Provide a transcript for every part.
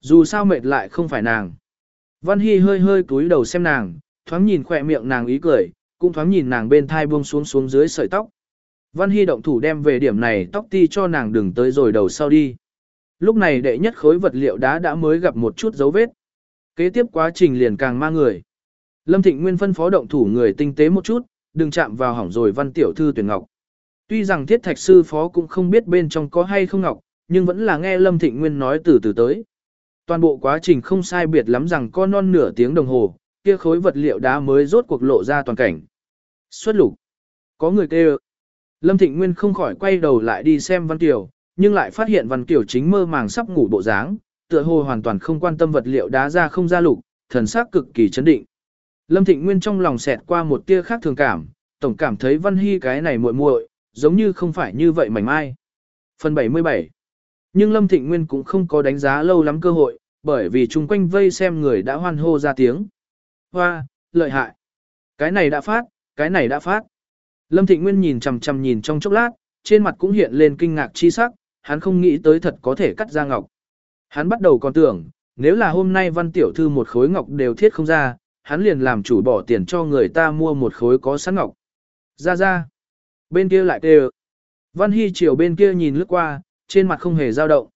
Dù sao mệt lại không phải nàng. Văn Hy hơi hơi cúi đầu xem nàng, thoáng nhìn khỏe miệng nàng ý cười, cũng thoáng nhìn nàng bên thai buông xuống xuống dưới sợi tóc. Văn Hy động thủ đem về điểm này tóc ti cho nàng đừng tới rồi đầu sau đi. Lúc này đệ nhất khối vật liệu đá đã mới gặp một chút dấu vết. Kế tiếp quá trình liền càng ma người. Lâm Thịnh Nguyên phân phó động thủ người tinh tế một chút, đừng chạm vào hỏng rồi văn tiểu thư tuyển ngọc. Tuy rằng thiết thạch sư phó cũng không biết bên trong có hay không ngọc, nhưng vẫn là nghe Lâm Thịnh Nguyên nói từ từ tới. Toàn bộ quá trình không sai biệt lắm rằng con non nửa tiếng đồng hồ, kia khối vật liệu đá mới rốt cuộc lộ ra toàn cảnh. Xuất lục. Có người kêu. Lâm Thịnh Nguyên không khỏi quay đầu lại đi xem Văn Kiều, nhưng lại phát hiện Văn Kiều chính mơ màng sắp ngủ bộ dáng, tựa hồ hoàn toàn không quan tâm vật liệu đá ra không ra lục, thần sắc cực kỳ chấn định. Lâm Thịnh Nguyên trong lòng xẹt qua một tia khác thường cảm, tổng cảm thấy Văn Hy cái này muội muội, giống như không phải như vậy mảnh mai. Phần 77 nhưng Lâm Thịnh Nguyên cũng không có đánh giá lâu lắm cơ hội, bởi vì chung quanh vây xem người đã hoan hô ra tiếng. Hoa, lợi hại. Cái này đã phát, cái này đã phát. Lâm Thịnh Nguyên nhìn chằm chằm nhìn trong chốc lát, trên mặt cũng hiện lên kinh ngạc chi sắc, hắn không nghĩ tới thật có thể cắt ra ngọc. Hắn bắt đầu còn tưởng, nếu là hôm nay văn tiểu thư một khối ngọc đều thiết không ra, hắn liền làm chủ bỏ tiền cho người ta mua một khối có sẵn ngọc. Ra ra. Bên kia lại kêu. Văn Hy chiều bên kia nhìn lướt qua, trên mặt không hề dao động.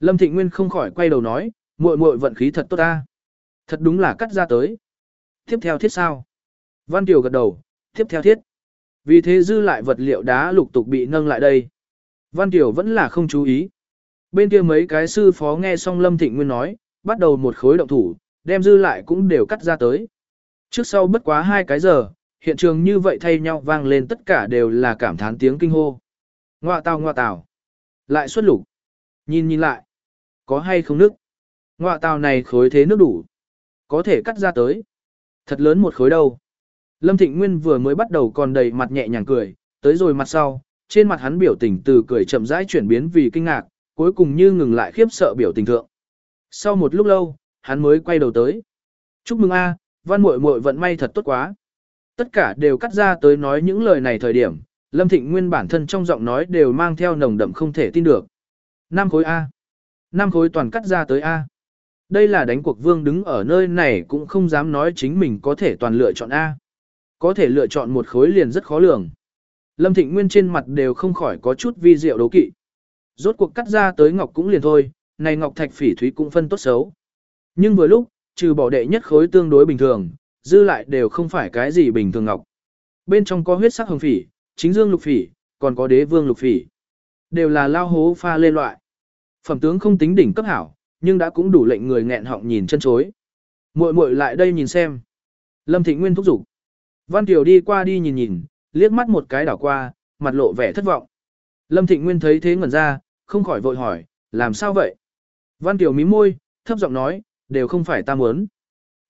Lâm Thịnh Nguyên không khỏi quay đầu nói, muội muội vận khí thật tốt ta. Thật đúng là cắt ra tới. Tiếp theo thiết sao? Văn Kiều gật đầu, tiếp theo thiết. Vì thế dư lại vật liệu đá lục tục bị nâng lại đây. Văn Kiều vẫn là không chú ý. Bên kia mấy cái sư phó nghe xong Lâm Thịnh Nguyên nói, bắt đầu một khối động thủ, đem dư lại cũng đều cắt ra tới. Trước sau bất quá hai cái giờ, hiện trường như vậy thay nhau vang lên tất cả đều là cảm thán tiếng kinh hô. Ngoạ tào ngoạ tào. Lại xuất lục. Nhìn nhìn lại. Có hay không nước? Ngoạ tào này khối thế nước đủ. Có thể cắt ra tới. Thật lớn một khối đâu. Lâm Thịnh Nguyên vừa mới bắt đầu còn đầy mặt nhẹ nhàng cười, tới rồi mặt sau, trên mặt hắn biểu tình từ cười chậm rãi chuyển biến vì kinh ngạc, cuối cùng như ngừng lại khiếp sợ biểu tình thượng. Sau một lúc lâu, hắn mới quay đầu tới. Chúc mừng a, văn muội muội vận may thật tốt quá. Tất cả đều cắt ra tới nói những lời này thời điểm, Lâm Thịnh Nguyên bản thân trong giọng nói đều mang theo nồng đậm không thể tin được. Năm khối A. Năm khối toàn cắt ra tới A. Đây là đánh cuộc vương đứng ở nơi này cũng không dám nói chính mình có thể toàn lựa chọn A. Có thể lựa chọn một khối liền rất khó lường. Lâm Thịnh Nguyên trên mặt đều không khỏi có chút vi diệu đấu kỵ. Rốt cuộc cắt ra tới ngọc cũng liền thôi, này ngọc thạch phỉ thúy cũng phân tốt xấu. Nhưng vừa lúc, trừ bỏ đệ nhất khối tương đối bình thường, dư lại đều không phải cái gì bình thường ngọc. Bên trong có huyết sắc hồng phỉ, chính dương lục phỉ, còn có đế vương lục phỉ. Đều là lao hố pha lên loại. Phẩm tướng không tính đỉnh cấp hảo, nhưng đã cũng đủ lệnh người nghẹn họng nhìn chân chối. Muội muội lại đây nhìn xem. Lâm Thịnh Nguyên thúc giục. Văn Tiểu đi qua đi nhìn nhìn, liếc mắt một cái đảo qua, mặt lộ vẻ thất vọng. Lâm Thịnh Nguyên thấy thế ngẩn ra, không khỏi vội hỏi, làm sao vậy? Văn Tiểu mím môi, thấp giọng nói, đều không phải ta muốn.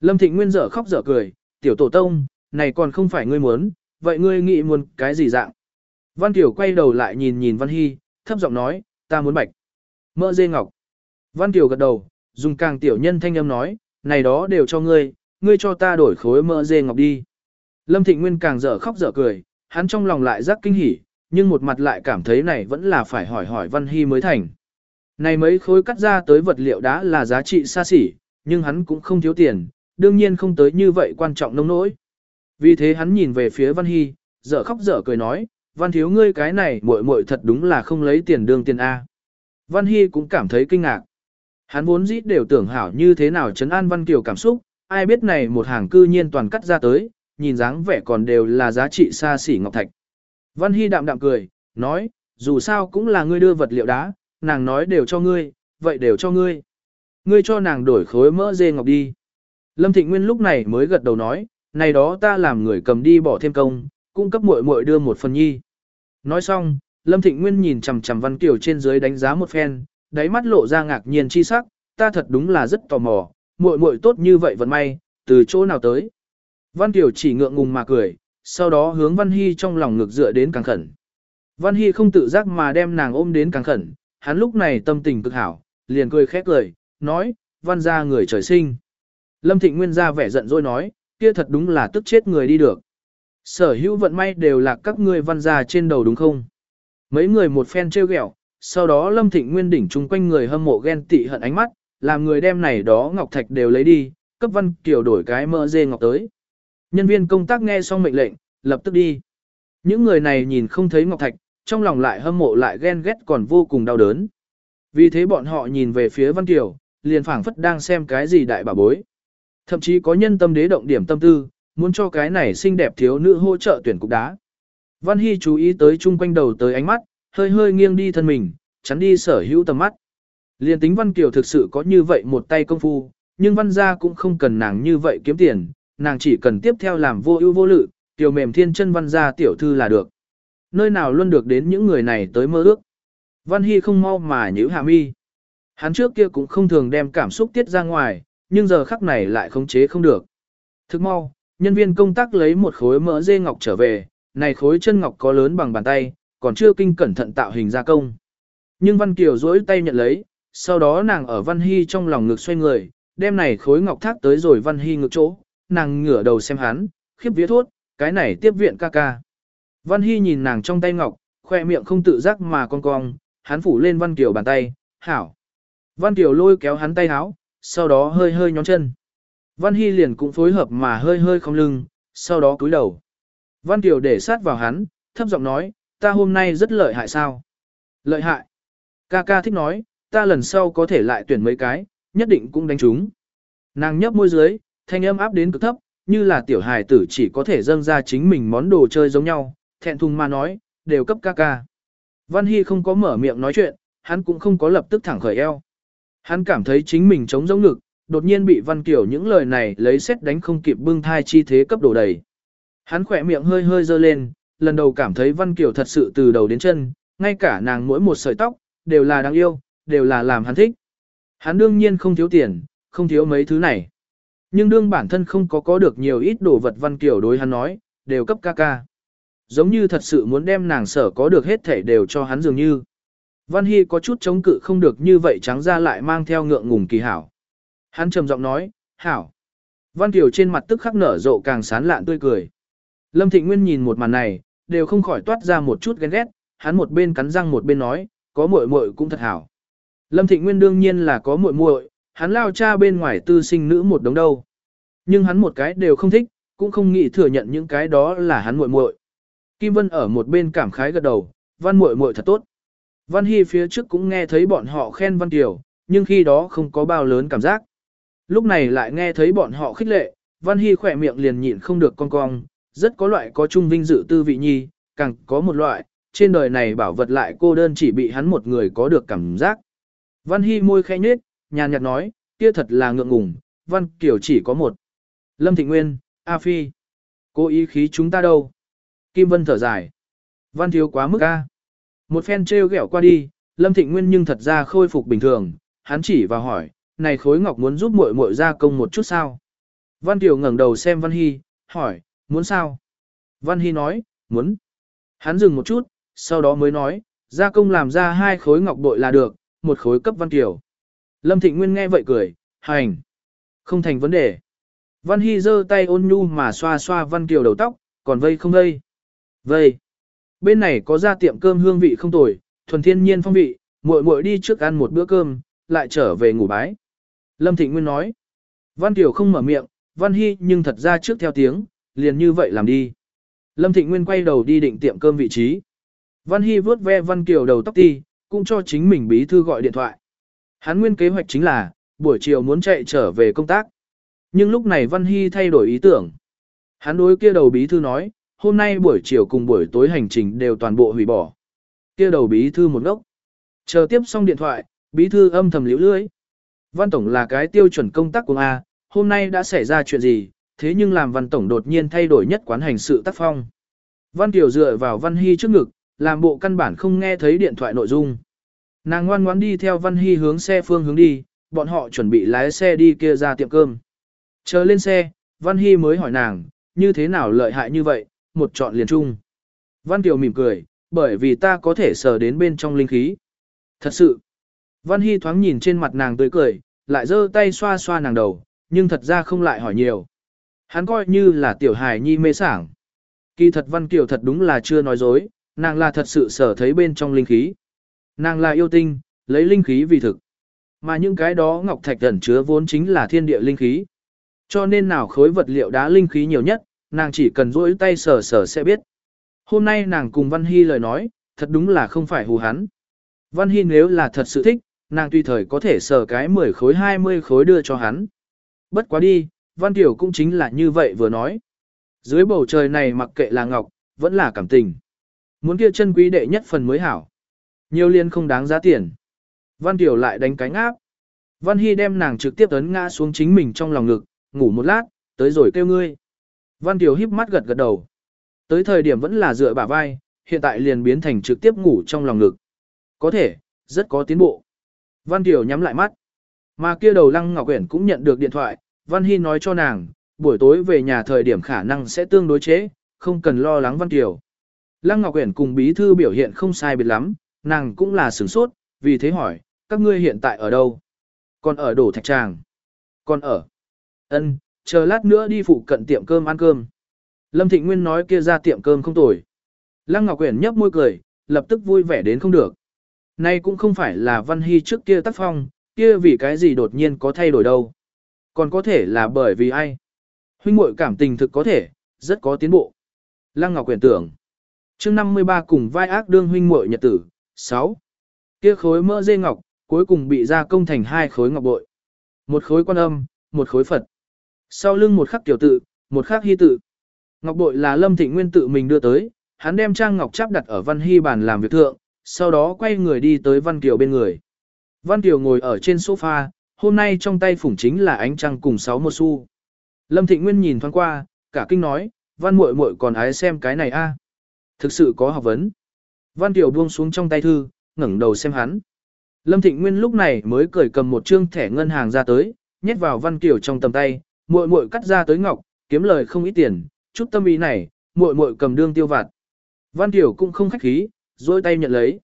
Lâm Thịnh Nguyên dở khóc dở cười, tiểu tổ tông, này còn không phải ngươi muốn, vậy ngươi nghĩ muốn cái gì dạng? Văn Kiều quay đầu lại nhìn nhìn Văn Hy, thấp giọng nói, ta muốn bạch. Mỡ dê ngọc. Văn Kiều gật đầu, dùng càng tiểu nhân thanh âm nói, này đó đều cho ngươi, ngươi cho ta đổi khối mỡ dê ngọc đi. Lâm Thịnh Nguyên càng dở khóc dở cười, hắn trong lòng lại rất kinh hỉ, nhưng một mặt lại cảm thấy này vẫn là phải hỏi hỏi Văn Hy mới thành. Này mấy khối cắt ra tới vật liệu đá là giá trị xa xỉ, nhưng hắn cũng không thiếu tiền, đương nhiên không tới như vậy quan trọng nông nỗi. Vì thế hắn nhìn về phía Văn Hy, dở khóc dở cười nói, Văn thiếu ngươi cái này muội muội thật đúng là không lấy tiền đương tiền A. Văn Hy cũng cảm thấy kinh ngạc. Hắn vốn dĩ đều tưởng hảo như thế nào chấn an Văn Kiều cảm xúc, ai biết này một hàng cư nhiên toàn cắt ra tới, nhìn dáng vẻ còn đều là giá trị xa xỉ ngọc thạch. Văn Hy đạm đạm cười, nói, dù sao cũng là ngươi đưa vật liệu đá, nàng nói đều cho ngươi, vậy đều cho ngươi. Ngươi cho nàng đổi khối mỡ dê ngọc đi. Lâm Thịnh Nguyên lúc này mới gật đầu nói, này đó ta làm người cầm đi bỏ thêm công, cung cấp muội muội đưa một phần nhi. Nói xong, Lâm Thịnh Nguyên nhìn chằm chằm Văn Kiều trên dưới đánh giá một phen, đáy mắt lộ ra ngạc nhiên chi sắc, ta thật đúng là rất tò mò, muội muội tốt như vậy vẫn may, từ chỗ nào tới. Văn Kiều chỉ ngượng ngùng mà cười, sau đó hướng Văn Hy trong lòng ngược dựa đến càng khẩn. Văn Hy không tự giác mà đem nàng ôm đến càng khẩn, hắn lúc này tâm tình cực hảo, liền cười khét cười, nói, văn ra người trời sinh. Lâm Thịnh Nguyên ra vẻ giận dỗi nói, kia thật đúng là tức chết người đi được. Sở hữu vận may đều là các ngươi văn gia trên đầu đúng không? Mấy người một phen trêu ghẹo, sau đó Lâm Thịnh Nguyên đỉnh chung quanh người hâm mộ ghen tị hận ánh mắt, làm người đem này đó ngọc thạch đều lấy đi, cấp Văn Kiều đổi cái mỡ dê ngọc tới. Nhân viên công tác nghe xong mệnh lệnh, lập tức đi. Những người này nhìn không thấy ngọc thạch, trong lòng lại hâm mộ lại ghen ghét còn vô cùng đau đớn. Vì thế bọn họ nhìn về phía Văn Kiều, liền phảng phất đang xem cái gì đại bà bối. Thậm chí có nhân tâm đế động điểm tâm tư, muốn cho cái này xinh đẹp thiếu nữ hỗ trợ tuyển cục đá. Văn Hy chú ý tới chung quanh đầu tới ánh mắt, hơi hơi nghiêng đi thân mình, chắn đi sở hữu tầm mắt. Liên tính Văn Kiều thực sự có như vậy một tay công phu, nhưng Văn gia cũng không cần nàng như vậy kiếm tiền, nàng chỉ cần tiếp theo làm vô ưu vô lự, tiểu mềm thiên chân Văn gia tiểu thư là được. Nơi nào luôn được đến những người này tới mơ ước. Văn Hy không mau mà nhữ hạ mi. Hắn trước kia cũng không thường đem cảm xúc tiết ra ngoài, nhưng giờ khắc này lại khống chế không được. Thức mau, nhân viên công tác lấy một khối mỡ dê ngọc trở về, này khối chân ngọc có lớn bằng bàn tay, còn chưa kinh cẩn thận tạo hình gia công. Nhưng Văn Kiều duỗi tay nhận lấy, sau đó nàng ở Văn Hy trong lòng ngực xoay người, đem này khối ngọc thác tới rồi Văn Hy ngực chỗ, nàng ngửa đầu xem hắn, khiếp vía thốt, cái này tiếp viện ca ca. Văn Hy nhìn nàng trong tay ngọc, khoe miệng không tự giác mà con cong, hắn phủ lên Văn Kiều bàn tay, hảo. Văn Kiều lôi kéo hắn tay háo, sau đó hơi hơi nhón chân. Văn Hy liền cũng phối hợp mà hơi hơi không lưng, sau đó cúi đầu. Văn Kiều để sát vào hắn, thấp giọng nói, ta hôm nay rất lợi hại sao? Lợi hại. Ca ca thích nói, ta lần sau có thể lại tuyển mấy cái, nhất định cũng đánh chúng. Nàng nhấp môi dưới, thanh âm áp đến cực thấp, như là tiểu hài tử chỉ có thể dâng ra chính mình món đồ chơi giống nhau, thẹn thùng mà nói, đều cấp ca ca. Văn Hy không có mở miệng nói chuyện, hắn cũng không có lập tức thẳng khởi eo. Hắn cảm thấy chính mình chống giống ngực, đột nhiên bị Văn Kiều những lời này lấy xét đánh không kịp bưng thai chi thế cấp đổ đầy. Hắn khỏe miệng hơi hơi dơ lên, lần đầu cảm thấy Văn Kiều thật sự từ đầu đến chân, ngay cả nàng mỗi một sợi tóc, đều là đáng yêu, đều là làm hắn thích. Hắn đương nhiên không thiếu tiền, không thiếu mấy thứ này. Nhưng đương bản thân không có có được nhiều ít đồ vật Văn Kiều đối hắn nói, đều cấp ca ca. Giống như thật sự muốn đem nàng sở có được hết thể đều cho hắn dường như. Văn Hy có chút chống cự không được như vậy trắng ra lại mang theo ngượng ngùng kỳ hảo. Hắn trầm giọng nói, hảo. Văn Kiều trên mặt tức khắc nở rộ càng sán lạn tươi cười. Lâm Thịnh Nguyên nhìn một màn này, đều không khỏi toát ra một chút ghen ghét, hắn một bên cắn răng một bên nói, có muội muội cũng thật hảo. Lâm Thịnh Nguyên đương nhiên là có muội muội, hắn lao cha bên ngoài tư sinh nữ một đống đâu. Nhưng hắn một cái đều không thích, cũng không nghĩ thừa nhận những cái đó là hắn muội muội. Kim Vân ở một bên cảm khái gật đầu, văn muội muội thật tốt. Văn Hy phía trước cũng nghe thấy bọn họ khen Văn Kiều, nhưng khi đó không có bao lớn cảm giác. Lúc này lại nghe thấy bọn họ khích lệ, Văn Hy khỏe miệng liền nhịn không được con cong, rất có loại có trung vinh dự tư vị nhi, càng có một loại, trên đời này bảo vật lại cô đơn chỉ bị hắn một người có được cảm giác. Văn Hy môi khẽ nhếch, nhàn nhạt nói, kia thật là ngượng ngùng, Văn Kiều chỉ có một. Lâm Thịnh Nguyên, A Phi. Cô ý khí chúng ta đâu? Kim Vân thở dài. Văn thiếu quá mức A. Một phen trêu ghẹo qua đi, Lâm Thịnh Nguyên nhưng thật ra khôi phục bình thường, hắn chỉ vào hỏi, này khối ngọc muốn giúp muội muội ra công một chút sao? Văn Kiều ngẩng đầu xem Văn Hy, hỏi, muốn sao? Văn Hy nói, muốn. Hắn dừng một chút, sau đó mới nói, gia công làm ra hai khối ngọc bội là được, một khối cấp Văn Kiều. Lâm Thịnh Nguyên nghe vậy cười, hành. Không thành vấn đề. Văn Hy giơ tay ôn nhu mà xoa xoa Văn Kiều đầu tóc, còn vây không vây. Vây. Bên này có ra tiệm cơm hương vị không tồi, thuần thiên nhiên phong vị, muội muội đi trước ăn một bữa cơm, lại trở về ngủ bái. Lâm Thịnh Nguyên nói. Văn Kiều không mở miệng, Văn Hy nhưng thật ra trước theo tiếng, liền như vậy làm đi. Lâm Thịnh Nguyên quay đầu đi định tiệm cơm vị trí. Văn Hy vuốt ve Văn Kiều đầu tóc ti, cũng cho chính mình bí thư gọi điện thoại. Hắn nguyên kế hoạch chính là, buổi chiều muốn chạy trở về công tác. Nhưng lúc này Văn Hy thay đổi ý tưởng. Hắn đối kia đầu bí thư nói, hôm nay buổi chiều cùng buổi tối hành trình đều toàn bộ hủy bỏ. Kia đầu bí thư một gốc. Chờ tiếp xong điện thoại, bí thư âm thầm liễu lưới. Văn Tổng là cái tiêu chuẩn công tác của A, hôm nay đã xảy ra chuyện gì, thế nhưng làm Văn Tổng đột nhiên thay đổi nhất quán hành sự tác phong. Văn tiểu dựa vào Văn Hy trước ngực, làm bộ căn bản không nghe thấy điện thoại nội dung. Nàng ngoan ngoãn đi theo Văn Hy hướng xe phương hướng đi, bọn họ chuẩn bị lái xe đi kia ra tiệm cơm. Chờ lên xe, Văn Hy mới hỏi nàng, như thế nào lợi hại như vậy, một chọn liền chung. Văn Kiều mỉm cười, bởi vì ta có thể sờ đến bên trong linh khí. Thật sự, Văn Hy thoáng nhìn trên mặt nàng tươi cười, lại giơ tay xoa xoa nàng đầu, nhưng thật ra không lại hỏi nhiều. Hắn coi như là tiểu hài nhi mê sảng. Kỳ thật Văn Kiều thật đúng là chưa nói dối, nàng là thật sự sở thấy bên trong linh khí. Nàng là yêu tinh, lấy linh khí vì thực. Mà những cái đó ngọc thạch ẩn chứa vốn chính là thiên địa linh khí. Cho nên nào khối vật liệu đá linh khí nhiều nhất, nàng chỉ cần rỗi tay sờ sờ sẽ biết. Hôm nay nàng cùng Văn Hy lời nói, thật đúng là không phải hù hắn. Văn Hy nếu là thật sự thích, nàng tùy thời có thể sờ cái 10 khối 20 khối đưa cho hắn. Bất quá đi, Văn Tiểu cũng chính là như vậy vừa nói. Dưới bầu trời này mặc kệ là ngọc, vẫn là cảm tình. Muốn kia chân quý đệ nhất phần mới hảo. Nhiều liên không đáng giá tiền. Văn Tiểu lại đánh cánh áp. Văn Hy đem nàng trực tiếp ấn ngã xuống chính mình trong lòng ngực, ngủ một lát, tới rồi kêu ngươi. Văn Tiểu híp mắt gật gật đầu. Tới thời điểm vẫn là dựa bả vai, hiện tại liền biến thành trực tiếp ngủ trong lòng ngực. Có thể, rất có tiến bộ. Văn Tiểu nhắm lại mắt. Mà kia đầu Lăng Ngọc Uyển cũng nhận được điện thoại, Văn Hi nói cho nàng, buổi tối về nhà thời điểm khả năng sẽ tương đối chế, không cần lo lắng Văn Tiểu. Lăng Ngọc Uyển cùng bí thư biểu hiện không sai biệt lắm, nàng cũng là sửng sốt, vì thế hỏi, các ngươi hiện tại ở đâu? Còn ở đổ thạch tràng. Còn ở. Ân, chờ lát nữa đi phụ cận tiệm cơm ăn cơm. Lâm Thịnh Nguyên nói kia ra tiệm cơm không tồi. Lăng Ngọc Quyển nhấp môi cười, lập tức vui vẻ đến không được. Nay cũng không phải là Văn Hy trước kia tác phong, kia vì cái gì đột nhiên có thay đổi đâu. Còn có thể là bởi vì ai? Huynh muội cảm tình thực có thể, rất có tiến bộ. Lăng Ngọc Quyển tưởng. Chương 53 cùng vai ác đương huynh muội nhật tử. 6. Kia khối mỡ dê ngọc, cuối cùng bị gia công thành hai khối ngọc bội. Một khối quan âm, một khối Phật. Sau lưng một khắc tiểu tự, một khắc hy tự. Ngọc bội là Lâm Thịnh Nguyên tự mình đưa tới, hắn đem trang ngọc chắp đặt ở Văn Hy bàn làm việc thượng, sau đó quay người đi tới Văn Kiều bên người. Văn Kiều ngồi ở trên sofa, hôm nay trong tay phủng chính là ánh trăng cùng sáu một xu. Lâm Thịnh Nguyên nhìn thoáng qua, cả kinh nói, Văn muội muội còn ái xem cái này a, Thực sự có học vấn. Văn Kiều buông xuống trong tay thư, ngẩng đầu xem hắn. Lâm Thịnh Nguyên lúc này mới cười cầm một trương thẻ ngân hàng ra tới, nhét vào Văn Kiều trong tầm tay, muội muội cắt ra tới ngọc, kiếm lời không ít tiền, chút tâm ý này, muội muội cầm đương tiêu vặt. Văn Kiều cũng không khách khí, duỗi tay nhận lấy.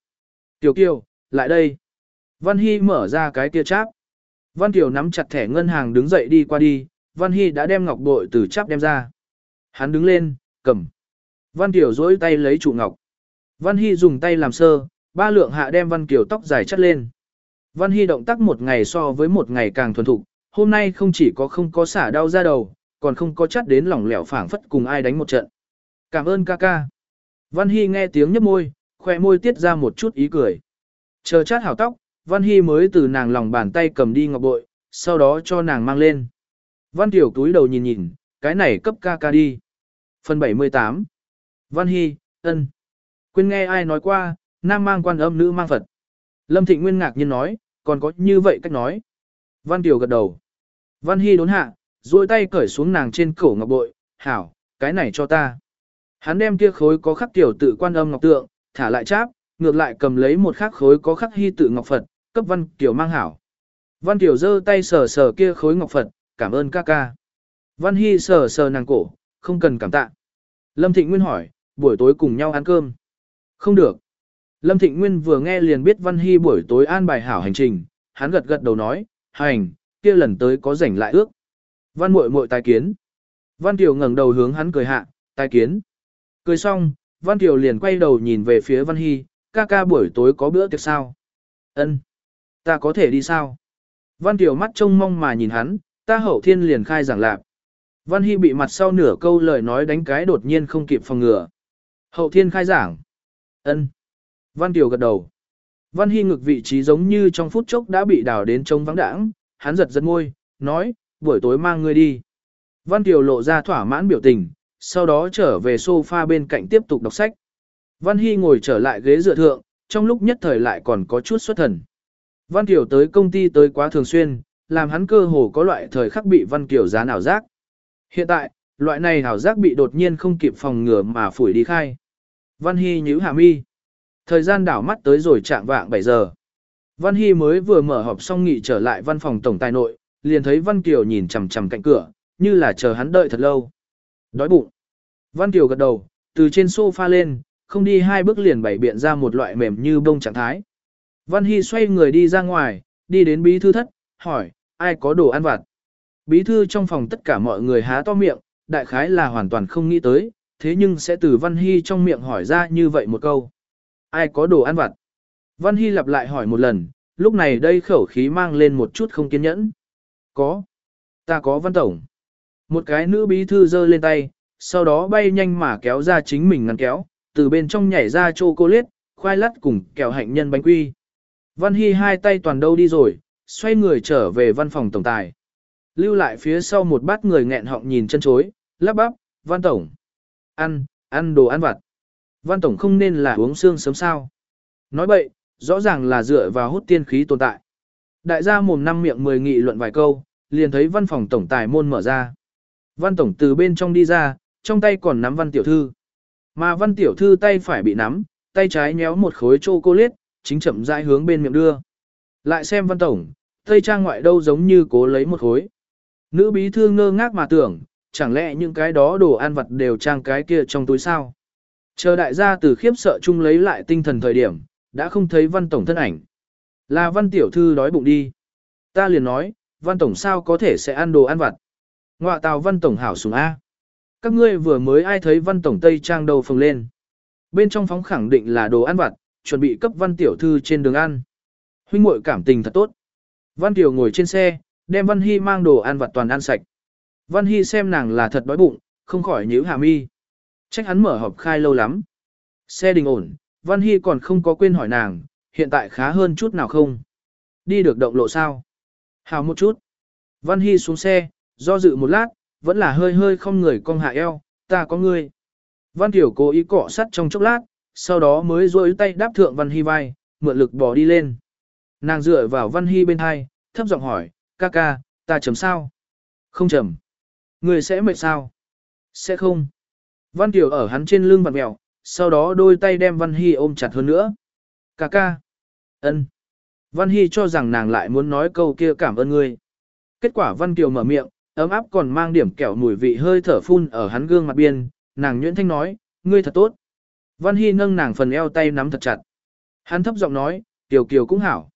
Tiểu Kiều, lại đây. Văn Hy mở ra cái kia cháp. Văn Kiều nắm chặt thẻ ngân hàng đứng dậy đi qua đi, Văn Hy đã đem ngọc bội từ cháp đem ra. Hắn đứng lên, cầm. Văn Kiều duỗi tay lấy trụ ngọc. Văn Hy dùng tay làm sơ, ba lượng hạ đem Văn Kiều tóc dài chất lên. Văn Hy động tác một ngày so với một ngày càng thuần thục, hôm nay không chỉ có không có xả đau ra đầu, còn không có chắt đến lỏng lẻo phảng phất cùng ai đánh một trận. Cảm ơn ca ca. Văn Hy nghe tiếng nhấp môi, khoe môi tiết ra một chút ý cười. Chờ chát hảo tóc, Văn Hy mới từ nàng lòng bàn tay cầm đi ngọc bội, sau đó cho nàng mang lên. Văn Tiểu túi đầu nhìn nhìn, cái này cấp ca ca đi. Phần 78 Văn Hy, ân. Quên nghe ai nói qua, nam mang quan âm nữ mang Phật. Lâm Thịnh Nguyên ngạc nhiên nói, còn có như vậy cách nói. Văn Tiểu gật đầu. Văn Hy đốn hạ, duỗi tay cởi xuống nàng trên cổ ngọc bội, hảo, cái này cho ta. Hắn đem kia khối có khắc tiểu tự quan âm ngọc tượng, thả lại cháp, ngược lại cầm lấy một khắc khối có khắc hy tự ngọc Phật, cấp Văn Kiều mang hảo. Văn Kiều giơ tay sờ sờ kia khối ngọc Phật, cảm ơn ca ca. Văn Hy sờ sờ nàng cổ, không cần cảm tạ. Lâm Thịnh Nguyên hỏi, buổi tối cùng nhau ăn cơm. Không được. Lâm Thịnh Nguyên vừa nghe liền biết Văn Hy buổi tối an bài hảo hành trình, hắn gật gật đầu nói, hành, kia lần tới có rảnh lại ước. Văn muội muội tài kiến. Văn Kiều ngẩng đầu hướng hắn cười hạ, tài kiến. Cười xong, Văn Kiều liền quay đầu nhìn về phía Văn Hy, ca ca buổi tối có bữa tiệc sao? Ân, Ta có thể đi sao? Văn Kiều mắt trông mong mà nhìn hắn, ta hậu thiên liền khai giảng lạc. Văn Hy bị mặt sau nửa câu lời nói đánh cái đột nhiên không kịp phòng ngừa. Hậu thiên khai giảng. Ân. Văn Kiều gật đầu. Văn Hy ngực vị trí giống như trong phút chốc đã bị đào đến trông vắng đãng, hắn giật giật môi, nói, buổi tối mang ngươi đi. Văn Kiều lộ ra thỏa mãn biểu tình, sau đó trở về sofa bên cạnh tiếp tục đọc sách. Văn Hy ngồi trở lại ghế dựa thượng, trong lúc nhất thời lại còn có chút xuất thần. Văn Kiều tới công ty tới quá thường xuyên, làm hắn cơ hồ có loại thời khắc bị Văn Kiều giá nào giác. Hiện tại, loại này hảo giác bị đột nhiên không kịp phòng ngừa mà phủi đi khai. Văn Hy nhíu hạ mi. Thời gian đảo mắt tới rồi chạm vạng 7 giờ. Văn Hy mới vừa mở họp xong nghị trở lại văn phòng tổng tài nội, liền thấy Văn Kiều nhìn chằm chằm cạnh cửa, như là chờ hắn đợi thật lâu. Đói bụng. Văn Kiều gật đầu, từ trên sofa lên, không đi hai bước liền bày biện ra một loại mềm như bông trạng thái. Văn Hy xoay người đi ra ngoài, đi đến bí thư thất, hỏi, ai có đồ ăn vặt? Bí thư trong phòng tất cả mọi người há to miệng, đại khái là hoàn toàn không nghĩ tới, thế nhưng sẽ từ Văn Hy trong miệng hỏi ra như vậy một câu. Ai có đồ ăn vặt? Văn Hy lặp lại hỏi một lần, lúc này đây khẩu khí mang lên một chút không kiên nhẫn. Có. Ta có văn tổng. Một cái nữ bí thư giơ lên tay, sau đó bay nhanh mà kéo ra chính mình ngăn kéo, từ bên trong nhảy ra chocolate, khoai lát cùng kẹo hạnh nhân bánh quy. Văn Hy hai tay toàn đâu đi rồi, xoay người trở về văn phòng tổng tài. Lưu lại phía sau một bát người nghẹn họng nhìn chân chối, lắp bắp, văn tổng. Ăn, ăn đồ ăn vặt. Văn tổng không nên là uống xương sớm sao. Nói bậy, rõ ràng là dựa vào hút tiên khí tồn tại. Đại gia mồm năm miệng mười nghị luận vài câu, liền thấy văn phòng tổng tài môn mở ra. Văn tổng từ bên trong đi ra, trong tay còn nắm văn tiểu thư. Mà văn tiểu thư tay phải bị nắm, tay trái nhéo một khối chocolate, chính chậm rãi hướng bên miệng đưa. Lại xem văn tổng, tây trang ngoại đâu giống như cố lấy một khối. Nữ bí thư ngơ ngác mà tưởng, chẳng lẽ những cái đó đồ ăn vật đều trang cái kia trong túi sao? Chờ đại gia từ khiếp sợ chung lấy lại tinh thần thời điểm, đã không thấy văn tổng thân ảnh. Là văn tiểu thư đói bụng đi. Ta liền nói, văn tổng sao có thể sẽ ăn đồ ăn vặt. Ngoạ tào văn tổng hảo sùng A. Các ngươi vừa mới ai thấy văn tổng tây trang đầu phồng lên. Bên trong phóng khẳng định là đồ ăn vặt, chuẩn bị cấp văn tiểu thư trên đường ăn. Huynh muội cảm tình thật tốt. Văn tiểu ngồi trên xe, đem văn hy mang đồ ăn vặt toàn ăn sạch. Văn hy xem nàng là thật đói bụng, không khỏi nhíu hạ mi. Trách hắn mở họp khai lâu lắm. Xe đình ổn, văn hy còn không có quên hỏi nàng, hiện tại khá hơn chút nào không? Đi được động lộ sao? Hào một chút. Văn hy xuống xe, do dự một lát, vẫn là hơi hơi không người cong hạ eo, ta có ngươi. Văn Tiểu cố ý cọ sắt trong chốc lát, sau đó mới duỗi tay đáp thượng Văn Hy vai, mượn lực bỏ đi lên. Nàng dựa vào Văn Hy bên hai, thấp giọng hỏi, ca ca, ta chấm sao? Không chấm. Người sẽ mệt sao? Sẽ không. Văn Tiểu ở hắn trên lưng vặn mèo, sau đó đôi tay đem Văn Hy ôm chặt hơn nữa. Cà ca. ân. Văn Hy cho rằng nàng lại muốn nói câu kia cảm ơn ngươi. Kết quả Văn Kiều mở miệng, ấm áp còn mang điểm kẹo mùi vị hơi thở phun ở hắn gương mặt biên, nàng nhuyễn thanh nói, ngươi thật tốt. Văn Hy nâng nàng phần eo tay nắm thật chặt. Hắn thấp giọng nói, Kiều Kiều cũng hảo.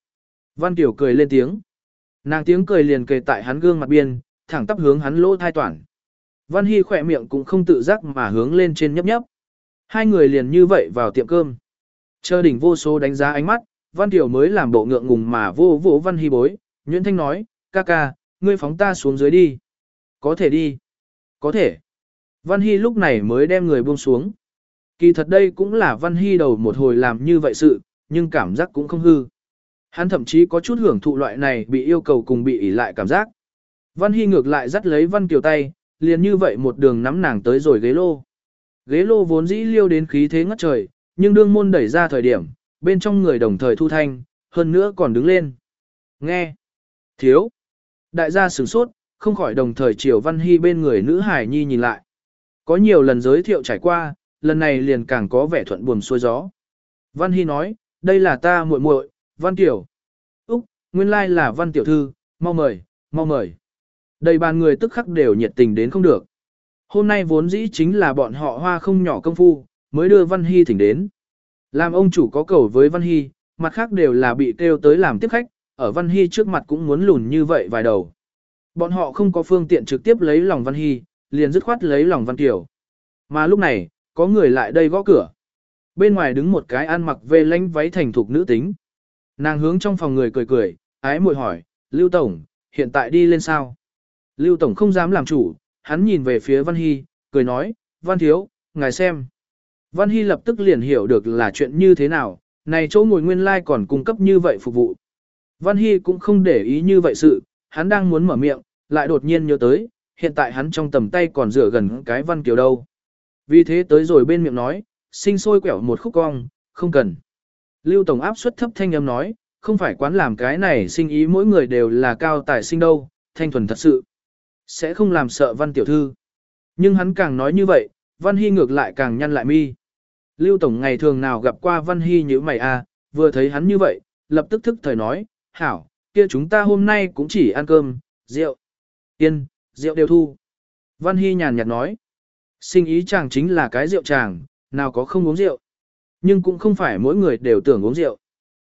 Văn Kiều cười lên tiếng. Nàng tiếng cười liền kề tại hắn gương mặt biên, thẳng tắp hướng hắn lỗ thai toàn. Văn Hy khỏe miệng cũng không tự giác mà hướng lên trên nhấp nhấp. Hai người liền như vậy vào tiệm cơm. Chờ đỉnh vô số đánh giá ánh mắt, Văn tiểu mới làm bộ ngượng ngùng mà vô vô Văn Hy bối. Nguyễn Thanh nói, ca ca, ngươi phóng ta xuống dưới đi. Có thể đi. Có thể. Văn Hy lúc này mới đem người buông xuống. Kỳ thật đây cũng là Văn Hy đầu một hồi làm như vậy sự, nhưng cảm giác cũng không hư. Hắn thậm chí có chút hưởng thụ loại này bị yêu cầu cùng bị ỉ lại cảm giác. Văn Hy ngược lại dắt lấy Văn Kiều tay, liền như vậy một đường nắm nàng tới rồi ghế lô. Ghế lô vốn dĩ liêu đến khí thế ngất trời, nhưng đương môn đẩy ra thời điểm, bên trong người đồng thời thu thanh, hơn nữa còn đứng lên. Nghe. Thiếu. Đại gia sửng sốt, không khỏi đồng thời chiều Văn Hy bên người nữ hải nhi nhìn lại. Có nhiều lần giới thiệu trải qua, lần này liền càng có vẻ thuận buồm xuôi gió. Văn Hy nói, đây là ta muội muội, Văn Tiểu. Úc, nguyên lai là Văn Tiểu Thư, mau mời, mau mời. Đầy bàn người tức khắc đều nhiệt tình đến không được. Hôm nay vốn dĩ chính là bọn họ hoa không nhỏ công phu, mới đưa Văn Hy thỉnh đến. Làm ông chủ có cầu với Văn Hy, mặt khác đều là bị kêu tới làm tiếp khách, ở Văn Hy trước mặt cũng muốn lùn như vậy vài đầu. Bọn họ không có phương tiện trực tiếp lấy lòng Văn Hy, liền dứt khoát lấy lòng Văn Kiều. Mà lúc này, có người lại đây gõ cửa. Bên ngoài đứng một cái ăn mặc về lánh váy thành thục nữ tính. Nàng hướng trong phòng người cười cười, ái muội hỏi, Lưu Tổng, hiện tại đi lên sao? Lưu Tổng không dám làm chủ, hắn nhìn về phía Văn Hy, cười nói, Văn Thiếu, ngài xem. Văn Hy lập tức liền hiểu được là chuyện như thế nào, này chỗ ngồi nguyên lai like còn cung cấp như vậy phục vụ. Văn Hy cũng không để ý như vậy sự, hắn đang muốn mở miệng, lại đột nhiên nhớ tới, hiện tại hắn trong tầm tay còn rửa gần cái Văn Kiều đâu. Vì thế tới rồi bên miệng nói, sinh sôi quẹo một khúc cong, không cần. Lưu Tổng áp suất thấp thanh âm nói, không phải quán làm cái này sinh ý mỗi người đều là cao tài sinh đâu, thanh thuần thật sự. Sẽ không làm sợ Văn Tiểu Thư. Nhưng hắn càng nói như vậy, Văn Hy ngược lại càng nhăn lại mi. Lưu Tổng ngày thường nào gặp qua Văn Hy như mày à, vừa thấy hắn như vậy, lập tức thức thời nói, hảo, kia chúng ta hôm nay cũng chỉ ăn cơm, rượu. Yên, rượu đều thu. Văn Hy nhàn nhạt nói, sinh ý chàng chính là cái rượu chàng, nào có không uống rượu. Nhưng cũng không phải mỗi người đều tưởng uống rượu.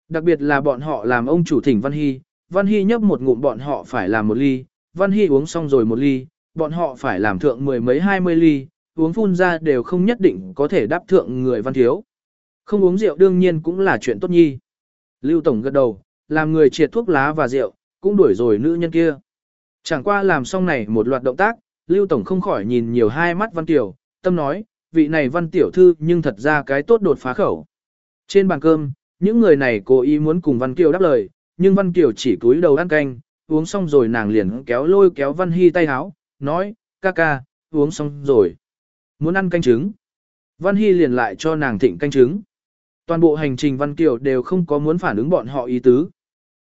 Đặc biệt là bọn họ làm ông chủ thỉnh Văn Hy, Văn Hy nhấp một ngụm bọn họ phải làm một ly, Văn Hy uống xong rồi một ly, bọn họ phải làm thượng mười mấy hai mươi ly, uống phun ra đều không nhất định có thể đáp thượng người văn thiếu. Không uống rượu đương nhiên cũng là chuyện tốt nhi. Lưu Tổng gật đầu, làm người triệt thuốc lá và rượu, cũng đuổi rồi nữ nhân kia. Chẳng qua làm xong này một loạt động tác, Lưu Tổng không khỏi nhìn nhiều hai mắt Văn Tiểu, tâm nói, vị này Văn Tiểu Thư nhưng thật ra cái tốt đột phá khẩu. Trên bàn cơm, những người này cố ý muốn cùng Văn Kiều đáp lời, nhưng Văn Kiều chỉ cúi đầu ăn canh, uống xong rồi nàng liền kéo lôi kéo Văn Hy tay háo, nói, ca ca, uống xong rồi. Muốn ăn canh trứng. Văn Hy liền lại cho nàng thịnh canh trứng. Toàn bộ hành trình Văn Kiều đều không có muốn phản ứng bọn họ ý tứ.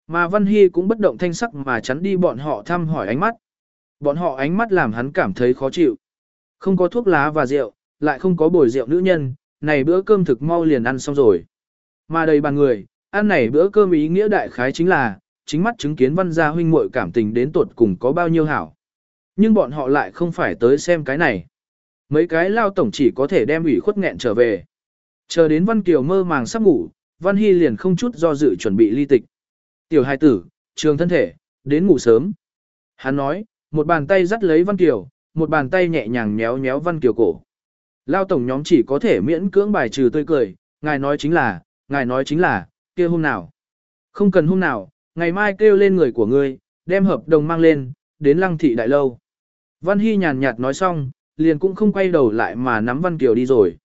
Mà Văn Hy cũng bất động thanh sắc mà chắn đi bọn họ thăm hỏi ánh mắt. Bọn họ ánh mắt làm hắn cảm thấy khó chịu. Không có thuốc lá và rượu, lại không có bồi rượu nữ nhân, này bữa cơm thực mau liền ăn xong rồi. Mà đầy bàn người, ăn này bữa cơm ý nghĩa đại khái chính là, chính mắt chứng kiến văn gia huynh muội cảm tình đến tuột cùng có bao nhiêu hảo. Nhưng bọn họ lại không phải tới xem cái này. Mấy cái lao tổng chỉ có thể đem ủy khuất nghẹn trở về. Chờ đến Văn Kiều mơ màng sắp ngủ, Văn Hy liền không chút do dự chuẩn bị ly tịch. Tiểu hài tử, trường thân thể, đến ngủ sớm. Hắn nói, một bàn tay dắt lấy Văn Kiều, một bàn tay nhẹ nhàng nhéo nhéo Văn Kiều cổ. Lao tổng nhóm chỉ có thể miễn cưỡng bài trừ tươi cười, ngài nói chính là, ngài nói chính là, kia hôm nào. Không cần hôm nào, ngày mai kêu lên người của ngươi, đem hợp đồng mang lên, đến lăng thị đại lâu. Văn Hy nhàn nhạt nói xong, liền cũng không quay đầu lại mà nắm Văn Kiều đi rồi.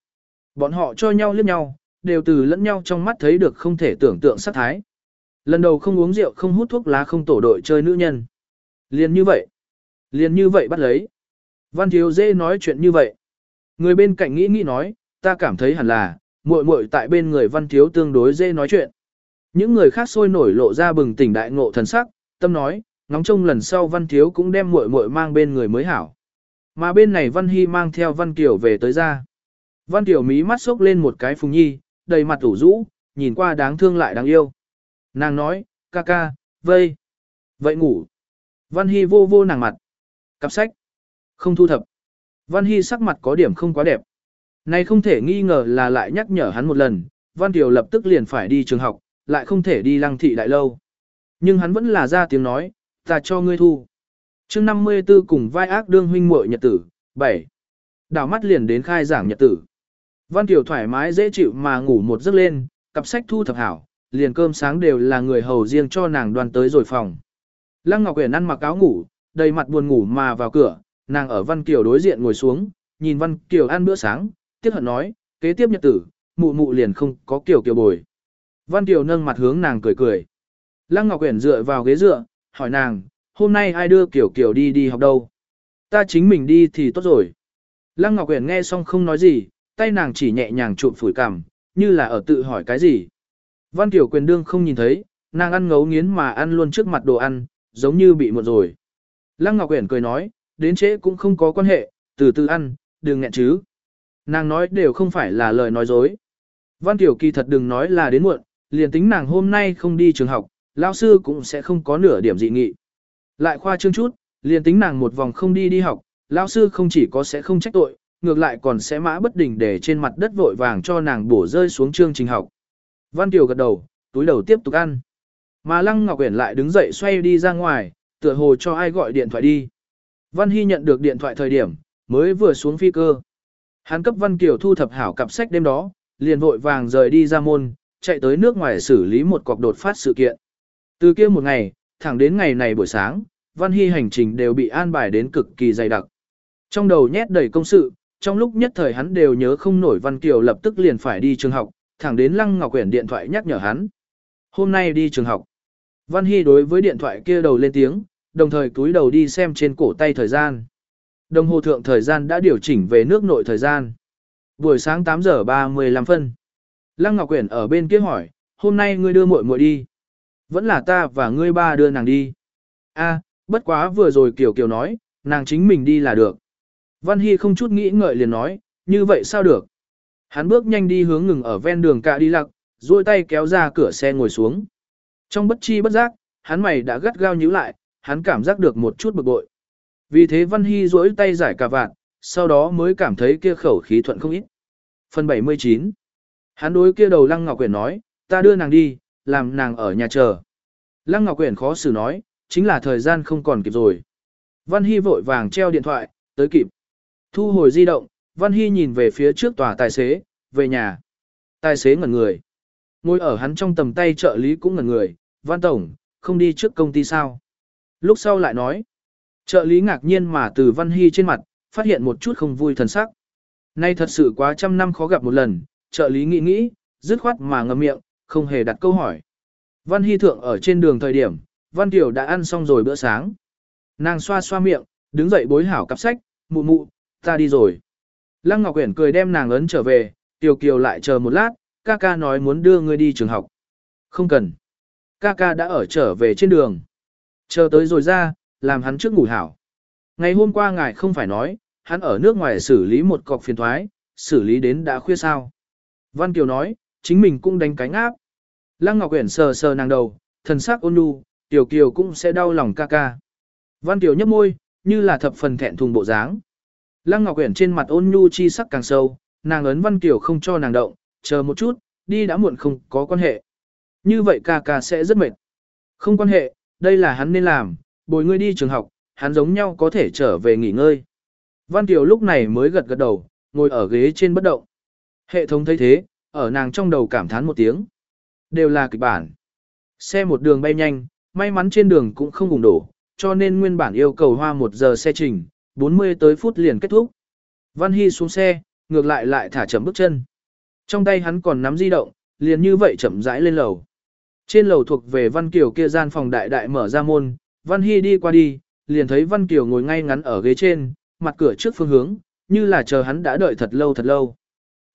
Bọn họ cho nhau liếc nhau, đều từ lẫn nhau trong mắt thấy được không thể tưởng tượng sát thái. Lần đầu không uống rượu không hút thuốc lá không tổ đội chơi nữ nhân. Liền như vậy. Liền như vậy bắt lấy. Văn Thiếu dễ nói chuyện như vậy. Người bên cạnh nghĩ nghĩ nói, ta cảm thấy hẳn là, muội muội tại bên người Văn Thiếu tương đối dễ nói chuyện. Những người khác sôi nổi lộ ra bừng tỉnh đại ngộ thần sắc, tâm nói, ngóng trông lần sau Văn Thiếu cũng đem muội muội mang bên người mới hảo. Mà bên này Văn Hy mang theo Văn Kiều về tới ra. Văn Kiều mí mắt sốc lên một cái phùng nhi, đầy mặt ủ rũ, nhìn qua đáng thương lại đáng yêu. Nàng nói, ca ca, vây. Vậy ngủ. Văn Hy vô vô nàng mặt. Cặp sách. Không thu thập. Văn Hy sắc mặt có điểm không quá đẹp. Này không thể nghi ngờ là lại nhắc nhở hắn một lần, Văn Kiều lập tức liền phải đi trường học, lại không thể đi lăng thị đại lâu. Nhưng hắn vẫn là ra tiếng nói, ta cho ngươi thu. chương 54 cùng vai ác đương huynh muội nhật tử, 7. Đảo mắt liền đến khai giảng nhật tử. Văn Kiều thoải mái dễ chịu mà ngủ một giấc lên, cặp sách thu thập hảo, liền cơm sáng đều là người hầu riêng cho nàng đoàn tới rồi phòng. Lăng Ngọc Uyển ăn mặc áo ngủ, đầy mặt buồn ngủ mà vào cửa, nàng ở Văn Kiều đối diện ngồi xuống, nhìn Văn Kiều ăn bữa sáng, tiếc hận nói, kế tiếp nhật tử, mụ mụ liền không có Kiều Kiều bồi. Văn Kiều nâng mặt hướng nàng cười cười. Lăng Ngọc Uyển dựa vào ghế dựa, hỏi nàng, hôm nay ai đưa Kiều Kiều đi đi học đâu? Ta chính mình đi thì tốt rồi. Lăng Ngọc Uyển nghe xong không nói gì, tay nàng chỉ nhẹ nhàng trụm phủi cằm, như là ở tự hỏi cái gì. Văn Kiều quyền đương không nhìn thấy, nàng ăn ngấu nghiến mà ăn luôn trước mặt đồ ăn, giống như bị muộn rồi. Lăng Ngọc Uyển cười nói, đến trễ cũng không có quan hệ, từ từ ăn, đừng nghẹn chứ. Nàng nói đều không phải là lời nói dối. Văn Kiều Kỳ thật đừng nói là đến muộn, liền tính nàng hôm nay không đi trường học, lao sư cũng sẽ không có nửa điểm dị nghị. Lại khoa trương chút, liền tính nàng một vòng không đi đi học, lao sư không chỉ có sẽ không trách tội, ngược lại còn sẽ mã bất đình để trên mặt đất vội vàng cho nàng bổ rơi xuống chương trình học. Văn Kiều gật đầu, túi đầu tiếp tục ăn. Mà Lăng Ngọc Uyển lại đứng dậy xoay đi ra ngoài, tựa hồ cho ai gọi điện thoại đi. Văn Hy nhận được điện thoại thời điểm, mới vừa xuống phi cơ. Hắn cấp Văn Kiều thu thập hảo cặp sách đêm đó, liền vội vàng rời đi ra môn, chạy tới nước ngoài xử lý một cọc đột phát sự kiện. Từ kia một ngày, thẳng đến ngày này buổi sáng, Văn Hy hành trình đều bị an bài đến cực kỳ dày đặc. Trong đầu nhét đầy công sự, trong lúc nhất thời hắn đều nhớ không nổi Văn Kiều lập tức liền phải đi trường học, thẳng đến Lăng Ngọc Quyển điện thoại nhắc nhở hắn. Hôm nay đi trường học. Văn Hy đối với điện thoại kia đầu lên tiếng, đồng thời túi đầu đi xem trên cổ tay thời gian. Đồng hồ thượng thời gian đã điều chỉnh về nước nội thời gian. Buổi sáng 8 giờ 35 phân. Lăng Ngọc Quyển ở bên kia hỏi, hôm nay ngươi đưa muội muội đi. Vẫn là ta và ngươi ba đưa nàng đi. A, bất quá vừa rồi Kiều Kiều nói, nàng chính mình đi là được. Văn Hy không chút nghĩ ngợi liền nói, như vậy sao được? Hắn bước nhanh đi hướng ngừng ở ven đường cạ đi lặc, duỗi tay kéo ra cửa xe ngồi xuống. Trong bất chi bất giác, hắn mày đã gắt gao nhíu lại, hắn cảm giác được một chút bực bội. Vì thế Văn Hy duỗi tay giải cà vạt, sau đó mới cảm thấy kia khẩu khí thuận không ít. Phần 79 Hắn đối kia đầu Lăng Ngọc Quyển nói, ta đưa nàng đi, làm nàng ở nhà chờ. Lăng Ngọc Quyển khó xử nói, chính là thời gian không còn kịp rồi. Văn Hy vội vàng treo điện thoại, tới kịp. Thu hồi di động, Văn Hy nhìn về phía trước tòa tài xế, về nhà. Tài xế ngẩn người. Ngồi ở hắn trong tầm tay trợ lý cũng ngẩn người, Văn Tổng, không đi trước công ty sao? Lúc sau lại nói, trợ lý ngạc nhiên mà từ Văn Hy trên mặt, phát hiện một chút không vui thần sắc. Nay thật sự quá trăm năm khó gặp một lần, trợ lý nghĩ nghĩ, dứt khoát mà ngậm miệng, không hề đặt câu hỏi. Văn Hy thượng ở trên đường thời điểm, Văn Tiểu đã ăn xong rồi bữa sáng. Nàng xoa xoa miệng, đứng dậy bối hảo cặp sách, mụ mụ, ta đi rồi. Lăng Ngọc Uyển cười đem nàng ấn trở về, Tiểu Kiều lại chờ một lát, ca ca nói muốn đưa ngươi đi trường học. Không cần. Ca ca đã ở trở về trên đường. Chờ tới rồi ra, làm hắn trước ngủ hảo. Ngày hôm qua ngài không phải nói, hắn ở nước ngoài xử lý một cọc phiền thoái, xử lý đến đã khuya sao. Văn Kiều nói, chính mình cũng đánh cánh áp. Lăng Ngọc Uyển sờ sờ nàng đầu, thần sắc ôn nhu, Tiểu Kiều cũng sẽ đau lòng ca ca. Văn Kiều nhấp môi, như là thập phần thẹn thùng bộ dáng. Lăng Ngọc Uyển trên mặt ôn nhu chi sắc càng sâu, nàng ấn Văn Kiều không cho nàng động, chờ một chút, đi đã muộn không có quan hệ. Như vậy ca ca sẽ rất mệt. Không quan hệ, đây là hắn nên làm, bồi ngươi đi trường học, hắn giống nhau có thể trở về nghỉ ngơi. Văn Kiều lúc này mới gật gật đầu, ngồi ở ghế trên bất động. Hệ thống thấy thế, ở nàng trong đầu cảm thán một tiếng. Đều là kịch bản. Xe một đường bay nhanh, may mắn trên đường cũng không bùng đổ, cho nên nguyên bản yêu cầu hoa một giờ xe trình, 40 tới phút liền kết thúc. Văn Hy xuống xe, ngược lại lại thả chậm bước chân. Trong tay hắn còn nắm di động, liền như vậy chậm rãi lên lầu. Trên lầu thuộc về Văn Kiều kia gian phòng đại đại mở ra môn, Văn Hy đi qua đi, liền thấy Văn Kiều ngồi ngay ngắn ở ghế trên, mặt cửa trước phương hướng, như là chờ hắn đã đợi thật lâu thật lâu.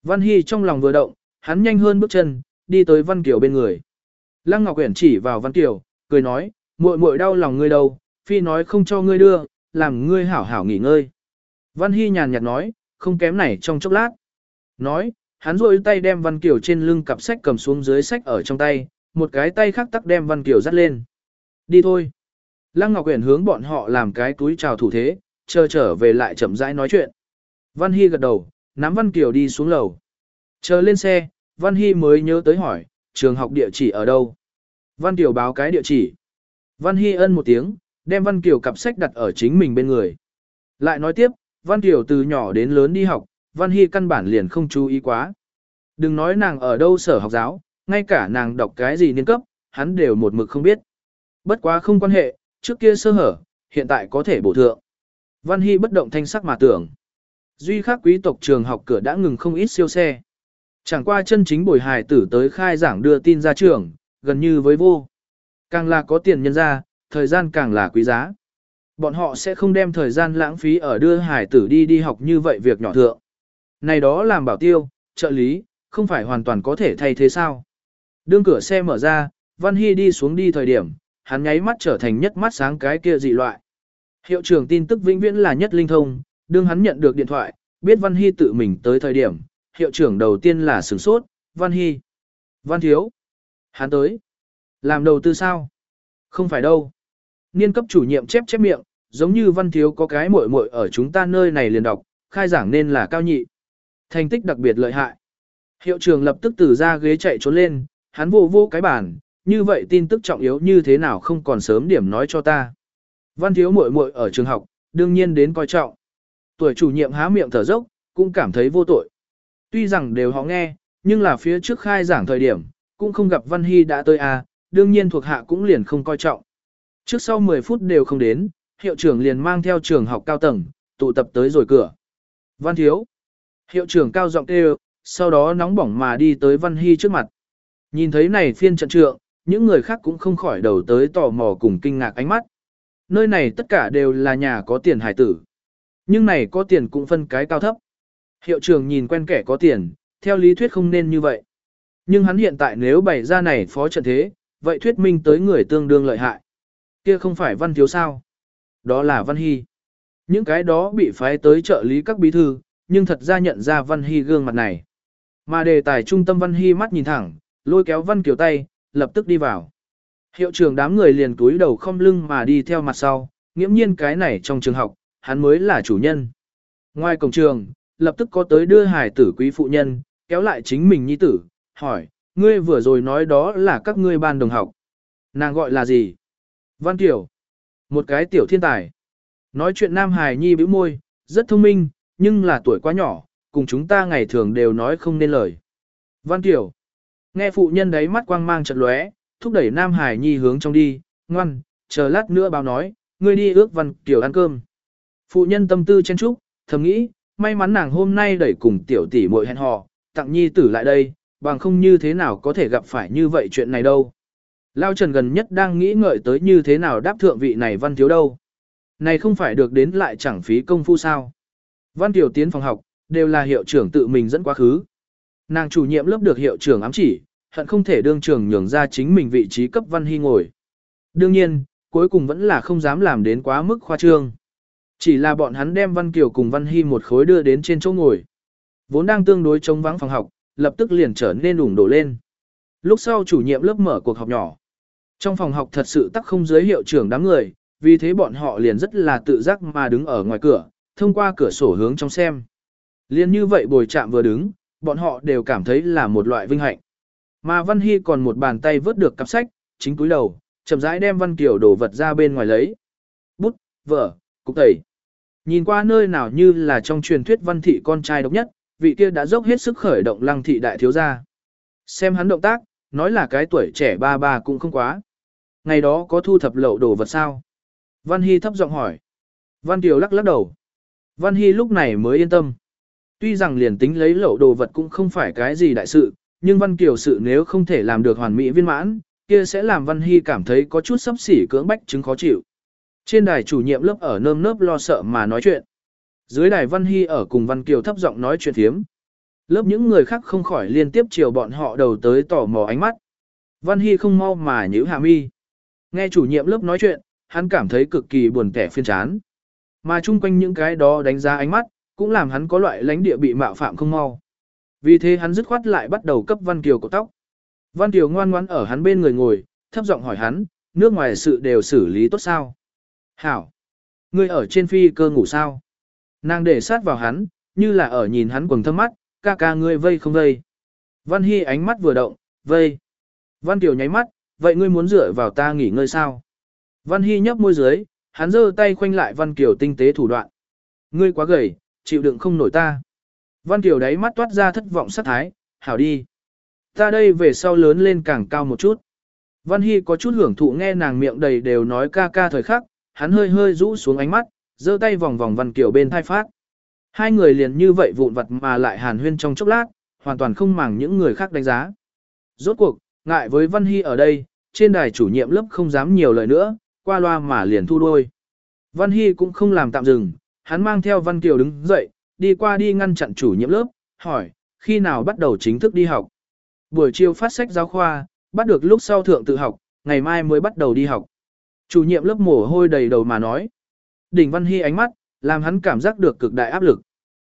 Văn Hy trong lòng vừa động, hắn nhanh hơn bước chân, đi tới Văn Kiều bên người. Lăng Ngọc Uyển chỉ vào Văn Kiều, cười nói, muội muội đau lòng ngươi đâu, phi nói không cho ngươi đưa, làm ngươi hảo hảo nghỉ ngơi. Văn Hy nhàn nhạt nói, không kém này trong chốc lát. Nói, hắn rôi tay đem Văn Kiều trên lưng cặp sách cầm xuống dưới sách ở trong tay, một cái tay khác tắc đem Văn Kiều dắt lên. Đi thôi. Lăng Ngọc Uyển hướng bọn họ làm cái túi chào thủ thế, chờ trở về lại chậm rãi nói chuyện. Văn Hy gật đầu, nắm Văn Kiều đi xuống lầu. Chờ lên xe, Văn Hy mới nhớ tới hỏi, trường học địa chỉ ở đâu. Văn Kiều báo cái địa chỉ. Văn Hy ân một tiếng, đem Văn Kiều cặp sách đặt ở chính mình bên người. Lại nói tiếp, Văn Kiều từ nhỏ đến lớn đi học, Văn Hy căn bản liền không chú ý quá. Đừng nói nàng ở đâu sở học giáo, ngay cả nàng đọc cái gì niên cấp, hắn đều một mực không biết. Bất quá không quan hệ, trước kia sơ hở, hiện tại có thể bổ thượng. Văn Hy bất động thanh sắc mà tưởng. Duy khắc quý tộc trường học cửa đã ngừng không ít siêu xe. Chẳng qua chân chính bồi hài tử tới khai giảng đưa tin ra trường, gần như với vô. Càng là có tiền nhân ra, thời gian càng là quý giá. Bọn họ sẽ không đem thời gian lãng phí ở đưa hải tử đi đi học như vậy việc nhỏ thượng. Này đó làm bảo tiêu, trợ lý, không phải hoàn toàn có thể thay thế sao. Đương cửa xe mở ra, Văn Hy đi xuống đi thời điểm, hắn nháy mắt trở thành nhất mắt sáng cái kia dị loại. Hiệu trưởng tin tức vĩnh viễn là nhất linh thông, đương hắn nhận được điện thoại, biết Văn Hy tự mình tới thời điểm, hiệu trưởng đầu tiên là sửng sốt, Văn Hy. Văn Thiếu. Hắn tới. Làm đầu tư sao? Không phải đâu. Niên cấp chủ nhiệm chép chép miệng, giống như Văn Thiếu có cái muội muội ở chúng ta nơi này liền đọc, khai giảng nên là cao nhị. Thành tích đặc biệt lợi hại. Hiệu trưởng lập tức từ ra ghế chạy trốn lên, hắn vô vô cái bàn, như vậy tin tức trọng yếu như thế nào không còn sớm điểm nói cho ta. Văn thiếu muội muội ở trường học, đương nhiên đến coi trọng. Tuổi chủ nhiệm há miệng thở dốc, cũng cảm thấy vô tội. Tuy rằng đều họ nghe, nhưng là phía trước khai giảng thời điểm, cũng không gặp Văn Hy đã tới à, đương nhiên thuộc hạ cũng liền không coi trọng. Trước sau 10 phút đều không đến, hiệu trưởng liền mang theo trường học cao tầng, tụ tập tới rồi cửa. Văn thiếu. Hiệu trưởng cao giọng kêu, sau đó nóng bỏng mà đi tới Văn Hy trước mặt. Nhìn thấy này phiên trận trượng, những người khác cũng không khỏi đầu tới tò mò cùng kinh ngạc ánh mắt. Nơi này tất cả đều là nhà có tiền hải tử. Nhưng này có tiền cũng phân cái cao thấp. Hiệu trưởng nhìn quen kẻ có tiền, theo lý thuyết không nên như vậy. Nhưng hắn hiện tại nếu bày ra này phó trận thế, vậy thuyết minh tới người tương đương lợi hại. Kia không phải văn thiếu sao. Đó là văn hy. Những cái đó bị phái tới trợ lý các bí thư, nhưng thật ra nhận ra văn hy gương mặt này. Mà đề tài trung tâm văn hy mắt nhìn thẳng, lôi kéo văn kiều tay, lập tức đi vào. Hiệu trưởng đám người liền túi đầu không lưng mà đi theo mặt sau, nghiễm nhiên cái này trong trường học, hắn mới là chủ nhân. Ngoài cổng trường, lập tức có tới đưa hải tử quý phụ nhân, kéo lại chính mình nhi tử, hỏi, ngươi vừa rồi nói đó là các ngươi ban đồng học. Nàng gọi là gì? Văn Kiều. Một cái tiểu thiên tài. Nói chuyện Nam Hải Nhi bĩu môi, rất thông minh, nhưng là tuổi quá nhỏ, cùng chúng ta ngày thường đều nói không nên lời. Văn Kiều. Nghe phụ nhân đấy mắt quang mang chật lóe, thúc đẩy Nam Hải Nhi hướng trong đi, ngoan, chờ lát nữa báo nói, ngươi đi ước Văn Kiều ăn cơm. Phụ nhân tâm tư chen trúc, thầm nghĩ, may mắn nàng hôm nay đẩy cùng tiểu tỷ muội hẹn hò, tặng nhi tử lại đây, bằng không như thế nào có thể gặp phải như vậy chuyện này đâu. Lao Trần gần nhất đang nghĩ ngợi tới như thế nào đáp thượng vị này văn thiếu đâu. Này không phải được đến lại chẳng phí công phu sao. Văn tiểu tiến phòng học, đều là hiệu trưởng tự mình dẫn quá khứ. Nàng chủ nhiệm lớp được hiệu trưởng ám chỉ, hận không thể đương trường nhường ra chính mình vị trí cấp văn hy ngồi. Đương nhiên, cuối cùng vẫn là không dám làm đến quá mức khoa trương. Chỉ là bọn hắn đem Văn Kiều cùng Văn Hy một khối đưa đến trên chỗ ngồi. Vốn đang tương đối trống vắng phòng học, lập tức liền trở nên ủng đổ lên. Lúc sau chủ nhiệm lớp mở cuộc học nhỏ. Trong phòng học thật sự tắc không giới hiệu trưởng đám người, vì thế bọn họ liền rất là tự giác mà đứng ở ngoài cửa, thông qua cửa sổ hướng trong xem. Liên như vậy bồi chạm vừa đứng, bọn họ đều cảm thấy là một loại vinh hạnh. Mà Văn Hy còn một bàn tay vớt được cặp sách, chính túi đầu, chậm rãi đem Văn Kiều đổ vật ra bên ngoài lấy. Bút, vở, cục tẩy. Nhìn qua nơi nào như là trong truyền thuyết văn thị con trai độc nhất, vị kia đã dốc hết sức khởi động lăng thị đại thiếu gia. Xem hắn động tác, nói là cái tuổi trẻ ba ba cũng không quá. Ngày đó có thu thập lậu đồ vật sao? Văn Hy thấp giọng hỏi. Văn Kiều lắc lắc đầu. Văn Hy lúc này mới yên tâm. Tuy rằng liền tính lấy lậu đồ vật cũng không phải cái gì đại sự, nhưng Văn Kiều sự nếu không thể làm được hoàn mỹ viên mãn, kia sẽ làm Văn Hy cảm thấy có chút sấp xỉ cưỡng bách chứng khó chịu. Trên đài chủ nhiệm lớp ở nơm nớp lo sợ mà nói chuyện. Dưới đài Văn Hy ở cùng Văn Kiều thấp giọng nói chuyện thiếm. Lớp những người khác không khỏi liên tiếp chiều bọn họ đầu tới tỏ mò ánh mắt. Văn Hy không mau mà nhíu hạ mi. Nghe chủ nhiệm lớp nói chuyện, hắn cảm thấy cực kỳ buồn kẻ phiên chán. Mà chung quanh những cái đó đánh giá ánh mắt, cũng làm hắn có loại lãnh địa bị mạo phạm không mau. Vì thế hắn dứt khoát lại bắt đầu cấp Văn Kiều cổ tóc. Văn Kiều ngoan ngoãn ở hắn bên người ngồi, thấp giọng hỏi hắn, nước ngoài sự đều xử lý tốt sao? Hảo! Ngươi ở trên phi cơ ngủ sao? Nàng để sát vào hắn, như là ở nhìn hắn quầng thâm mắt, ca ca ngươi vây không vây. Văn Hy ánh mắt vừa động, vây. Văn Kiều nháy mắt, vậy ngươi muốn dựa vào ta nghỉ ngơi sao? Văn Hy nhấp môi dưới, hắn giơ tay khoanh lại Văn Kiều tinh tế thủ đoạn. Ngươi quá gầy, chịu đựng không nổi ta. Văn Kiều đáy mắt toát ra thất vọng sát thái, hảo đi. Ta đây về sau lớn lên càng cao một chút. Văn Hy có chút hưởng thụ nghe nàng miệng đầy đều nói ca ca thời khắc, hắn hơi hơi rũ xuống ánh mắt, giơ tay vòng vòng Văn Kiều bên thai phát. Hai người liền như vậy vụn vặt mà lại hàn huyên trong chốc lát, hoàn toàn không màng những người khác đánh giá. Rốt cuộc, ngại với Văn Hy ở đây, trên đài chủ nhiệm lớp không dám nhiều lời nữa, qua loa mà liền thu đôi. Văn Hy cũng không làm tạm dừng, hắn mang theo Văn Kiều đứng dậy, đi qua đi ngăn chặn chủ nhiệm lớp, hỏi, khi nào bắt đầu chính thức đi học. Buổi chiều phát sách giáo khoa, bắt được lúc sau thượng tự học, ngày mai mới bắt đầu đi học. Chủ nhiệm lớp mồ hôi đầy đầu mà nói. Đỉnh Văn Hy ánh mắt, làm hắn cảm giác được cực đại áp lực.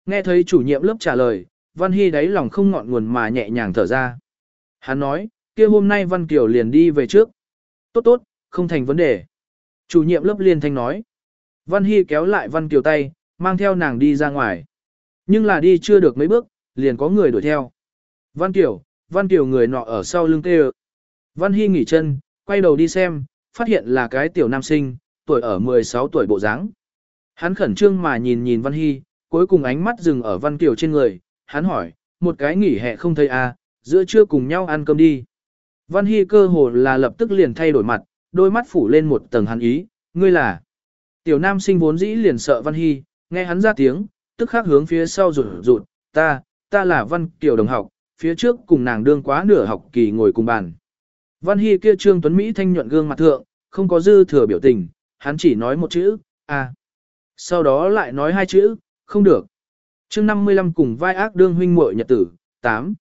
Nghe thấy chủ nhiệm lớp trả lời, Văn Hy đáy lòng không ngọn nguồn mà nhẹ nhàng thở ra. Hắn nói, kia hôm nay Văn Kiều liền đi về trước. Tốt tốt, không thành vấn đề. Chủ nhiệm lớp liên thanh nói. Văn Hy kéo lại Văn Kiều tay, mang theo nàng đi ra ngoài. Nhưng là đi chưa được mấy bước, liền có người đuổi theo. Văn Kiều, Văn Kiều người nọ ở sau lưng tê Văn Hy nghỉ chân, quay đầu đi xem, phát hiện là cái tiểu nam sinh, tuổi ở 16 tuổi bộ dáng. Hắn khẩn trương mà nhìn nhìn Văn Hy, cuối cùng ánh mắt dừng ở Văn Kiều trên người, hắn hỏi, một cái nghỉ hè không thấy à, giữa trưa cùng nhau ăn cơm đi. Văn Hy cơ hồ là lập tức liền thay đổi mặt, đôi mắt phủ lên một tầng hắn ý, ngươi là. Tiểu nam sinh vốn dĩ liền sợ Văn Hy, nghe hắn ra tiếng, tức khắc hướng phía sau rụt rụt, ta, ta là Văn Kiều đồng học, phía trước cùng nàng đương quá nửa học kỳ ngồi cùng bàn. Văn Hy kia trương tuấn Mỹ thanh nhuận gương mặt thượng, không có dư thừa biểu tình, hắn chỉ nói một chữ, à. Sau đó lại nói hai chữ, không được. chương 55 cùng vai ác đương huynh muội nhật tử, 8.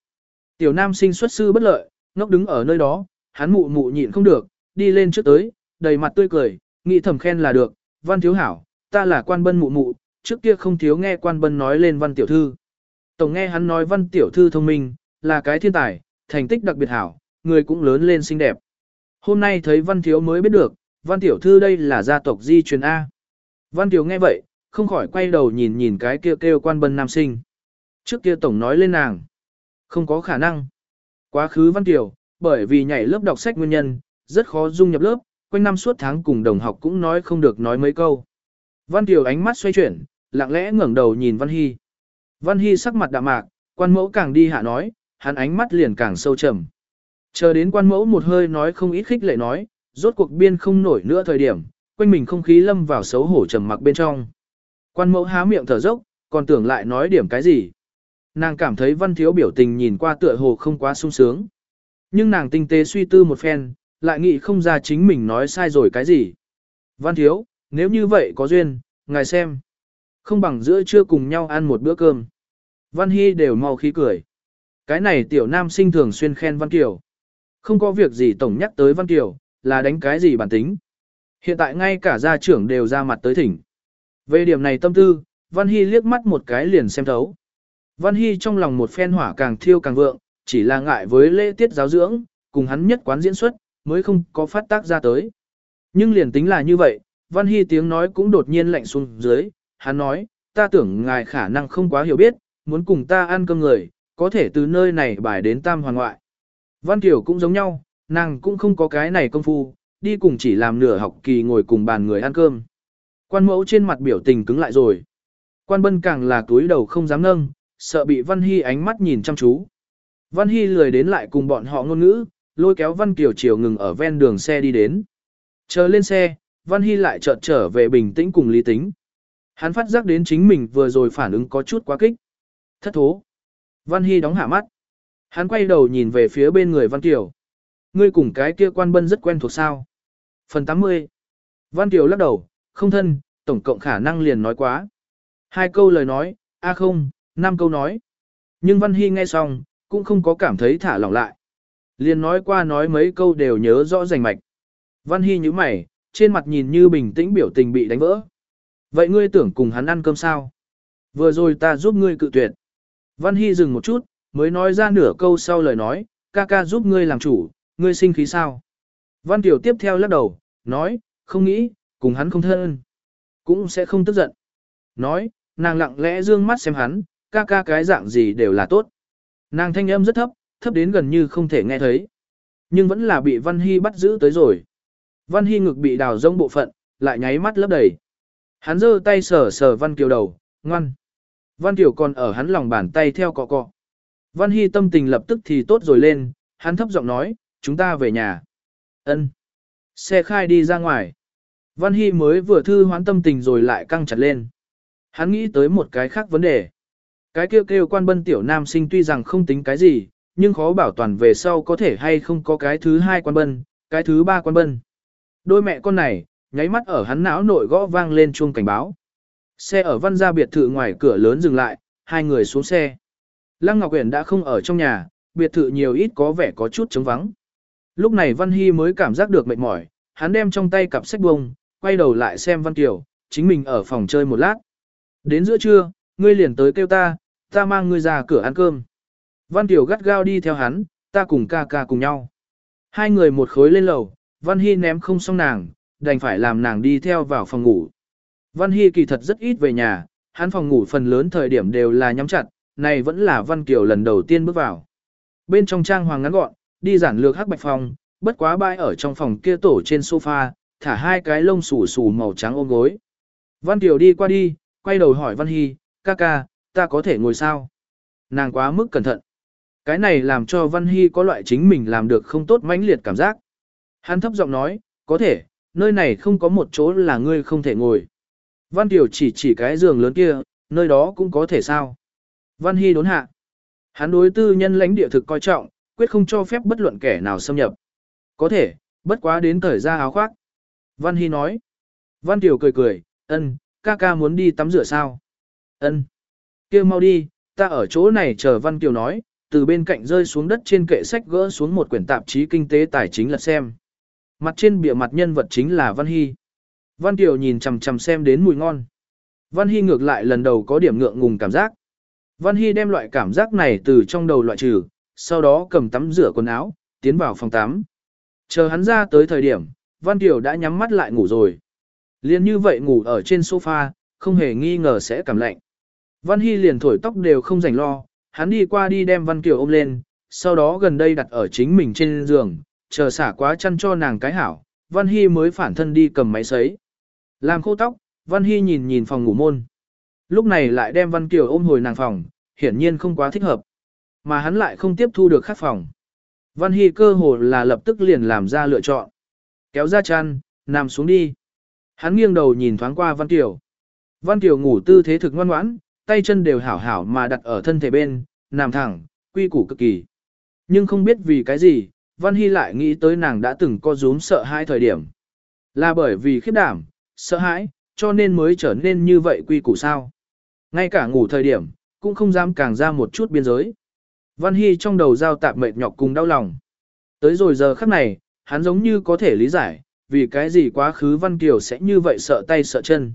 Tiểu nam sinh xuất sư bất lợi, ngốc đứng ở nơi đó, hắn mụ mụ nhịn không được, đi lên trước tới, đầy mặt tươi cười, nghĩ thầm khen là được, văn thiếu hảo, ta là quan bân mụ mụ, trước kia không thiếu nghe quan bân nói lên văn tiểu thư. Tổng nghe hắn nói văn tiểu thư thông minh, là cái thiên tài, thành tích đặc biệt hảo, người cũng lớn lên xinh đẹp. Hôm nay thấy văn thiếu mới biết được, văn tiểu thư đây là gia tộc di truyền A. Văn tiểu nghe vậy, không khỏi quay đầu nhìn nhìn cái kia kêu, kêu quan bân nam sinh. Trước kia tổng nói lên nàng. Không có khả năng. Quá khứ văn tiểu, bởi vì nhảy lớp đọc sách nguyên nhân, rất khó dung nhập lớp, quanh năm suốt tháng cùng đồng học cũng nói không được nói mấy câu. Văn tiểu ánh mắt xoay chuyển, lặng lẽ ngẩng đầu nhìn Văn Hy. Văn Hy sắc mặt đạm mạc, quan mẫu càng đi hạ nói, hắn ánh mắt liền càng sâu trầm. Chờ đến quan mẫu một hơi nói không ít khích lệ nói, rốt cuộc biên không nổi nữa thời điểm, quanh mình không khí lâm vào xấu hổ trầm mặc bên trong. Quan mẫu há miệng thở dốc, còn tưởng lại nói điểm cái gì. Nàng cảm thấy văn thiếu biểu tình nhìn qua tựa hồ không quá sung sướng. Nhưng nàng tinh tế suy tư một phen, lại nghĩ không ra chính mình nói sai rồi cái gì. Văn thiếu, nếu như vậy có duyên, ngài xem. Không bằng giữa trưa cùng nhau ăn một bữa cơm. Văn Hy đều mau khí cười. Cái này tiểu nam sinh thường xuyên khen Văn Kiều. Không có việc gì tổng nhắc tới Văn Kiều, là đánh cái gì bản tính. Hiện tại ngay cả gia trưởng đều ra mặt tới thỉnh. Về điểm này tâm tư, Văn Hy liếc mắt một cái liền xem thấu. Văn Hy trong lòng một phen hỏa càng thiêu càng vượng, chỉ là ngại với lễ tiết giáo dưỡng, cùng hắn nhất quán diễn xuất, mới không có phát tác ra tới. Nhưng liền tính là như vậy, Văn Hy tiếng nói cũng đột nhiên lạnh xuống dưới, hắn nói, ta tưởng ngài khả năng không quá hiểu biết, muốn cùng ta ăn cơm người, có thể từ nơi này bài đến tam hoàn ngoại. Văn Kiều cũng giống nhau, nàng cũng không có cái này công phu, đi cùng chỉ làm nửa học kỳ ngồi cùng bàn người ăn cơm. Quan mẫu trên mặt biểu tình cứng lại rồi. Quan bân càng là túi đầu không dám nâng, sợ bị Văn Hy ánh mắt nhìn chăm chú. Văn Hy lười đến lại cùng bọn họ ngôn ngữ, lôi kéo Văn Kiều chiều ngừng ở ven đường xe đi đến. Chờ lên xe, Văn Hy lại chợt trở về bình tĩnh cùng lý tính. Hắn phát giác đến chính mình vừa rồi phản ứng có chút quá kích. Thất thố. Văn Hy đóng hạ mắt. Hắn quay đầu nhìn về phía bên người Văn Kiều. Ngươi cùng cái kia quan bân rất quen thuộc sao. Phần 80. Văn Kiều lắc đầu, không thân, tổng cộng khả năng liền nói quá. Hai câu lời nói, a à không, năm câu nói. Nhưng Văn Hy nghe xong, cũng không có cảm thấy thả lỏng lại. Liền nói qua nói mấy câu đều nhớ rõ rành mạch. Văn Hy như mày, trên mặt nhìn như bình tĩnh biểu tình bị đánh vỡ. Vậy ngươi tưởng cùng hắn ăn cơm sao? Vừa rồi ta giúp ngươi cự tuyệt. Văn Hy dừng một chút, mới nói ra nửa câu sau lời nói, ca ca giúp ngươi làm chủ, ngươi sinh khí sao? Văn Tiểu tiếp theo lắc đầu, nói, không nghĩ, cùng hắn không thân. Cũng sẽ không tức giận. Nói, nàng lặng lẽ dương mắt xem hắn, ca ca cái dạng gì đều là tốt. Nàng thanh âm rất thấp, thấp đến gần như không thể nghe thấy. Nhưng vẫn là bị Văn Hy bắt giữ tới rồi. Văn Hy ngực bị đào rông bộ phận, lại nháy mắt lấp đầy. Hắn giơ tay sờ sờ Văn Kiều đầu, ngoan. Văn Kiều còn ở hắn lòng bàn tay theo cọ cọ. Văn Hy tâm tình lập tức thì tốt rồi lên, hắn thấp giọng nói, chúng ta về nhà. Ân. Xe khai đi ra ngoài. Văn Hy mới vừa thư hoán tâm tình rồi lại căng chặt lên. Hắn nghĩ tới một cái khác vấn đề. Cái kêu kêu quan bân tiểu nam sinh tuy rằng không tính cái gì, nhưng khó bảo toàn về sau có thể hay không có cái thứ hai quan bân, cái thứ ba quan bân. Đôi mẹ con này, nháy mắt ở hắn não nội gõ vang lên chuông cảnh báo. Xe ở văn gia biệt thự ngoài cửa lớn dừng lại, hai người xuống xe. Lăng Ngọc Uyển đã không ở trong nhà, biệt thự nhiều ít có vẻ có chút trống vắng. Lúc này Văn Hy mới cảm giác được mệt mỏi, hắn đem trong tay cặp sách bông, quay đầu lại xem Văn Kiều, chính mình ở phòng chơi một lát. Đến giữa trưa, ngươi liền tới kêu ta, ta mang ngươi ra cửa ăn cơm. Văn Kiều gắt gao đi theo hắn, ta cùng ca ca cùng nhau. Hai người một khối lên lầu, Văn Hy ném không xong nàng, đành phải làm nàng đi theo vào phòng ngủ. Văn Hy kỳ thật rất ít về nhà, hắn phòng ngủ phần lớn thời điểm đều là nhắm chặt, này vẫn là Văn Kiều lần đầu tiên bước vào. Bên trong trang hoàng ngắn gọn, đi giản lược hắc bạch phòng, bất quá bãi ở trong phòng kia tổ trên sofa, thả hai cái lông xù xù màu trắng ôm gối. Văn Kiều đi qua đi, quay đầu hỏi Văn Hy, ca ca, ta có thể ngồi sao? Nàng quá mức cẩn thận. Cái này làm cho Văn Hy có loại chính mình làm được không tốt mãnh liệt cảm giác. Hắn thấp giọng nói, có thể, nơi này không có một chỗ là ngươi không thể ngồi. Văn Kiều chỉ chỉ cái giường lớn kia, nơi đó cũng có thể sao. Văn Hy đốn hạ. Hắn đối tư nhân lãnh địa thực coi trọng, quyết không cho phép bất luận kẻ nào xâm nhập. Có thể, bất quá đến thời ra áo khoác. Văn Hy nói. Văn Tiểu cười cười, ân, ca ca muốn đi tắm rửa sao? Ân. kia mau đi, ta ở chỗ này chờ Văn Kiều nói, từ bên cạnh rơi xuống đất trên kệ sách gỡ xuống một quyển tạp chí kinh tế tài chính lật xem. Mặt trên bìa mặt nhân vật chính là Văn Hy. Văn Kiều nhìn chằm chằm xem đến mùi ngon. Văn Hy ngược lại lần đầu có điểm ngượng ngùng cảm giác. Văn Hy đem loại cảm giác này từ trong đầu loại trừ, sau đó cầm tắm rửa quần áo, tiến vào phòng tắm. Chờ hắn ra tới thời điểm, Văn Kiều đã nhắm mắt lại ngủ rồi. Liên như vậy ngủ ở trên sofa, không hề nghi ngờ sẽ cảm lạnh. Văn Hy liền thổi tóc đều không rảnh lo, hắn đi qua đi đem Văn Kiều ôm lên, sau đó gần đây đặt ở chính mình trên giường, chờ xả quá chăn cho nàng cái hảo, Văn Hy mới phản thân đi cầm máy sấy. Làm khô tóc, Văn Hy nhìn nhìn phòng ngủ môn. Lúc này lại đem Văn Kiều ôm hồi nàng phòng, hiển nhiên không quá thích hợp. Mà hắn lại không tiếp thu được khắc phòng. Văn Hy cơ hồ là lập tức liền làm ra lựa chọn. Kéo ra chăn, nằm xuống đi. Hắn nghiêng đầu nhìn thoáng qua Văn Kiều. Văn Kiều ngủ tư thế thực ngoan ngoãn, tay chân đều hảo hảo mà đặt ở thân thể bên, nằm thẳng, quy củ cực kỳ. Nhưng không biết vì cái gì, Văn Hy lại nghĩ tới nàng đã từng có rúm sợ hai thời điểm. Là bởi vì khiếp đảm, sợ hãi, cho nên mới trở nên như vậy quy củ sao. Ngay cả ngủ thời điểm, cũng không dám càng ra một chút biên giới. Văn Hy trong đầu giao tạp mệt nhọc cùng đau lòng. Tới rồi giờ khắc này, hắn giống như có thể lý giải, vì cái gì quá khứ Văn Kiều sẽ như vậy sợ tay sợ chân.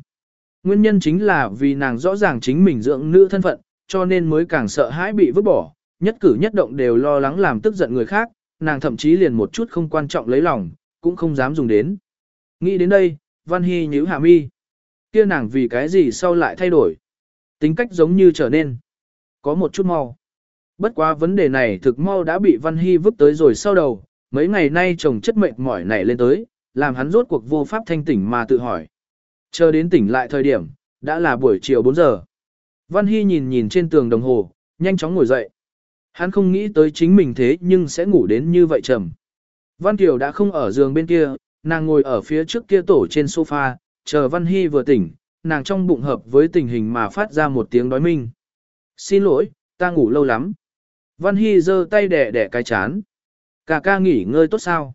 Nguyên nhân chính là vì nàng rõ ràng chính mình dưỡng nữ thân phận, cho nên mới càng sợ hãi bị vứt bỏ, nhất cử nhất động đều lo lắng làm tức giận người khác, nàng thậm chí liền một chút không quan trọng lấy lòng, cũng không dám dùng đến. Nghĩ đến đây, Văn Hy nhíu hạ mi. Kia nàng vì cái gì sau lại thay đổi? Tính cách giống như trở nên. Có một chút mau. Bất quá vấn đề này thực mau đã bị Văn Hy vứt tới rồi sau đầu, mấy ngày nay chồng chất mệt mỏi nảy lên tới, làm hắn rốt cuộc vô pháp thanh tỉnh mà tự hỏi. Chờ đến tỉnh lại thời điểm, đã là buổi chiều 4 giờ. Văn Hy nhìn nhìn trên tường đồng hồ, nhanh chóng ngồi dậy. Hắn không nghĩ tới chính mình thế nhưng sẽ ngủ đến như vậy trầm. Văn Kiều đã không ở giường bên kia, nàng ngồi ở phía trước kia tổ trên sofa, chờ Văn Hy vừa tỉnh, nàng trong bụng hợp với tình hình mà phát ra một tiếng đói minh. Xin lỗi, ta ngủ lâu lắm. Văn Hy giơ tay đẻ đẻ cái chán. Cà ca nghỉ ngơi tốt sao?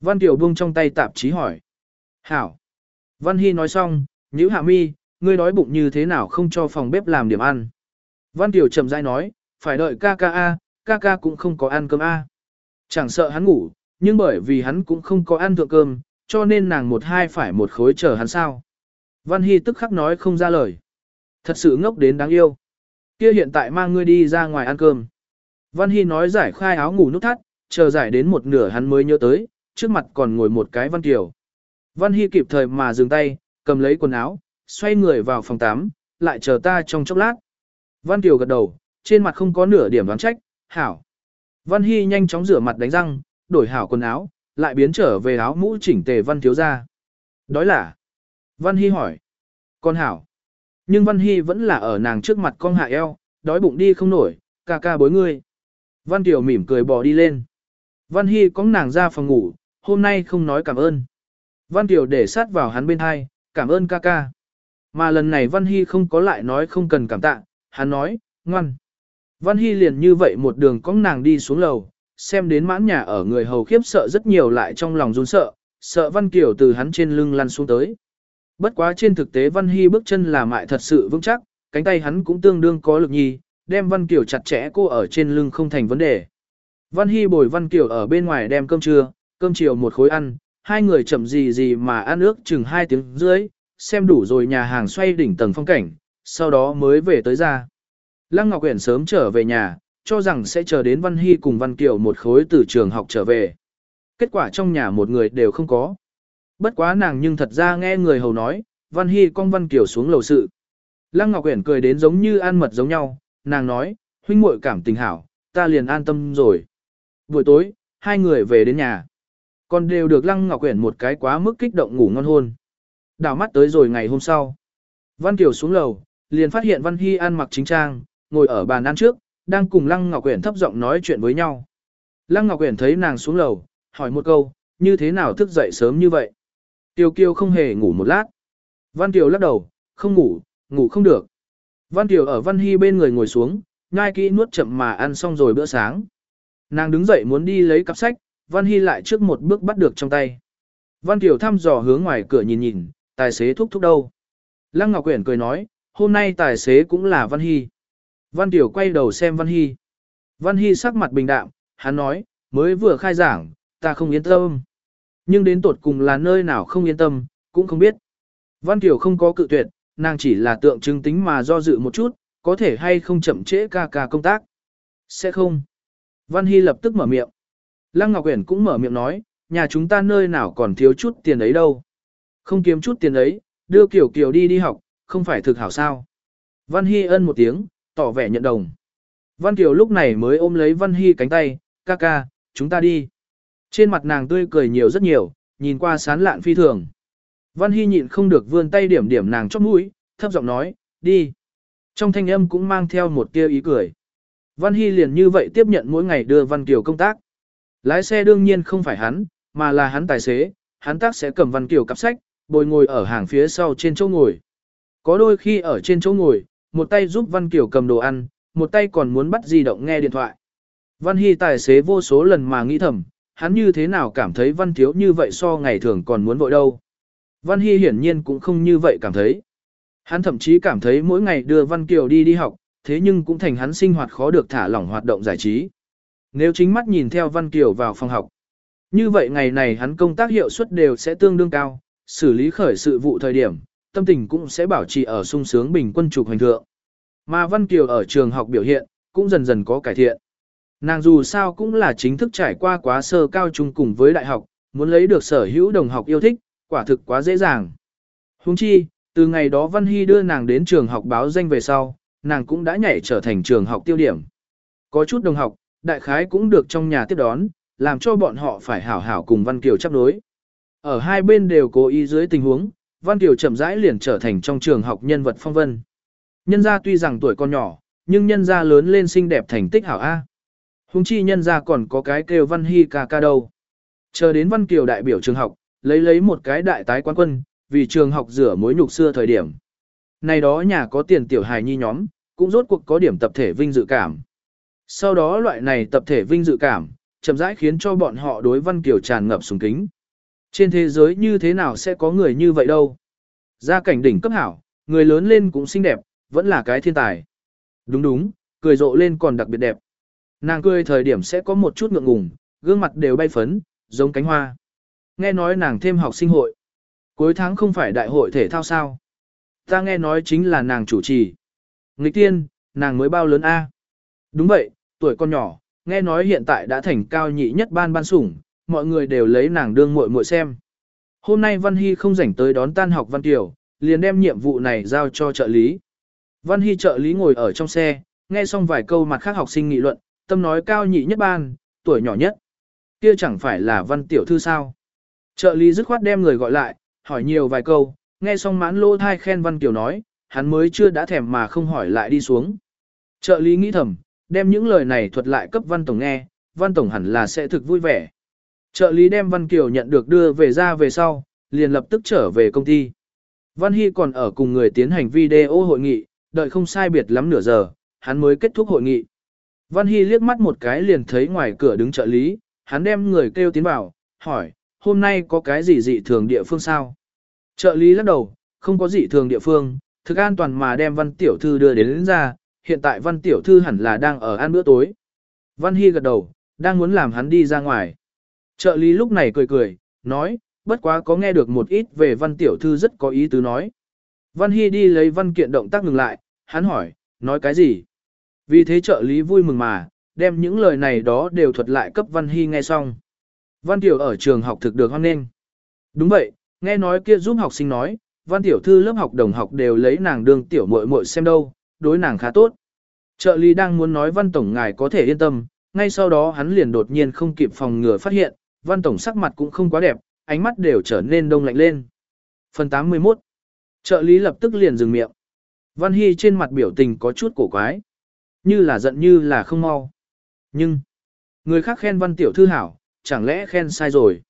Văn tiểu buông trong tay tạp chí hỏi. Hảo. Văn Hy nói xong, nhữ hạ mi, ngươi đói bụng như thế nào không cho phòng bếp làm điểm ăn. Văn tiểu chậm rãi nói, phải đợi ca ca a, ca ca cũng không có ăn cơm a. Chẳng sợ hắn ngủ, nhưng bởi vì hắn cũng không có ăn thượng cơm, cho nên nàng một hai phải một khối chờ hắn sao. Văn Hy tức khắc nói không ra lời. Thật sự ngốc đến đáng yêu. Kia hiện tại mang ngươi đi ra ngoài ăn cơm. Văn Hy nói giải khai áo ngủ nút thắt, chờ giải đến một nửa hắn mới nhớ tới, trước mặt còn ngồi một cái Văn Kiều. Văn Hy kịp thời mà dừng tay, cầm lấy quần áo, xoay người vào phòng tắm, lại chờ ta trong chốc lát. Văn Kiều gật đầu, trên mặt không có nửa điểm đoán trách, hảo. Văn Hy nhanh chóng rửa mặt đánh răng, đổi hảo quần áo, lại biến trở về áo mũ chỉnh tề Văn thiếu ra. Đói là. Văn Hy hỏi. Con hảo. Nhưng Văn Hy vẫn là ở nàng trước mặt con hạ eo, đói bụng đi không nổi, ca ca bối ngươi. Văn Tiểu mỉm cười bò đi lên. Văn Hy có nàng ra phòng ngủ, hôm nay không nói cảm ơn. Văn Tiểu để sát vào hắn bên hai, cảm ơn ca ca. Mà lần này Văn Hy không có lại nói không cần cảm tạ, hắn nói, ngoan. Văn Hy liền như vậy một đường có nàng đi xuống lầu, xem đến mãn nhà ở người hầu khiếp sợ rất nhiều lại trong lòng run sợ, sợ Văn Kiều từ hắn trên lưng lăn xuống tới. Bất quá trên thực tế Văn Hy bước chân là mại thật sự vững chắc, cánh tay hắn cũng tương đương có lực nhi, đem Văn Kiều chặt chẽ cô ở trên lưng không thành vấn đề. Văn Hy bồi Văn Kiều ở bên ngoài đem cơm trưa, cơm chiều một khối ăn, hai người chậm gì gì mà ăn ước chừng hai tiếng rưỡi, xem đủ rồi nhà hàng xoay đỉnh tầng phong cảnh, sau đó mới về tới ra. Lăng Ngọc Uyển sớm trở về nhà, cho rằng sẽ chờ đến Văn Hy cùng Văn Kiều một khối từ trường học trở về. Kết quả trong nhà một người đều không có. Bất quá nàng nhưng thật ra nghe người hầu nói, Văn Hy con Văn Kiều xuống lầu sự. Lăng Ngọc Uyển cười đến giống như ăn mật giống nhau, nàng nói, huynh muội cảm tình hảo, ta liền an tâm rồi. Buổi tối, hai người về đến nhà. Còn đều được Lăng Ngọc Uyển một cái quá mức kích động ngủ ngon hôn. Đảo mắt tới rồi ngày hôm sau. Văn Kiều xuống lầu, liền phát hiện Văn Hy ăn mặc chính trang, ngồi ở bàn ăn trước, đang cùng Lăng Ngọc Uyển thấp giọng nói chuyện với nhau. Lăng Ngọc Uyển thấy nàng xuống lầu, hỏi một câu, như thế nào thức dậy sớm như vậy? Tiêu Kiều không hề ngủ một lát. Văn Kiều lắc đầu, không ngủ, ngủ không được. Văn Kiều ở Văn Hy bên người ngồi xuống, nhai kỹ nuốt chậm mà ăn xong rồi bữa sáng. Nàng đứng dậy muốn đi lấy cặp sách, Văn Hy lại trước một bước bắt được trong tay. Văn Kiều thăm dò hướng ngoài cửa nhìn nhìn, tài xế thúc thúc đâu. Lăng Ngọc Quyển cười nói, hôm nay tài xế cũng là Văn Hy. Văn Kiều quay đầu xem Văn Hy. Văn Hy sắc mặt bình đạm, hắn nói, mới vừa khai giảng, ta không yên tâm. Nhưng đến tột cùng là nơi nào không yên tâm, cũng không biết. Văn Kiều không có cự tuyệt, nàng chỉ là tượng trưng tính mà do dự một chút, có thể hay không chậm trễ ca ca công tác. Sẽ không. Văn Hy lập tức mở miệng. Lăng Ngọc Uyển cũng mở miệng nói, nhà chúng ta nơi nào còn thiếu chút tiền ấy đâu. Không kiếm chút tiền ấy, đưa Kiều Kiều đi đi học, không phải thực hảo sao. Văn Hy ân một tiếng, tỏ vẻ nhận đồng. Văn Kiều lúc này mới ôm lấy Văn Hy cánh tay, ca ca, chúng ta đi. Trên mặt nàng tươi cười nhiều rất nhiều, nhìn qua sán lạn phi thường. Văn Hy nhịn không được vươn tay điểm điểm nàng chóp mũi, thấp giọng nói, đi. Trong thanh âm cũng mang theo một tia ý cười. Văn Hy liền như vậy tiếp nhận mỗi ngày đưa Văn Kiều công tác. Lái xe đương nhiên không phải hắn, mà là hắn tài xế, hắn tác sẽ cầm Văn Kiều cặp sách, bồi ngồi ở hàng phía sau trên chỗ ngồi. Có đôi khi ở trên chỗ ngồi, một tay giúp Văn Kiều cầm đồ ăn, một tay còn muốn bắt di động nghe điện thoại. Văn Hy tài xế vô số lần mà nghĩ thầm, hắn như thế nào cảm thấy Văn Thiếu như vậy so ngày thường còn muốn vội đâu. Văn Hy hiển nhiên cũng không như vậy cảm thấy. Hắn thậm chí cảm thấy mỗi ngày đưa Văn Kiều đi đi học, thế nhưng cũng thành hắn sinh hoạt khó được thả lỏng hoạt động giải trí. Nếu chính mắt nhìn theo Văn Kiều vào phòng học, như vậy ngày này hắn công tác hiệu suất đều sẽ tương đương cao, xử lý khởi sự vụ thời điểm, tâm tình cũng sẽ bảo trì ở sung sướng bình quân trục hành thượng. Mà Văn Kiều ở trường học biểu hiện, cũng dần dần có cải thiện. Nàng dù sao cũng là chính thức trải qua quá sơ cao trung cùng với đại học, muốn lấy được sở hữu đồng học yêu thích, quả thực quá dễ dàng. Huống chi, từ ngày đó Văn Hy đưa nàng đến trường học báo danh về sau, nàng cũng đã nhảy trở thành trường học tiêu điểm. Có chút đồng học, đại khái cũng được trong nhà tiếp đón, làm cho bọn họ phải hảo hảo cùng Văn Kiều chấp đối. Ở hai bên đều cố ý dưới tình huống, Văn Kiều chậm rãi liền trở thành trong trường học nhân vật phong vân. Nhân gia tuy rằng tuổi còn nhỏ, nhưng nhân gia lớn lên xinh đẹp thành tích hảo A. Hùng chi nhân gia còn có cái kêu Văn Hy ca ca đâu. Chờ đến Văn Kiều đại biểu trường học, lấy lấy một cái đại tái quán quân, vì trường học rửa mối nhục xưa thời điểm. Này đó nhà có tiền tiểu hài nhi nhóm, cũng rốt cuộc có điểm tập thể vinh dự cảm. Sau đó loại này tập thể vinh dự cảm, chậm rãi khiến cho bọn họ đối Văn Kiều tràn ngập sùng kính. Trên thế giới như thế nào sẽ có người như vậy đâu? Gia cảnh đỉnh cấp hảo, người lớn lên cũng xinh đẹp, vẫn là cái thiên tài. Đúng đúng, cười rộ lên còn đặc biệt đẹp. Nàng cười thời điểm sẽ có một chút ngượng ngùng, gương mặt đều bay phấn, giống cánh hoa. Nghe nói nàng thêm học sinh hội. Cuối tháng không phải đại hội thể thao sao. Ta nghe nói chính là nàng chủ trì. Nghịch tiên, nàng mới bao lớn A. Đúng vậy, tuổi con nhỏ, nghe nói hiện tại đã thành cao nhị nhất ban ban sủng, mọi người đều lấy nàng đương muội muội xem. Hôm nay Văn Hy không rảnh tới đón tan học Văn Kiều, liền đem nhiệm vụ này giao cho trợ lý. Văn Hy trợ lý ngồi ở trong xe, nghe xong vài câu mặt khác học sinh nghị luận, tâm nói cao nhị nhất ban, tuổi nhỏ nhất. Kia chẳng phải là Văn Tiểu Thư sao? Trợ lý dứt khoát đem người gọi lại, hỏi nhiều vài câu, nghe xong mãn lô thai khen Văn Kiều nói, hắn mới chưa đã thèm mà không hỏi lại đi xuống. Trợ lý nghĩ thầm, đem những lời này thuật lại cấp Văn Tổng nghe, Văn Tổng hẳn là sẽ thực vui vẻ. Trợ lý đem Văn Kiều nhận được đưa về ra về sau, liền lập tức trở về công ty. Văn Hy còn ở cùng người tiến hành video hội nghị, đợi không sai biệt lắm nửa giờ, hắn mới kết thúc hội nghị. Văn Hy liếc mắt một cái liền thấy ngoài cửa đứng trợ lý, hắn đem người kêu tiến vào, hỏi, hôm nay có cái gì dị thường địa phương sao? Trợ lý lắc đầu, không có dị thường địa phương, thực an toàn mà đem văn tiểu thư đưa đến, đến ra, hiện tại văn tiểu thư hẳn là đang ở ăn bữa tối. Văn Hy gật đầu, đang muốn làm hắn đi ra ngoài. Trợ lý lúc này cười cười, nói, bất quá có nghe được một ít về văn tiểu thư rất có ý tứ nói. Văn Hy đi lấy văn kiện động tác ngừng lại, hắn hỏi, nói cái gì? Vì thế trợ lý vui mừng mà, đem những lời này đó đều thuật lại cấp Văn Hy nghe xong. Văn Tiểu ở trường học thực được hoan nghênh. Đúng vậy, nghe nói kia giúp học sinh nói, Văn Tiểu thư lớp học đồng học đều lấy nàng đương tiểu muội muội xem đâu, đối nàng khá tốt. Trợ lý đang muốn nói Văn Tổng ngài có thể yên tâm, ngay sau đó hắn liền đột nhiên không kịp phòng ngừa phát hiện, Văn Tổng sắc mặt cũng không quá đẹp, ánh mắt đều trở nên đông lạnh lên. Phần 81 Trợ lý lập tức liền dừng miệng. Văn Hy trên mặt biểu tình có chút cổ quái. Như là giận như là không mau. Nhưng, người khác khen Văn Tiểu Thư hảo, chẳng lẽ khen sai rồi.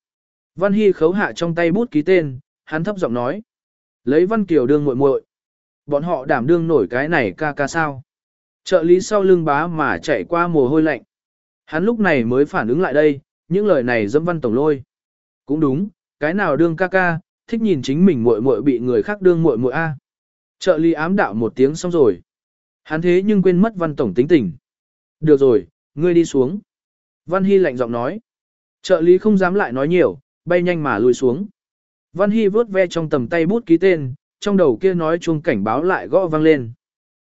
Văn Hy khấu hạ trong tay bút ký tên, hắn thấp giọng nói. Lấy Văn Kiều đương muội muội Bọn họ đảm đương nổi cái này ca ca sao. Trợ lý sau lưng bá mà chạy qua mồ hôi lạnh. Hắn lúc này mới phản ứng lại đây, những lời này dâm văn tổng lôi. Cũng đúng, cái nào đương ca ca, thích nhìn chính mình muội muội bị người khác đương muội muội a. Trợ lý ám đạo một tiếng xong rồi. Hắn thế nhưng quên mất văn tổng tính tình. Được rồi, ngươi đi xuống. Văn Hy lạnh giọng nói. Trợ lý không dám lại nói nhiều, bay nhanh mà lùi xuống. Văn Hy vớt ve trong tầm tay bút ký tên, trong đầu kia nói chuông cảnh báo lại gõ vang lên.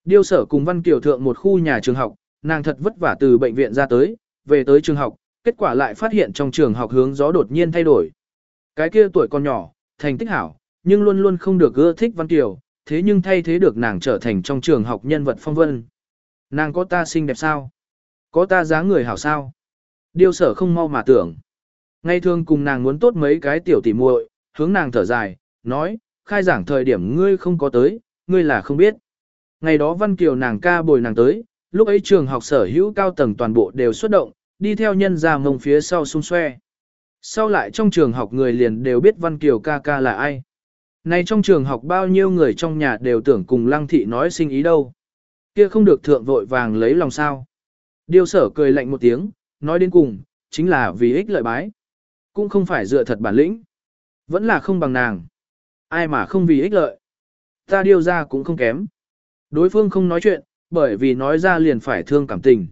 Điêu sở cùng Văn Kiều thượng một khu nhà trường học, nàng thật vất vả từ bệnh viện ra tới, về tới trường học, kết quả lại phát hiện trong trường học hướng gió đột nhiên thay đổi. Cái kia tuổi còn nhỏ, thành tích hảo, nhưng luôn luôn không được ưa thích Văn Kiều, thế nhưng thay thế được nàng trở thành trong trường học nhân vật phong vân. Nàng có ta xinh đẹp sao? Có ta dáng người hảo sao? Điêu sở không mau mà tưởng. Ngay thường cùng nàng muốn tốt mấy cái tiểu tỉ muội, hướng nàng thở dài, nói, khai giảng thời điểm ngươi không có tới, ngươi là không biết. Ngày đó Văn Kiều nàng ca bồi nàng tới, lúc ấy trường học sở hữu cao tầng toàn bộ đều xuất động, đi theo nhân ra mông phía sau xung xoe. Sau lại trong trường học người liền đều biết Văn Kiều ca ca là ai. Này trong trường học bao nhiêu người trong nhà đều tưởng cùng lăng thị nói sinh ý đâu. Kia không được thượng vội vàng lấy lòng sao. Điêu sở cười lạnh một tiếng, nói đến cùng, chính là vì ích lợi bái. Cũng không phải dựa thật bản lĩnh. Vẫn là không bằng nàng. Ai mà không vì ích lợi. Ta điêu ra cũng không kém. Đối phương không nói chuyện, bởi vì nói ra liền phải thương cảm tình.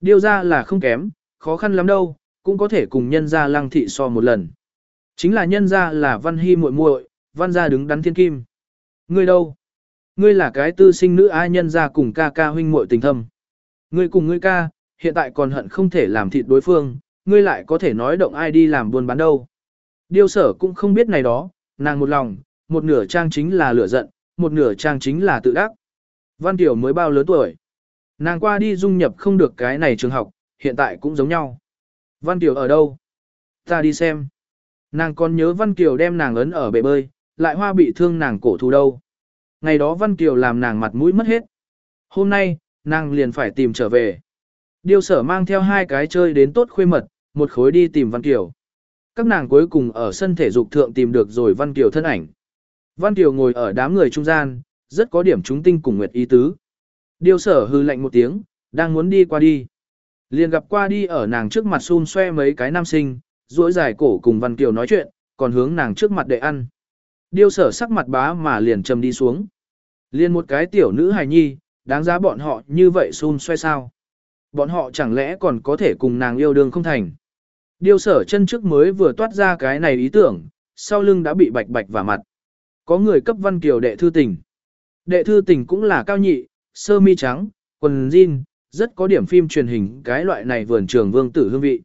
Điêu ra là không kém, khó khăn lắm đâu, cũng có thể cùng nhân ra lăng thị so một lần. Chính là nhân ra là văn hy muội muội, văn ra đứng đắn thiên kim. Ngươi đâu? Ngươi là cái tư sinh nữ ai nhân ra cùng ca ca huynh muội tình thâm. Ngươi cùng ngươi ca, hiện tại còn hận không thể làm thịt đối phương, ngươi lại có thể nói động ai đi làm buôn bán đâu. Điêu sở cũng không biết này đó, nàng một lòng, một nửa trang chính là lửa giận, một nửa trang chính là tự đắc. Văn Tiểu mới bao lớn tuổi. Nàng qua đi dung nhập không được cái này trường học, hiện tại cũng giống nhau. Văn Tiểu ở đâu? Ta đi xem. Nàng còn nhớ Văn Kiều đem nàng ấn ở bể bơi, lại hoa bị thương nàng cổ thù đâu. Ngày đó Văn Kiều làm nàng mặt mũi mất hết. Hôm nay, nàng liền phải tìm trở về. Điêu sở mang theo hai cái chơi đến tốt khuê mật, một khối đi tìm Văn Kiều. Các nàng cuối cùng ở sân thể dục thượng tìm được rồi Văn Kiều thân ảnh. Văn Kiều ngồi ở đám người trung gian, rất có điểm chúng tinh cùng nguyệt ý tứ. Điêu sở hư lạnh một tiếng, đang muốn đi qua đi. Liền gặp qua đi ở nàng trước mặt xun xoe mấy cái nam sinh, duỗi dài cổ cùng Văn Kiều nói chuyện, còn hướng nàng trước mặt để ăn. Điêu sở sắc mặt bá mà liền trầm đi xuống. Liền một cái tiểu nữ hài nhi, đáng giá bọn họ như vậy xun xoe sao. Bọn họ chẳng lẽ còn có thể cùng nàng yêu đương không thành. Điêu sở chân trước mới vừa toát ra cái này ý tưởng, sau lưng đã bị bạch bạch vào mặt. Có người cấp Văn Kiều đệ thư tình. Đệ thư tình cũng là cao nhị, sơ mi trắng, quần jean, rất có điểm phim truyền hình cái loại này vườn trường vương tử hương vị.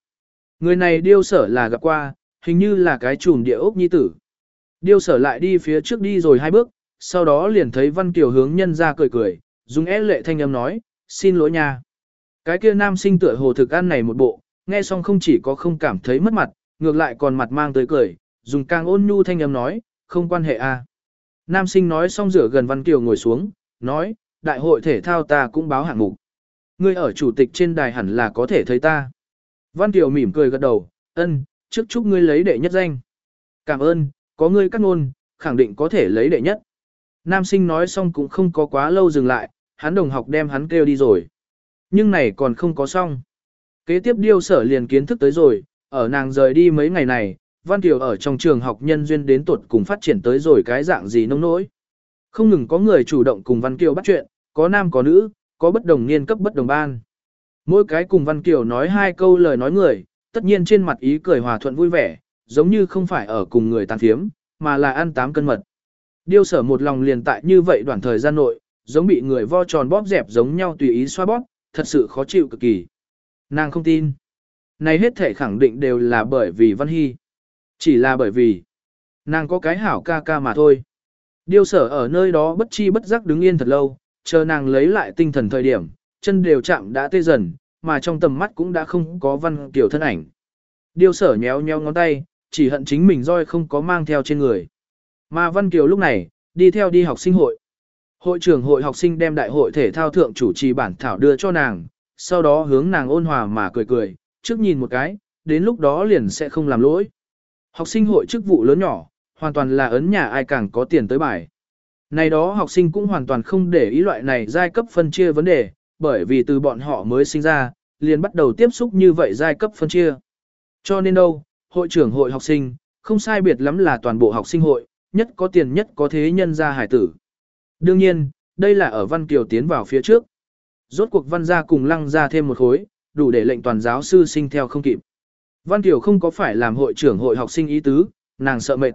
Người này điêu sở là gặp qua, hình như là cái chùm địa ốc nhi tử. Điêu sở lại đi phía trước đi rồi hai bước, sau đó liền thấy Văn Kiều hướng nhân ra cười cười, dùng é lệ thanh âm nói, xin lỗi nha. Cái kia nam sinh tựa hồ thực ăn này một bộ, nghe xong không chỉ có không cảm thấy mất mặt, ngược lại còn mặt mang tới cười, dùng càng ôn nhu thanh âm nói, không quan hệ a. À. Nam sinh nói xong rửa gần Văn Kiều ngồi xuống, nói, đại hội thể thao ta cũng báo hạng mục. Ngươi ở chủ tịch trên đài hẳn là có thể thấy ta. Văn Kiều mỉm cười gật đầu, ân, trước chúc ngươi lấy đệ nhất danh. Cảm ơn, có ngươi cắt ngôn, khẳng định có thể lấy đệ nhất. Nam sinh nói xong cũng không có quá lâu dừng lại, hắn đồng học đem hắn kêu đi rồi. Nhưng này còn không có xong. Kế tiếp điêu sở liền kiến thức tới rồi, ở nàng rời đi mấy ngày này, Văn Kiều ở trong trường học nhân duyên đến tuột cùng phát triển tới rồi cái dạng gì nông nỗi. Không ngừng có người chủ động cùng Văn Kiều bắt chuyện, có nam có nữ, có bất đồng niên cấp bất đồng ban. Mỗi cái cùng Văn Kiều nói hai câu lời nói người, tất nhiên trên mặt ý cười hòa thuận vui vẻ, giống như không phải ở cùng người tàn phiếm, mà là ăn tám cân mật. Điêu sở một lòng liền tại như vậy đoạn thời gian nội, giống bị người vo tròn bóp dẹp giống nhau tùy ý xoa bóp, thật sự khó chịu cực kỳ. Nàng không tin. Này hết thể khẳng định đều là bởi vì Văn Hy. Chỉ là bởi vì nàng có cái hảo ca ca mà thôi. Điêu sở ở nơi đó bất chi bất giác đứng yên thật lâu, chờ nàng lấy lại tinh thần thời điểm, chân đều chạm đã tê dần, mà trong tầm mắt cũng đã không có Văn tiểu thân ảnh. Điêu sở nhéo nhéo ngón tay, chỉ hận chính mình roi không có mang theo trên người. Mà Văn Kiều lúc này, đi theo đi học sinh hội. Hội trưởng hội học sinh đem đại hội thể thao thượng chủ trì bản thảo đưa cho nàng, sau đó hướng nàng ôn hòa mà cười cười, trước nhìn một cái, đến lúc đó liền sẽ không làm lỗi. Học sinh hội chức vụ lớn nhỏ, hoàn toàn là ấn nhà ai càng có tiền tới bài. Này đó học sinh cũng hoàn toàn không để ý loại này giai cấp phân chia vấn đề, bởi vì từ bọn họ mới sinh ra, liền bắt đầu tiếp xúc như vậy giai cấp phân chia. Cho nên đâu, hội trưởng hội học sinh, không sai biệt lắm là toàn bộ học sinh hội, nhất có tiền nhất có thế nhân gia hải tử. Đương nhiên, đây là ở Văn Kiều tiến vào phía trước. Rốt cuộc Văn gia cùng Lăng gia thêm một khối, đủ để lệnh toàn giáo sư sinh theo không kịp. Văn Kiều không có phải làm hội trưởng hội học sinh ý tứ, nàng sợ mệt.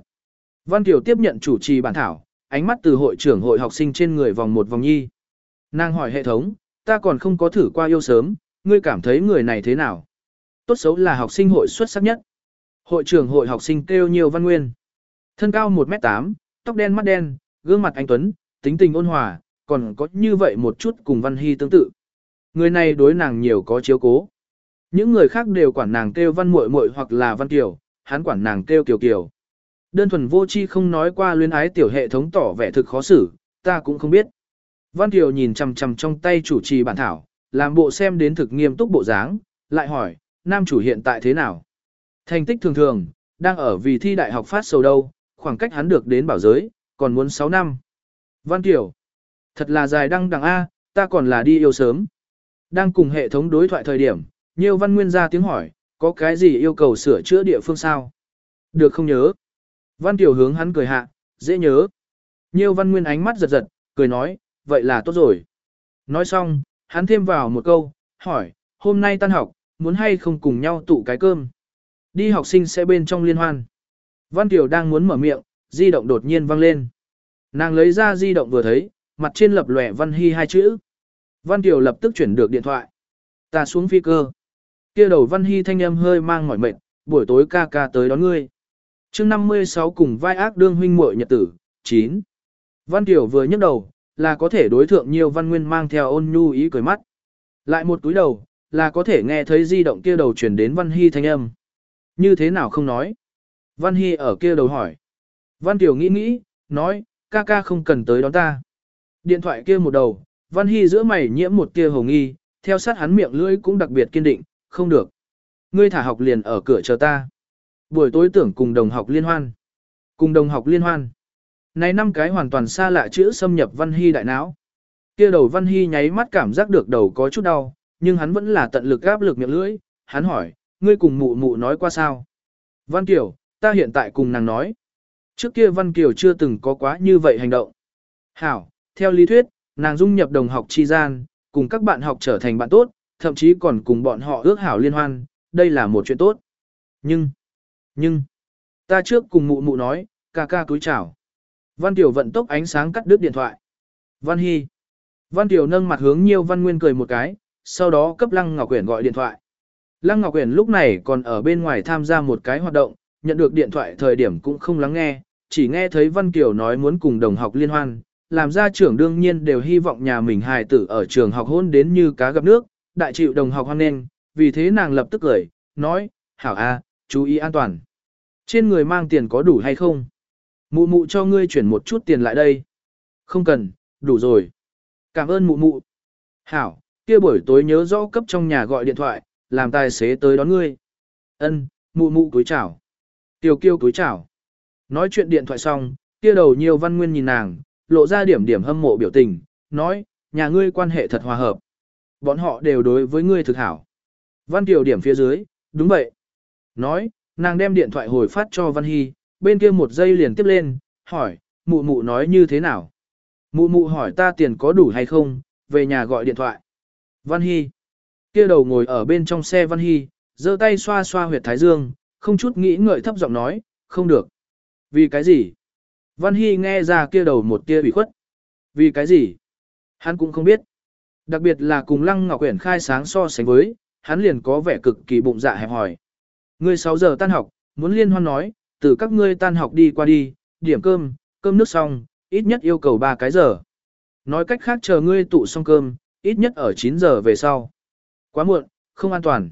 Văn Kiều tiếp nhận chủ trì bản thảo, ánh mắt từ hội trưởng hội học sinh trên người vòng một vòng nhi. Nàng hỏi hệ thống, ta còn không có thử qua yêu sớm, ngươi cảm thấy người này thế nào? Tốt xấu là học sinh hội xuất sắc nhất. Hội trưởng hội học sinh kêu nhiều văn nguyên. Thân cao 1m8, tóc đen mắt đen, gương mặt anh Tuấn, tính tình ôn hòa, còn có như vậy một chút cùng Văn Hy tương tự. Người này đối nàng nhiều có chiếu cố. Những người khác đều quản nàng kêu Văn Muội Muội hoặc là Văn Kiều, hắn quản nàng kêu Kiều Kiều. Đơn thuần vô chi không nói qua luyến ái tiểu hệ thống tỏ vẻ thực khó xử, ta cũng không biết. Văn Kiều nhìn chằm chằm trong tay chủ trì bản thảo, làm bộ xem đến thực nghiêm túc bộ dáng, lại hỏi, nam chủ hiện tại thế nào? Thành tích thường thường, đang ở vì thi đại học phát sầu đâu, khoảng cách hắn được đến bảo giới, còn muốn 6 năm. Văn tiểu, thật là dài đăng đằng A, ta còn là đi yêu sớm. Đang cùng hệ thống đối thoại thời điểm, nhiều văn nguyên ra tiếng hỏi, có cái gì yêu cầu sửa chữa địa phương sao? Được không nhớ? Văn tiểu hướng hắn cười hạ, dễ nhớ. Nhiều văn nguyên ánh mắt giật giật, cười nói, vậy là tốt rồi. Nói xong, hắn thêm vào một câu, hỏi, hôm nay tan học, muốn hay không cùng nhau tụ cái cơm? Đi học sinh sẽ bên trong liên hoan. Văn Kiều đang muốn mở miệng, di động đột nhiên vang lên. Nàng lấy ra di động vừa thấy, mặt trên lập lòe Văn Hy hai chữ. Văn Kiều lập tức chuyển được điện thoại. Ta xuống phi cơ. Kia đầu Văn Hy thanh âm hơi mang mỏi mệt, buổi tối ca ca tới đón ngươi. chương 56 cùng vai ác đương huynh muội nhật tử, 9. Văn Kiều vừa nhấc đầu, là có thể đối thượng nhiều văn nguyên mang theo ôn nhu ý cười mắt. Lại một túi đầu, là có thể nghe thấy di động kia đầu chuyển đến Văn Hy thanh âm. Như thế nào không nói? Văn Hy ở kia đầu hỏi. Văn Tiểu nghĩ nghĩ, nói, ca ca không cần tới đón ta. Điện thoại kia một đầu, Văn Hy giữa mày nhiễm một tia hồng nghi, theo sát hắn miệng lưỡi cũng đặc biệt kiên định, không được. Ngươi thả học liền ở cửa chờ ta. Buổi tối tưởng cùng đồng học liên hoan. Cùng đồng học liên hoan. Này năm cái hoàn toàn xa lạ chữ xâm nhập Văn Hy đại não. Kia đầu Văn Hy nháy mắt cảm giác được đầu có chút đau, nhưng hắn vẫn là tận lực gáp lực miệng lưỡi, hắn hỏi, ngươi cùng mụ mụ nói qua sao? Văn Kiều, ta hiện tại cùng nàng nói. Trước kia Văn Kiều chưa từng có quá như vậy hành động. Hảo, theo lý thuyết, nàng dung nhập đồng học chi gian, cùng các bạn học trở thành bạn tốt, thậm chí còn cùng bọn họ ước hảo liên hoan, đây là một chuyện tốt. Nhưng, nhưng, ta trước cùng mụ mụ nói, ca ca cúi chào. Văn Kiều vận tốc ánh sáng cắt đứt điện thoại. Văn Hy. Văn Kiều nâng mặt hướng nhiều Văn Nguyên cười một cái, sau đó cấp Lăng Ngọc Quyển gọi điện thoại. Lăng Ngọc Uyển lúc này còn ở bên ngoài tham gia một cái hoạt động, nhận được điện thoại thời điểm cũng không lắng nghe, chỉ nghe thấy Văn Kiều nói muốn cùng đồng học liên hoan, làm ra trưởng đương nhiên đều hy vọng nhà mình hài tử ở trường học hôn đến như cá gặp nước, đại chịu đồng học hoan nghênh, vì thế nàng lập tức cười, nói, hảo a, chú ý an toàn. Trên người mang tiền có đủ hay không? Mụ mụ cho ngươi chuyển một chút tiền lại đây. Không cần, đủ rồi. Cảm ơn mụ mụ. Hảo, kia buổi tối nhớ rõ cấp trong nhà gọi điện thoại, làm tài xế tới đón ngươi. Ân, mụ mụ cúi chào. Tiểu kiêu cúi chào. Nói chuyện điện thoại xong, kia đầu nhiều văn nguyên nhìn nàng, lộ ra điểm điểm hâm mộ biểu tình, nói, nhà ngươi quan hệ thật hòa hợp. Bọn họ đều đối với ngươi thực hảo. Văn Kiều điểm phía dưới, đúng vậy. Nói, nàng đem điện thoại hồi phát cho Văn Hy, bên kia một giây liền tiếp lên, hỏi, mụ mụ nói như thế nào? Mụ mụ hỏi ta tiền có đủ hay không, về nhà gọi điện thoại. Văn Hy. Kia đầu ngồi ở bên trong xe Văn Hy, giơ tay xoa xoa huyệt thái dương, không chút nghĩ ngợi thấp giọng nói, không được. Vì cái gì? Văn Hy nghe ra kia đầu một tia bị khuất. Vì cái gì? Hắn cũng không biết. Đặc biệt là cùng Lăng Ngọc uyển khai sáng so sánh với, hắn liền có vẻ cực kỳ bụng dạ hẹp hỏi. Ngươi 6 giờ tan học, muốn liên hoan nói, từ các ngươi tan học đi qua đi, điểm cơm, cơm nước xong, ít nhất yêu cầu 3 cái giờ. Nói cách khác chờ ngươi tụ xong cơm, ít nhất ở 9 giờ về sau. Quá muộn, không an toàn.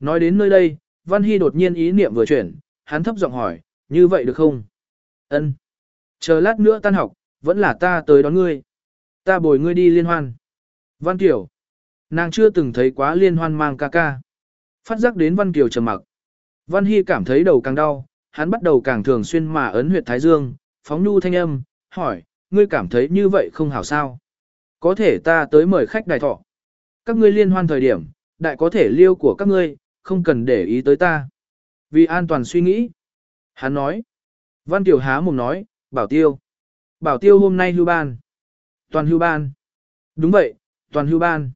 Nói đến nơi đây, Văn Hy đột nhiên ý niệm vừa chuyển, hắn thấp giọng hỏi, như vậy được không? Ân. Chờ lát nữa tan học, vẫn là ta tới đón ngươi. Ta bồi ngươi đi liên hoan. Văn Kiều. Nàng chưa từng thấy quá liên hoan mang ca ca. Phát giác đến Văn Kiều trầm mặc. Văn Hy cảm thấy đầu càng đau, hắn bắt đầu càng thường xuyên mà ấn huyệt thái dương, phóng nhu thanh âm, hỏi, ngươi cảm thấy như vậy không hảo sao? Có thể ta tới mời khách đại thọ các ngươi liên hoan thời điểm, đại có thể liêu của các ngươi, không cần để ý tới ta. Vì an toàn suy nghĩ. Hắn nói. Văn Tiểu há mồm nói, bảo tiêu. Bảo tiêu hôm nay hưu ban. Toàn hưu ban. Đúng vậy, toàn hưu ban.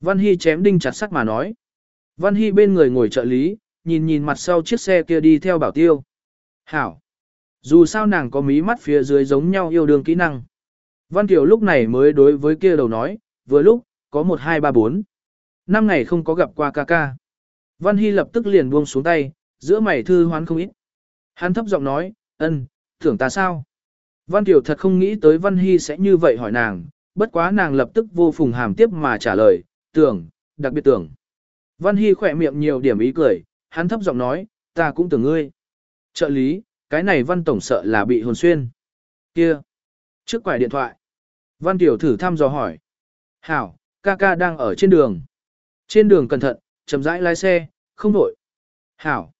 Văn Hy chém đinh chặt sắt mà nói. Văn Hy bên người ngồi trợ lý, nhìn nhìn mặt sau chiếc xe kia đi theo bảo tiêu. Hảo. Dù sao nàng có mí mắt phía dưới giống nhau yêu đương kỹ năng. Văn Kiều lúc này mới đối với kia đầu nói, vừa lúc, có một hai ba bốn. Năm ngày không có gặp qua ca ca. Văn Hy lập tức liền buông xuống tay, giữa mày thư hoán không ít. Hắn thấp giọng nói, ân, tưởng ta sao? Văn Kiều thật không nghĩ tới Văn Hy sẽ như vậy hỏi nàng, bất quá nàng lập tức vô phùng hàm tiếp mà trả lời, tưởng, đặc biệt tưởng. Văn Hy khỏe miệng nhiều điểm ý cười, hắn thấp giọng nói, ta cũng tưởng ngươi. Trợ lý, cái này Văn Tổng sợ là bị hồn xuyên. Kia. Trước quải điện thoại. Văn Kiều thử thăm dò hỏi. Hảo, ca ca đang ở trên đường. Trên đường cẩn thận, chậm rãi lái xe, không đổi. Hảo.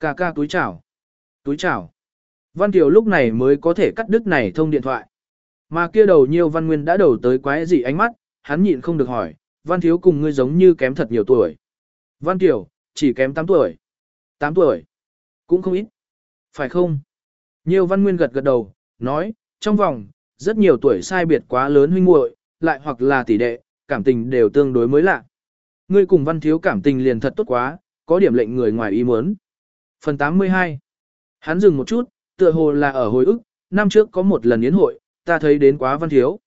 Ca ca túi chào. Túi chào. Văn Kiều lúc này mới có thể cắt đứt này thông điện thoại. Mà kia đầu nhiều văn nguyên đã đầu tới quái gì ánh mắt, hắn nhịn không được hỏi, văn thiếu cùng ngươi giống như kém thật nhiều tuổi. Văn Kiều, chỉ kém 8 tuổi. 8 tuổi. Cũng không ít. Phải không? Nhiều văn nguyên gật gật đầu, nói, trong vòng, rất nhiều tuổi sai biệt quá lớn huynh muội, lại hoặc là tỷ đệ, cảm tình đều tương đối mới lạ. Ngươi cùng văn thiếu cảm tình liền thật tốt quá, có điểm lệnh người ngoài ý muốn. Phần 82 Hắn dừng một chút, tựa hồ là ở hồi ức, năm trước có một lần yến hội, ta thấy đến quá văn thiếu.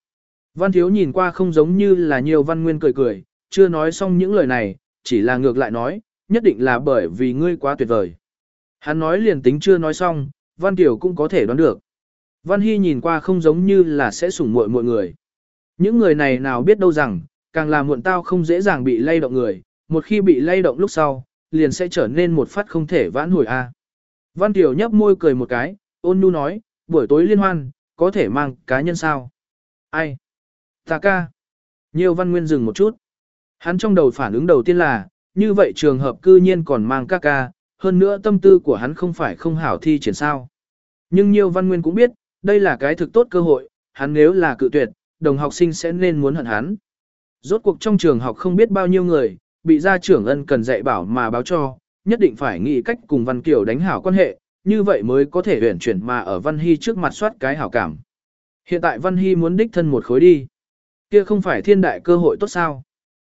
Văn thiếu nhìn qua không giống như là nhiều văn nguyên cười cười, chưa nói xong những lời này, chỉ là ngược lại nói, nhất định là bởi vì ngươi quá tuyệt vời. Hắn nói liền tính chưa nói xong, văn tiểu cũng có thể đoán được. Văn Hy nhìn qua không giống như là sẽ sủng muội mọi người. Những người này nào biết đâu rằng, càng là muộn tao không dễ dàng bị lay động người, một khi bị lay động lúc sau, liền sẽ trở nên một phát không thể vãn hồi a. Văn Tiểu nhấp môi cười một cái, ôn nhu nói, buổi tối liên hoan, có thể mang cá nhân sao? Ai? Ta ca. Nhiều văn nguyên dừng một chút. Hắn trong đầu phản ứng đầu tiên là, như vậy trường hợp cư nhiên còn mang ca ca, hơn nữa tâm tư của hắn không phải không hảo thi triển sao. Nhưng nhiều văn nguyên cũng biết, đây là cái thực tốt cơ hội, hắn nếu là cự tuyệt, đồng học sinh sẽ nên muốn hận hắn. Rốt cuộc trong trường học không biết bao nhiêu người, bị gia trưởng ân cần dạy bảo mà báo cho, nhất định phải nghĩ cách cùng Văn Kiều đánh hảo quan hệ, như vậy mới có thể huyển chuyển mà ở Văn Hy trước mặt soát cái hảo cảm. Hiện tại Văn Hy muốn đích thân một khối đi. Kia không phải thiên đại cơ hội tốt sao.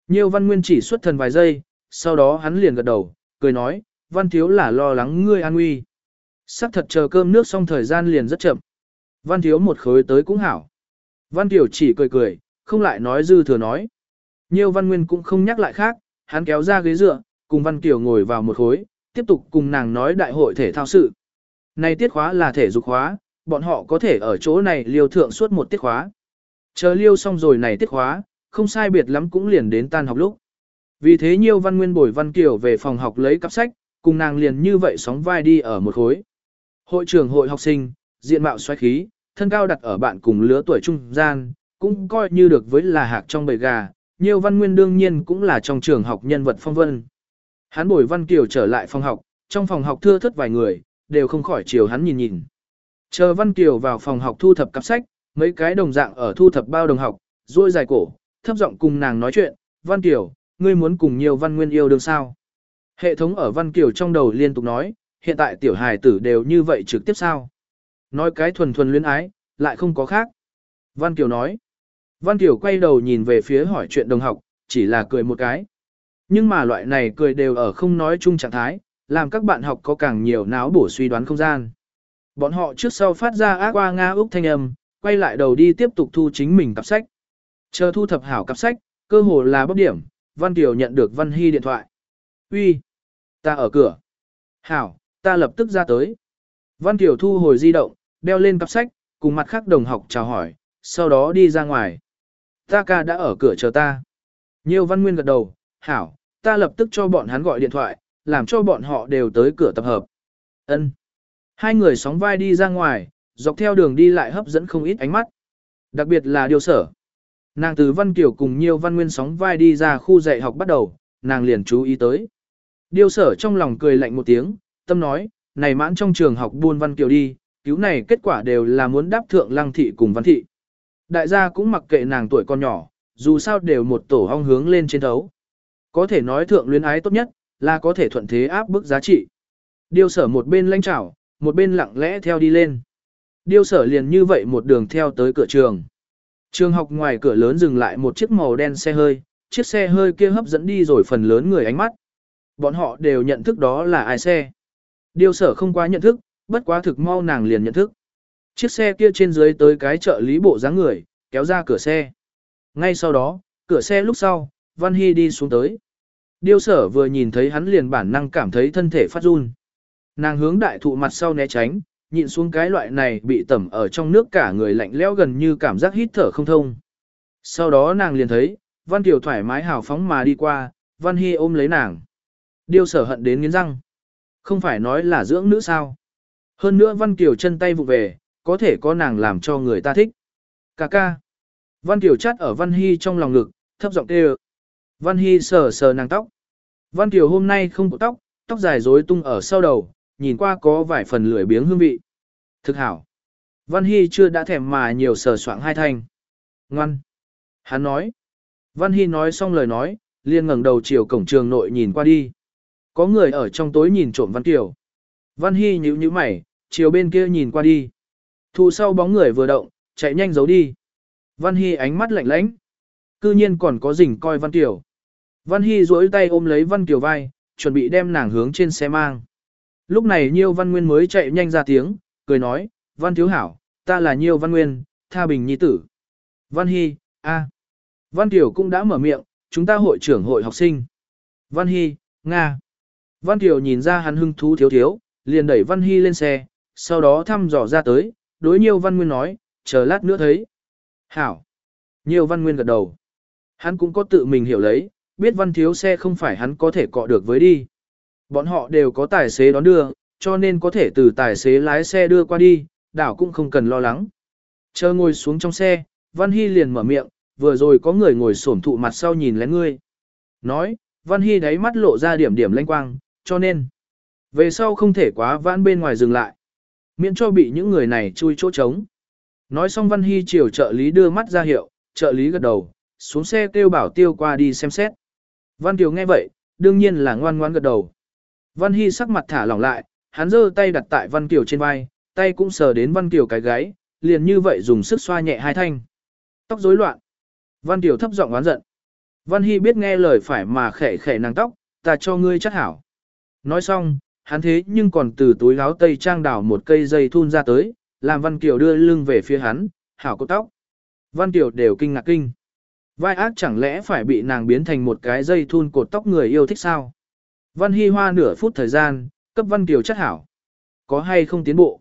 Nhiều Văn Nguyên chỉ xuất thần vài giây, sau đó hắn liền gật đầu, cười nói, Văn Thiếu là lo lắng ngươi an nguy. Sắc thật chờ cơm nước xong thời gian liền rất chậm. Văn Thiếu một khối tới cũng hảo. Văn Tiểu chỉ cười cười, không lại nói dư thừa nói. Nhiều Văn Nguyên cũng không nhắc lại khác, hắn kéo ra ghế dựa, cùng Văn Kiều ngồi vào một khối, tiếp tục cùng nàng nói đại hội thể thao sự. Này tiết khóa là thể dục khóa, bọn họ có thể ở chỗ này liêu thượng suốt một tiết khóa. Chờ liêu xong rồi này tiết khóa, không sai biệt lắm cũng liền đến tan học lúc. Vì thế nhiều văn nguyên bồi văn kiều về phòng học lấy cặp sách, cùng nàng liền như vậy sóng vai đi ở một khối. Hội trưởng hội học sinh, diện mạo xoáy khí, thân cao đặt ở bạn cùng lứa tuổi trung gian, cũng coi như được với là hạc trong bầy gà, nhiều văn nguyên đương nhiên cũng là trong trường học nhân vật phong vân. Hắn bồi văn kiều trở lại phòng học, trong phòng học thưa thất vài người, đều không khỏi chiều hắn nhìn nhìn. Chờ văn kiều vào phòng học thu thập cặp sách, mấy cái đồng dạng ở thu thập bao đồng học, duỗi dài cổ, thấp giọng cùng nàng nói chuyện, văn kiều, ngươi muốn cùng nhiều văn nguyên yêu đương sao? Hệ thống ở văn kiều trong đầu liên tục nói, hiện tại tiểu hài tử đều như vậy trực tiếp sao? Nói cái thuần thuần luyến ái, lại không có khác. Văn Kiều nói. Văn Kiều quay đầu nhìn về phía hỏi chuyện đồng học, chỉ là cười một cái. Nhưng mà loại này cười đều ở không nói chung trạng thái, làm các bạn học có càng nhiều náo bổ suy đoán không gian. Bọn họ trước sau phát ra ác qua Nga Úc thanh âm, quay lại đầu đi tiếp tục thu chính mình cặp sách. Chờ thu thập hảo cặp sách, cơ hồ là bốc điểm, Văn Kiều nhận được Văn Hy điện thoại. Uy, ta ở cửa. Hảo, ta lập tức ra tới. Văn Kiều thu hồi di động, đeo lên cặp sách, cùng mặt khác đồng học chào hỏi, sau đó đi ra ngoài. Ta ca đã ở cửa chờ ta. Nhiều Văn Nguyên gật đầu, hảo, ta lập tức cho bọn hắn gọi điện thoại, làm cho bọn họ đều tới cửa tập hợp. Ân. Hai người sóng vai đi ra ngoài, dọc theo đường đi lại hấp dẫn không ít ánh mắt. Đặc biệt là điều sở. Nàng từ Văn Kiều cùng nhiều Văn Nguyên sóng vai đi ra khu dạy học bắt đầu, nàng liền chú ý tới. Điều sở trong lòng cười lạnh một tiếng, tâm nói, này mãn trong trường học buôn Văn Kiều đi, cứu này kết quả đều là muốn đáp thượng lăng thị cùng Văn thị. Đại gia cũng mặc kệ nàng tuổi con nhỏ, dù sao đều một tổ hong hướng lên trên thấu. Có thể nói thượng luyến ái tốt nhất, là có thể thuận thế áp bức giá trị. Điêu sở một bên lanh trảo, một bên lặng lẽ theo đi lên. Điêu sở liền như vậy một đường theo tới cửa trường. Trường học ngoài cửa lớn dừng lại một chiếc màu đen xe hơi, chiếc xe hơi kia hấp dẫn đi rồi phần lớn người ánh mắt. Bọn họ đều nhận thức đó là ai xe. Điêu sở không quá nhận thức, bất quá thực mau nàng liền nhận thức. Chiếc xe kia trên dưới tới cái trợ lý bộ dáng người, kéo ra cửa xe. Ngay sau đó, cửa xe lúc sau, Văn Hy đi xuống tới. Điêu sở vừa nhìn thấy hắn liền bản năng cảm thấy thân thể phát run. Nàng hướng đại thụ mặt sau né tránh, nhịn xuống cái loại này bị tẩm ở trong nước cả người lạnh lẽo gần như cảm giác hít thở không thông. Sau đó nàng liền thấy, Văn Kiều thoải mái hào phóng mà đi qua, Văn Hy ôm lấy nàng. Điêu sở hận đến nghiến răng. Không phải nói là dưỡng nữ sao. Hơn nữa Văn Kiều chân tay vụ về, có thể có nàng làm cho người ta thích. Cà ca. Văn Kiều chắt ở Văn Hy trong lòng ngực, thấp giọng kêu. Văn Hy sờ sờ nàng tóc. Văn Kiều hôm nay không có tóc, tóc dài rối tung ở sau đầu, nhìn qua có vài phần lười biếng hương vị. Thực hảo. Văn Hy chưa đã thèm mà nhiều sờ soạng hai thanh. Ngoan. Hắn nói. Văn Hy nói xong lời nói, liền ngẩng đầu chiều cổng trường nội nhìn qua đi. Có người ở trong tối nhìn trộm Văn Kiều. Văn Hy nhíu nhíu mày, chiều bên kia nhìn qua đi. Thu sau bóng người vừa động, chạy nhanh giấu đi. Văn Hy ánh mắt lạnh lãnh. Cư nhiên còn có rình coi Văn tiểu Văn Hy duỗi tay ôm lấy Văn tiểu vai, chuẩn bị đem nàng hướng trên xe mang. Lúc này Nhiêu Văn Nguyên mới chạy nhanh ra tiếng, cười nói, Văn Thiếu Hảo, ta là Nhiêu Văn Nguyên, Tha Bình Nhi Tử. Văn Hy, a, Văn tiểu cũng đã mở miệng, chúng ta hội trưởng hội học sinh. Văn Hy, Nga. Văn tiểu nhìn ra hắn hưng thú thiếu thiếu, liền đẩy Văn Hy lên xe, sau đó thăm dò ra tới, đối Nhiêu Văn Nguyên nói, chờ lát nữa thấy. Hảo. Nhiêu Văn Nguyên gật đầu. Hắn cũng có tự mình hiểu lấy, biết Văn Thiếu xe không phải hắn có thể cọ được với đi. Bọn họ đều có tài xế đón đưa, cho nên có thể từ tài xế lái xe đưa qua đi, đảo cũng không cần lo lắng. Chờ ngồi xuống trong xe, Văn Hy liền mở miệng, vừa rồi có người ngồi xổm thụ mặt sau nhìn lén ngươi. Nói, Văn Hy đáy mắt lộ ra điểm điểm lanh quang, cho nên, về sau không thể quá vãn bên ngoài dừng lại. Miễn cho bị những người này chui chỗ trống. Nói xong Văn Hy chiều trợ lý đưa mắt ra hiệu, trợ lý gật đầu, xuống xe kêu bảo tiêu qua đi xem xét. Văn Kiều nghe vậy, đương nhiên là ngoan ngoan gật đầu. Văn Hy sắc mặt thả lỏng lại, hắn giơ tay đặt tại Văn Kiều trên vai, tay cũng sờ đến Văn Kiều cái gáy, liền như vậy dùng sức xoa nhẹ hai thanh. Tóc rối loạn. Văn Kiều thấp giọng oán giận. Văn Hy biết nghe lời phải mà khẽ khẽ nàng tóc, ta cho ngươi chắc hảo. Nói xong, hắn thế nhưng còn từ túi áo tây trang đảo một cây dây thun ra tới, làm Văn Kiều đưa lưng về phía hắn, hảo cột tóc. Văn Kiều đều kinh ngạc kinh. Vai ác chẳng lẽ phải bị nàng biến thành một cái dây thun cột tóc người yêu thích sao? Văn Hy hoa nửa phút thời gian, cấp Văn Kiều chắc hảo. Có hay không tiến bộ?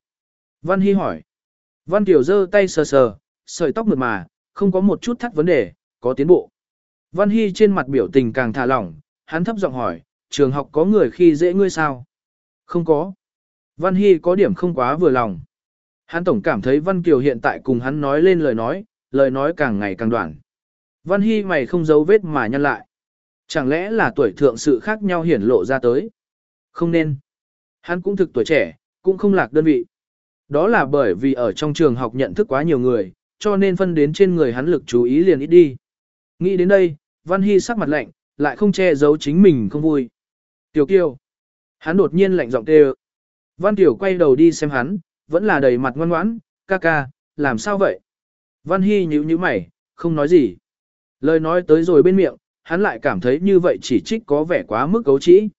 Văn Hy hỏi. Văn Kiều giơ tay sờ sờ, sợi tóc mượt mà, không có một chút thắt vấn đề, có tiến bộ. Văn Hy trên mặt biểu tình càng thả lỏng, hắn thấp giọng hỏi, trường học có người khi dễ ngươi sao? Không có. Văn Hy có điểm không quá vừa lòng. Hắn tổng cảm thấy Văn Kiều hiện tại cùng hắn nói lên lời nói, lời nói càng ngày càng đoạn. Văn Hy mày không giấu vết mà nhăn lại. Chẳng lẽ là tuổi thượng sự khác nhau hiển lộ ra tới? Không nên. Hắn cũng thực tuổi trẻ, cũng không lạc đơn vị. Đó là bởi vì ở trong trường học nhận thức quá nhiều người, cho nên phân đến trên người hắn lực chú ý liền ít đi. Nghĩ đến đây, Văn Hy sắc mặt lạnh, lại không che giấu chính mình không vui. Tiểu Kiều. Hắn đột nhiên lạnh giọng kêu. Văn Tiểu quay đầu đi xem hắn, vẫn là đầy mặt ngoan ngoãn, ca ca, làm sao vậy? Văn Hy nhíu nhíu mày, không nói gì. Lời nói tới rồi bên miệng, hắn lại cảm thấy như vậy chỉ trích có vẻ quá mức cấu trĩ.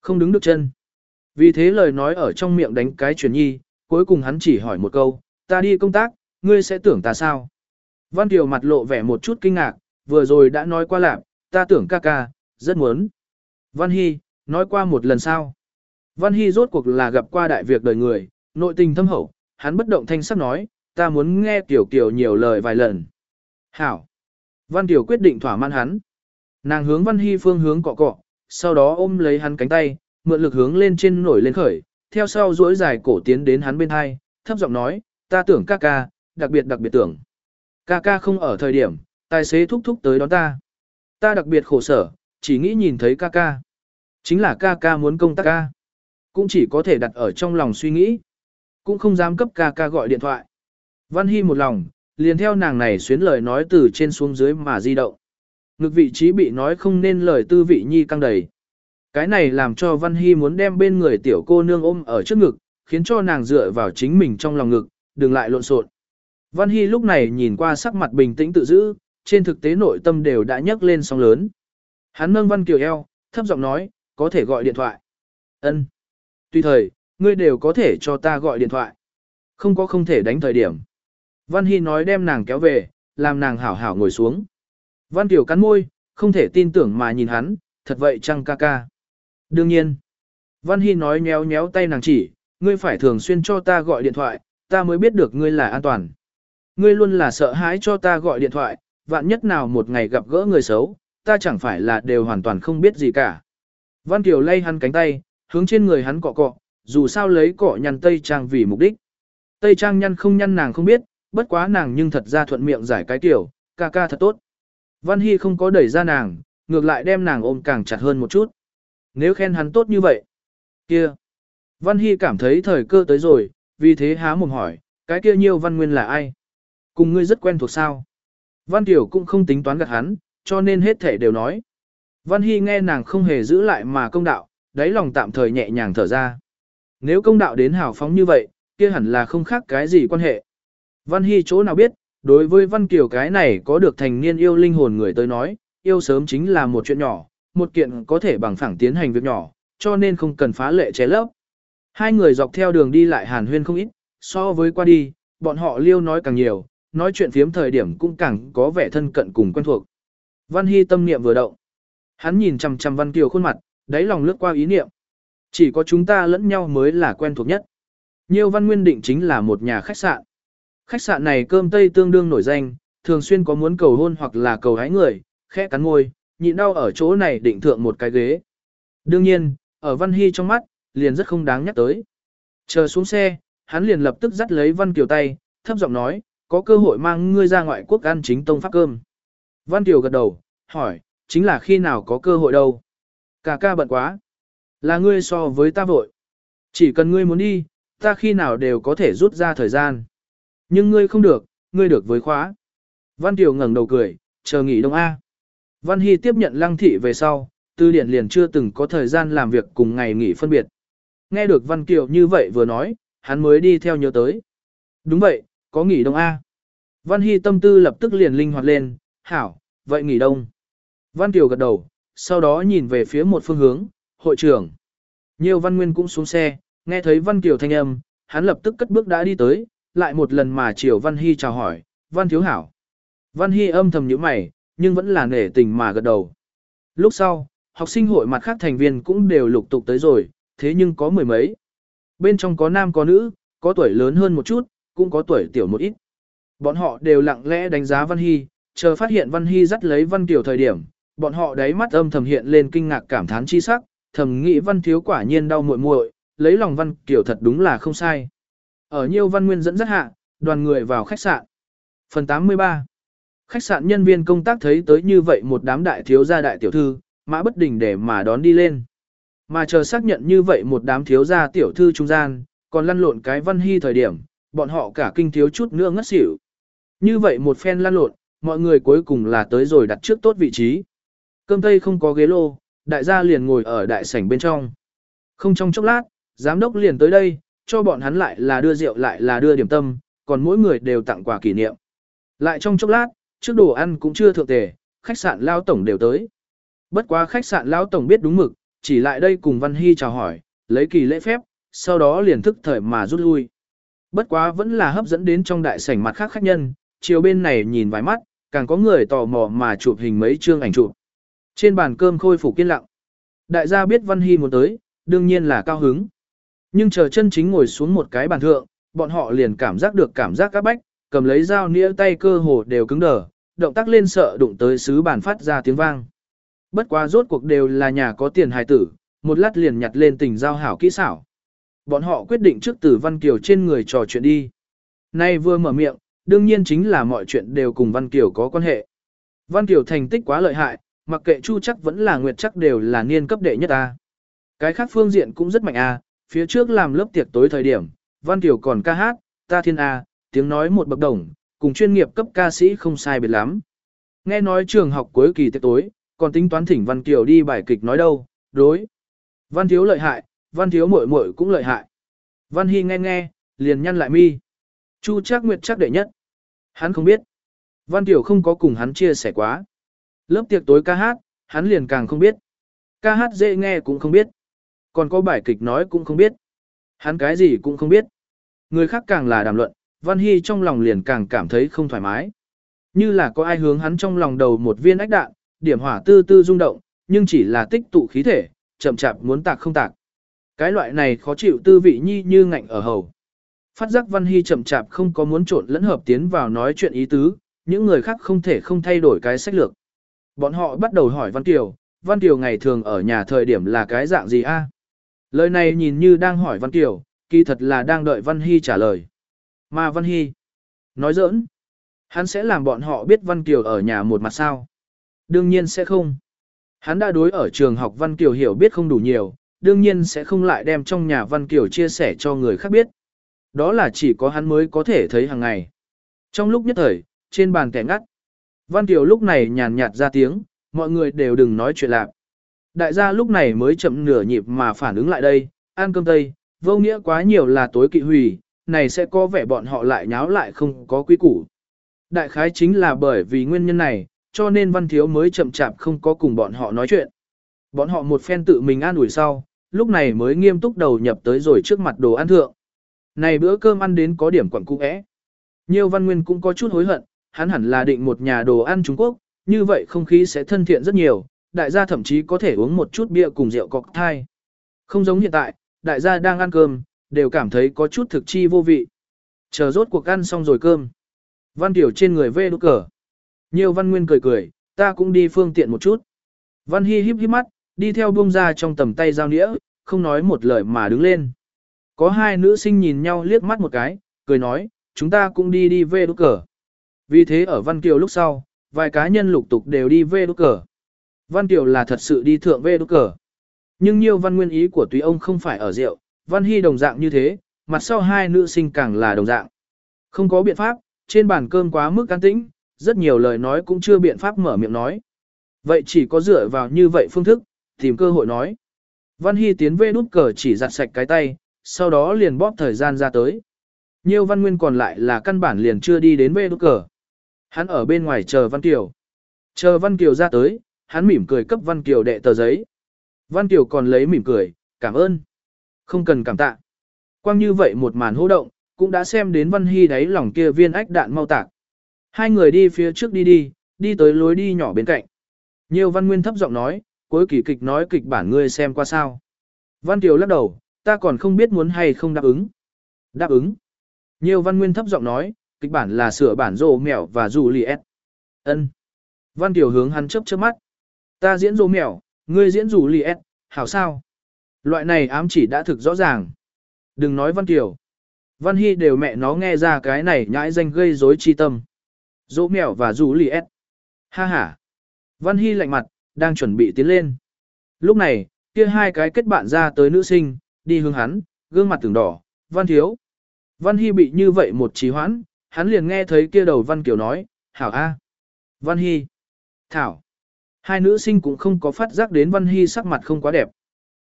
Không đứng được chân. Vì thế lời nói ở trong miệng đánh cái chuyển nhi, cuối cùng hắn chỉ hỏi một câu, ta đi công tác, ngươi sẽ tưởng ta sao? Văn Kiều mặt lộ vẻ một chút kinh ngạc, vừa rồi đã nói qua lạc, ta tưởng ca ca, rất muốn. Văn Hy, nói qua một lần sao? Văn Hy rốt cuộc là gặp qua đại việc đời người, nội tình thâm hậu, hắn bất động thanh sắc nói, ta muốn nghe Tiểu Kiều nhiều lời vài lần. Hảo. Văn Tiểu quyết định thỏa mãn hắn. Nàng hướng Văn Hy phương hướng cọ cọ, sau đó ôm lấy hắn cánh tay, mượn lực hướng lên trên nổi lên khởi, theo sau duỗi dài cổ tiến đến hắn bên hai, thấp giọng nói, ta tưởng ca ca, đặc biệt đặc biệt tưởng. Ca ca không ở thời điểm, tài xế thúc thúc tới đón ta. Ta đặc biệt khổ sở, chỉ nghĩ nhìn thấy ca ca. Chính là ca ca muốn công tác ca. Cũng chỉ có thể đặt ở trong lòng suy nghĩ. Cũng không dám cấp ca ca gọi điện thoại. Văn Hy một lòng, liền theo nàng này xuyến lời nói từ trên xuống dưới mà di động. Ngực vị trí bị nói không nên lời tư vị nhi căng đầy. Cái này làm cho Văn Hy muốn đem bên người tiểu cô nương ôm ở trước ngực, khiến cho nàng dựa vào chính mình trong lòng ngực, đừng lại lộn xộn. Văn Hy lúc này nhìn qua sắc mặt bình tĩnh tự giữ, trên thực tế nội tâm đều đã nhấc lên sóng lớn. Hắn nâng Văn Kiều eo, thấp giọng nói, có thể gọi điện thoại. Ân. Tùy thời, ngươi đều có thể cho ta gọi điện thoại. Không có không thể đánh thời điểm. Văn Hy nói đem nàng kéo về, làm nàng hảo hảo ngồi xuống. Văn Tiểu cắn môi, không thể tin tưởng mà nhìn hắn, thật vậy chăng ca ca. Đương nhiên. Văn Hy nói nhéo nhéo tay nàng chỉ, ngươi phải thường xuyên cho ta gọi điện thoại, ta mới biết được ngươi là an toàn. Ngươi luôn là sợ hãi cho ta gọi điện thoại, vạn nhất nào một ngày gặp gỡ người xấu, ta chẳng phải là đều hoàn toàn không biết gì cả. Văn Kiều lay hắn cánh tay, hướng trên người hắn cọ cọ, dù sao lấy cọ nhăn Tây Trang vì mục đích. Tây Trang nhăn không nhăn nàng không biết, bất quá nàng nhưng thật ra thuận miệng giải cái kiểu, ca ca thật tốt. Văn Hy không có đẩy ra nàng, ngược lại đem nàng ôm càng chặt hơn một chút. nếu khen hắn tốt như vậy. Kia. Văn Hy cảm thấy thời cơ tới rồi, vì thế há mồm hỏi, cái kia nhiêu văn nguyên là ai? Cùng ngươi rất quen thuộc sao? Văn Tiểu cũng không tính toán gạt hắn, cho nên hết thể đều nói. Văn Hy nghe nàng không hề giữ lại mà công đạo, đáy lòng tạm thời nhẹ nhàng thở ra. Nếu công đạo đến hào phóng như vậy, kia hẳn là không khác cái gì quan hệ. Văn Hy chỗ nào biết, đối với Văn Kiều cái này có được thành niên yêu linh hồn người tới nói, yêu sớm chính là một chuyện nhỏ, một kiện có thể bằng phẳng tiến hành việc nhỏ, cho nên không cần phá lệ chế lấp. Hai người dọc theo đường đi lại hàn huyên không ít, so với qua đi, bọn họ liêu nói càng nhiều, nói chuyện phiếm thời điểm cũng càng có vẻ thân cận cùng quen thuộc. Văn Hy tâm niệm vừa động. Hắn nhìn chằm chằm Văn Kiều khuôn mặt, đáy lòng lướt qua ý niệm. Chỉ có chúng ta lẫn nhau mới là quen thuộc nhất. Nhiều Văn Nguyên định chính là một nhà khách sạn. Khách sạn này cơm tây tương đương nổi danh, thường xuyên có muốn cầu hôn hoặc là cầu hái người, khẽ cắn môi, nhịn đau ở chỗ này định thượng một cái ghế. Đương nhiên, ở Văn Hy trong mắt, liền rất không đáng nhắc tới. Chờ xuống xe, hắn liền lập tức dắt lấy Văn Kiều tay, thấp giọng nói, có cơ hội mang ngươi ra ngoại quốc ăn chính tông pháp cơm. Văn Kiều gật đầu, hỏi, chính là khi nào có cơ hội đâu? Cả ca bận quá. Là ngươi so với ta vội. Chỉ cần ngươi muốn đi, ta khi nào đều có thể rút ra thời gian. Nhưng ngươi không được, ngươi được với khóa. Văn Tiểu ngẩng đầu cười, chờ nghỉ đông A. Văn Hy tiếp nhận lăng thị về sau, tư điển liền chưa từng có thời gian làm việc cùng ngày nghỉ phân biệt. Nghe được Văn Kiều như vậy vừa nói, hắn mới đi theo nhớ tới. Đúng vậy, có nghỉ đông A. Văn Hy tâm tư lập tức liền linh hoạt lên, hảo, vậy nghỉ đông. Văn Kiều gật đầu, sau đó nhìn về phía một phương hướng, hội trưởng. Nhiều Văn Nguyên cũng xuống xe, nghe thấy Văn Kiều thanh âm, hắn lập tức cất bước đã đi tới, lại một lần mà chiều Văn Hy chào hỏi, Văn Thiếu Hảo. Văn Hy âm thầm nhíu mày, nhưng vẫn là nể tình mà gật đầu. Lúc sau, học sinh hội mặt khác thành viên cũng đều lục tục tới rồi, thế nhưng có mười mấy. Bên trong có nam có nữ, có tuổi lớn hơn một chút, cũng có tuổi tiểu một ít. Bọn họ đều lặng lẽ đánh giá Văn Hy, chờ phát hiện Văn Hy dắt lấy Văn Kiều thời điểm, bọn họ đáy mắt âm thầm hiện lên kinh ngạc cảm thán chi sắc, thầm nghĩ Văn Thiếu quả nhiên đau muội muội, lấy lòng Văn Kiều thật đúng là không sai. Ở nhiều Văn Nguyên dẫn rất hạ, đoàn người vào khách sạn. Phần 83 Khách sạn nhân viên công tác thấy tới như vậy một đám đại thiếu gia đại tiểu thư, mã bất đình để mà đón đi lên. Mà chờ xác nhận như vậy một đám thiếu gia tiểu thư trung gian, còn lăn lộn cái văn hy thời điểm, bọn họ cả kinh thiếu chút nữa ngất xỉu. Như vậy một phen lăn lộn, mọi người cuối cùng là tới rồi đặt trước tốt vị trí. Cơm tây không có ghế lô, đại gia liền ngồi ở đại sảnh bên trong. Không trong chốc lát, giám đốc liền tới đây, cho bọn hắn lại là đưa rượu lại là đưa điểm tâm, còn mỗi người đều tặng quà kỷ niệm. Lại trong chốc lát, trước đồ ăn cũng chưa thượng tề, khách sạn lao tổng đều tới. Bất quá khách sạn lao tổng biết đúng mực, chỉ lại đây cùng Văn Hy chào hỏi, lấy kỳ lễ phép, sau đó liền thức thời mà rút lui. Bất quá vẫn là hấp dẫn đến trong đại sảnh mặt khác khách nhân, chiều bên này nhìn vài mắt, càng có người tò mò mà chụp hình mấy chương ảnh chụp. Trên bàn cơm khôi phục kiên lặng. Đại gia biết Văn Hy muốn tới, đương nhiên là cao hứng. Nhưng chờ chân chính ngồi xuống một cái bàn thượng, bọn họ liền cảm giác được cảm giác các bách, cầm lấy dao nĩa tay cơ hồ đều cứng đờ, động tác lên sợ đụng tới sứ bàn phát ra tiếng vang. Bất quá rốt cuộc đều là nhà có tiền hài tử, một lát liền nhặt lên tình giao hảo kỹ xảo. Bọn họ quyết định trước tử Văn Kiều trên người trò chuyện đi. Nay vừa mở miệng, đương nhiên chính là mọi chuyện đều cùng Văn Kiều có quan hệ. Văn Kiều thành tích quá lợi hại, mặc kệ Chu chắc vẫn là Nguyệt chắc đều là niên cấp đệ nhất a. Cái khác phương diện cũng rất mạnh a, phía trước làm lớp tiệc tối thời điểm, Văn Tiểu còn ca hát, ta thiên a, tiếng nói một bậc đồng, cùng chuyên nghiệp cấp ca sĩ không sai biệt lắm. Nghe nói trường học cuối kỳ tiệc tối, còn tính toán thỉnh Văn Kiều đi bài kịch nói đâu, đối. Văn Thiếu lợi hại, Văn Thiếu muội muội cũng lợi hại. Văn Hy nghe nghe, liền nhăn lại mi. Chu Trác nguyệt chắc đệ nhất. Hắn không biết. Văn Tiểu không có cùng hắn chia sẻ quá. Lớp tiệc tối ca hát, hắn liền càng không biết. Ca hát dễ nghe cũng không biết. Còn có bài kịch nói cũng không biết. Hắn cái gì cũng không biết. Người khác càng là đàm luận, Văn Hy trong lòng liền càng cảm thấy không thoải mái. Như là có ai hướng hắn trong lòng đầu một viên ách đạn, điểm hỏa tư tư rung động, nhưng chỉ là tích tụ khí thể, chậm chạp muốn tạc không tạc. Cái loại này khó chịu tư vị nhi như ngạnh ở hầu. Phát giác Văn Hy chậm chạp không có muốn trộn lẫn hợp tiến vào nói chuyện ý tứ, những người khác không thể không thay đổi cái sách lược. Bọn họ bắt đầu hỏi Văn Kiều, Văn Kiều ngày thường ở nhà thời điểm là cái dạng gì a? Lời này nhìn như đang hỏi Văn Kiều, kỳ thật là đang đợi Văn Hy trả lời. Mà Văn Hy, nói giỡn, hắn sẽ làm bọn họ biết Văn Kiều ở nhà một mặt sao. Đương nhiên sẽ không. Hắn đã đối ở trường học Văn Kiều hiểu biết không đủ nhiều, đương nhiên sẽ không lại đem trong nhà Văn Kiều chia sẻ cho người khác biết. Đó là chỉ có hắn mới có thể thấy hàng ngày. Trong lúc nhất thời, trên bàn kẻ ngắt, Văn Kiều lúc này nhàn nhạt ra tiếng, mọi người đều đừng nói chuyện lạc. Đại gia lúc này mới chậm nửa nhịp mà phản ứng lại đây, ăn cơm tây, vô nghĩa quá nhiều là tối kỵ hủy, này sẽ có vẻ bọn họ lại nháo lại không có quy củ. Đại khái chính là bởi vì nguyên nhân này, cho nên văn thiếu mới chậm chạp không có cùng bọn họ nói chuyện. Bọn họ một phen tự mình an ủi sau, lúc này mới nghiêm túc đầu nhập tới rồi trước mặt đồ ăn thượng. Này bữa cơm ăn đến có điểm quẩn cung ẽ. Nhiều văn nguyên cũng có chút hối hận, hắn hẳn là định một nhà đồ ăn Trung Quốc, như vậy không khí sẽ thân thiện rất nhiều, đại gia thậm chí có thể uống một chút bia cùng rượu cocktail. Không giống hiện tại, đại gia đang ăn cơm, đều cảm thấy có chút thực chi vô vị. Chờ rốt cuộc ăn xong rồi cơm. Văn Tiểu trên người vê đốt cờ. Nhiều văn nguyên cười cười, ta cũng đi phương tiện một chút. Văn hi híp híp mắt, đi theo buông ra trong tầm tay dao nĩa, không nói một lời mà đứng lên. Có hai nữ sinh nhìn nhau liếc mắt một cái, cười nói, chúng ta cũng đi đi về đốt cờ. Vì thế ở Văn Kiều lúc sau, vài cá nhân lục tục đều đi về đốt cờ. Văn Kiều là thật sự đi thượng về đốt cờ. Nhưng nhiều văn nguyên ý của tùy ông không phải ở rượu, Văn Hy đồng dạng như thế, mặt sau hai nữ sinh càng là đồng dạng. Không có biện pháp, trên bàn cơm quá mức can tĩnh, rất nhiều lời nói cũng chưa biện pháp mở miệng nói. Vậy chỉ có dựa vào như vậy phương thức, tìm cơ hội nói. Văn Hy tiến về đút cờ chỉ giặt sạch cái tay, sau đó liền bóp thời gian ra tới. Nhiều văn nguyên còn lại là căn bản liền chưa đi đến về đút cờ. Hắn ở bên ngoài chờ Văn Kiều. Chờ Văn Kiều ra tới, hắn mỉm cười cấp Văn Kiều đệ tờ giấy. Văn Kiều còn lấy mỉm cười, cảm ơn. Không cần cảm tạ. Quang như vậy một màn hô động, cũng đã xem đến Văn Hy đáy lòng kia viên ách đạn mau tạc. Hai người đi phía trước đi đi, đi tới lối đi nhỏ bên cạnh. Nhiều Văn Nguyên thấp giọng nói, cuối kỳ kịch nói kịch bản ngươi xem qua sao. Văn Kiều lắc đầu, ta còn không biết muốn hay không đáp ứng. Đáp ứng. Nhiều Văn Nguyên thấp giọng nói, kịch bản là sửa bản rồ mèo và dù liệt. Ân. Văn Kiều hướng hắn chớp chớp mắt. Ta diễn rồ mèo, ngươi diễn dù liệt, hảo sao? Loại này ám chỉ đã thực rõ ràng. Đừng nói Văn Kiều. Văn Hy đều mẹ nó nghe ra cái này nhãi danh gây rối chi tâm. Dỗ mèo và rủ lì ép. Ha ha. Văn Hy lạnh mặt, đang chuẩn bị tiến lên. Lúc này, kia hai cái kết bạn ra tới nữ sinh, đi hướng hắn, gương mặt tưởng đỏ, Văn Thiếu. Văn Hy bị như vậy một trí hoãn, hắn liền nghe thấy kia đầu Văn Kiều nói, Hảo A. Văn Hy. Thảo. Hai nữ sinh cũng không có phát giác đến Văn Hy sắc mặt không quá đẹp.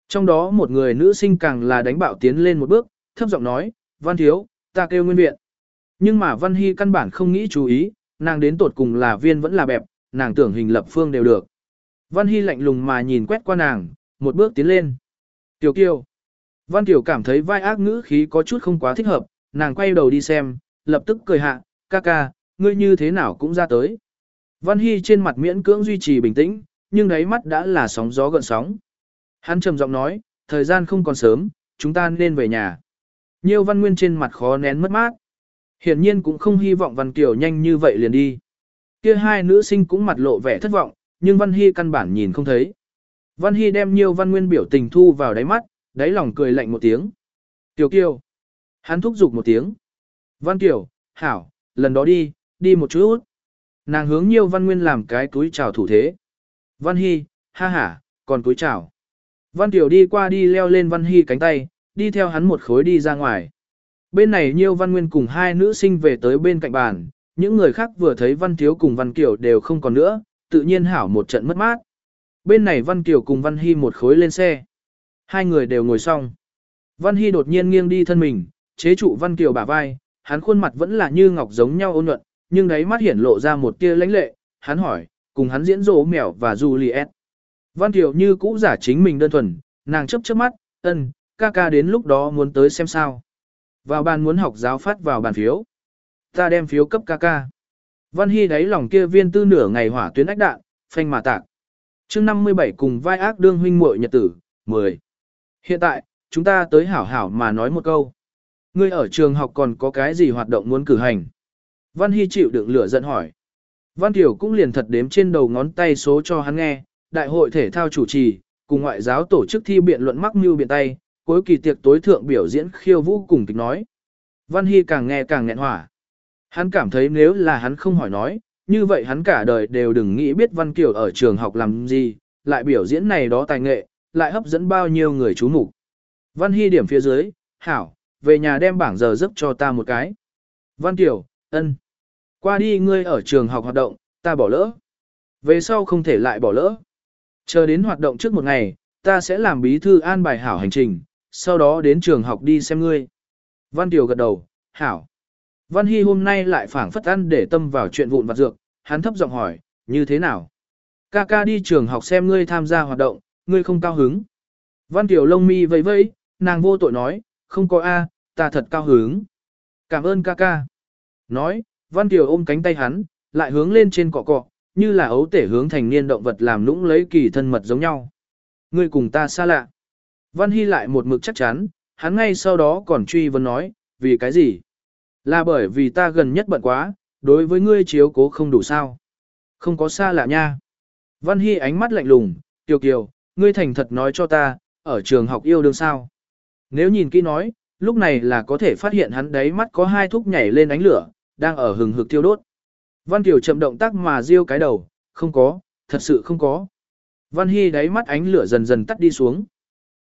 Trong đó một người nữ sinh càng là đánh bạo tiến lên một bước, thấp giọng nói, Văn Thiếu, ta kêu nguyên viện. Nhưng mà Văn Hy căn bản không nghĩ chú ý, nàng đến tột cùng là viên vẫn là bẹp, nàng tưởng hình lập phương đều được. Văn Hy lạnh lùng mà nhìn quét qua nàng, một bước tiến lên. Tiểu kiều. Văn Tiểu cảm thấy vai ác ngữ khí có chút không quá thích hợp, nàng quay đầu đi xem, lập tức cười hạ, ca ca, ngươi như thế nào cũng ra tới. Văn Hy trên mặt miễn cưỡng duy trì bình tĩnh, nhưng đáy mắt đã là sóng gió gợn sóng. Hắn trầm giọng nói, thời gian không còn sớm, chúng ta nên về nhà. Nhiều văn nguyên trên mặt khó nén mất mát. Hiển nhiên cũng không hy vọng Văn Kiều nhanh như vậy liền đi. Kia hai nữ sinh cũng mặt lộ vẻ thất vọng, nhưng Văn Hy căn bản nhìn không thấy. Văn Hy đem nhiều văn nguyên biểu tình thu vào đáy mắt, đáy lòng cười lạnh một tiếng. Kiều Kiều. Hắn thúc giục một tiếng. Văn Kiều, hảo, lần đó đi, đi một chút. Nàng hướng nhiều văn nguyên làm cái túi chào thủ thế. Văn Hy, ha ha, còn túi chào. Văn Kiều đi qua đi leo lên Văn Hy cánh tay, đi theo hắn một khối đi ra ngoài. Bên này Nhiêu Văn Nguyên cùng hai nữ sinh về tới bên cạnh bàn, những người khác vừa thấy Văn Thiếu cùng Văn Kiều đều không còn nữa, tự nhiên hảo một trận mất mát. Bên này Văn Kiều cùng Văn Hy một khối lên xe. Hai người đều ngồi xong. Văn Hy đột nhiên nghiêng đi thân mình, chế trụ Văn Kiều bả vai, hắn khuôn mặt vẫn là như ngọc giống nhau ôn nhuận, nhưng đáy mắt hiển lộ ra một tia lãnh lệ, hắn hỏi, cùng hắn diễn rỗ mèo và Juliet. Văn Kiều như cũ giả chính mình đơn thuần, nàng chấp chớp mắt, ân, ca ca đến lúc đó muốn tới xem sao. Vào bàn muốn học giáo phát vào bàn phiếu. Ta đem phiếu cấp ca ca. Văn Hy đáy lòng kia viên tư nửa ngày hỏa tuyến ách đạn, phanh mà tạc. chương 57 cùng vai ác đương huynh muội nhật tử, 10. Hiện tại, chúng ta tới hảo hảo mà nói một câu. Ngươi ở trường học còn có cái gì hoạt động muốn cử hành? Văn Hy chịu đựng lửa giận hỏi. Văn Tiểu cũng liền thật đếm trên đầu ngón tay số cho hắn nghe, đại hội thể thao chủ trì, cùng ngoại giáo tổ chức thi biện luận mắc mưu biện tay, cuối kỳ tiệc tối thượng biểu diễn khiêu vũ cùng kịch nói. Văn Hy càng nghe càng nghẹn hỏa. Hắn cảm thấy nếu là hắn không hỏi nói, như vậy hắn cả đời đều đừng nghĩ biết Văn Kiều ở trường học làm gì, lại biểu diễn này đó tài nghệ, lại hấp dẫn bao nhiêu người chú mục. Văn Hy điểm phía dưới, hảo, về nhà đem bảng giờ giấc cho ta một cái. Văn Tiểu, ân. Qua đi ngươi ở trường học hoạt động, ta bỏ lỡ. Về sau không thể lại bỏ lỡ. Chờ đến hoạt động trước một ngày, ta sẽ làm bí thư an bài hảo hành trình, sau đó đến trường học đi xem ngươi. Văn Tiểu gật đầu, hảo. Văn Hy hôm nay lại phảng phất ăn để tâm vào chuyện vụn vặt dược, hắn thấp giọng hỏi, như thế nào? Ca ca đi trường học xem ngươi tham gia hoạt động, ngươi không cao hứng. Văn Tiểu lông mi vẫy vẫy, nàng vô tội nói, không có A, ta thật cao hứng. Cảm ơn ca ca. Nói, Văn kiều ôm cánh tay hắn, lại hướng lên trên cọ cọ, như là ấu tể hướng thành niên động vật làm nũng lấy kỳ thân mật giống nhau. Ngươi cùng ta xa lạ. Văn Hy lại một mực chắc chắn, hắn ngay sau đó còn truy vấn nói, vì cái gì? Là bởi vì ta gần nhất bận quá, đối với ngươi chiếu cố không đủ sao. Không có xa lạ nha. Văn Hy ánh mắt lạnh lùng, Kiều Kiều, ngươi thành thật nói cho ta, ở trường học yêu đương sao. Nếu nhìn kỹ nói, lúc này là có thể phát hiện hắn đấy mắt có hai thúc nhảy lên ánh lửa, đang ở hừng hực thiêu đốt. Văn Kiều chậm động tác mà riêu cái đầu, không có, thật sự không có. Văn Hy đáy mắt ánh lửa dần dần tắt đi xuống.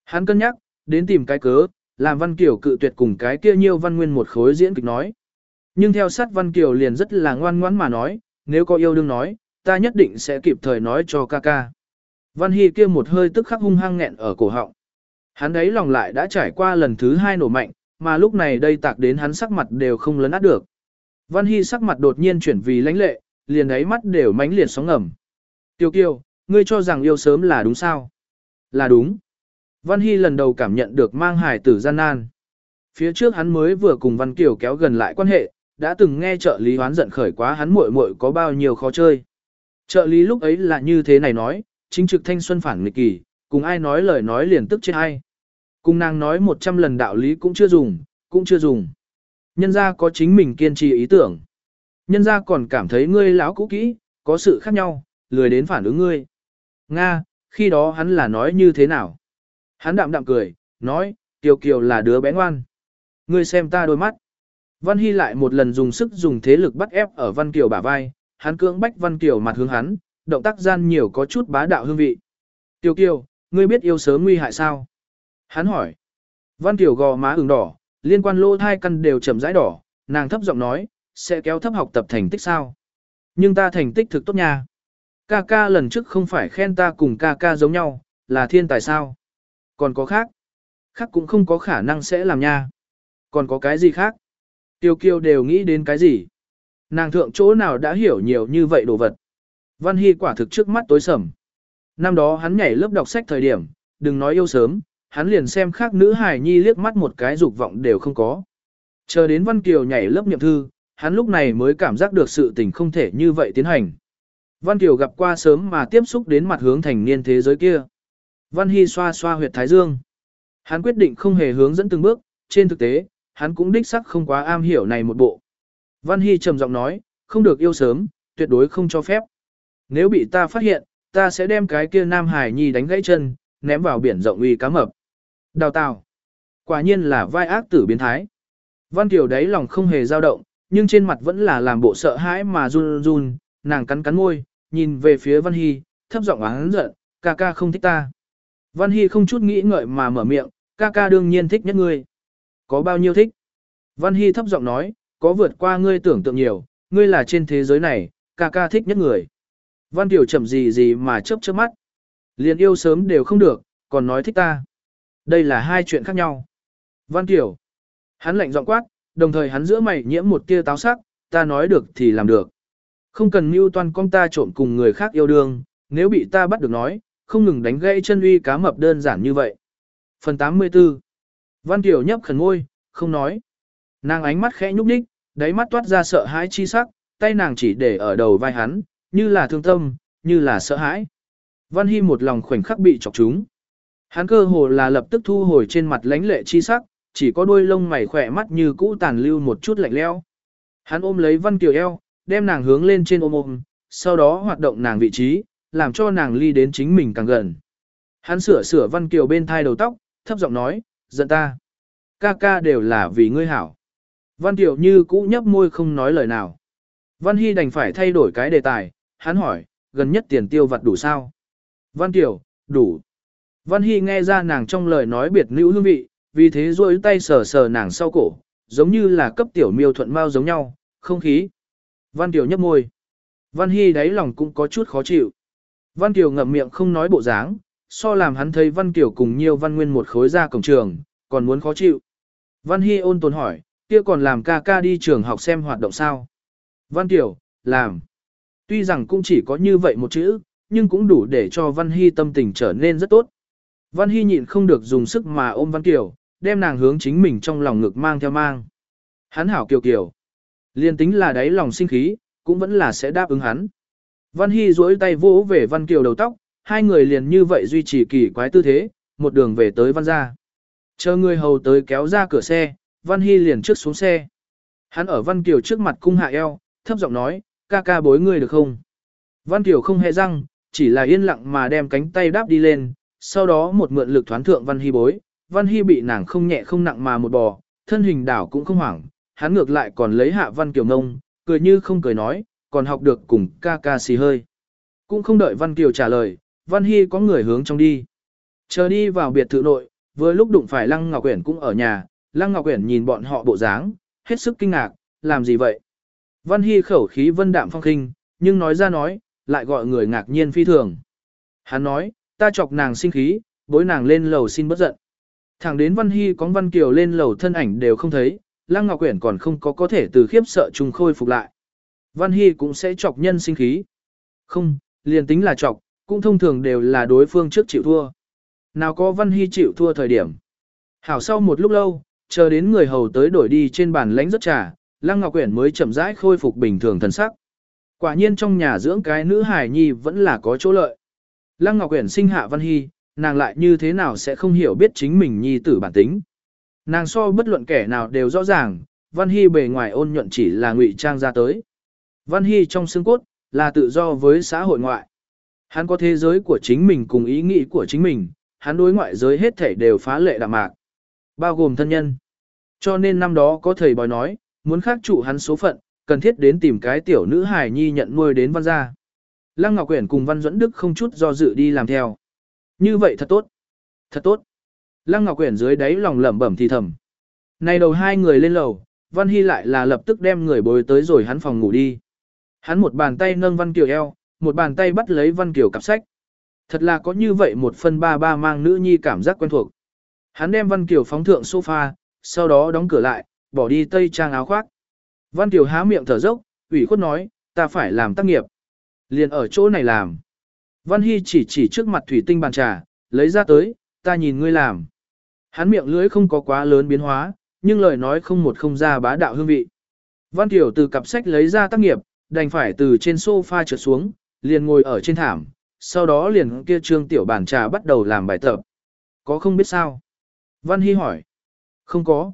Hắn cân nhắc, đến tìm cái cớ, làm Văn Kiều cự tuyệt cùng cái kia nhiêu văn nguyên một khối diễn kịch nói. Nhưng theo sát Văn Kiều liền rất là ngoan ngoãn mà nói, nếu có yêu đương nói, ta nhất định sẽ kịp thời nói cho ca ca. Văn Hy kia một hơi tức khắc hung hăng nghẹn ở cổ họng. Hắn ấy lòng lại đã trải qua lần thứ hai nổ mạnh, mà lúc này đây tạc đến hắn sắc mặt đều không lấn át được. Văn Hy sắc mặt đột nhiên chuyển vì lãnh lệ, liền ấy mắt đều mánh liệt sóng ngầm. Tiêu kiều, ngươi cho rằng yêu sớm là đúng sao? Là đúng. Văn Hy lần đầu cảm nhận được mang hài tử gian nan. Phía trước hắn mới vừa cùng Văn Kiều kéo gần lại quan hệ, đã từng nghe trợ lý hoán giận khởi quá hắn muội muội có bao nhiêu khó chơi. Trợ lý lúc ấy là như thế này nói, chính trực thanh xuân phản nghịch kỳ, cùng ai nói lời nói liền tức chết ai. Cùng nàng nói một trăm lần đạo lý cũng chưa dùng, cũng chưa dùng. Nhân ra có chính mình kiên trì ý tưởng. Nhân ra còn cảm thấy ngươi lão cũ kỹ, có sự khác nhau, lười đến phản ứng ngươi. Nga, khi đó hắn là nói như thế nào? Hắn đạm đạm cười, nói, Kiều Kiều là đứa bé ngoan. Ngươi xem ta đôi mắt. Văn Hy lại một lần dùng sức dùng thế lực bắt ép ở Văn Kiều bả vai, hắn cưỡng bách Văn Kiều mặt hướng hắn, động tác gian nhiều có chút bá đạo hương vị. tiêu Kiều, ngươi biết yêu sớm nguy hại sao? Hắn hỏi. Văn Kiều gò má ửng đỏ, liên quan lô thai căn đều chậm rãi đỏ, nàng thấp giọng nói, sẽ kéo thấp học tập thành tích sao? Nhưng ta thành tích thực tốt nha. Ca ca lần trước không phải khen ta cùng ca ca giống nhau, là thiên tài sao? Còn có khác? Khác cũng không có khả năng sẽ làm nha. Còn có cái gì khác? Tiêu Kiêu đều nghĩ đến cái gì? Nàng thượng chỗ nào đã hiểu nhiều như vậy đồ vật. Văn Hy quả thực trước mắt tối sầm. Năm đó hắn nhảy lớp đọc sách thời điểm, đừng nói yêu sớm, hắn liền xem khác nữ hài nhi liếc mắt một cái dục vọng đều không có. Chờ đến Văn Kiều nhảy lớp nhậm thư, hắn lúc này mới cảm giác được sự tình không thể như vậy tiến hành. Văn Kiều gặp qua sớm mà tiếp xúc đến mặt hướng thành niên thế giới kia. Văn Hy xoa xoa huyệt thái dương. Hắn quyết định không hề hướng dẫn từng bước, trên thực tế, hắn cũng đích sắc không quá am hiểu này một bộ. Văn Hy trầm giọng nói, không được yêu sớm, tuyệt đối không cho phép. Nếu bị ta phát hiện, ta sẽ đem cái kia Nam Hải Nhi đánh gãy chân, ném vào biển rộng uy cá mập. Đào tạo. Quả nhiên là vai ác tử biến thái. Văn Kiều đấy lòng không hề dao động, nhưng trên mặt vẫn là làm bộ sợ hãi mà run run, nàng cắn cắn môi, nhìn về phía Văn Hy, thấp giọng oán giận, ca ca không thích ta. Văn Hy không chút nghĩ ngợi mà mở miệng, ca ca đương nhiên thích nhất ngươi. Có bao nhiêu thích? Văn Hy thấp giọng nói, có vượt qua ngươi tưởng tượng nhiều, ngươi là trên thế giới này, ca ca thích nhất người. Văn Tiểu chậm gì gì mà chớp chớp mắt. Liền yêu sớm đều không được, còn nói thích ta. Đây là hai chuyện khác nhau. Văn Tiểu. Hắn lạnh giọng quát, đồng thời hắn giữa mày nhiễm một tia táo sắc, ta nói được thì làm được. Không cần mưu toan con ta trộn cùng người khác yêu đương, nếu bị ta bắt được nói, không ngừng đánh gãy chân uy cá mập đơn giản như vậy. Phần 84 Văn Tiểu nhấp khẩn môi, không nói. Nàng ánh mắt khẽ nhúc nhích, đáy mắt toát ra sợ hãi chi sắc, tay nàng chỉ để ở đầu vai hắn, như là thương tâm, như là sợ hãi. Văn Hy một lòng khoảnh khắc bị chọc trúng. Hắn cơ hồ là lập tức thu hồi trên mặt lánh lệ chi sắc, chỉ có đôi lông mày khỏe mắt như cũ tàn lưu một chút lạnh leo. Hắn ôm lấy Văn Kiều eo, đem nàng hướng lên trên ôm ôm, sau đó hoạt động nàng vị trí, làm cho nàng ly đến chính mình càng gần. Hắn sửa sửa Văn Kiều bên thai đầu tóc, thấp giọng nói, giận ta. Ca ca đều là vì ngươi hảo. Văn Kiều như cũ nhấp môi không nói lời nào. Văn Hy đành phải thay đổi cái đề tài, hắn hỏi, gần nhất tiền tiêu vặt đủ sao? Văn Tiểu, đủ. Văn Hy nghe ra nàng trong lời nói biệt nữ hương vị, vì thế rôi tay sờ sờ nàng sau cổ, giống như là cấp tiểu miêu thuận mau giống nhau, không khí. Văn Tiểu nhấp môi. Văn Hy đáy lòng cũng có chút khó chịu. Văn Tiểu ngậm miệng không nói bộ dáng, so làm hắn thấy Văn Tiểu cùng nhiều Văn Nguyên một khối ra cổng trường, còn muốn khó chịu. Văn Hy ôn tồn hỏi, kia còn làm ca ca đi trường học xem hoạt động sao? Văn Tiểu, làm. Tuy rằng cũng chỉ có như vậy một chữ, nhưng cũng đủ để cho Văn Hy tâm tình trở nên rất tốt. Văn Hy nhịn không được dùng sức mà ôm Văn Kiều, đem nàng hướng chính mình trong lòng ngực mang theo mang. Hắn hảo kiều kiều. Liên tính là đáy lòng sinh khí, cũng vẫn là sẽ đáp ứng hắn. Văn Hy duỗi tay vỗ về Văn Kiều đầu tóc, hai người liền như vậy duy trì kỳ quái tư thế, một đường về tới Văn gia. Chờ người hầu tới kéo ra cửa xe, Văn Hy liền trước xuống xe. Hắn ở Văn Kiều trước mặt cung hạ eo, thấp giọng nói, ca ca bối ngươi được không? Văn Kiều không hề răng, chỉ là yên lặng mà đem cánh tay đáp đi lên, sau đó một mượn lực thoán thượng Văn Hy bối, Văn Hy bị nàng không nhẹ không nặng mà một bò, thân hình đảo cũng không hoảng, hắn ngược lại còn lấy hạ Văn Kiều ngông, cười như không cười nói, còn học được cùng ca ca xì hơi. Cũng không đợi Văn Kiều trả lời, Văn Hy có người hướng trong đi. Chờ đi vào biệt thự nội, vừa lúc đụng phải Lăng Ngọc Uyển cũng ở nhà, Lăng Ngọc Uyển nhìn bọn họ bộ dáng, hết sức kinh ngạc, làm gì vậy? Văn Hy khẩu khí vân đạm phong khinh, nhưng nói ra nói, lại gọi người ngạc nhiên phi thường. Hắn nói, ta chọc nàng sinh khí, bối nàng lên lầu xin bất giận. Thẳng đến Văn Hy có Văn Kiều lên lầu thân ảnh đều không thấy, Lăng Ngọc Quyển còn không có có thể từ khiếp sợ trùng khôi phục lại. Văn Hy cũng sẽ chọc nhân sinh khí. Không, liền tính là chọc, cũng thông thường đều là đối phương trước chịu thua. Nào có Văn Hy chịu thua thời điểm. Hảo sau một lúc lâu, chờ đến người hầu tới đổi đi trên bàn lánh rất trà, Lăng Ngọc Quyển mới chậm rãi khôi phục bình thường thần sắc. Quả nhiên trong nhà dưỡng cái nữ hài nhi vẫn là có chỗ lợi. Lăng Ngọc Uyển sinh hạ Văn Hy, nàng lại như thế nào sẽ không hiểu biết chính mình nhi tử bản tính. Nàng so bất luận kẻ nào đều rõ ràng, Văn Hy bề ngoài ôn nhuận chỉ là ngụy trang ra tới. Văn Hy trong xương cốt, là tự do với xã hội ngoại. Hắn có thế giới của chính mình cùng ý nghĩ của chính mình, hắn đối ngoại giới hết thảy đều phá lệ đạm mạc. Bao gồm thân nhân. Cho nên năm đó có thầy bói nói, muốn khắc trụ hắn số phận, cần thiết đến tìm cái tiểu nữ hài nhi nhận nuôi đến văn gia. Lăng Ngọc Quyển cùng Văn Duẫn Đức không chút do dự đi làm theo. Như vậy thật tốt. Thật tốt. Lăng Ngọc Quyển dưới đáy lòng lẩm bẩm thì thầm. Này đầu hai người lên lầu, Văn Hy lại là lập tức đem người bồi tới rồi hắn phòng ngủ đi. Hắn một bàn tay nâng Văn Kiều eo, một bàn tay bắt lấy Văn Kiều cặp sách. Thật là có như vậy một phân ba ba mang nữ nhi cảm giác quen thuộc. Hắn đem Văn Kiều phóng thượng sofa, sau đó đóng cửa lại, bỏ đi tây trang áo khoác. Văn Kiều há miệng thở dốc, ủy khuất nói, ta phải làm tác nghiệp. Liền ở chỗ này làm. Văn Hy chỉ chỉ trước mặt thủy tinh bàn trà, lấy ra tới, ta nhìn ngươi làm. Hắn miệng lưỡi không có quá lớn biến hóa, nhưng lời nói không một không ra bá đạo hương vị. Văn Tiểu từ cặp sách lấy ra tác nghiệp, đành phải từ trên sofa trượt xuống, liền ngồi ở trên thảm, sau đó liền kia trương tiểu bàn trà bắt đầu làm bài tập. Có không biết sao? Văn Hy hỏi. Không có.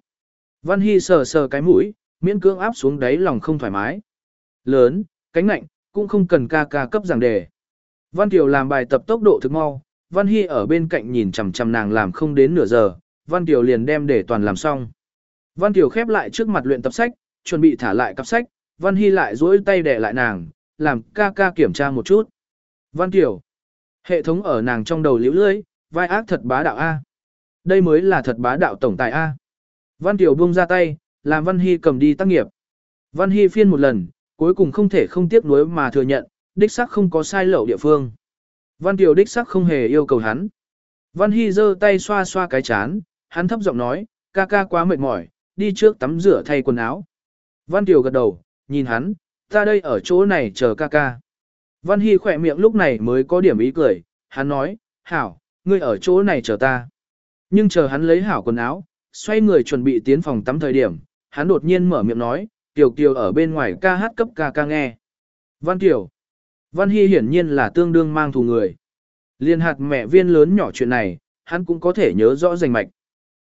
Văn Hy sờ sờ cái mũi, miễn cưỡng áp xuống đáy lòng không thoải mái. Lớn, cánh nạnh, cũng không cần ca ca cấp giảng đề. Văn Kiều làm bài tập tốc độ thực mau, Văn Hy ở bên cạnh nhìn chằm chằm nàng làm không đến nửa giờ, Văn Kiều liền đem để toàn làm xong. Văn Kiều khép lại trước mặt luyện tập sách, chuẩn bị thả lại cặp sách, Văn Hy lại duỗi tay đè lại nàng, làm ca ca kiểm tra một chút. Văn Kiều, hệ thống ở nàng trong đầu liễu lưỡi, vai ác thật bá đạo A. Đây mới là thật bá đạo tổng tài A. Văn Kiều buông ra tay, làm Văn Hy cầm đi tác nghiệp. Văn Hy phiên một lần, cuối cùng không thể không tiếc nuối mà thừa nhận, đích sắc không có sai lậu địa phương. Văn Kiều đích sắc không hề yêu cầu hắn. Văn Hy giơ tay xoa xoa cái chán, hắn thấp giọng nói, ca ca quá mệt mỏi, đi trước tắm rửa thay quần áo. Văn Kiều gật đầu, nhìn hắn, ta đây ở chỗ này chờ ca ca. Văn Hy khỏe miệng lúc này mới có điểm ý cười, hắn nói, hảo, ngươi ở chỗ này chờ ta. Nhưng chờ hắn lấy hảo quần áo, xoay người chuẩn bị tiến phòng tắm thời điểm, hắn đột nhiên mở miệng nói, Tiểu Kiều ở bên ngoài ca hát cấp ca ca nghe. Văn Kiều. Văn Hy hiển nhiên là tương đương mang thù người. Liên hạt mẹ viên lớn nhỏ chuyện này, hắn cũng có thể nhớ rõ rành mạch.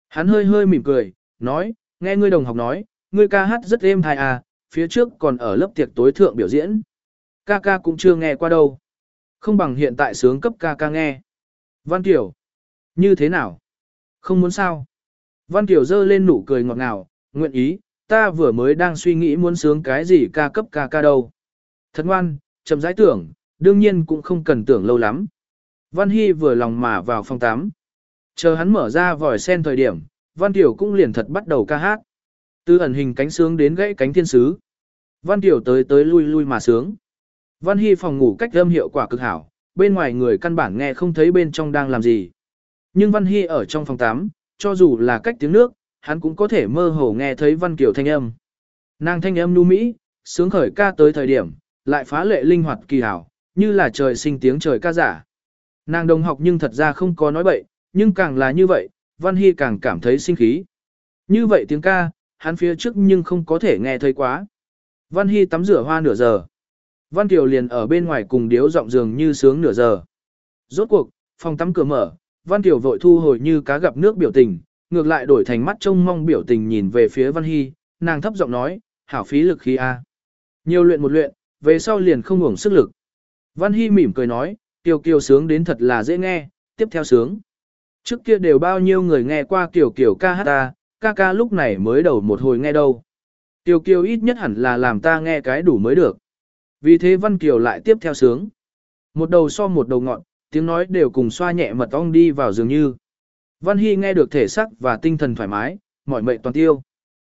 Hắn hơi hơi mỉm cười, nói, nghe ngươi đồng học nói, ngươi ca hát rất êm thai à, phía trước còn ở lớp tiệc tối thượng biểu diễn. Ca ca cũng chưa nghe qua đâu. Không bằng hiện tại sướng cấp ca ca nghe. Văn Kiều. Như thế nào? Không muốn sao? Văn Kiều dơ lên nụ cười ngọt ngào, nguyện ý, ta vừa mới đang suy nghĩ muốn sướng cái gì ca cấp ca ca đâu. Thật ngoan, chậm rãi tưởng, đương nhiên cũng không cần tưởng lâu lắm. Văn Hy vừa lòng mà vào phòng 8. Chờ hắn mở ra vòi sen thời điểm, Văn Tiểu cũng liền thật bắt đầu ca hát. Từ ẩn hình cánh sướng đến gãy cánh thiên sứ. Văn Tiểu tới tới lui lui mà sướng. Văn Hy phòng ngủ cách âm hiệu quả cực hảo, bên ngoài người căn bản nghe không thấy bên trong đang làm gì. Nhưng Văn Hy ở trong phòng 8, cho dù là cách tiếng nước, hắn cũng có thể mơ hồ nghe thấy Văn Kiều thanh âm. Nàng thanh âm nu mỹ, sướng khởi ca tới thời điểm, lại phá lệ linh hoạt kỳ hảo, như là trời sinh tiếng trời ca giả. Nàng đồng học nhưng thật ra không có nói bậy, nhưng càng là như vậy, Văn Hy càng cảm thấy sinh khí. Như vậy tiếng ca, hắn phía trước nhưng không có thể nghe thấy quá. Văn Hy tắm rửa hoa nửa giờ. Văn Kiều liền ở bên ngoài cùng điếu giọng giường như sướng nửa giờ. Rốt cuộc, phòng tắm cửa mở, Văn Kiều vội thu hồi như cá gặp nước biểu tình, ngược lại đổi thành mắt trông mong biểu tình nhìn về phía Văn Hy, nàng thấp giọng nói, hảo phí lực khí A. Nhiều luyện một luyện, về sau liền không hưởng sức lực. Văn Hy mỉm cười nói, Kiều Kiều sướng đến thật là dễ nghe, tiếp theo sướng. Trước kia đều bao nhiêu người nghe qua Kiều Kiều ca hát ta, ca ca lúc này mới đầu một hồi nghe đâu. Kiều Kiều ít nhất hẳn là làm ta nghe cái đủ mới được. Vì thế Văn Kiều lại tiếp theo sướng. Một đầu so một đầu ngọn, tiếng nói đều cùng xoa nhẹ mật ong đi vào dường như. Văn Hy nghe được thể sắc và tinh thần thoải mái, mọi mệnh toàn tiêu.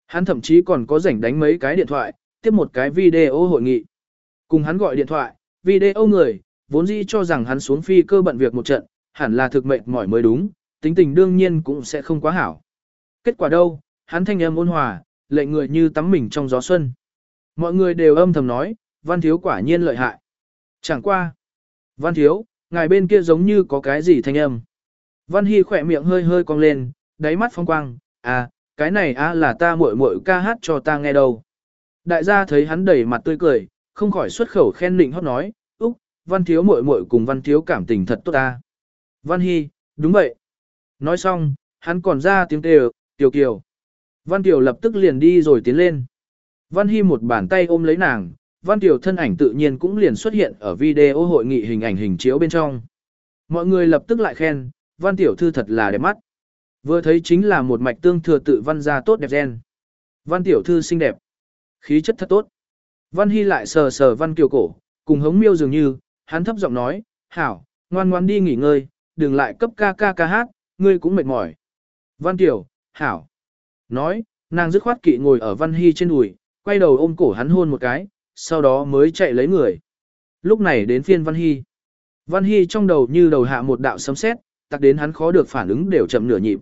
Hắn thậm chí còn có rảnh đánh mấy cái điện thoại, tiếp một cái video hội nghị. Cùng hắn gọi điện thoại, video người, vốn dĩ cho rằng hắn xuống phi cơ bận việc một trận, hẳn là thực mệnh mỏi mới đúng, tính tình đương nhiên cũng sẽ không quá hảo. Kết quả đâu, hắn thanh âm ôn hòa, lệnh người như tắm mình trong gió xuân. Mọi người đều âm thầm nói, văn thiếu quả nhiên lợi hại. Chẳng qua. Văn thiếu, ngài bên kia giống như có cái gì thanh âm. Văn Hy khỏe miệng hơi hơi cong lên, đáy mắt phong quang, à, cái này à là ta muội muội ca hát cho ta nghe đâu. Đại gia thấy hắn đầy mặt tươi cười, không khỏi xuất khẩu khen định hót nói, Úc, văn thiếu muội muội cùng văn thiếu cảm tình thật tốt ta. Văn Hy, đúng vậy. Nói xong, hắn còn ra tiếng kêu, tiểu kiều. Văn Kiều lập tức liền đi rồi tiến lên. Văn Hy một bàn tay ôm lấy nàng, Văn Kiều thân ảnh tự nhiên cũng liền xuất hiện ở video hội nghị hình ảnh hình chiếu bên trong. Mọi người lập tức lại khen, Văn Tiểu Thư thật là đẹp mắt. Vừa thấy chính là một mạch tương thừa tự văn gia tốt đẹp gen. Văn Tiểu Thư xinh đẹp. Khí chất thật tốt. Văn Hy lại sờ sờ Văn Kiều cổ, cùng hống miêu dường như, hắn thấp giọng nói, hảo, ngoan ngoan đi nghỉ ngơi, đừng lại cấp ca ca ca hát, ngươi cũng mệt mỏi. Văn Kiều, hảo. Nói, nàng dứt khoát kỵ ngồi ở Văn Hy trên đùi, quay đầu ôm cổ hắn hôn một cái, sau đó mới chạy lấy người. Lúc này đến phiên Văn Hy. Văn Hy trong đầu như đầu hạ một đạo sấm sét, tặc đến hắn khó được phản ứng đều chậm nửa nhịp.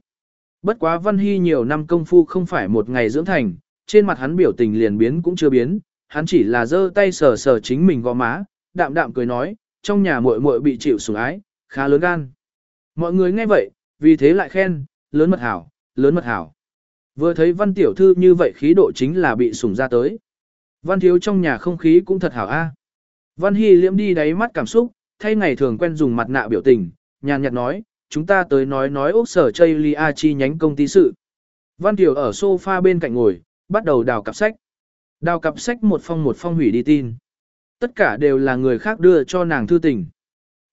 Bất quá Văn Hy nhiều năm công phu không phải một ngày dưỡng thành, trên mặt hắn biểu tình liền biến cũng chưa biến, hắn chỉ là giơ tay sờ sờ chính mình gò má, đạm đạm cười nói, trong nhà muội muội bị chịu sủng ái, khá lớn gan. Mọi người nghe vậy, vì thế lại khen, lớn mật hảo, lớn mật hảo. Vừa thấy văn tiểu thư như vậy khí độ chính là bị sủng ra tới. Văn thiếu trong nhà không khí cũng thật hảo a. Văn Hy liễm đi đáy mắt cảm xúc, thay ngày thường quen dùng mặt nạ biểu tình, nhàn nhạt nói, chúng ta tới nói nói ốc sở chây lia chi nhánh công ty sự. Văn Tiểu ở sofa bên cạnh ngồi, bắt đầu đào cặp sách. Đào cặp sách một phong một phong hủy đi tin. Tất cả đều là người khác đưa cho nàng thư tình.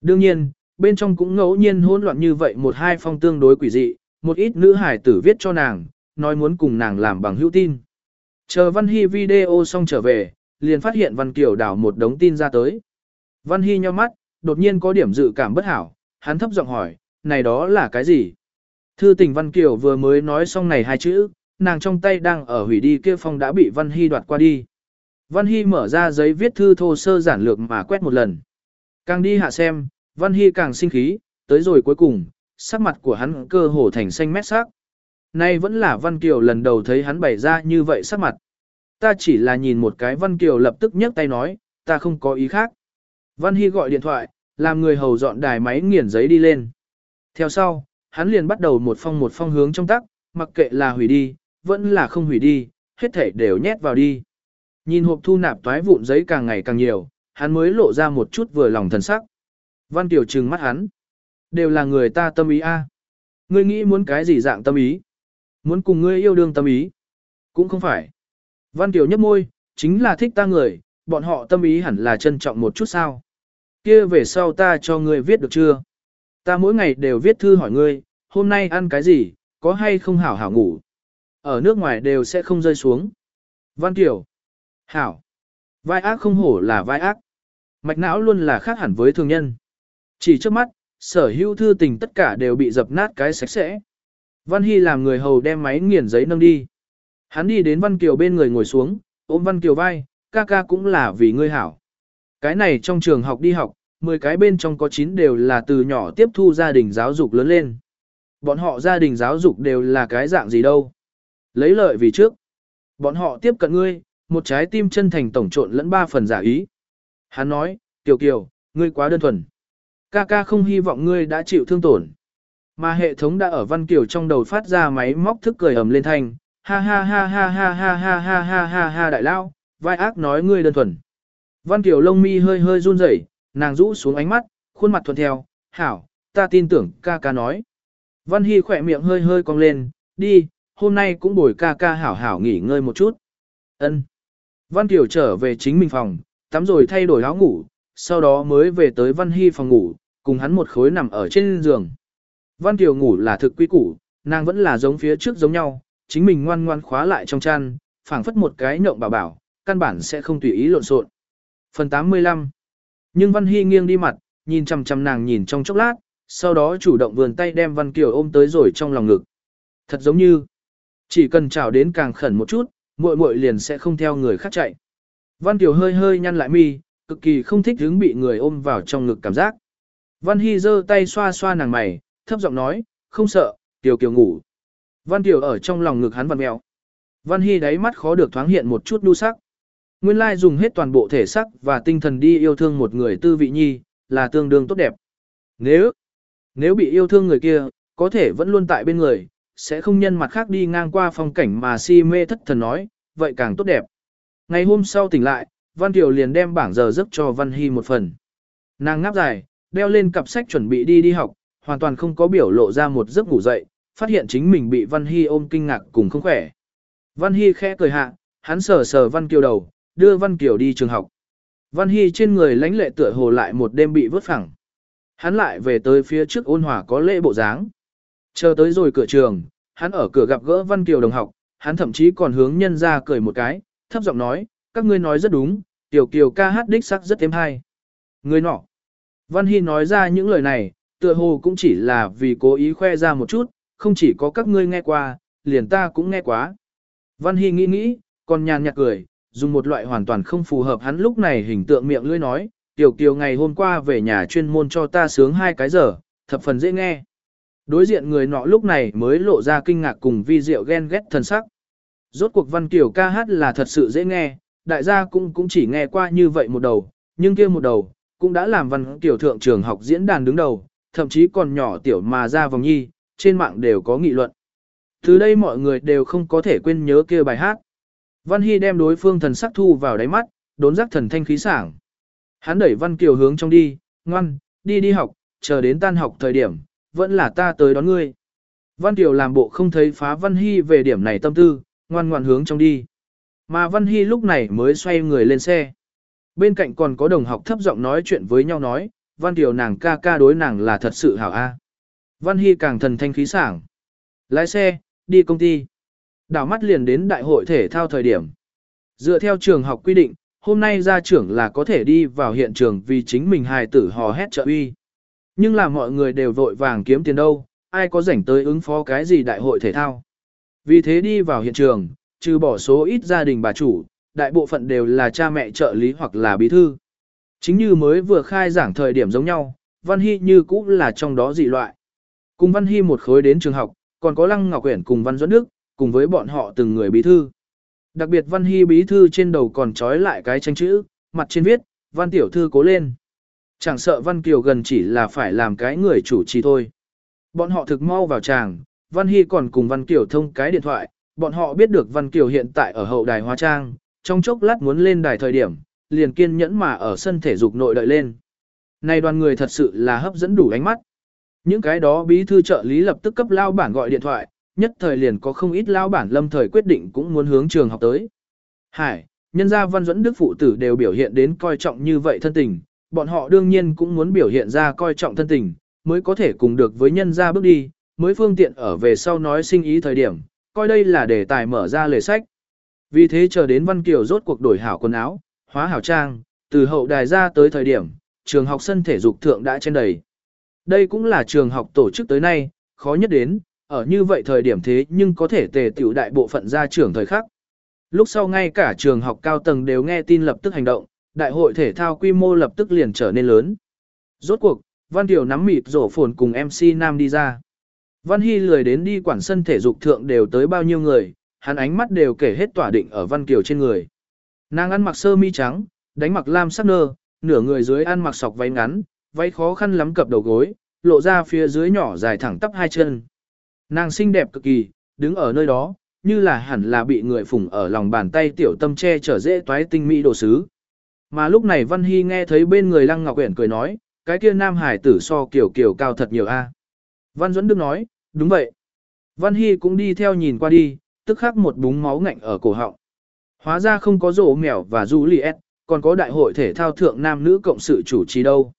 Đương nhiên, bên trong cũng ngẫu nhiên hỗn loạn như vậy một hai phong tương đối quỷ dị, một ít nữ hải tử viết cho nàng, nói muốn cùng nàng làm bằng hữu tin. Chờ Văn Hy video xong trở về, liền phát hiện Văn Kiều đảo một đống tin ra tới. Văn Hy nhíu mắt, đột nhiên có điểm dự cảm bất hảo, hắn thấp giọng hỏi, này đó là cái gì? Thư tình Văn Kiều vừa mới nói xong này hai chữ, nàng trong tay đang ở hủy đi kia phong đã bị Văn Hy đoạt qua đi. Văn Hy mở ra giấy viết thư thô sơ giản lược mà quét một lần. Càng đi hạ xem, Văn Hy càng sinh khí, tới rồi cuối cùng, sắc mặt của hắn cơ hồ thành xanh mét sắc. Nay vẫn là Văn Kiều lần đầu thấy hắn bày ra như vậy sắc mặt. Ta chỉ là nhìn một cái Văn Kiều lập tức nhấc tay nói, ta không có ý khác. Văn Hy gọi điện thoại, làm người hầu dọn đài máy nghiền giấy đi lên. Theo sau, hắn liền bắt đầu một phong một phong hướng trong tắc, mặc kệ là hủy đi, vẫn là không hủy đi, hết thể đều nhét vào đi. Nhìn hộp thu nạp toái vụn giấy càng ngày càng nhiều, hắn mới lộ ra một chút vừa lòng thần sắc. Văn Tiểu trừng mắt hắn. Đều là người ta tâm ý a. Ngươi nghĩ muốn cái gì dạng tâm ý? Muốn cùng ngươi yêu đương tâm ý? Cũng không phải. Văn Tiểu nhấp môi, chính là thích ta người, bọn họ tâm ý hẳn là trân trọng một chút sao. Kia về sau ta cho ngươi viết được chưa? Ta mỗi ngày đều viết thư hỏi ngươi, hôm nay ăn cái gì, có hay không hảo hảo ngủ. Ở nước ngoài đều sẽ không rơi xuống. Văn kiều Hảo. Vai ác không hổ là vai ác. Mạch não luôn là khác hẳn với thường nhân. Chỉ trước mắt, Sở hữu thư tình tất cả đều bị dập nát cái sạch sẽ. Văn Hy làm người hầu đem máy nghiền giấy nâng đi. Hắn đi đến Văn Kiều bên người ngồi xuống, ôm Văn Kiều vai, ca ca cũng là vì ngươi hảo. Cái này trong trường học đi học, 10 cái bên trong có 9 đều là từ nhỏ tiếp thu gia đình giáo dục lớn lên. Bọn họ gia đình giáo dục đều là cái dạng gì đâu. Lấy lợi vì trước. Bọn họ tiếp cận ngươi, một trái tim chân thành tổng trộn lẫn ba phần giả ý. Hắn nói, Kiều Kiều, ngươi quá đơn thuần. Ca ca không hy vọng ngươi đã chịu thương tổn. Mà hệ thống đã ở Văn Kiều trong đầu phát ra máy móc thức cười ầm lên thanh, ha ha ha ha ha ha ha ha ha ha ha đại lao, vai ác nói ngươi đơn thuần. Văn Kiều lông mi hơi hơi run rẩy, nàng rũ xuống ánh mắt, khuôn mặt thuận theo, hảo, ta tin tưởng ca ca nói. Văn Hy khỏe miệng hơi hơi cong lên, đi, hôm nay cũng bồi ca ca hảo hảo nghỉ ngơi một chút. Ân. Văn Kiều trở về chính mình phòng, tắm rồi thay đổi áo ngủ, sau đó mới về tới Văn Hy phòng ngủ, cùng hắn một khối nằm ở trên giường. Văn Kiều ngủ là thực quy củ, nàng vẫn là giống phía trước giống nhau, chính mình ngoan ngoan khóa lại trong chăn, phảng phất một cái nhộng bảo bảo, căn bản sẽ không tùy ý lộn xộn. Phần 85 nhưng Văn Hy nghiêng đi mặt, nhìn chằm chằm nàng nhìn trong chốc lát, sau đó chủ động vườn tay đem Văn Kiều ôm tới rồi trong lòng ngực. Thật giống như, chỉ cần chào đến càng khẩn một chút, muội muội liền sẽ không theo người khác chạy. Văn Kiều hơi hơi nhăn lại mi, cực kỳ không thích hứng bị người ôm vào trong ngực cảm giác. Văn Hy giơ tay xoa xoa nàng mày, thấp giọng nói, không sợ, Kiều Kiều ngủ. Văn Kiều ở trong lòng ngực hắn vặn mèo. Văn Hy đáy mắt khó được thoáng hiện một chút đu sắc. Nguyên lai dùng hết toàn bộ thể sắc và tinh thần đi yêu thương một người tư vị nhi, là tương đương tốt đẹp. Nếu, nếu bị yêu thương người kia, có thể vẫn luôn tại bên người, sẽ không nhân mặt khác đi ngang qua phong cảnh mà si mê thất thần nói, vậy càng tốt đẹp. Ngày hôm sau tỉnh lại, Văn Kiều liền đem bảng giờ giấc cho Văn Hy một phần. Nàng ngáp dài, đeo lên cặp sách chuẩn bị đi đi học, hoàn toàn không có biểu lộ ra một giấc ngủ dậy, phát hiện chính mình bị Văn Hy ôm kinh ngạc cùng không khỏe. Văn Hy khẽ cười hạ, hắn sờ sờ Văn Kiều đầu, đưa Văn Kiều đi trường học. Văn Hy trên người lãnh lệ tựa hồ lại một đêm bị vớt phẳng. Hắn lại về tới phía trước ôn hòa có lễ bộ dáng. Chờ tới rồi cửa trường, hắn ở cửa gặp gỡ Văn Kiều đồng học, hắn thậm chí còn hướng nhân ra cười một cái, thấp giọng nói, các ngươi nói rất đúng, Tiểu Kiều ca hát đích sắc rất êm hay. Người nọ. Văn Hy nói ra những lời này, tựa hồ cũng chỉ là vì cố ý khoe ra một chút, không chỉ có các ngươi nghe qua, liền ta cũng nghe quá. Văn Hy nghĩ nghĩ, còn nhàn nhạt cười, dùng một loại hoàn toàn không phù hợp hắn lúc này hình tượng miệng lưỡi nói, Tiểu Kiều ngày hôm qua về nhà chuyên môn cho ta sướng hai cái giờ, thập phần dễ nghe. Đối diện người nọ lúc này mới lộ ra kinh ngạc cùng vi diệu ghen ghét thần sắc. Rốt cuộc Văn Kiều ca hát là thật sự dễ nghe, đại gia cũng cũng chỉ nghe qua như vậy một đầu, nhưng kia một đầu, cũng đã làm Văn Kiều thượng trường học diễn đàn đứng đầu, thậm chí còn nhỏ tiểu mà ra vòng nhi, trên mạng đều có nghị luận. Từ đây mọi người đều không có thể quên nhớ kia bài hát. Văn Hy đem đối phương thần sắc thu vào đáy mắt, đốn giác thần thanh khí sảng. Hắn đẩy Văn Kiều hướng trong đi, ngoan, đi đi học, chờ đến tan học thời điểm, vẫn là ta tới đón ngươi. Văn Kiều làm bộ không thấy phá Văn Hy về điểm này tâm tư, ngoan ngoan hướng trong đi. Mà Văn Hy lúc này mới xoay người lên xe. Bên cạnh còn có đồng học thấp giọng nói chuyện với nhau nói, Văn Kiều nàng ca ca đối nàng là thật sự hảo a. Văn Hy càng thần thanh khí sảng. Lái xe, đi công ty. Đảo mắt liền đến đại hội thể thao thời điểm. Dựa theo trường học quy định, hôm nay gia trưởng là có thể đi vào hiện trường vì chính mình hài tử hò hét trợ uy. Nhưng là mọi người đều vội vàng kiếm tiền đâu, ai có rảnh tới ứng phó cái gì đại hội thể thao. Vì thế đi vào hiện trường, trừ bỏ số ít gia đình bà chủ, đại bộ phận đều là cha mẹ trợ lý hoặc là bí thư. Chính như mới vừa khai giảng thời điểm giống nhau, Văn Hy như cũng là trong đó dị loại. Cùng Văn Hy một khối đến trường học, còn có Lăng Ngọc Quyển cùng Văn Duẫn Đức, cùng với bọn họ từng người bí thư. Đặc biệt Văn Hy bí thư trên đầu còn trói lại cái tranh chữ, mặt trên viết, Văn Tiểu Thư cố lên. Chẳng sợ Văn Kiều gần chỉ là phải làm cái người chủ trì thôi. Bọn họ thực mau vào tràng, Văn Hy còn cùng Văn Kiều thông cái điện thoại, bọn họ biết được Văn Kiều hiện tại ở hậu đài hóa trang, trong chốc lát muốn lên đài thời điểm, liền kiên nhẫn mà ở sân thể dục nội đợi lên. Này đoàn người thật sự là hấp dẫn đủ ánh mắt. Những cái đó bí thư trợ lý lập tức cấp lao bản gọi điện thoại, nhất thời liền có không ít lao bản lâm thời quyết định cũng muốn hướng trường học tới. Hải, nhân gia văn dẫn đức phụ tử đều biểu hiện đến coi trọng như vậy thân tình, bọn họ đương nhiên cũng muốn biểu hiện ra coi trọng thân tình, mới có thể cùng được với nhân gia bước đi, mới phương tiện ở về sau nói sinh ý thời điểm, coi đây là đề tài mở ra lề sách. Vì thế chờ đến Văn Kiều rốt cuộc đổi hảo quần áo, hóa hảo trang, từ hậu đài ra tới thời điểm, trường học sân thể dục thượng đã trên đầy. Đây cũng là trường học tổ chức tới nay, khó nhất đến, ở như vậy thời điểm thế nhưng có thể tề tiểu đại bộ phận ra trưởng thời khắc. Lúc sau ngay cả trường học cao tầng đều nghe tin lập tức hành động, đại hội thể thao quy mô lập tức liền trở nên lớn. Rốt cuộc, Văn Tiểu nắm mịt rổ phồn cùng MC Nam đi ra. Văn Hy lười đến đi quản sân thể dục thượng đều tới bao nhiêu người, hắn ánh mắt đều kể hết tỏa định ở Văn Kiều trên người. Nàng ăn mặc sơ mi trắng, đánh mặc lam sắc nơ, nửa người dưới ăn mặc sọc váy ngắn, váy khó khăn lắm cập đầu gối, lộ ra phía dưới nhỏ dài thẳng tắp hai chân. Nàng xinh đẹp cực kỳ, đứng ở nơi đó, như là hẳn là bị người phủng ở lòng bàn tay tiểu tâm che chở dễ toái tinh mỹ đồ sứ. Mà lúc này Văn Hy nghe thấy bên người Lăng Ngọc Uyển cười nói, cái kia nam hải tử so kiểu kiểu cao thật nhiều a. Văn Duẫn Đức nói, đúng vậy. Văn Hy cũng đi theo nhìn qua đi, tức khắc một búng máu ngạnh ở cổ họng. Hóa ra không có rổ mèo và Juliet, còn có đại hội thể thao thượng nam nữ cộng sự chủ trì đâu.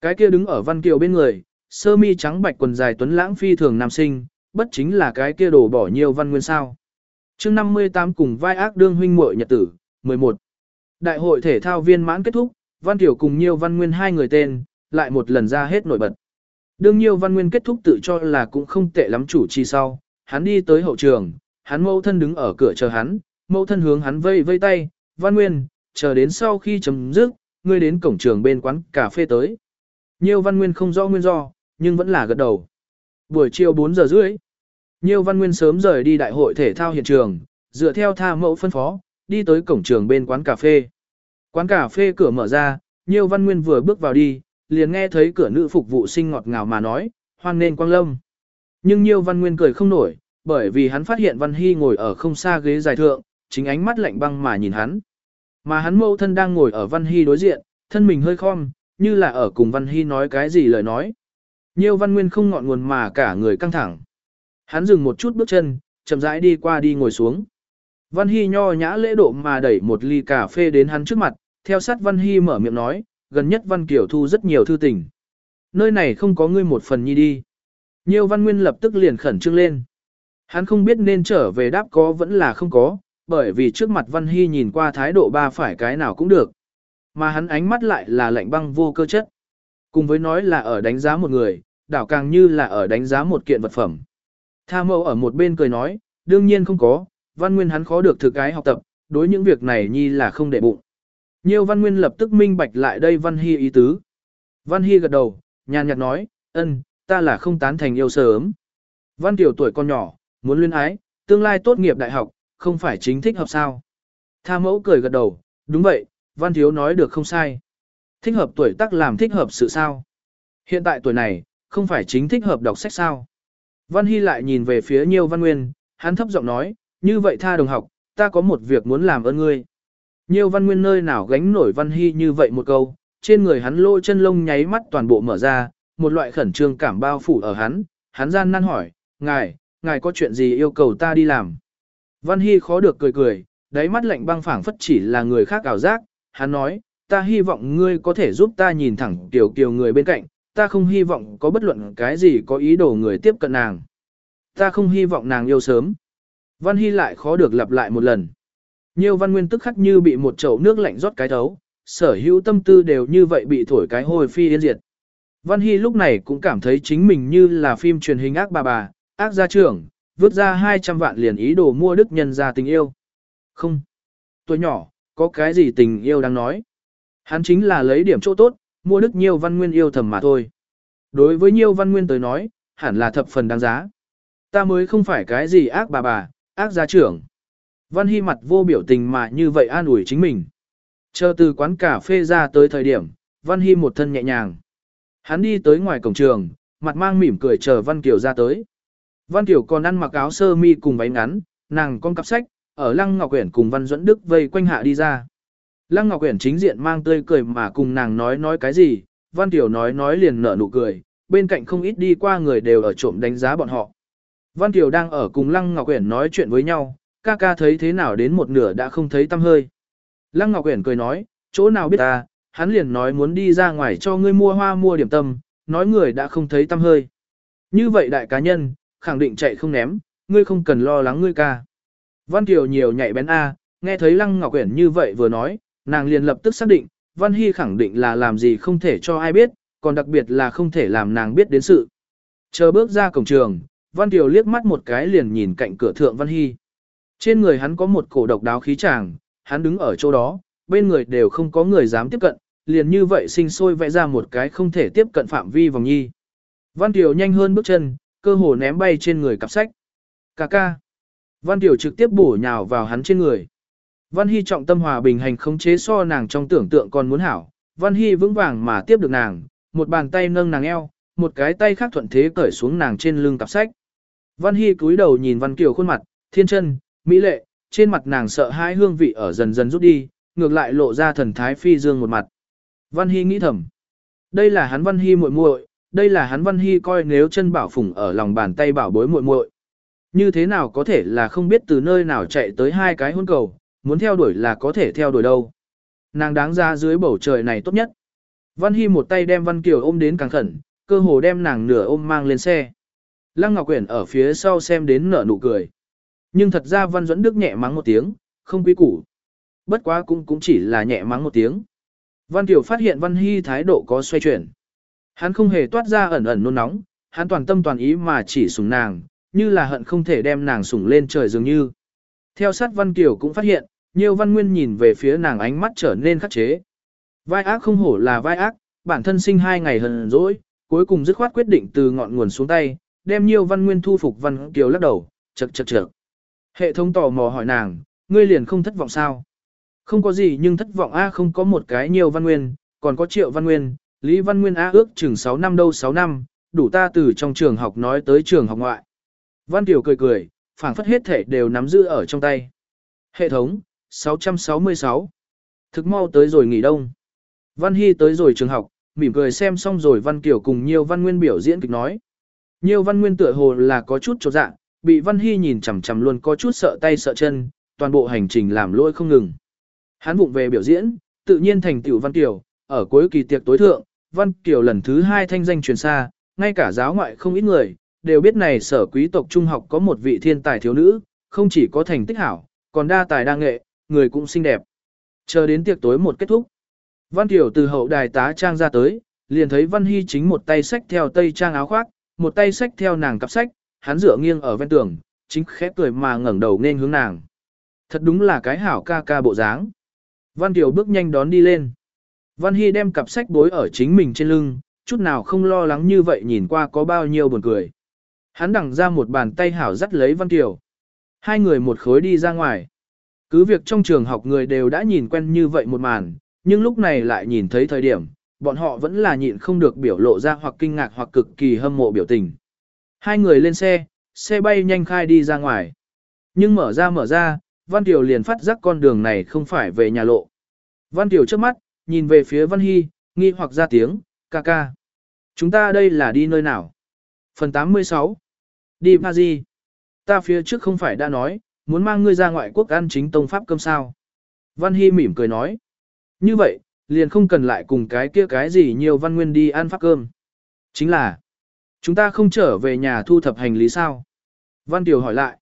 Cái kia đứng ở Văn Kiều bên người, sơ mi trắng bạch quần dài tuấn lãng phi thường nam sinh, bất chính là cái kia đổ bỏ nhiều văn nguyên sao. chương 58 cùng vai ác đương huynh muội nhật tử, 11. Đại hội thể thao viên mãn kết thúc, Văn tiểu cùng nhiều văn nguyên hai người tên, lại một lần ra hết nổi bật. Đương nhiều văn nguyên kết thúc tự cho là cũng không tệ lắm chủ chi sau, hắn đi tới hậu trường, hắn mâu thân đứng ở cửa chờ hắn, mâu thân hướng hắn vây vây tay, văn nguyên, chờ đến sau khi chấm dứt, ngươi đến cổng trường bên quán cà phê tới. Nhiều văn nguyên không rõ nguyên do, nhưng vẫn là gật đầu. Buổi chiều 4 giờ rưỡi, nhiều văn nguyên sớm rời đi đại hội thể thao hiện trường, dựa theo tha mẫu phân phó, đi tới cổng trường bên quán cà phê. Quán cà phê cửa mở ra, nhiều văn nguyên vừa bước vào đi, liền nghe thấy cửa nữ phục vụ sinh ngọt ngào mà nói, hoan nên quang lâm. Nhưng nhiều văn nguyên cười không nổi, bởi vì hắn phát hiện văn hy ngồi ở không xa ghế dài thượng, chính ánh mắt lạnh băng mà nhìn hắn. Mà hắn mâu thân đang ngồi ở văn hy đối diện, thân mình hơi khom, như là ở cùng văn hy nói cái gì lời nói. Nhiêu văn nguyên không ngọn nguồn mà cả người căng thẳng. Hắn dừng một chút bước chân, chậm rãi đi qua đi ngồi xuống. Văn Hy nho nhã lễ độ mà đẩy một ly cà phê đến hắn trước mặt, theo sát Văn Hy mở miệng nói, gần nhất Văn Kiều thu rất nhiều thư tình. Nơi này không có ngươi một phần nhi đi. Nhiêu Văn Nguyên lập tức liền khẩn trương lên. Hắn không biết nên trở về đáp có vẫn là không có, bởi vì trước mặt Văn Hy nhìn qua thái độ ba phải cái nào cũng được. Mà hắn ánh mắt lại là lạnh băng vô cơ chất. Cùng với nói là ở đánh giá một người, đảo càng như là ở đánh giá một kiện vật phẩm. Tha mẫu ở một bên cười nói, đương nhiên không có, Văn Nguyên hắn khó được thực cái học tập, đối những việc này nhi là không để bụng. Nhiều Văn Nguyên lập tức minh bạch lại đây Văn Hy ý tứ. Văn Hy gật đầu, nhàn nhạt nói, ân, ta là không tán thành yêu sớm. Văn Tiểu tuổi con nhỏ, muốn luyên ái, tương lai tốt nghiệp đại học, không phải chính thích hợp sao. Tha mẫu cười gật đầu, đúng vậy, Văn Thiếu nói được không sai. Thích hợp tuổi tác làm thích hợp sự sao. Hiện tại tuổi này, không phải chính thích hợp đọc sách sao. Văn Hy lại nhìn về phía Nhiêu Văn Nguyên, hắn thấp giọng nói, như vậy tha đồng học, ta có một việc muốn làm ơn ngươi. Nhiêu Văn Nguyên nơi nào gánh nổi Văn Hy như vậy một câu, trên người hắn lôi chân lông nháy mắt toàn bộ mở ra, một loại khẩn trương cảm bao phủ ở hắn, hắn gian nan hỏi, ngài, ngài có chuyện gì yêu cầu ta đi làm? Văn Hy khó được cười cười, đáy mắt lạnh băng phảng phất chỉ là người khác ảo giác, hắn nói, ta hy vọng ngươi có thể giúp ta nhìn thẳng tiểu kiều người bên cạnh, ta không hy vọng có bất luận cái gì có ý đồ người tiếp cận nàng. Ta không hy vọng nàng yêu sớm. Văn Hy lại khó được lặp lại một lần. Nhiều văn nguyên tức khắc như bị một chậu nước lạnh rót cái thấu, sở hữu tâm tư đều như vậy bị thổi cái hồi phi yên diệt. Văn Hy lúc này cũng cảm thấy chính mình như là phim truyền hình ác bà bà, ác gia trưởng, vứt ra 200 vạn liền ý đồ mua đức nhân ra tình yêu. Không. Tôi nhỏ, có cái gì tình yêu đang nói. Hắn chính là lấy điểm chỗ tốt, mua đức nhiều văn nguyên yêu thầm mà thôi. Đối với nhiều văn nguyên tới nói, hẳn là thập phần đáng giá. Ta mới không phải cái gì ác bà bà, ác gia trưởng. Văn Hy mặt vô biểu tình mà như vậy an ủi chính mình. Chờ từ quán cà phê ra tới thời điểm, Văn Hy một thân nhẹ nhàng. Hắn đi tới ngoài cổng trường, mặt mang mỉm cười chờ Văn Kiều ra tới. Văn Kiều còn ăn mặc áo sơ mi cùng váy ngắn, nàng con cặp sách, ở Lăng Ngọc Uyển cùng Văn Duẫn Đức vây quanh hạ đi ra. Lăng Ngọc Uyển chính diện mang tươi cười mà cùng nàng nói nói cái gì, Văn Tiểu nói nói liền nở nụ cười, bên cạnh không ít đi qua người đều ở trộm đánh giá bọn họ. Văn Tiểu đang ở cùng Lăng Ngọc Uyển nói chuyện với nhau, ca ca thấy thế nào đến một nửa đã không thấy tâm hơi. Lăng Ngọc Uyển cười nói, chỗ nào biết ta, hắn liền nói muốn đi ra ngoài cho ngươi mua hoa mua điểm tâm, nói người đã không thấy tâm hơi. Như vậy đại cá nhân, khẳng định chạy không ném, ngươi không cần lo lắng ngươi ca. Văn Kiều nhiều nhạy bén A, nghe thấy Lăng Ngọc Uyển như vậy vừa nói, nàng liền lập tức xác định, Văn Hy khẳng định là làm gì không thể cho ai biết, còn đặc biệt là không thể làm nàng biết đến sự. Chờ bước ra cổng trường, Văn Kiều liếc mắt một cái liền nhìn cạnh cửa thượng Văn Hy. Trên người hắn có một cổ độc đáo khí chàng, hắn đứng ở chỗ đó, bên người đều không có người dám tiếp cận, liền như vậy sinh sôi vẽ ra một cái không thể tiếp cận phạm vi vòng nhi. Văn Kiều nhanh hơn bước chân, cơ hồ ném bay trên người cặp sách. Cà ca. Văn Kiều trực tiếp bổ nhào vào hắn trên người. Văn Hy trọng tâm hòa bình hành khống chế so nàng trong tưởng tượng còn muốn hảo. Văn Hy vững vàng mà tiếp được nàng, một bàn tay nâng nàng eo, một cái tay khác thuận thế cởi xuống nàng trên lưng cặp sách. Văn Hy cúi đầu nhìn Văn Kiều khuôn mặt, thiên chân, mỹ lệ, trên mặt nàng sợ hãi hương vị ở dần dần rút đi, ngược lại lộ ra thần thái phi dương một mặt. Văn Hy nghĩ thầm, đây là hắn Văn Hy muội muội, đây là hắn Văn Hy coi nếu chân bảo phủng ở lòng bàn tay bảo bối muội muội. Như thế nào có thể là không biết từ nơi nào chạy tới hai cái hôn cầu, muốn theo đuổi là có thể theo đuổi đâu. Nàng đáng ra dưới bầu trời này tốt nhất. Văn Hy một tay đem Văn Kiều ôm đến càng khẩn, cơ hồ đem nàng nửa ôm mang lên xe. Lăng Ngọc Quyển ở phía sau xem đến nở nụ cười. Nhưng thật ra Văn Duẫn Đức nhẹ mắng một tiếng, không quý củ. Bất quá cũng cũng chỉ là nhẹ mắng một tiếng. Văn Kiều phát hiện Văn Hy thái độ có xoay chuyển. Hắn không hề toát ra ẩn ẩn nôn nóng, hắn toàn tâm toàn ý mà chỉ sủng nàng, như là hận không thể đem nàng sủng lên trời dường như. Theo sát Văn Kiều cũng phát hiện, nhiều Văn Nguyên nhìn về phía nàng ánh mắt trở nên khắc chế. Vai ác không hổ là vai ác, bản thân sinh hai ngày hờn dỗi, cuối cùng dứt khoát quyết định từ ngọn nguồn xuống tay, đem nhiều Văn Nguyên thu phục Văn Kiều lắc đầu, chật chật chật. Hệ thống tò mò hỏi nàng, ngươi liền không thất vọng sao? Không có gì nhưng thất vọng A không có một cái nhiều Văn Nguyên, còn có triệu Văn Nguyên, Lý Văn Nguyên A ước chừng 6 năm đâu 6 năm, đủ ta từ trong trường học nói tới trường học ngoại. Văn Kiều cười cười, phảng phất hết thể đều nắm giữ ở trong tay. Hệ thống, 666. Thực mau tới rồi nghỉ đông. Văn Hy tới rồi trường học, mỉm cười xem xong rồi Văn Kiều cùng Nhiêu Văn Nguyên biểu diễn kịch nói. Nhiêu Văn Nguyên tựa hồ là có chút chột dạ, bị Văn Hy nhìn chằm chằm luôn có chút sợ tay sợ chân, toàn bộ hành trình làm lỗi không ngừng. Hắn vụng về biểu diễn, tự nhiên thành tiểu Văn Kiều, ở cuối kỳ tiệc tối thượng, Văn Kiều lần thứ hai thanh danh truyền xa, ngay cả giáo ngoại không ít người, đều biết này sở quý tộc trung học có một vị thiên tài thiếu nữ, không chỉ có thành tích hảo, còn đa tài đa nghệ, người cũng xinh đẹp. Chờ đến tiệc tối một kết thúc. Văn tiểu từ hậu đài tá trang ra tới, liền thấy Văn Hy chính một tay xách theo tây trang áo khoác, một tay xách theo nàng cặp sách, hắn dựa nghiêng ở ven tường, chính khép cười mà ngẩng đầu nên hướng nàng. Thật đúng là cái hảo ca ca bộ dáng. Văn tiểu bước nhanh đón đi lên. Văn Hy đem cặp sách bối ở chính mình trên lưng, chút nào không lo lắng như vậy nhìn qua có bao nhiêu buồn cười. Hắn đằng ra một bàn tay hảo dắt lấy Văn tiểu, Hai người một khối đi ra ngoài. Cứ việc trong trường học người đều đã nhìn quen như vậy một màn, nhưng lúc này lại nhìn thấy thời điểm, bọn họ vẫn là nhịn không được biểu lộ ra hoặc kinh ngạc hoặc cực kỳ hâm mộ biểu tình. Hai người lên xe, xe bay nhanh khai đi ra ngoài. Nhưng mở ra mở ra, Văn tiểu liền phát giác con đường này không phải về nhà lộ. Văn tiểu trước mắt, nhìn về phía Văn Hy, nghi hoặc ra tiếng, ca ca. Chúng ta đây là đi nơi nào? Phần 86 Đi Paris. Ta phía trước không phải đã nói, muốn mang ngươi ra ngoại quốc ăn chính tông pháp cơm sao. Văn Hy mỉm cười nói. Như vậy, liền không cần lại cùng cái kia cái gì nhiều văn nguyên đi ăn pháp cơm. Chính là, chúng ta không trở về nhà thu thập hành lý sao? Văn Kiều hỏi lại.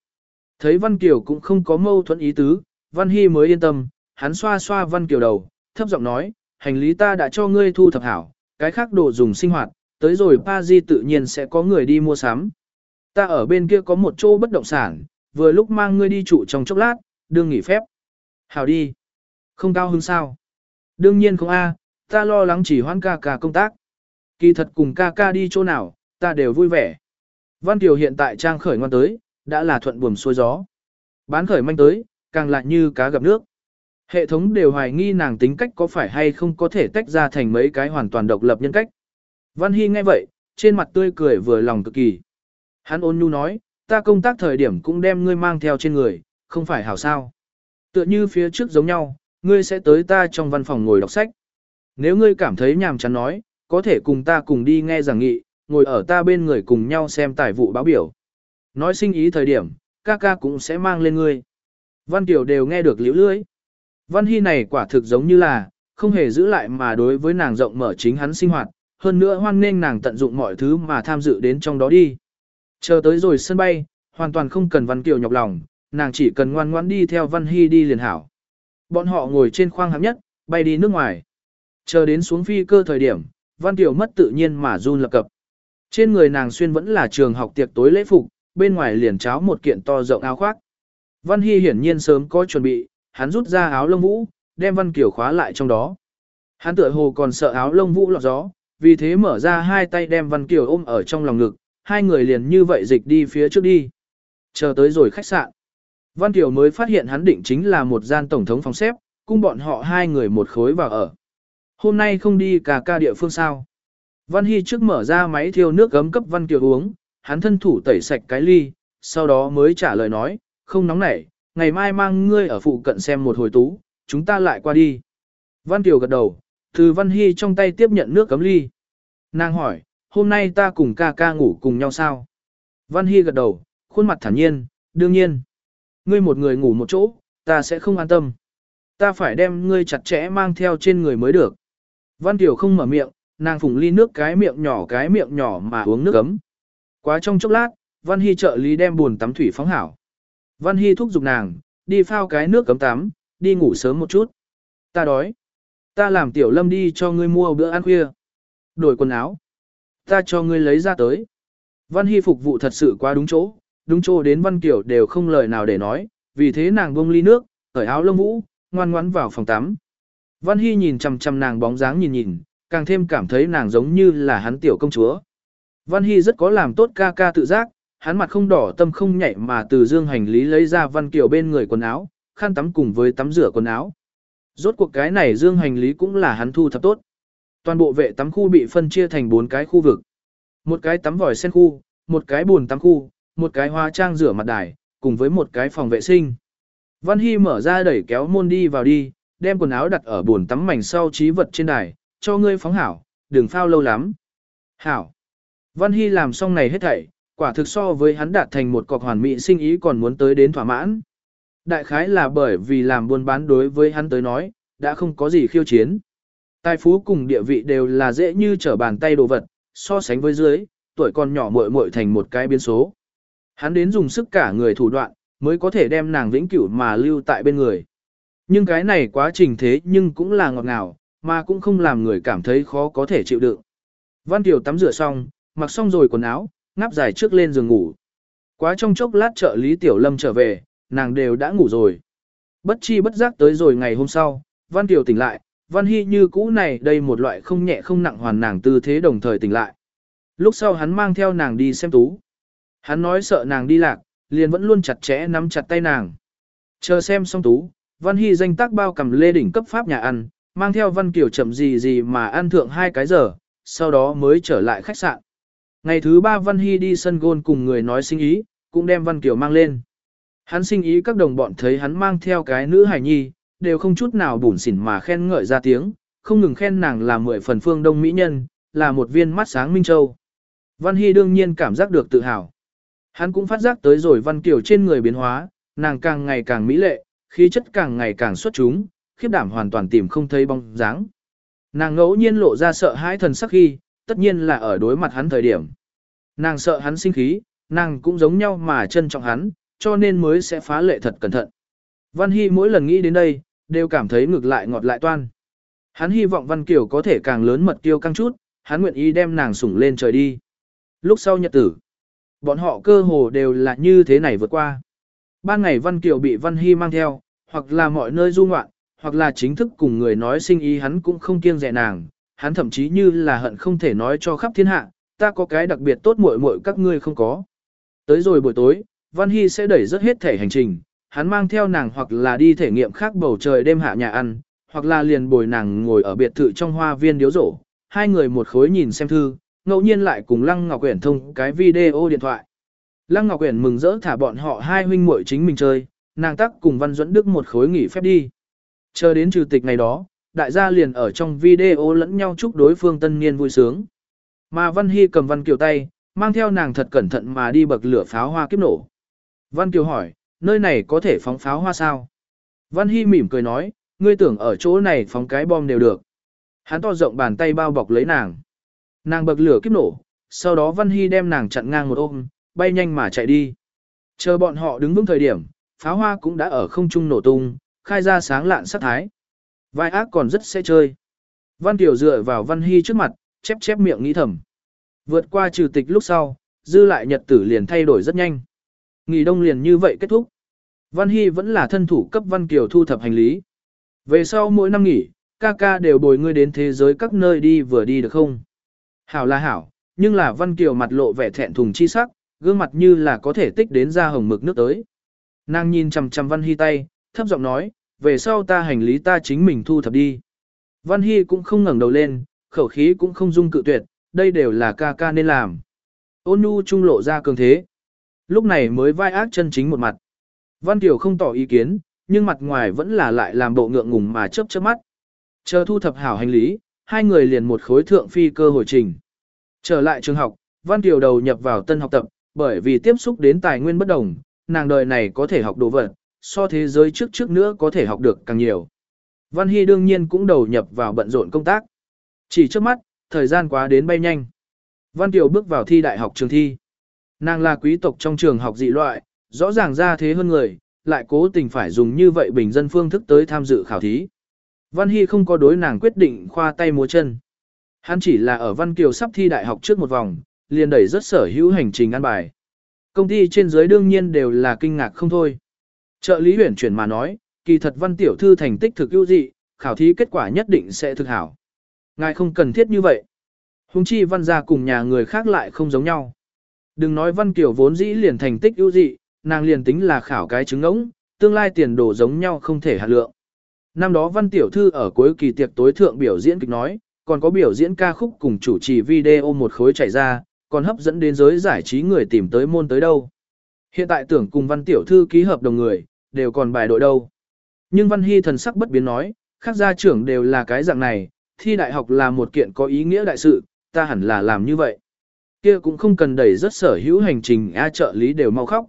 Thấy Văn Kiều cũng không có mâu thuẫn ý tứ, Văn Hy mới yên tâm, hắn xoa xoa Văn Kiều đầu, thấp giọng nói, hành lý ta đã cho ngươi thu thập hảo, cái khác đồ dùng sinh hoạt, tới rồi Paris tự nhiên sẽ có người đi mua sắm. Ta ở bên kia có một chỗ bất động sản, vừa lúc mang ngươi đi trụ trong chốc lát, đương nghỉ phép. Hảo đi. Không cao hứng sao? Đương nhiên không a, ta lo lắng chỉ hoãn ca ca công tác. Kỳ thật cùng ca ca đi chỗ nào, ta đều vui vẻ. Văn Kiều hiện tại trang khởi ngoan tới, đã là thuận buồm xuôi gió. Bán khởi manh tới, càng lại như cá gặp nước. Hệ thống đều hoài nghi nàng tính cách có phải hay không có thể tách ra thành mấy cái hoàn toàn độc lập nhân cách. Văn Hy nghe vậy, trên mặt tươi cười vừa lòng cực kỳ. Hắn ôn nhu nói, ta công tác thời điểm cũng đem ngươi mang theo trên người, không phải hảo sao. Tựa như phía trước giống nhau, ngươi sẽ tới ta trong văn phòng ngồi đọc sách. Nếu ngươi cảm thấy nhàm chán nói, có thể cùng ta cùng đi nghe giảng nghị, ngồi ở ta bên người cùng nhau xem tài vụ báo biểu. Nói sinh ý thời điểm, ca ca cũng sẽ mang lên ngươi. Văn Tiểu đều nghe được liễu lưới. Văn Hy này quả thực giống như là, không hề giữ lại mà đối với nàng rộng mở chính hắn sinh hoạt, hơn nữa hoan nghênh nàng tận dụng mọi thứ mà tham dự đến trong đó đi. Chờ tới rồi sân bay, hoàn toàn không cần Văn Kiều nhọc lòng, nàng chỉ cần ngoan ngoãn đi theo Văn Hy đi liền hảo. Bọn họ ngồi trên khoang hạng nhất, bay đi nước ngoài. Chờ đến xuống phi cơ thời điểm, Văn Kiều mất tự nhiên mà run lập cập. Trên người nàng xuyên vẫn là trường học tiệc tối lễ phục, bên ngoài liền cháo một kiện to rộng áo khoác. Văn Hy hiển nhiên sớm có chuẩn bị, hắn rút ra áo lông vũ, đem Văn Kiều khóa lại trong đó. Hắn tựa hồ còn sợ áo lông vũ lọt gió, vì thế mở ra hai tay đem Văn Kiều ôm ở trong lòng ngực, hai người liền như vậy dịch đi phía trước đi. Chờ tới rồi khách sạn. Văn Kiều mới phát hiện hắn định chính là một gian tổng thống phòng xếp, cung bọn họ hai người một khối vào ở. Hôm nay không đi cả ca địa phương sao. Văn Hy trước mở ra máy thiêu nước gấm cấp Văn Kiều uống, hắn thân thủ tẩy sạch cái ly, sau đó mới trả lời nói, không nóng nảy, ngày mai mang ngươi ở phụ cận xem một hồi tú, chúng ta lại qua đi. Văn Kiều gật đầu, từ Văn Hy trong tay tiếp nhận nước cấm ly. Nàng hỏi, hôm nay ta cùng ca ca ngủ cùng nhau sao? Văn Hy gật đầu, khuôn mặt thản nhiên, đương nhiên. Ngươi một người ngủ một chỗ, ta sẽ không an tâm. Ta phải đem ngươi chặt chẽ mang theo trên người mới được. Văn Tiểu không mở miệng, nàng phùng ly nước cái miệng nhỏ cái miệng nhỏ mà uống nước ấm. Quá trong chốc lát, Văn Hy trợ lý đem buồn tắm thủy phóng hảo. Văn Hy thúc giục nàng, đi phao cái nước cấm tắm, đi ngủ sớm một chút. Ta đói. Ta làm tiểu lâm đi cho ngươi mua bữa ăn khuya. Đổi quần áo. Ta cho ngươi lấy ra tới. Văn Hy phục vụ thật sự quá đúng chỗ, đúng chỗ đến Văn Kiều đều không lời nào để nói, vì thế nàng bông ly nước, cởi áo lông vũ, ngoan ngoãn vào phòng tắm. Văn Hy nhìn chằm chằm nàng bóng dáng nhìn nhìn, càng thêm cảm thấy nàng giống như là hắn tiểu công chúa. Văn Hy rất có làm tốt ca ca tự giác, hắn mặt không đỏ tâm không nhảy mà từ dương hành lý lấy ra Văn Kiều bên người quần áo, khăn tắm cùng với tắm rửa quần áo. Rốt cuộc cái này dương hành lý cũng là hắn thu thập tốt. Toàn bộ vệ tắm khu bị phân chia thành bốn cái khu vực. Một cái tắm vòi sen khu, một cái bồn tắm khu, một cái hoa trang rửa mặt đài, cùng với một cái phòng vệ sinh. Văn Hy mở ra đẩy kéo môn đi vào đi, đem quần áo đặt ở bồn tắm mảnh sau trí vật trên đài, cho ngươi phóng hảo, đừng phao lâu lắm. Hảo. Văn Hy làm xong này hết thảy, quả thực so với hắn đạt thành một cọc hoàn mỹ sinh ý còn muốn tới đến thỏa mãn. Đại khái là bởi vì làm buôn bán đối với hắn tới nói, đã không có gì khiêu chiến. Tài phú cùng địa vị đều là dễ như trở bàn tay đồ vật, so sánh với dưới, tuổi còn nhỏ muội muội thành một cái biến số. Hắn đến dùng sức cả người thủ đoạn, mới có thể đem nàng vĩnh cửu mà lưu tại bên người. Nhưng cái này quá trình thế nhưng cũng là ngọt ngào, mà cũng không làm người cảm thấy khó có thể chịu đựng. Văn Kiều tắm rửa xong, mặc xong rồi quần áo, ngáp dài trước lên giường ngủ. Quá trong chốc lát trợ lý Tiểu Lâm trở về, nàng đều đã ngủ rồi. Bất chi bất giác tới rồi ngày hôm sau, Văn Kiều tỉnh lại, Văn Hy như cũ này đây một loại không nhẹ không nặng hoàn nàng tư thế đồng thời tỉnh lại. Lúc sau hắn mang theo nàng đi xem tú. Hắn nói sợ nàng đi lạc, liền vẫn luôn chặt chẽ nắm chặt tay nàng. Chờ xem xong tú, Văn Hy danh tác bao cầm lê đỉnh cấp pháp nhà ăn, mang theo Văn Kiều chậm gì gì mà ăn thượng hai cái giờ, sau đó mới trở lại khách sạn. Ngày thứ ba Văn Hy đi sân gôn cùng người nói sinh ý, cũng đem Văn Kiều mang lên. Hắn sinh ý các đồng bọn thấy hắn mang theo cái nữ hải nhi, đều không chút nào bủn xỉn mà khen ngợi ra tiếng, không ngừng khen nàng là mười phần phương đông mỹ nhân, là một viên mắt sáng minh châu. Văn Hy đương nhiên cảm giác được tự hào. Hắn cũng phát giác tới rồi Văn Kiều trên người biến hóa, nàng càng ngày càng mỹ lệ, khí chất càng ngày càng xuất chúng, khiếp đảm hoàn toàn tìm không thấy bóng dáng. Nàng ngẫu nhiên lộ ra sợ hãi thần sắc khi, tất nhiên là ở đối mặt hắn thời điểm. Nàng sợ hắn sinh khí, nàng cũng giống nhau mà trân trọng hắn, cho nên mới sẽ phá lệ thật cẩn thận. Văn Hy mỗi lần nghĩ đến đây, đều cảm thấy ngược lại ngọt lại toan. Hắn hy vọng Văn Kiều có thể càng lớn mật tiêu căng chút, hắn nguyện ý đem nàng sủng lên trời đi. Lúc sau nhật tử, bọn họ cơ hồ đều là như thế này vượt qua. Ban ngày Văn Kiều bị Văn Hy mang theo, hoặc là mọi nơi du ngoạn, hoặc là chính thức cùng người nói sinh ý hắn cũng không kiêng dè nàng, hắn thậm chí như là hận không thể nói cho khắp thiên hạ, ta có cái đặc biệt tốt muội muội các ngươi không có. Tới rồi buổi tối, Văn Hy sẽ đẩy rất hết thể hành trình, hắn mang theo nàng hoặc là đi thể nghiệm khác bầu trời đêm hạ nhà ăn, hoặc là liền bồi nàng ngồi ở biệt thự trong hoa viên điếu rổ, hai người một khối nhìn xem thư, ngẫu nhiên lại cùng Lăng Ngọc Uyển thông cái video điện thoại. Lăng Ngọc Uyển mừng rỡ thả bọn họ hai huynh muội chính mình chơi, nàng tắc cùng Văn Duẫn Đức một khối nghỉ phép đi. Chờ đến trừ tịch ngày đó, đại gia liền ở trong video lẫn nhau chúc đối phương tân niên vui sướng. Mà Văn Hy cầm Văn Kiều tay, mang theo nàng thật cẩn thận mà đi bậc lửa pháo hoa kiếp nổ. Văn Kiều hỏi, nơi này có thể phóng pháo hoa sao? Văn Hy mỉm cười nói, ngươi tưởng ở chỗ này phóng cái bom đều được. Hắn to rộng bàn tay bao bọc lấy nàng. Nàng bậc lửa kiếp nổ, sau đó Văn Hy đem nàng chặn ngang một ôm, bay nhanh mà chạy đi. Chờ bọn họ đứng vững thời điểm, pháo hoa cũng đã ở không trung nổ tung, khai ra sáng lạn sắc thái. Vai ác còn rất sẽ chơi. Văn Tiểu dựa vào Văn Hy trước mặt, chép chép miệng nghĩ thầm. Vượt qua trừ tịch lúc sau, dư lại nhật tử liền thay đổi rất nhanh. Nghỉ đông liền như vậy kết thúc. Văn Hy vẫn là thân thủ cấp Văn Kiều thu thập hành lý. Về sau mỗi năm nghỉ, ca ca đều bồi ngươi đến thế giới các nơi đi vừa đi được không? Hảo là hảo, nhưng là Văn Kiều mặt lộ vẻ thẹn thùng chi sắc, gương mặt như là có thể tích đến ra hồng mực nước tới. Nàng nhìn chằm chằm Văn Hy tay, thấp giọng nói, về sau ta hành lý ta chính mình thu thập đi. Văn Hy cũng không ngẩng đầu lên, khẩu khí cũng không dung cự tuyệt, đây đều là ca ca nên làm. Ôn nhu trung lộ ra cường thế. Lúc này mới vai ác chân chính một mặt. Văn Kiều không tỏ ý kiến, nhưng mặt ngoài vẫn là lại làm bộ ngượng ngùng mà chớp chớp mắt. Chờ thu thập hảo hành lý, hai người liền một khối thượng phi cơ hồi trình. Trở lại trường học, Văn Kiều đầu nhập vào tân học tập, bởi vì tiếp xúc đến tài nguyên bất đồng, nàng đời này có thể học đồ vật, so thế giới trước trước nữa có thể học được càng nhiều. Văn Hy đương nhiên cũng đầu nhập vào bận rộn công tác. Chỉ trước mắt, thời gian quá đến bay nhanh. Văn Kiều bước vào thi đại học trường thi. Nàng là quý tộc trong trường học dị loại, rõ ràng ra thế hơn người, lại cố tình phải dùng như vậy bình dân phương thức tới tham dự khảo thí. Văn Hy không có đối nàng quyết định khoa tay múa chân. Hắn chỉ là ở Văn Kiều sắp thi đại học trước một vòng, liền đẩy rất sở hữu hành trình ăn bài. Công ty trên dưới đương nhiên đều là kinh ngạc không thôi. Trợ lý huyển chuyển mà nói, kỳ thật Văn Tiểu Thư thành tích thực ưu dị, khảo thí kết quả nhất định sẽ thực hảo. Ngài không cần thiết như vậy. Hùng chi Văn gia cùng nhà người khác lại không giống nhau. Đừng nói Văn Kiều vốn dĩ liền thành tích ưu dị, nàng liền tính là khảo cái trứng ngỗng, tương lai tiền đồ giống nhau không thể hạt lượng. Năm đó Văn Tiểu Thư ở cuối kỳ tiệc tối thượng biểu diễn kịch nói, còn có biểu diễn ca khúc cùng chủ trì video một khối chảy ra, còn hấp dẫn đến giới giải trí người tìm tới môn tới đâu. Hiện tại tưởng cùng Văn Tiểu Thư ký hợp đồng người, đều còn bài đội đâu. Nhưng Văn Hy thần sắc bất biến nói, khác gia trưởng đều là cái dạng này, thi đại học là một kiện có ý nghĩa đại sự, ta hẳn là làm như vậy. Kia cũng không cần đẩy rất sở hữu hành trình A trợ lý đều mau khóc.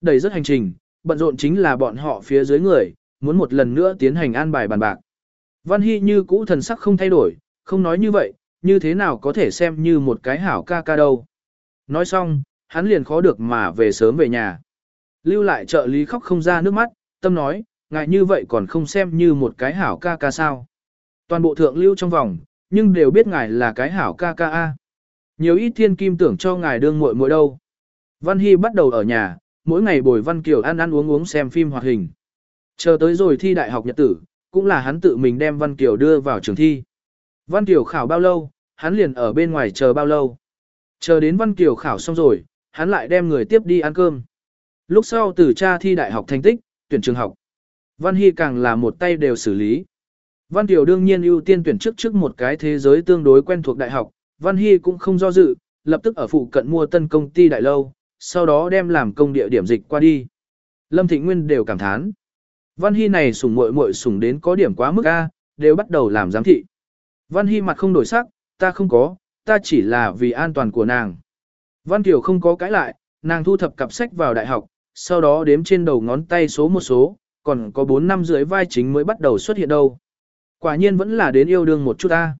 Đẩy rất hành trình, bận rộn chính là bọn họ phía dưới người, muốn một lần nữa tiến hành an bài bàn bạc. Văn Hy như cũ thần sắc không thay đổi, không nói như vậy, như thế nào có thể xem như một cái hảo ca ca đâu. Nói xong, hắn liền khó được mà về sớm về nhà. Lưu lại trợ lý khóc không ra nước mắt, tâm nói, ngài như vậy còn không xem như một cái hảo ca ca sao. Toàn bộ thượng lưu trong vòng, nhưng đều biết ngài là cái hảo ca ca a. Nhiều ít thiên kim tưởng cho ngài đương muội muội đâu. Văn Hy bắt đầu ở nhà, mỗi ngày bồi Văn Kiều ăn ăn uống uống xem phim hoạt hình. Chờ tới rồi thi đại học nhật tử, cũng là hắn tự mình đem Văn Kiều đưa vào trường thi. Văn Kiều khảo bao lâu, hắn liền ở bên ngoài chờ bao lâu. Chờ đến Văn Kiều khảo xong rồi, hắn lại đem người tiếp đi ăn cơm. Lúc sau từ cha thi đại học thành tích, tuyển trường học. Văn Hy càng là một tay đều xử lý. Văn Kiều đương nhiên ưu tiên tuyển trước trước một cái thế giới tương đối quen thuộc đại học, Văn Hy cũng không do dự, lập tức ở phụ cận mua tân công ty đại lâu, sau đó đem làm công địa điểm dịch qua đi. Lâm Thịnh Nguyên đều cảm thán. Văn Hy này sủng muội muội sủng đến có điểm quá mức a, đều bắt đầu làm giám thị. Văn Hy mặt không đổi sắc, ta không có, ta chỉ là vì an toàn của nàng. Văn Kiều không có cãi lại, nàng thu thập cặp sách vào đại học, sau đó đếm trên đầu ngón tay số một số, còn có 4 năm dưới vai chính mới bắt đầu xuất hiện đâu. Quả nhiên vẫn là đến yêu đương một chút ta.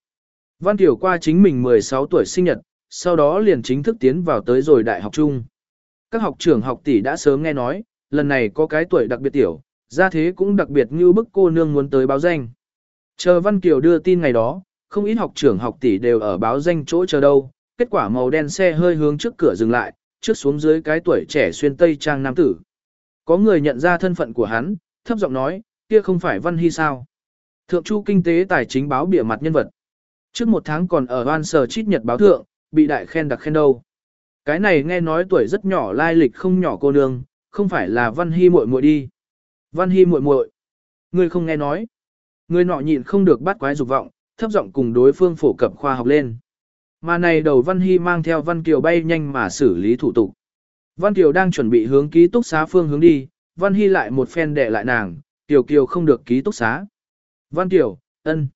Văn Tiểu qua chính mình 16 tuổi sinh nhật, sau đó liền chính thức tiến vào tới rồi đại học chung. Các học trưởng học tỷ đã sớm nghe nói, lần này có cái tuổi đặc biệt tiểu, ra thế cũng đặc biệt như bức cô nương muốn tới báo danh. Chờ Văn Kiều đưa tin ngày đó, không ít học trưởng học tỷ đều ở báo danh chỗ chờ đâu, kết quả màu đen xe hơi hướng trước cửa dừng lại, trước xuống dưới cái tuổi trẻ xuyên tây trang nam tử. Có người nhận ra thân phận của hắn, thấp giọng nói, kia không phải Văn Hy sao. Thượng Chu Kinh tế Tài chính báo bịa mặt nhân vật. Trước một tháng còn ở Hoan Sở Chít Nhật báo thượng, bị đại khen đặc khen đâu. Cái này nghe nói tuổi rất nhỏ lai lịch không nhỏ cô nương, không phải là Văn Hy muội muội đi. Văn Hy muội muội, Người không nghe nói. Người nọ nhịn không được bắt quái dục vọng, thấp giọng cùng đối phương phổ cập khoa học lên. Mà này đầu Văn Hy mang theo Văn Kiều bay nhanh mà xử lý thủ tục. Văn Kiều đang chuẩn bị hướng ký túc xá phương hướng đi, Văn Hy lại một phen đè lại nàng, Kiều Kiều không được ký túc xá. Văn Kiều, ân,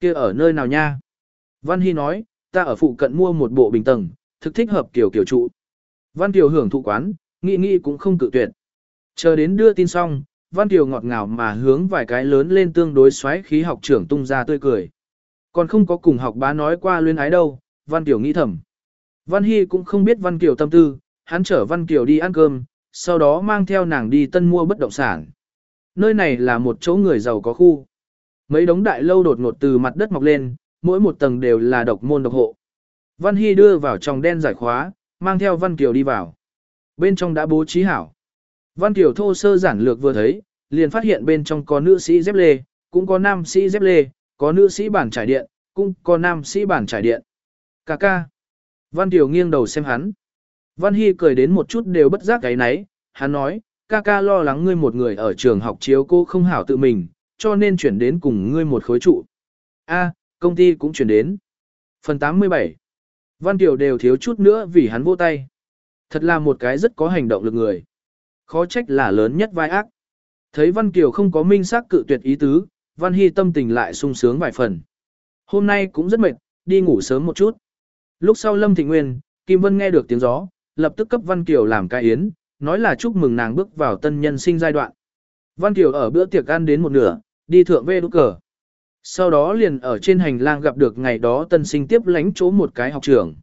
kia ở nơi nào nha? Văn Hy nói, ta ở phụ cận mua một bộ bình tầng, thực thích hợp kiểu kiểu trụ. Văn Kiều hưởng thụ quán, nghĩ nghĩ cũng không cự tuyệt. Chờ đến đưa tin xong, Văn Kiều ngọt ngào mà hướng vài cái lớn lên tương đối xoáy khí học trưởng tung ra tươi cười. Còn không có cùng học bá nói qua luyến ái đâu, Văn Kiều nghĩ thầm. Văn Hy cũng không biết Văn Kiều tâm tư, hắn chở Văn Kiều đi ăn cơm, sau đó mang theo nàng đi tân mua bất động sản. Nơi này là một chỗ người giàu có khu. Mấy đống đại lâu đột ngột từ mặt đất mọc lên, mỗi một tầng đều là độc môn độc hộ. Văn Hy đưa vào trong đen giải khóa, mang theo Văn Kiều đi vào. Bên trong đã bố trí hảo. Văn Kiều thô sơ giản lược vừa thấy, liền phát hiện bên trong có nữ sĩ dép lê, cũng có nam sĩ dép lê, có nữ sĩ bản trải điện, cũng có nam sĩ bản trải điện. Cà ca. Văn Kiều nghiêng đầu xem hắn. Văn Hy cười đến một chút đều bất giác cái nấy, hắn nói, ca ca lo lắng ngươi một người ở trường học chiếu cô không hảo tự mình, cho nên chuyển đến cùng ngươi một khối trụ. A, công ty cũng chuyển đến. Phần 87 Văn Kiều đều thiếu chút nữa vì hắn vô tay. Thật là một cái rất có hành động lực người. Khó trách là lớn nhất vai ác. Thấy Văn Kiều không có minh xác cự tuyệt ý tứ, Văn Hy tâm tình lại sung sướng vài phần. Hôm nay cũng rất mệt, đi ngủ sớm một chút. Lúc sau Lâm Thị Nguyên, Kim Vân nghe được tiếng gió, lập tức cấp Văn Kiều làm cái yến, nói là chúc mừng nàng bước vào tân nhân sinh giai đoạn. Văn Kiều ở bữa tiệc ăn đến một nửa, đi thượng về đúc cờ. Sau đó liền ở trên hành lang gặp được ngày đó tân sinh tiếp lánh chỗ một cái học trưởng.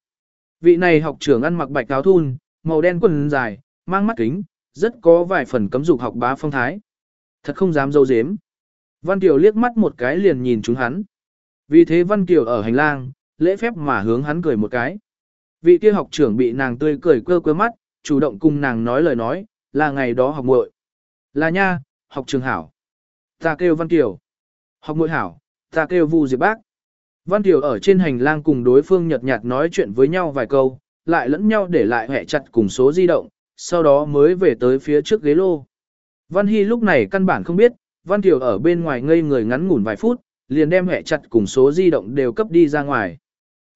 Vị này học trưởng ăn mặc bạch áo thun, màu đen quần dài, mang mắt kính, rất có vài phần cấm dục học bá phong thái. Thật không dám dâu dếm. Văn Kiều liếc mắt một cái liền nhìn chúng hắn. Vì thế Văn Kiều ở hành lang, lễ phép mà hướng hắn cười một cái. Vị kia học trưởng bị nàng tươi cười quơ quơ mắt, chủ động cùng nàng nói lời nói, là ngày đó học muội. Là nha, học trường hảo. Ta kêu Văn Kiều. Học muội hảo, ta kêu Vu Diệp Bác. Văn Tiểu ở trên hành lang cùng đối phương nhật nhạt nói chuyện với nhau vài câu, lại lẫn nhau để lại hẹ chặt cùng số di động, sau đó mới về tới phía trước ghế lô. Văn Hy lúc này căn bản không biết, Văn Tiểu ở bên ngoài ngây người ngắn ngủn vài phút, liền đem hẹ chặt cùng số di động đều cấp đi ra ngoài.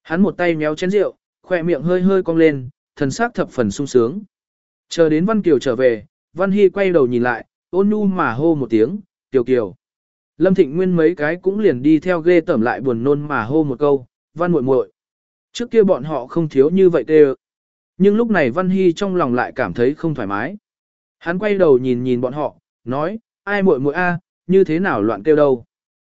Hắn một tay méo chén rượu, khỏe miệng hơi hơi cong lên, thần sắc thập phần sung sướng. Chờ đến Văn Kiều trở về, Văn Hy quay đầu nhìn lại, ôn nhu mà hô một tiếng, Kiều Kiều. Lâm Thịnh Nguyên mấy cái cũng liền đi theo ghê tẩm lại buồn nôn mà hô một câu, Văn muội muội. Trước kia bọn họ không thiếu như vậy tê Nhưng lúc này Văn Hy trong lòng lại cảm thấy không thoải mái. Hắn quay đầu nhìn nhìn bọn họ, nói, ai muội muội a, như thế nào loạn kêu đâu.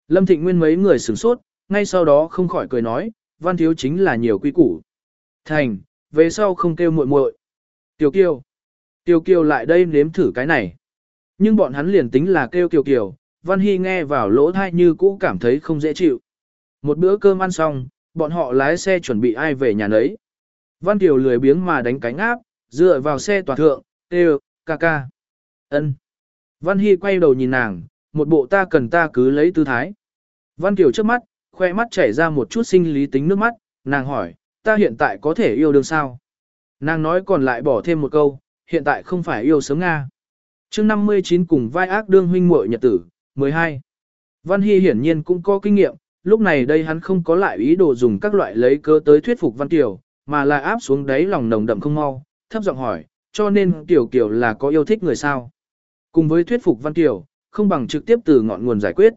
Lâm Thịnh Nguyên mấy người sửng sốt, ngay sau đó không khỏi cười nói, Văn thiếu chính là nhiều quy củ. Thành, về sau không kêu muội muội. Tiểu Kiều. Tiểu Kiều lại đây nếm thử cái này. Nhưng bọn hắn liền tính là kêu Kiều Kiều, Văn Hy nghe vào lỗ thai như cũ cảm thấy không dễ chịu. Một bữa cơm ăn xong, bọn họ lái xe chuẩn bị ai về nhà nấy. Văn Kiều lười biếng mà đánh cánh áp, dựa vào xe tòa thượng, kêu, ca ca. ân. Văn Hy quay đầu nhìn nàng, một bộ ta cần ta cứ lấy tư thái. Văn Kiều trước mắt, khoe mắt chảy ra một chút sinh lý tính nước mắt, nàng hỏi, ta hiện tại có thể yêu đương sao? Nàng nói còn lại bỏ thêm một câu, hiện tại không phải yêu sớm Nga. chương 59 cùng vai ác đương huynh muội nhật tử, 12. Văn Hy hiển nhiên cũng có kinh nghiệm, lúc này đây hắn không có lại ý đồ dùng các loại lấy cớ tới thuyết phục Văn Kiều, mà là áp xuống đáy lòng nồng đậm không mau, thấp giọng hỏi, cho nên Kiều Kiều là có yêu thích người sao? Cùng với thuyết phục Văn Kiều, không bằng trực tiếp từ ngọn nguồn giải quyết.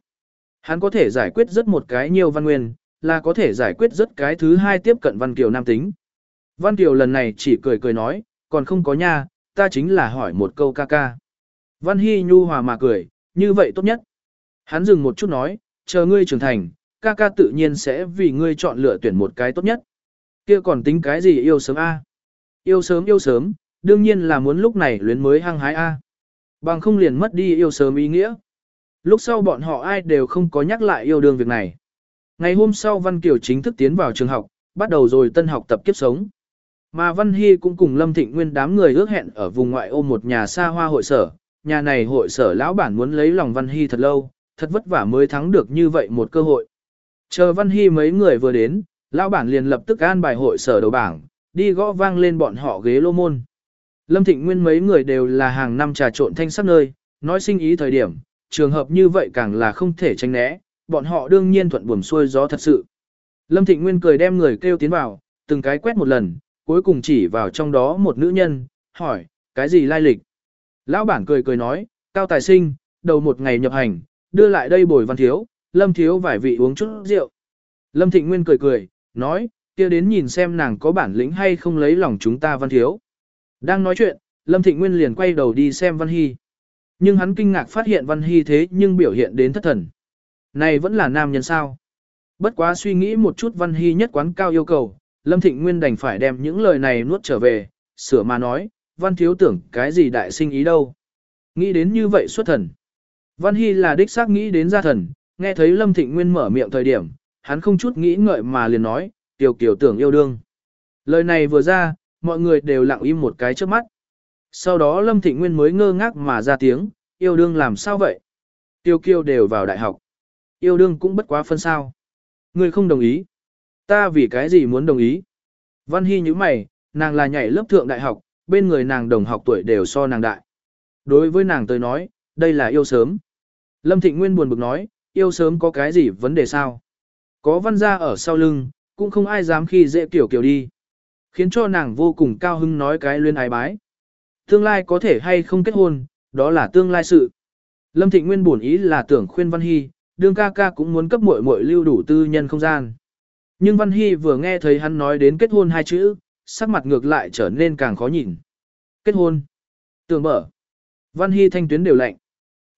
Hắn có thể giải quyết rất một cái nhiều văn nguyên, là có thể giải quyết rất cái thứ hai tiếp cận Văn Kiều nam tính. Văn Kiều lần này chỉ cười cười nói, còn không có nha, ta chính là hỏi một câu ca ca. Văn Hy nhu hòa mà cười, như vậy tốt nhất. Hắn dừng một chút nói, chờ ngươi trưởng thành, ca ca tự nhiên sẽ vì ngươi chọn lựa tuyển một cái tốt nhất. Kia còn tính cái gì yêu sớm a? Yêu sớm yêu sớm, đương nhiên là muốn lúc này luyến mới hăng hái a. Bằng không liền mất đi yêu sớm ý nghĩa. Lúc sau bọn họ ai đều không có nhắc lại yêu đương việc này. Ngày hôm sau Văn Kiều chính thức tiến vào trường học, bắt đầu rồi tân học tập kiếp sống. Mà Văn Hy cũng cùng Lâm Thịnh Nguyên đám người ước hẹn ở vùng ngoại ô một nhà xa hoa hội sở. Nhà này hội sở lão bản muốn lấy lòng Văn Hy thật lâu, thật vất vả mới thắng được như vậy một cơ hội. Chờ Văn Hy mấy người vừa đến, lão bản liền lập tức an bài hội sở đầu bảng, đi gõ vang lên bọn họ ghế lô môn. Lâm Thịnh Nguyên mấy người đều là hàng năm trà trộn thanh sắc nơi, nói sinh ý thời điểm, trường hợp như vậy càng là không thể tránh né, bọn họ đương nhiên thuận buồm xuôi gió thật sự. Lâm Thịnh Nguyên cười đem người kêu tiến vào, từng cái quét một lần, cuối cùng chỉ vào trong đó một nữ nhân, hỏi, cái gì lai lịch? Lão bản cười cười nói, cao tài sinh, đầu một ngày nhập hành, đưa lại đây bồi văn thiếu, Lâm thiếu vài vị uống chút rượu. Lâm Thịnh Nguyên cười cười, nói, kia đến nhìn xem nàng có bản lĩnh hay không lấy lòng chúng ta văn thiếu. Đang nói chuyện, Lâm Thịnh Nguyên liền quay đầu đi xem Văn Hy. Nhưng hắn kinh ngạc phát hiện Văn Hy thế nhưng biểu hiện đến thất thần. Này vẫn là nam nhân sao? Bất quá suy nghĩ một chút Văn Hy nhất quán cao yêu cầu, Lâm Thịnh Nguyên đành phải đem những lời này nuốt trở về, sửa mà nói, Văn thiếu tưởng cái gì đại sinh ý đâu. Nghĩ đến như vậy xuất thần. Văn Hy là đích xác nghĩ đến gia thần, nghe thấy Lâm Thịnh Nguyên mở miệng thời điểm, hắn không chút nghĩ ngợi mà liền nói, tiểu kiểu tưởng yêu đương. Lời này vừa ra, mọi người đều lặng im một cái trước mắt. Sau đó Lâm Thịnh Nguyên mới ngơ ngác mà ra tiếng, yêu đương làm sao vậy? Tiêu kiêu đều vào đại học. Yêu đương cũng bất quá phân sao. Người không đồng ý. Ta vì cái gì muốn đồng ý? Văn Hy như mày, nàng là nhảy lớp thượng đại học, bên người nàng đồng học tuổi đều so nàng đại. Đối với nàng tới nói, đây là yêu sớm. Lâm Thịnh Nguyên buồn bực nói, yêu sớm có cái gì vấn đề sao? Có văn gia ở sau lưng, cũng không ai dám khi dễ kiểu kiểu đi. Khiến cho nàng vô cùng cao hưng nói cái luyên ái bái. Tương lai có thể hay không kết hôn, đó là tương lai sự. Lâm Thịnh Nguyên buồn ý là tưởng khuyên Văn Hy, đương ca ca cũng muốn cấp muội muội lưu đủ tư nhân không gian. Nhưng Văn Hy vừa nghe thấy hắn nói đến kết hôn hai chữ, sắc mặt ngược lại trở nên càng khó nhìn. Kết hôn. Tưởng mở. Văn Hy thanh tuyến đều lạnh.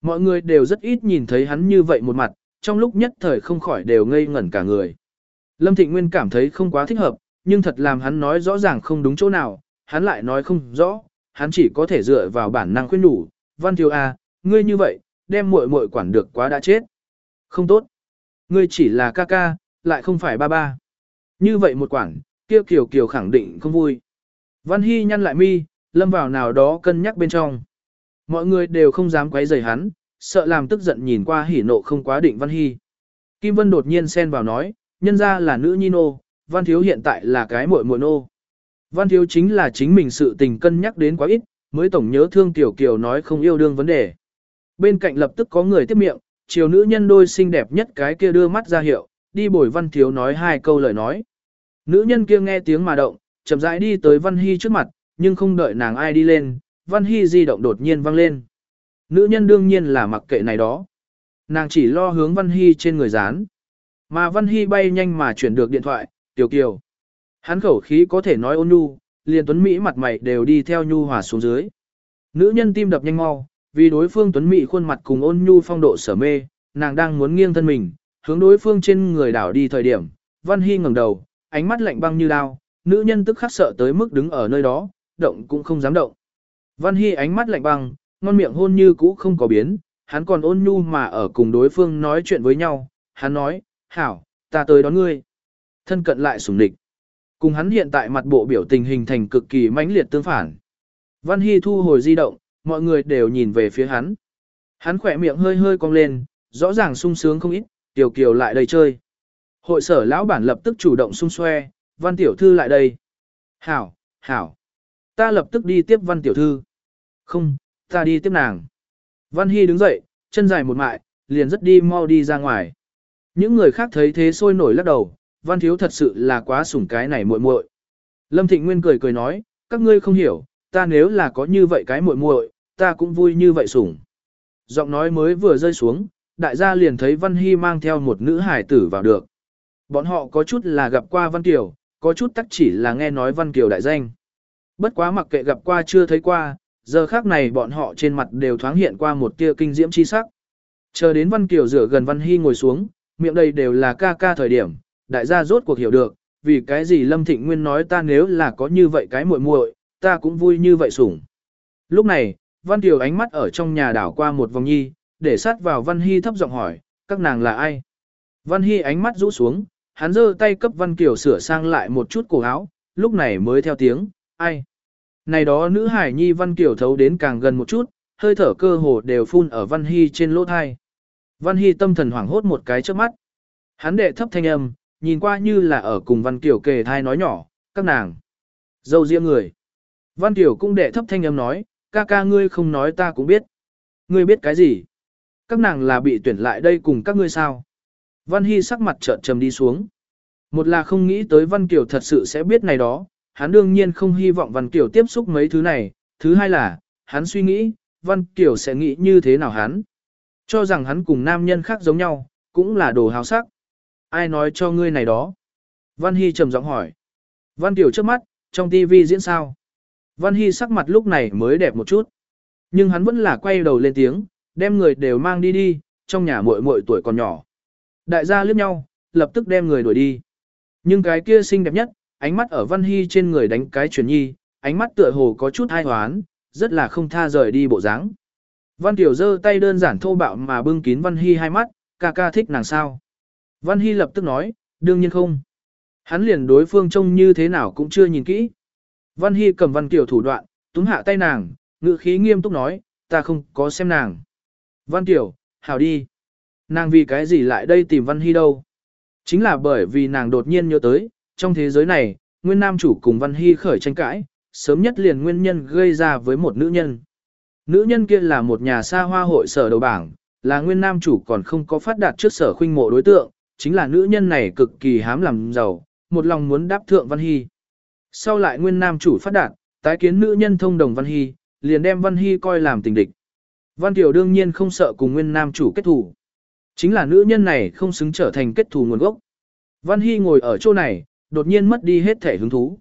Mọi người đều rất ít nhìn thấy hắn như vậy một mặt, trong lúc nhất thời không khỏi đều ngây ngẩn cả người. Lâm Thịnh Nguyên cảm thấy không quá thích hợp, nhưng thật làm hắn nói rõ ràng không đúng chỗ nào, hắn lại nói không rõ, hắn chỉ có thể dựa vào bản năng khuyên đủ. Văn Thiếu A, à, ngươi như vậy, đem muội muội quản được quá đã chết. Không tốt. Ngươi chỉ là ca ca, lại không phải ba ba. Như vậy một quản, kia kiều kiều khẳng định không vui. Văn Hy nhăn lại mi, lâm vào nào đó cân nhắc bên trong. Mọi người đều không dám quấy rầy hắn, sợ làm tức giận nhìn qua hỉ nộ không quá định Văn Hy. Kim Vân đột nhiên xen vào nói, nhân ra là nữ nhi nô, Văn Thiếu hiện tại là cái muội muội nô. Văn Thiếu chính là chính mình sự tình cân nhắc đến quá ít, mới tổng nhớ thương Tiểu Kiều nói không yêu đương vấn đề. Bên cạnh lập tức có người tiếp miệng, chiều nữ nhân đôi xinh đẹp nhất cái kia đưa mắt ra hiệu, đi bồi Văn Thiếu nói hai câu lời nói. Nữ nhân kia nghe tiếng mà động, chậm rãi đi tới Văn Hy trước mặt, nhưng không đợi nàng ai đi lên, Văn Hy di động đột nhiên vang lên. Nữ nhân đương nhiên là mặc kệ này đó. Nàng chỉ lo hướng Văn Hy trên người dán. Mà Văn Hy bay nhanh mà chuyển được điện thoại, tiểu kiều. Hắn khẩu khí có thể nói ôn nhu, liền tuấn Mỹ mặt mày đều đi theo nhu hòa xuống dưới. Nữ nhân tim đập nhanh mau, vì đối phương tuấn Mỹ khuôn mặt cùng ôn nhu phong độ sở mê, nàng đang muốn nghiêng thân mình, hướng đối phương trên người đảo đi thời điểm. Văn Hy ngẩng đầu, ánh mắt lạnh băng như đao, nữ nhân tức khắc sợ tới mức đứng ở nơi đó, động cũng không dám động. Văn Hy ánh mắt lạnh băng, ngon miệng hôn như cũ không có biến, hắn còn ôn nhu mà ở cùng đối phương nói chuyện với nhau, hắn nói, hảo, ta tới đón ngươi. Thân cận lại sủng địch. Cùng hắn hiện tại mặt bộ biểu tình hình thành cực kỳ mãnh liệt tương phản. Văn Hy thu hồi di động, mọi người đều nhìn về phía hắn. Hắn khỏe miệng hơi hơi cong lên, rõ ràng sung sướng không ít, tiểu kiều lại đây chơi. Hội sở lão bản lập tức chủ động xung xoe, văn tiểu thư lại đây. Hảo, hảo. Ta lập tức đi tiếp văn tiểu thư. Không, ta đi tiếp nàng. Văn Hy đứng dậy, chân dài một mại, liền rất đi mau đi ra ngoài. Những người khác thấy thế sôi nổi lắc đầu, văn thiếu thật sự là quá sủng cái này muội muội. Lâm Thịnh Nguyên cười cười nói, các ngươi không hiểu, ta nếu là có như vậy cái muội muội, ta cũng vui như vậy sủng. Giọng nói mới vừa rơi xuống, đại gia liền thấy Văn Hy mang theo một nữ hải tử vào được. Bọn họ có chút là gặp qua Văn Kiều, có chút tắc chỉ là nghe nói Văn Kiều đại danh. Bất quá mặc kệ gặp qua chưa thấy qua, giờ khác này bọn họ trên mặt đều thoáng hiện qua một tia kinh diễm chi sắc. Chờ đến Văn Kiều rửa gần Văn Hy ngồi xuống, miệng đây đều là ca ca thời điểm, đại gia rốt cuộc hiểu được, vì cái gì Lâm Thịnh Nguyên nói ta nếu là có như vậy cái muội muội, ta cũng vui như vậy sủng. Lúc này, Văn Kiều ánh mắt ở trong nhà đảo qua một vòng nhi, để sát vào Văn Hy thấp giọng hỏi, các nàng là ai? Văn Hy ánh mắt rũ xuống, hắn giơ tay cấp Văn Kiều sửa sang lại một chút cổ áo, lúc này mới theo tiếng, ai? Này đó nữ hải nhi Văn Kiều thấu đến càng gần một chút, hơi thở cơ hồ đều phun ở Văn Hy trên lỗ thai. Văn Hy tâm thần hoảng hốt một cái trước mắt. Hắn đệ thấp thanh âm, nhìn qua như là ở cùng Văn Kiều kề thai nói nhỏ, các nàng. Dâu riêng người. Văn Kiều cũng đệ thấp thanh âm nói, ca ca ngươi không nói ta cũng biết. Ngươi biết cái gì? Các nàng là bị tuyển lại đây cùng các ngươi sao? Văn Hy sắc mặt trợn trầm đi xuống. Một là không nghĩ tới Văn Kiều thật sự sẽ biết này đó, hắn đương nhiên không hy vọng Văn Kiều tiếp xúc mấy thứ này. Thứ hai là, hắn suy nghĩ, Văn Kiều sẽ nghĩ như thế nào hắn. Cho rằng hắn cùng nam nhân khác giống nhau, cũng là đồ hào sắc. Ai nói cho ngươi này đó? Văn Hy trầm giọng hỏi. Văn Kiều trước mắt, trong TV diễn sao? Văn Hy sắc mặt lúc này mới đẹp một chút. Nhưng hắn vẫn là quay đầu lên tiếng, đem người đều mang đi đi, trong nhà muội muội tuổi còn nhỏ. Đại gia liếc nhau, lập tức đem người đuổi đi. Nhưng cái kia xinh đẹp nhất, ánh mắt ở Văn Hy trên người đánh cái chuyển nhi, ánh mắt tựa hồ có chút hai hoán, rất là không tha rời đi bộ dáng. Văn Tiểu giơ tay đơn giản thô bạo mà bưng kín Văn Hy hai mắt, ca ca thích nàng sao. Văn Hy lập tức nói, đương nhiên không. Hắn liền đối phương trông như thế nào cũng chưa nhìn kỹ. Văn Hy cầm Văn Tiểu thủ đoạn, túm hạ tay nàng, ngự khí nghiêm túc nói, ta không có xem nàng. Văn Tiểu, hảo đi. Nàng vì cái gì lại đây tìm Văn Hy đâu? Chính là bởi vì nàng đột nhiên nhớ tới, trong thế giới này, nguyên nam chủ cùng Văn Hy khởi tranh cãi, sớm nhất liền nguyên nhân gây ra với một nữ nhân. Nữ nhân kia là một nhà xa hoa hội sở đầu bảng, là nguyên nam chủ còn không có phát đạt trước sở khuynh mộ đối tượng, chính là nữ nhân này cực kỳ hám làm giàu, một lòng muốn đáp thượng Văn Hy. Sau lại nguyên nam chủ phát đạt, tái kiến nữ nhân thông đồng Văn Hy, liền đem Văn Hy coi làm tình địch. Văn Tiểu đương nhiên không sợ cùng nguyên nam chủ kết thù. Chính là nữ nhân này không xứng trở thành kết thù nguồn gốc. Văn Hy ngồi ở chỗ này, đột nhiên mất đi hết thể hứng thú.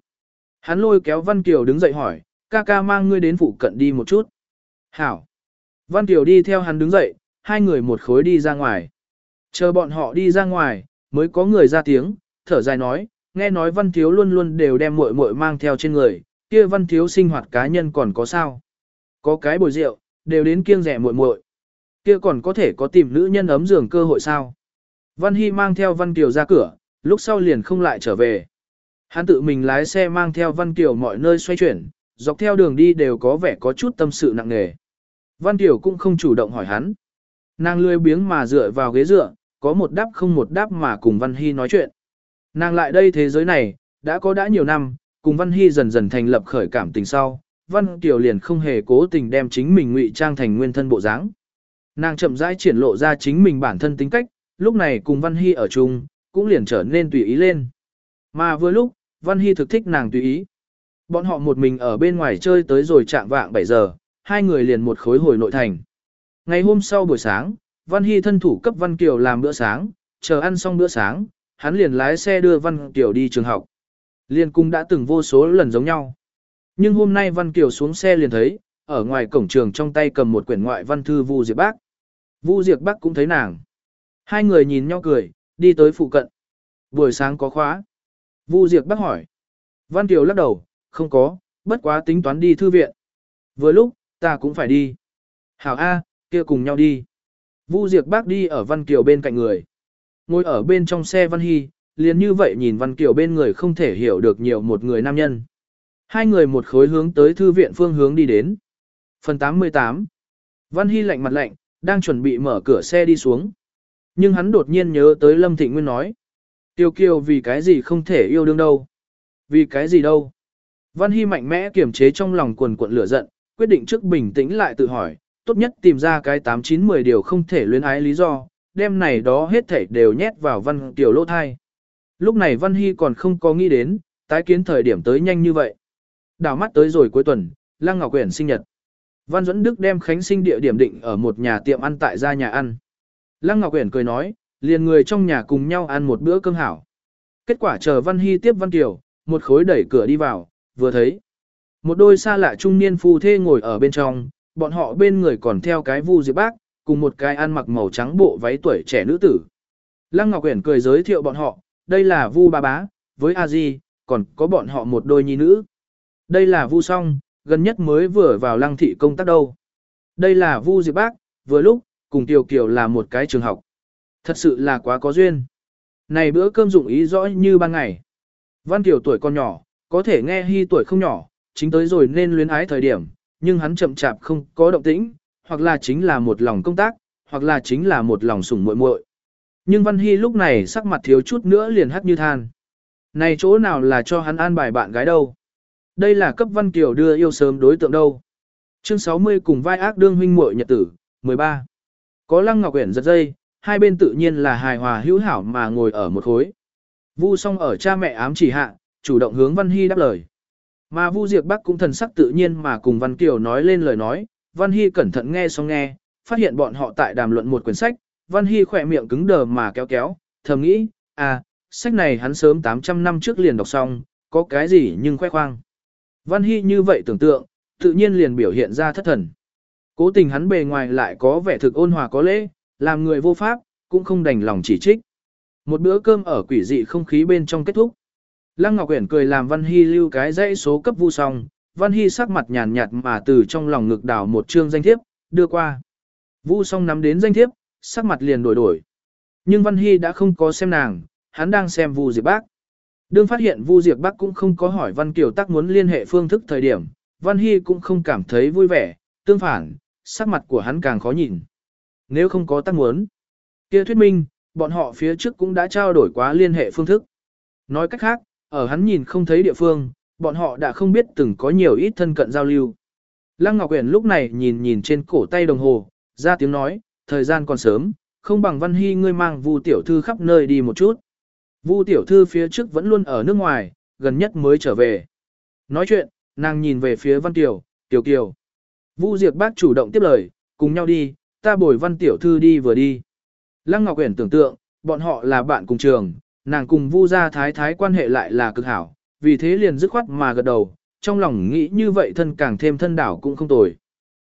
Hắn lôi kéo Văn Kiều đứng dậy hỏi, ca ca mang ngươi đến phụ cận đi một chút. Hảo. Văn Kiều đi theo hắn đứng dậy, hai người một khối đi ra ngoài. Chờ bọn họ đi ra ngoài, mới có người ra tiếng, thở dài nói, nghe nói Văn Thiếu luôn luôn đều đem muội muội mang theo trên người, kia Văn Thiếu sinh hoạt cá nhân còn có sao? Có cái bồi rượu, đều đến kiêng rẻ muội muội. Kia còn có thể có tìm nữ nhân ấm giường cơ hội sao? Văn Hy mang theo Văn Kiều ra cửa, lúc sau liền không lại trở về. Hắn tự mình lái xe mang theo Văn Kiều mọi nơi xoay chuyển, dọc theo đường đi đều có vẻ có chút tâm sự nặng nề. Văn Kiều cũng không chủ động hỏi hắn. Nàng lười biếng mà dựa vào ghế dựa, có một đáp không một đáp mà cùng Văn Hy nói chuyện. Nàng lại đây thế giới này, đã có đã nhiều năm, cùng Văn Hy dần dần thành lập khởi cảm tình sau, Văn Kiều liền không hề cố tình đem chính mình ngụy trang thành nguyên thân bộ dáng. Nàng chậm rãi triển lộ ra chính mình bản thân tính cách, lúc này cùng Văn Hy ở chung, cũng liền trở nên tùy ý lên. Mà vừa lúc, Văn Hy thực thích nàng tùy ý. Bọn họ một mình ở bên ngoài chơi tới rồi chạm vạng 7 giờ, hai người liền một khối hồi nội thành. Ngày hôm sau buổi sáng, Văn Hy thân thủ cấp Văn Kiều làm bữa sáng, chờ ăn xong bữa sáng, hắn liền lái xe đưa Văn Kiều đi trường học. Liên cung đã từng vô số lần giống nhau. Nhưng hôm nay Văn Kiều xuống xe liền thấy, ở ngoài cổng trường trong tay cầm một quyển ngoại văn thư Vu Diệp Bác. Vu Diệp Bác cũng thấy nàng. Hai người nhìn nhau cười, đi tới phụ cận. Buổi sáng có khóa. Vu Diệp Bác hỏi. Văn Kiều lắc đầu, không có, bất quá tính toán đi thư viện. Vừa lúc, ta cũng phải đi. Hảo A, kia cùng nhau đi. Vu Diệp Bác đi ở Văn Kiều bên cạnh người. Ngồi ở bên trong xe Văn Hy, liền như vậy nhìn Văn Kiều bên người không thể hiểu được nhiều một người nam nhân. Hai người một khối hướng tới thư viện phương hướng đi đến. Phần 88 Văn Hy lạnh mặt lạnh, đang chuẩn bị mở cửa xe đi xuống. Nhưng hắn đột nhiên nhớ tới Lâm Thịnh Nguyên nói. Tiêu kiều vì cái gì không thể yêu đương đâu. Vì cái gì đâu. Văn Hy mạnh mẽ kiềm chế trong lòng quần cuộn lửa giận, quyết định trước bình tĩnh lại tự hỏi, tốt nhất tìm ra cái 8-9-10 điều không thể luyến ái lý do, đem này đó hết thảy đều nhét vào văn tiểu Lỗ thai. Lúc này Văn Hy còn không có nghĩ đến, tái kiến thời điểm tới nhanh như vậy. Đảo mắt tới rồi cuối tuần, Lăng Ngọc Quyển sinh nhật. Văn Duẫn Đức đem khánh sinh địa điểm định ở một nhà tiệm ăn tại gia nhà ăn. Lăng Ngọc Uyển cười nói, liền người trong nhà cùng nhau ăn một bữa cơm hảo. Kết quả chờ Văn Hy tiếp Văn Kiều, một khối đẩy cửa đi vào, vừa thấy. Một đôi xa lạ trung niên phu thê ngồi ở bên trong, bọn họ bên người còn theo cái vu diệp bác, cùng một cái ăn mặc màu trắng bộ váy tuổi trẻ nữ tử. Lăng Ngọc Uyển cười giới thiệu bọn họ, đây là vu ba bá, với a di, còn có bọn họ một đôi nhi nữ. Đây là vu song, gần nhất mới vừa vào lăng thị công tác đâu. Đây là vu diệp bác, vừa lúc, cùng Tiểu Kiều là một cái trường học. Thật sự là quá có duyên. Này bữa cơm dụng ý rõ như ban ngày. Văn Kiều tuổi còn nhỏ, có thể nghe hy tuổi không nhỏ, chính tới rồi nên luyến ái thời điểm, nhưng hắn chậm chạp không có động tĩnh, hoặc là chính là một lòng công tác, hoặc là chính là một lòng sủng muội muội. Nhưng Văn Hy lúc này sắc mặt thiếu chút nữa liền hắt như than. Này chỗ nào là cho hắn an bài bạn gái đâu. Đây là cấp Văn Kiều đưa yêu sớm đối tượng đâu. Chương 60 cùng vai ác đương huynh muội nhật tử, 13. Có Lăng Ngọc Uyển giật dây, hai bên tự nhiên là hài hòa hữu hảo mà ngồi ở một khối. Vu song ở cha mẹ ám chỉ hạ, chủ động hướng Văn Hy đáp lời. Mà Vu Diệp Bắc cũng thần sắc tự nhiên mà cùng Văn Kiều nói lên lời nói, Văn Hy cẩn thận nghe xong nghe, phát hiện bọn họ tại đàm luận một quyển sách, Văn Hy khỏe miệng cứng đờ mà kéo kéo, thầm nghĩ, à, sách này hắn sớm 800 năm trước liền đọc xong, có cái gì nhưng khoe khoang. Văn Hy như vậy tưởng tượng, tự nhiên liền biểu hiện ra thất thần. Cố tình hắn bề ngoài lại có vẻ thực ôn hòa có lễ, làm người vô pháp, cũng không đành lòng chỉ trích. Một bữa cơm ở quỷ dị không khí bên trong kết thúc. Lăng Ngọc Uyển cười làm Văn Hy lưu cái dãy số cấp vu xong, Văn Hy sắc mặt nhàn nhạt mà từ trong lòng ngực đảo một chương danh thiếp, đưa qua. Vu xong nắm đến danh thiếp, sắc mặt liền đổi đổi. Nhưng Văn Hy đã không có xem nàng, hắn đang xem Vu Diệp Bác. Đương phát hiện Vu Diệp Bác cũng không có hỏi Văn Kiều Tắc muốn liên hệ phương thức thời điểm, Văn Hy cũng không cảm thấy vui vẻ, tương phản, sắc mặt của hắn càng khó nhìn. Nếu không có tác muốn, kia thuyết minh, bọn họ phía trước cũng đã trao đổi quá liên hệ phương thức. Nói cách khác, ở hắn nhìn không thấy địa phương, bọn họ đã không biết từng có nhiều ít thân cận giao lưu. Lăng Ngọc Uyển lúc này nhìn nhìn trên cổ tay đồng hồ, ra tiếng nói, thời gian còn sớm, không bằng Văn Hy ngươi mang Vu tiểu thư khắp nơi đi một chút. Vu tiểu thư phía trước vẫn luôn ở nước ngoài, gần nhất mới trở về. Nói chuyện, nàng nhìn về phía Văn Tiểu, Tiểu Kiều. Vu Diệp bác chủ động tiếp lời, cùng nhau đi, ta bồi Văn tiểu thư đi vừa đi. Lăng Ngọc Uyển tưởng tượng, bọn họ là bạn cùng trường, nàng cùng Vu gia thái thái quan hệ lại là cực hảo, vì thế liền dứt khoát mà gật đầu, trong lòng nghĩ như vậy thân càng thêm thân đảo cũng không tồi.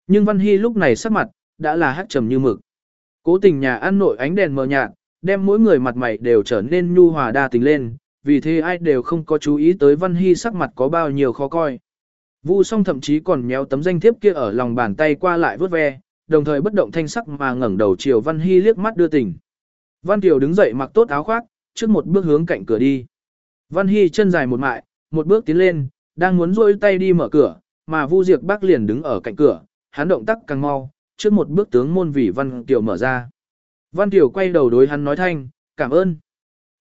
Nhưng Văn Hy lúc này sắc mặt, đã là hắc trầm như mực. Cố tình nhà ăn nội ánh đèn mờ nhạt, đem mỗi người mặt mày đều trở nên nhu hòa đa tình lên, vì thế ai đều không có chú ý tới Văn Hy sắc mặt có bao nhiêu khó coi. Vu song thậm chí còn méo tấm danh thiếp kia ở lòng bàn tay qua lại vớt ve, đồng thời bất động thanh sắc mà ngẩng đầu chiều Văn Hy liếc mắt đưa tình. Văn Kiều đứng dậy mặc tốt áo khoác, trước một bước hướng cạnh cửa đi. Văn Hy chân dài một mại, một bước tiến lên, đang muốn rôi tay đi mở cửa, mà Vu Diệp bác liền đứng ở cạnh cửa, hắn động tác càng mau, trước một bước tướng môn vì Văn Kiều mở ra. Văn Kiều quay đầu đối hắn nói thanh, cảm ơn.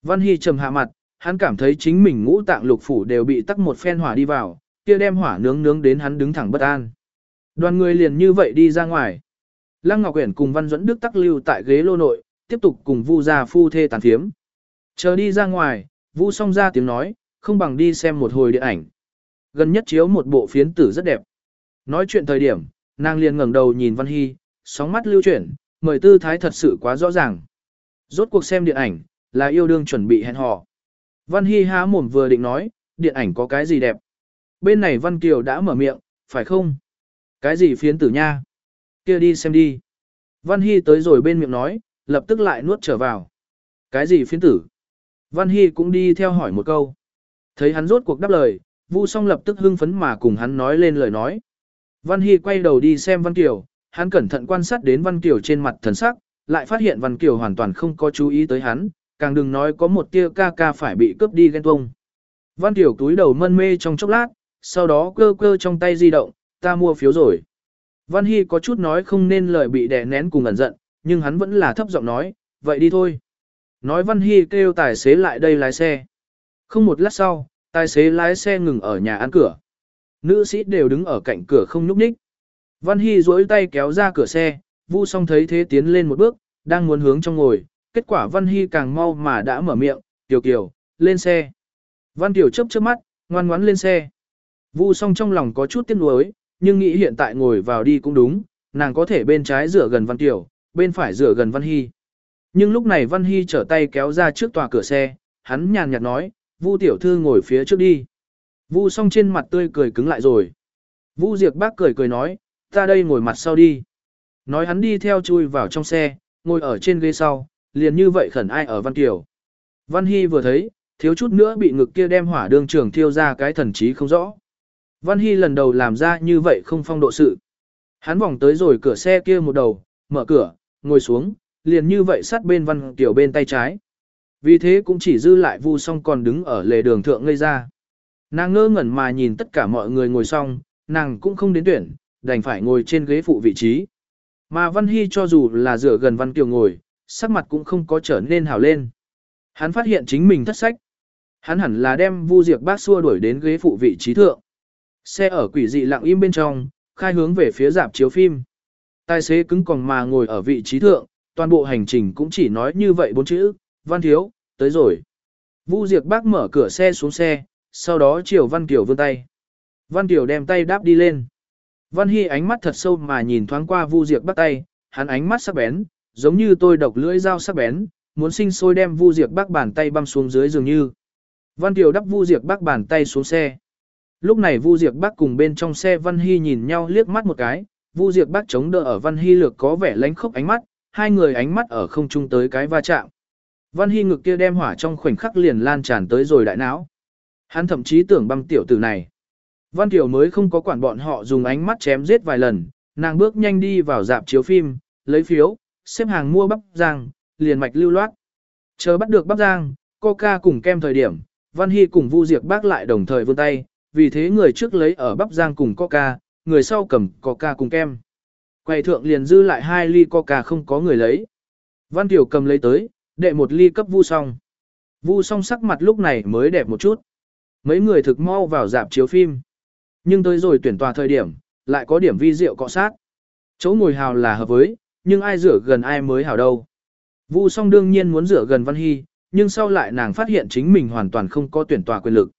Văn Hy trầm hạ mặt, hắn cảm thấy chính mình ngũ tạng lục phủ đều bị tắc một phen hỏa đi vào, kia đem hỏa nướng nướng đến hắn đứng thẳng bất an. Đoàn người liền như vậy đi ra ngoài. Lăng Ngọc Uyển cùng Văn Duẫn Đức tắc lưu tại ghế lô nội, tiếp tục cùng Vu gia phu thê tàn phiếm. Chờ đi ra ngoài, Vu song ra tiếng nói, không bằng đi xem một hồi điện ảnh. Gần nhất chiếu một bộ phiến tử rất đẹp. Nói chuyện thời điểm, nàng liền ngẩng đầu nhìn Văn Hy, sóng mắt lưu chuyển, mời tư thái thật sự quá rõ ràng. Rốt cuộc xem điện ảnh, là yêu đương chuẩn bị hẹn hò. Văn Hy há mồm vừa định nói, điện ảnh có cái gì đẹp. Bên này Văn Kiều đã mở miệng, phải không? Cái gì phiến tử nha? kia đi xem đi. Văn Hy tới rồi bên miệng nói, lập tức lại nuốt trở vào. Cái gì phiến tử? Văn Hy cũng đi theo hỏi một câu. Thấy hắn rốt cuộc đáp lời, Vu song lập tức hưng phấn mà cùng hắn nói lên lời nói. Văn Hy quay đầu đi xem Văn Kiều, hắn cẩn thận quan sát đến Văn Kiều trên mặt thần sắc, lại phát hiện Văn Kiều hoàn toàn không có chú ý tới hắn, càng đừng nói có một tia ca ca phải bị cướp đi ghen tuông. Văn Kiều túi đầu mân mê trong chốc lát, sau đó cơ cơ trong tay di động, ta mua phiếu rồi. Văn Hy có chút nói không nên lời bị đè nén cùng ẩn giận, nhưng hắn vẫn là thấp giọng nói, vậy đi thôi. Nói Văn Hy kêu tài xế lại đây lái xe. Không một lát sau, tài xế lái xe ngừng ở nhà ăn cửa. Nữ sĩ đều đứng ở cạnh cửa không nhúc nhích. Văn Hy duỗi tay kéo ra cửa xe, Vu Song thấy thế tiến lên một bước, đang muốn hướng trong ngồi, kết quả Văn Hy càng mau mà đã mở miệng, "Kiều Kiều, lên xe." Văn tiểu chớp chớp mắt, ngoan ngoãn lên xe. Vu Song trong lòng có chút tiếc nuối, nhưng nghĩ hiện tại ngồi vào đi cũng đúng, nàng có thể bên trái rửa gần Văn Tiểu, bên phải rửa gần Văn Hy. Nhưng lúc này Văn Hy trở tay kéo ra trước tòa cửa xe, hắn nhàn nhạt nói, Vu tiểu thư ngồi phía trước đi. Vu song trên mặt tươi cười cứng lại rồi. Vu Diệp bác cười cười nói, ta đây ngồi mặt sau đi. Nói hắn đi theo chui vào trong xe, ngồi ở trên ghế sau, liền như vậy khẩn ai ở Văn Kiều. Văn Hy vừa thấy, thiếu chút nữa bị ngực kia đem hỏa đương trường thiêu ra cái thần trí không rõ. Văn Hy lần đầu làm ra như vậy không phong độ sự. Hắn vòng tới rồi cửa xe kia một đầu, mở cửa, ngồi xuống, liền như vậy sát bên Văn Kiều bên tay trái. Vì thế cũng chỉ dư lại Vu Song còn đứng ở lề đường thượng ngây ra. Nàng ngơ ngẩn mà nhìn tất cả mọi người ngồi xong, nàng cũng không đến tuyển, đành phải ngồi trên ghế phụ vị trí. Mà Văn Hy cho dù là dựa gần Văn Kiều ngồi, sắc mặt cũng không có trở nên hào lên. Hắn phát hiện chính mình thất sách. Hắn hẳn là đem Vu Diệp bác xua đuổi đến ghế phụ vị trí thượng. Xe ở quỷ dị lặng im bên trong, khai hướng về phía dạp chiếu phim. Tài xế cứng còn mà ngồi ở vị trí thượng, toàn bộ hành trình cũng chỉ nói như vậy bốn chữ, Văn Thiếu, tới rồi. Vu Diệp bác mở cửa xe xuống xe, sau đó chiều Văn Kiều vươn tay. Văn Kiều đem tay đáp đi lên. Văn Hy ánh mắt thật sâu mà nhìn thoáng qua Vu Diệp bắt tay, hắn ánh mắt sắc bén, giống như tôi độc lưỡi dao sắc bén, muốn sinh sôi đem Vu Diệp bác bàn tay băm xuống dưới dường như. Văn Kiều đắp Vu Diệp bác bàn tay xuống xe. Lúc này Vu Diệp bác cùng bên trong xe Văn Hy nhìn nhau liếc mắt một cái, Vu Diệp bác chống đỡ ở Văn Hy lược có vẻ lánh khốc ánh mắt, hai người ánh mắt ở không trung tới cái va chạm. Văn Hy ngực kia đem hỏa trong khoảnh khắc liền lan tràn tới rồi đại não. Hắn thậm chí tưởng băng tiểu tử này. Văn Tiểu mới không có quản bọn họ dùng ánh mắt chém giết vài lần, nàng bước nhanh đi vào dạp chiếu phim, lấy phiếu, xếp hàng mua bắp Giang, liền mạch lưu loát. Chờ bắt được Bắp Giang, Coca cùng kem thời điểm, Văn Hy cùng Vu Diệp bác lại đồng thời vươn tay, vì thế người trước lấy ở bắp Giang cùng Coca, người sau cầm Coca cùng kem. Quầy thượng liền dư lại hai ly Coca không có người lấy. Văn Tiểu cầm lấy tới, đệ một ly cấp Vu song. Vu song sắc mặt lúc này mới đẹp một chút. Mấy người thực mau vào dạp chiếu phim. Nhưng tới rồi tuyển tòa thời điểm, lại có điểm vi diệu cọ sát. Chỗ ngồi hào là hợp với, nhưng ai rửa gần ai mới hào đâu. Vu song đương nhiên muốn rửa gần Văn Hy, nhưng sau lại nàng phát hiện chính mình hoàn toàn không có tuyển tòa quyền lực.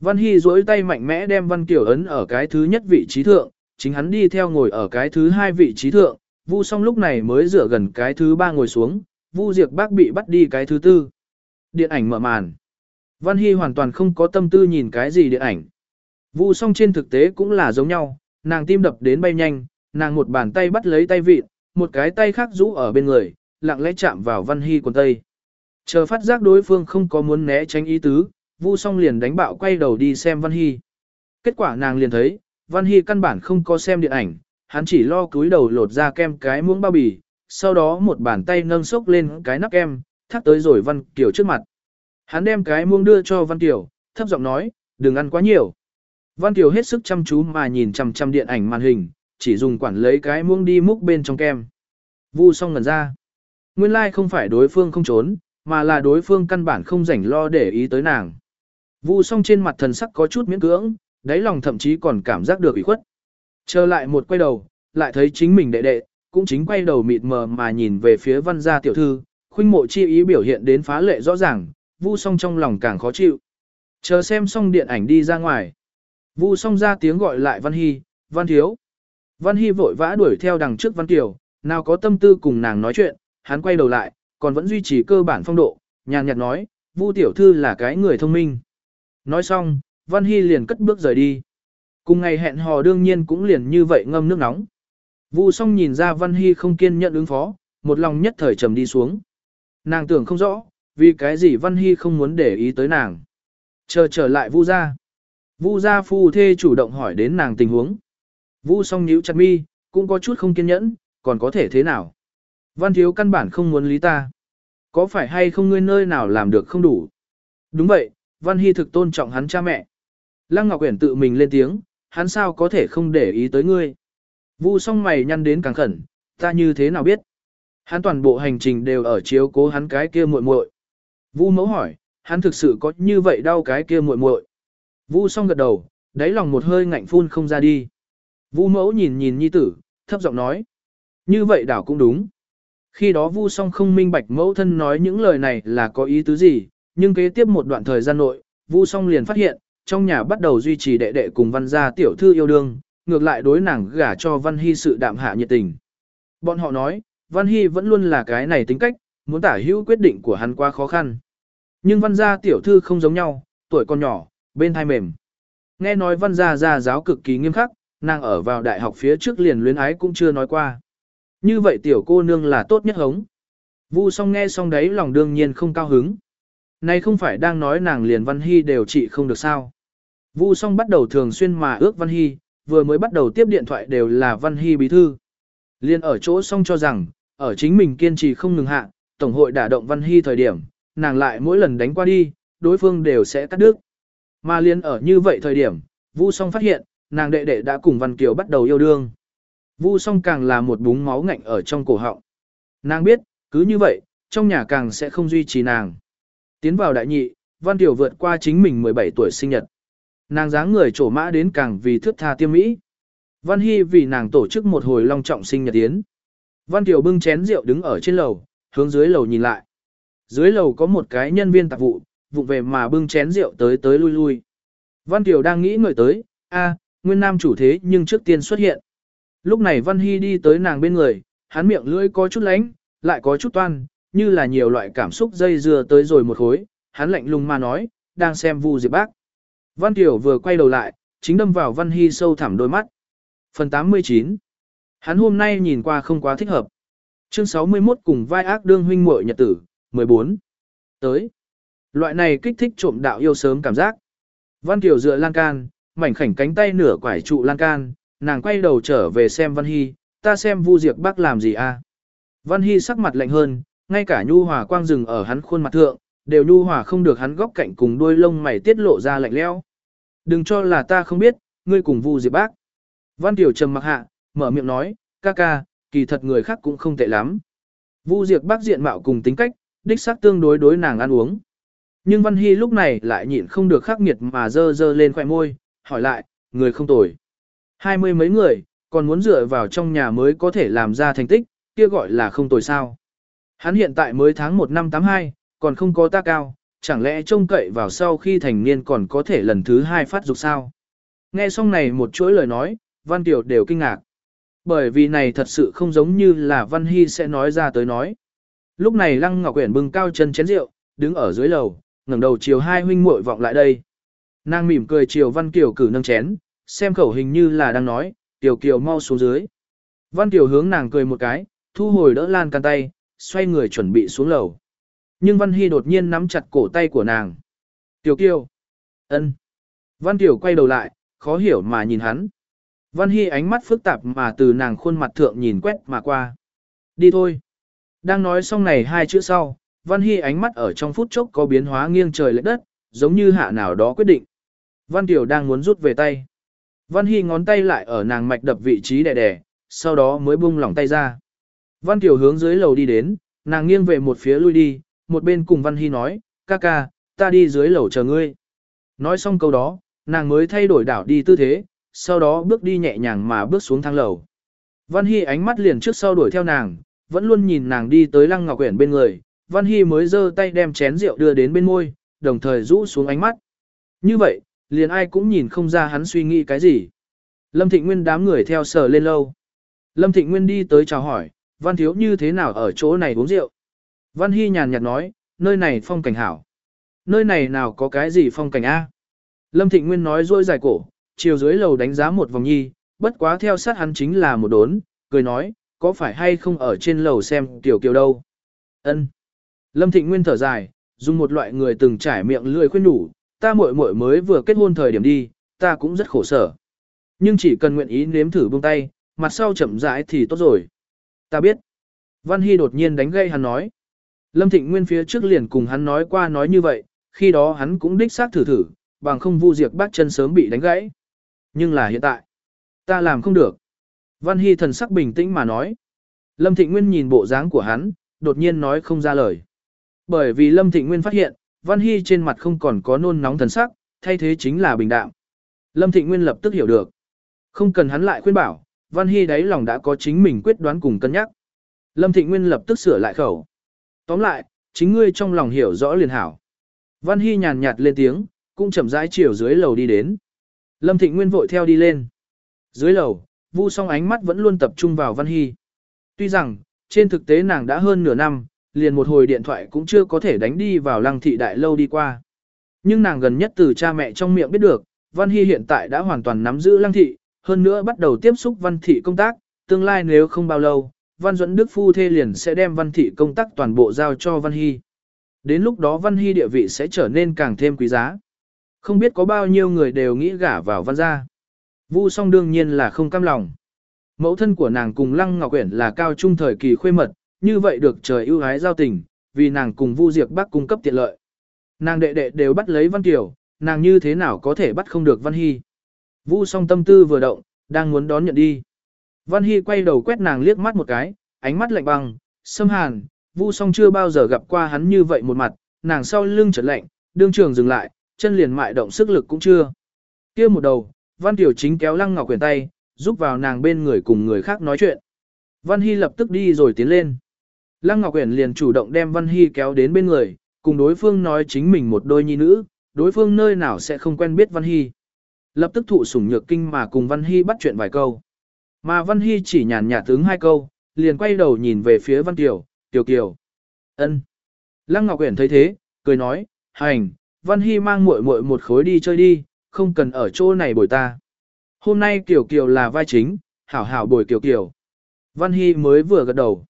Văn Hy duỗi tay mạnh mẽ đem Văn Kiều ấn ở cái thứ nhất vị trí thượng, chính hắn đi theo ngồi ở cái thứ hai vị trí thượng, Vu song lúc này mới dựa gần cái thứ ba ngồi xuống, Vu Diệp bác bị bắt đi cái thứ tư. Điện ảnh mở màn. Văn Hy hoàn toàn không có tâm tư nhìn cái gì điện ảnh. Vu song trên thực tế cũng là giống nhau, nàng tim đập đến bay nhanh, nàng một bàn tay bắt lấy tay vịt, một cái tay khác rũ ở bên người, lặng lẽ chạm vào Văn Hy quần tây. Chờ phát giác đối phương không có muốn né tránh ý tứ, Vu song liền đánh bạo quay đầu đi xem Văn Hy. Kết quả nàng liền thấy, Văn Hy căn bản không có xem điện ảnh, hắn chỉ lo cúi đầu lột ra kem cái muỗng bao bì, sau đó một bàn tay nâng sốc lên cái nắp kem, thắt tới rồi Văn Kiều trước mặt. Hắn đem cái muỗng đưa cho Văn Kiều, thấp giọng nói, đừng ăn quá nhiều. Văn Kiều hết sức chăm chú mà nhìn chằm chằm điện ảnh màn hình, chỉ dùng quản lấy cái muỗng đi múc bên trong kem. Vu xong ngẩn ra. Nguyên lai like không phải đối phương không trốn, mà là đối phương căn bản không rảnh lo để ý tới nàng. Vu song trên mặt thần sắc có chút miễn cưỡng, đáy lòng thậm chí còn cảm giác được ủy khuất. Trở lại một quay đầu, lại thấy chính mình đệ đệ, cũng chính quay đầu mịt mờ mà nhìn về phía văn gia tiểu thư, khuynh mộ chi ý biểu hiện đến phá lệ rõ ràng, vu song trong lòng càng khó chịu. Chờ xem xong điện ảnh đi ra ngoài. Vu song ra tiếng gọi lại Văn Hy, Văn Thiếu. Văn Hy vội vã đuổi theo đằng trước Văn Tiểu, nào có tâm tư cùng nàng nói chuyện, hắn quay đầu lại, còn vẫn duy trì cơ bản phong độ, nhàn nhạt nói, Vu tiểu thư là cái người thông minh. Nói xong, Văn Hy liền cất bước rời đi. Cùng ngày hẹn hò đương nhiên cũng liền như vậy ngâm nước nóng. Vu song nhìn ra Văn Hy không kiên nhận ứng phó, một lòng nhất thời trầm đi xuống. Nàng tưởng không rõ, vì cái gì Văn Hy không muốn để ý tới nàng. Chờ trở lại Vu gia. Vu gia phu thê chủ động hỏi đến nàng tình huống. Vu song nhíu chặt mi, cũng có chút không kiên nhẫn, còn có thể thế nào? Văn thiếu căn bản không muốn lý ta. Có phải hay không ngươi nơi nào làm được không đủ? Đúng vậy, Văn Hy thực tôn trọng hắn cha mẹ. Lăng Ngọc Uyển tự mình lên tiếng, hắn sao có thể không để ý tới ngươi? Vu song mày nhăn đến càng khẩn, ta như thế nào biết? Hắn toàn bộ hành trình đều ở chiếu cố hắn cái kia muội muội. Vu mẫu hỏi, hắn thực sự có như vậy đau cái kia muội muội. Vu song gật đầu, đáy lòng một hơi ngạnh phun không ra đi. Vu mẫu nhìn nhìn nhi tử, thấp giọng nói. Như vậy đảo cũng đúng. Khi đó Vu song không minh bạch mẫu thân nói những lời này là có ý tứ gì, nhưng kế tiếp một đoạn thời gian nội, Vu song liền phát hiện, trong nhà bắt đầu duy trì đệ đệ cùng văn gia tiểu thư yêu đương, ngược lại đối nàng gả cho văn hy sự đạm hạ nhiệt tình. Bọn họ nói, văn hy vẫn luôn là cái này tính cách, muốn tả hữu quyết định của hắn quá khó khăn. Nhưng văn gia tiểu thư không giống nhau, tuổi còn nhỏ, bên thai mềm. Nghe nói văn gia gia giáo cực kỳ nghiêm khắc, nàng ở vào đại học phía trước liền luyến ái cũng chưa nói qua. Như vậy tiểu cô nương là tốt nhất hống. Vu song nghe xong đấy lòng đương nhiên không cao hứng. Này không phải đang nói nàng liền văn hy đều trị không được sao. Vu song bắt đầu thường xuyên mà ước văn hy, vừa mới bắt đầu tiếp điện thoại đều là văn hy bí thư. Liên ở chỗ song cho rằng, ở chính mình kiên trì không ngừng hạ, Tổng hội đả động Văn Hy thời điểm, nàng lại mỗi lần đánh qua đi, đối phương đều sẽ cắt đứt. Mà liên ở như vậy thời điểm, Vu Song phát hiện, nàng đệ đệ đã cùng Văn Kiều bắt đầu yêu đương. Vu Song càng là một búng máu ngạnh ở trong cổ họng. Nàng biết, cứ như vậy, trong nhà càng sẽ không duy trì nàng. Tiến vào đại nhị, Văn tiểu vượt qua chính mình 17 tuổi sinh nhật. Nàng dáng người trổ mã đến càng vì thước tha tiêm mỹ. Văn Hy vì nàng tổ chức một hồi long trọng sinh nhật tiến. Văn tiểu bưng chén rượu đứng ở trên lầu, hướng dưới lầu nhìn lại. Dưới lầu có một cái nhân viên tạp vụ, vụ về mà bưng chén rượu tới tới lui lui. Văn tiểu đang nghĩ người tới, a, nguyên nam chủ thế nhưng trước tiên xuất hiện. Lúc này Văn Hy đi tới nàng bên người, hắn miệng lưỡi có chút lánh, lại có chút toan, như là nhiều loại cảm xúc dây dưa tới rồi một khối, hắn lạnh lùng mà nói, đang xem Vu Diệp Bác. Văn tiểu vừa quay đầu lại, chính đâm vào Văn Hy sâu thẳm đôi mắt. Phần 89 Hắn hôm nay nhìn qua không quá thích hợp. Chương 61 cùng vai ác đương huynh muội nhật tử, 14. Tới. Loại này kích thích trộm đạo yêu sớm cảm giác. Văn Kiều dựa lan can, mảnh khảnh cánh tay nửa quải trụ lan can, nàng quay đầu trở về xem Văn Hy, ta xem Vu Diệp Bắc làm gì a? À? Văn Hy sắc mặt lạnh hơn, ngay cả nhu hòa quang rừng ở hắn khuôn mặt thượng, đều nhu hòa không được hắn góc cạnh cùng đuôi lông mày tiết lộ ra lạnh lẽo. Đừng cho là ta không biết, ngươi cùng Vu Diệp Bác. Văn Tiểu trầm mặc hạ, mở miệng nói, ca ca, kỳ thật người khác cũng không tệ lắm. Vu Diệp Bác diện mạo cùng tính cách, đích xác tương đối đối nàng ăn uống. Nhưng Văn Hy lúc này lại nhịn không được khắc nghiệt mà dơ dơ lên khỏe môi, hỏi lại, người không tồi. Hai mươi mấy người, còn muốn dựa vào trong nhà mới có thể làm ra thành tích, kia gọi là không tồi sao. Hắn hiện tại mới tháng 1 năm 82, còn không có ta cao, chẳng lẽ trông cậy vào sau khi thành niên còn có thể lần thứ hai phát dục sao? Nghe xong này một chuỗi lời nói, Văn Tiểu đều kinh ngạc. Bởi vì này thật sự không giống như là Văn Hy sẽ nói ra tới nói. Lúc này Lăng Ngọc Uyển bưng cao chân chén rượu, đứng ở dưới lầu, ngẩng đầu chiều hai huynh muội vọng lại đây. Nàng mỉm cười chiều Văn Kiều cử nâng chén, xem khẩu hình như là đang nói, Tiểu Kiều mau xuống dưới. Văn Kiều hướng nàng cười một cái, thu hồi đỡ lan can tay, xoay người chuẩn bị xuống lầu. Nhưng Văn Hy đột nhiên nắm chặt cổ tay của nàng. Tiểu Kiều. ân. Văn Tiểu quay đầu lại, khó hiểu mà nhìn hắn. Văn Hy ánh mắt phức tạp mà từ nàng khuôn mặt thượng nhìn quét mà qua. Đi thôi. Đang nói xong này hai chữ sau, Văn Hy ánh mắt ở trong phút chốc có biến hóa nghiêng trời lệch đất, giống như hạ nào đó quyết định. Văn Tiểu đang muốn rút về tay. Văn Hy ngón tay lại ở nàng mạch đập vị trí đè đè, sau đó mới buông lỏng tay ra. Văn Kiều hướng dưới lầu đi đến, nàng nghiêng về một phía lui đi, một bên cùng Văn Hy nói, ca ca, ta đi dưới lầu chờ ngươi. Nói xong câu đó, nàng mới thay đổi đảo đi tư thế, sau đó bước đi nhẹ nhàng mà bước xuống thang lầu. Văn Hy ánh mắt liền trước sau đuổi theo nàng, vẫn luôn nhìn nàng đi tới Lăng Ngọc Uyển bên người, Văn Hy mới giơ tay đem chén rượu đưa đến bên môi, đồng thời rũ xuống ánh mắt. Như vậy, liền ai cũng nhìn không ra hắn suy nghĩ cái gì. Lâm Thịnh Nguyên đám người theo sở lên lâu. Lâm Thịnh Nguyên đi tới chào hỏi, Văn Thiếu như thế nào ở chỗ này uống rượu. Văn Hy nhàn nhạt nói, nơi này phong cảnh hảo. Nơi này nào có cái gì phong cảnh a? Lâm Thịnh Nguyên nói dôi dài cổ, chiều dưới lầu đánh giá một vòng nhi, bất quá theo sát hắn chính là một đốn, cười nói, có phải hay không ở trên lầu xem tiểu kiều đâu. Ân. Lâm Thịnh Nguyên thở dài, dùng một loại người từng trải miệng lười khuyên nhủ, ta muội muội mới vừa kết hôn thời điểm đi, ta cũng rất khổ sở. Nhưng chỉ cần nguyện ý nếm thử buông tay, mặt sau chậm rãi thì tốt rồi. Ta biết. Văn Hy đột nhiên đánh gây hắn nói. Lâm Thịnh Nguyên phía trước liền cùng hắn nói qua nói như vậy, khi đó hắn cũng đích xác thử thử, bằng không vu diệt bác chân sớm bị đánh gãy. Nhưng là hiện tại, ta làm không được. Văn Hy thần sắc bình tĩnh mà nói. Lâm Thịnh Nguyên nhìn bộ dáng của hắn, đột nhiên nói không ra lời. Bởi vì Lâm Thịnh Nguyên phát hiện, Văn Hy trên mặt không còn có nôn nóng thần sắc, thay thế chính là bình đạm. Lâm Thịnh Nguyên lập tức hiểu được. Không cần hắn lại khuyên bảo, Văn Hy đáy lòng đã có chính mình quyết đoán cùng cân nhắc. Lâm Thịnh Nguyên lập tức sửa lại khẩu. Tóm lại, chính ngươi trong lòng hiểu rõ liền hảo. Văn Hy nhàn nhạt lên tiếng, cũng chậm rãi chiều dưới lầu đi đến. Lâm Thịnh Nguyên vội theo đi lên. Dưới lầu, Vu song ánh mắt vẫn luôn tập trung vào Văn Hy. Tuy rằng, trên thực tế nàng đã hơn nửa năm, liền một hồi điện thoại cũng chưa có thể đánh đi vào lăng thị đại lâu đi qua. Nhưng nàng gần nhất từ cha mẹ trong miệng biết được, Văn Hy hiện tại đã hoàn toàn nắm giữ lăng thị, hơn nữa bắt đầu tiếp xúc văn thị công tác, tương lai nếu không bao lâu, Văn Duẫn Đức Phu Thê liền sẽ đem văn thị công tác toàn bộ giao cho Văn Hy. Đến lúc đó Văn Hy địa vị sẽ trở nên càng thêm quý giá. Không biết có bao nhiêu người đều nghĩ gả vào văn gia. Vu song đương nhiên là không cam lòng. Mẫu thân của nàng cùng Lăng Ngọc Uyển là cao trung thời kỳ khuê mật, như vậy được trời ưu ái giao tình, vì nàng cùng Vu Diệp Bắc cung cấp tiện lợi. Nàng đệ đệ đều bắt lấy Văn Kiều, nàng như thế nào có thể bắt không được Văn Hy. Vu song tâm tư vừa động, đang muốn đón nhận đi. Văn Hy quay đầu quét nàng liếc mắt một cái, ánh mắt lạnh băng, xâm hàn, Vu song chưa bao giờ gặp qua hắn như vậy một mặt, nàng sau lưng chợt lạnh, đương trường dừng lại, chân liền mại động sức lực cũng chưa. kia một đầu, Văn Tiểu chính kéo Lăng Ngọc Quyền tay, giúp vào nàng bên người cùng người khác nói chuyện. Văn Hy lập tức đi rồi tiến lên. Lăng Ngọc Uyển liền chủ động đem Văn Hy kéo đến bên người, cùng đối phương nói chính mình một đôi nhi nữ, đối phương nơi nào sẽ không quen biết Văn Hy. Lập tức thụ sủng nhược kinh mà cùng Văn Hy bắt chuyện vài câu. Mà Văn Hy chỉ nhàn nhạt tướng hai câu, liền quay đầu nhìn về phía Văn Kiều, Kiều Kiều. ân. Lăng Ngọc Uyển thấy thế, cười nói, hành, Văn Hy mang muội muội một khối đi chơi đi, không cần ở chỗ này bồi ta. Hôm nay Kiều Kiều là vai chính, hảo hảo bồi Kiều Kiều. Văn Hy mới vừa gật đầu.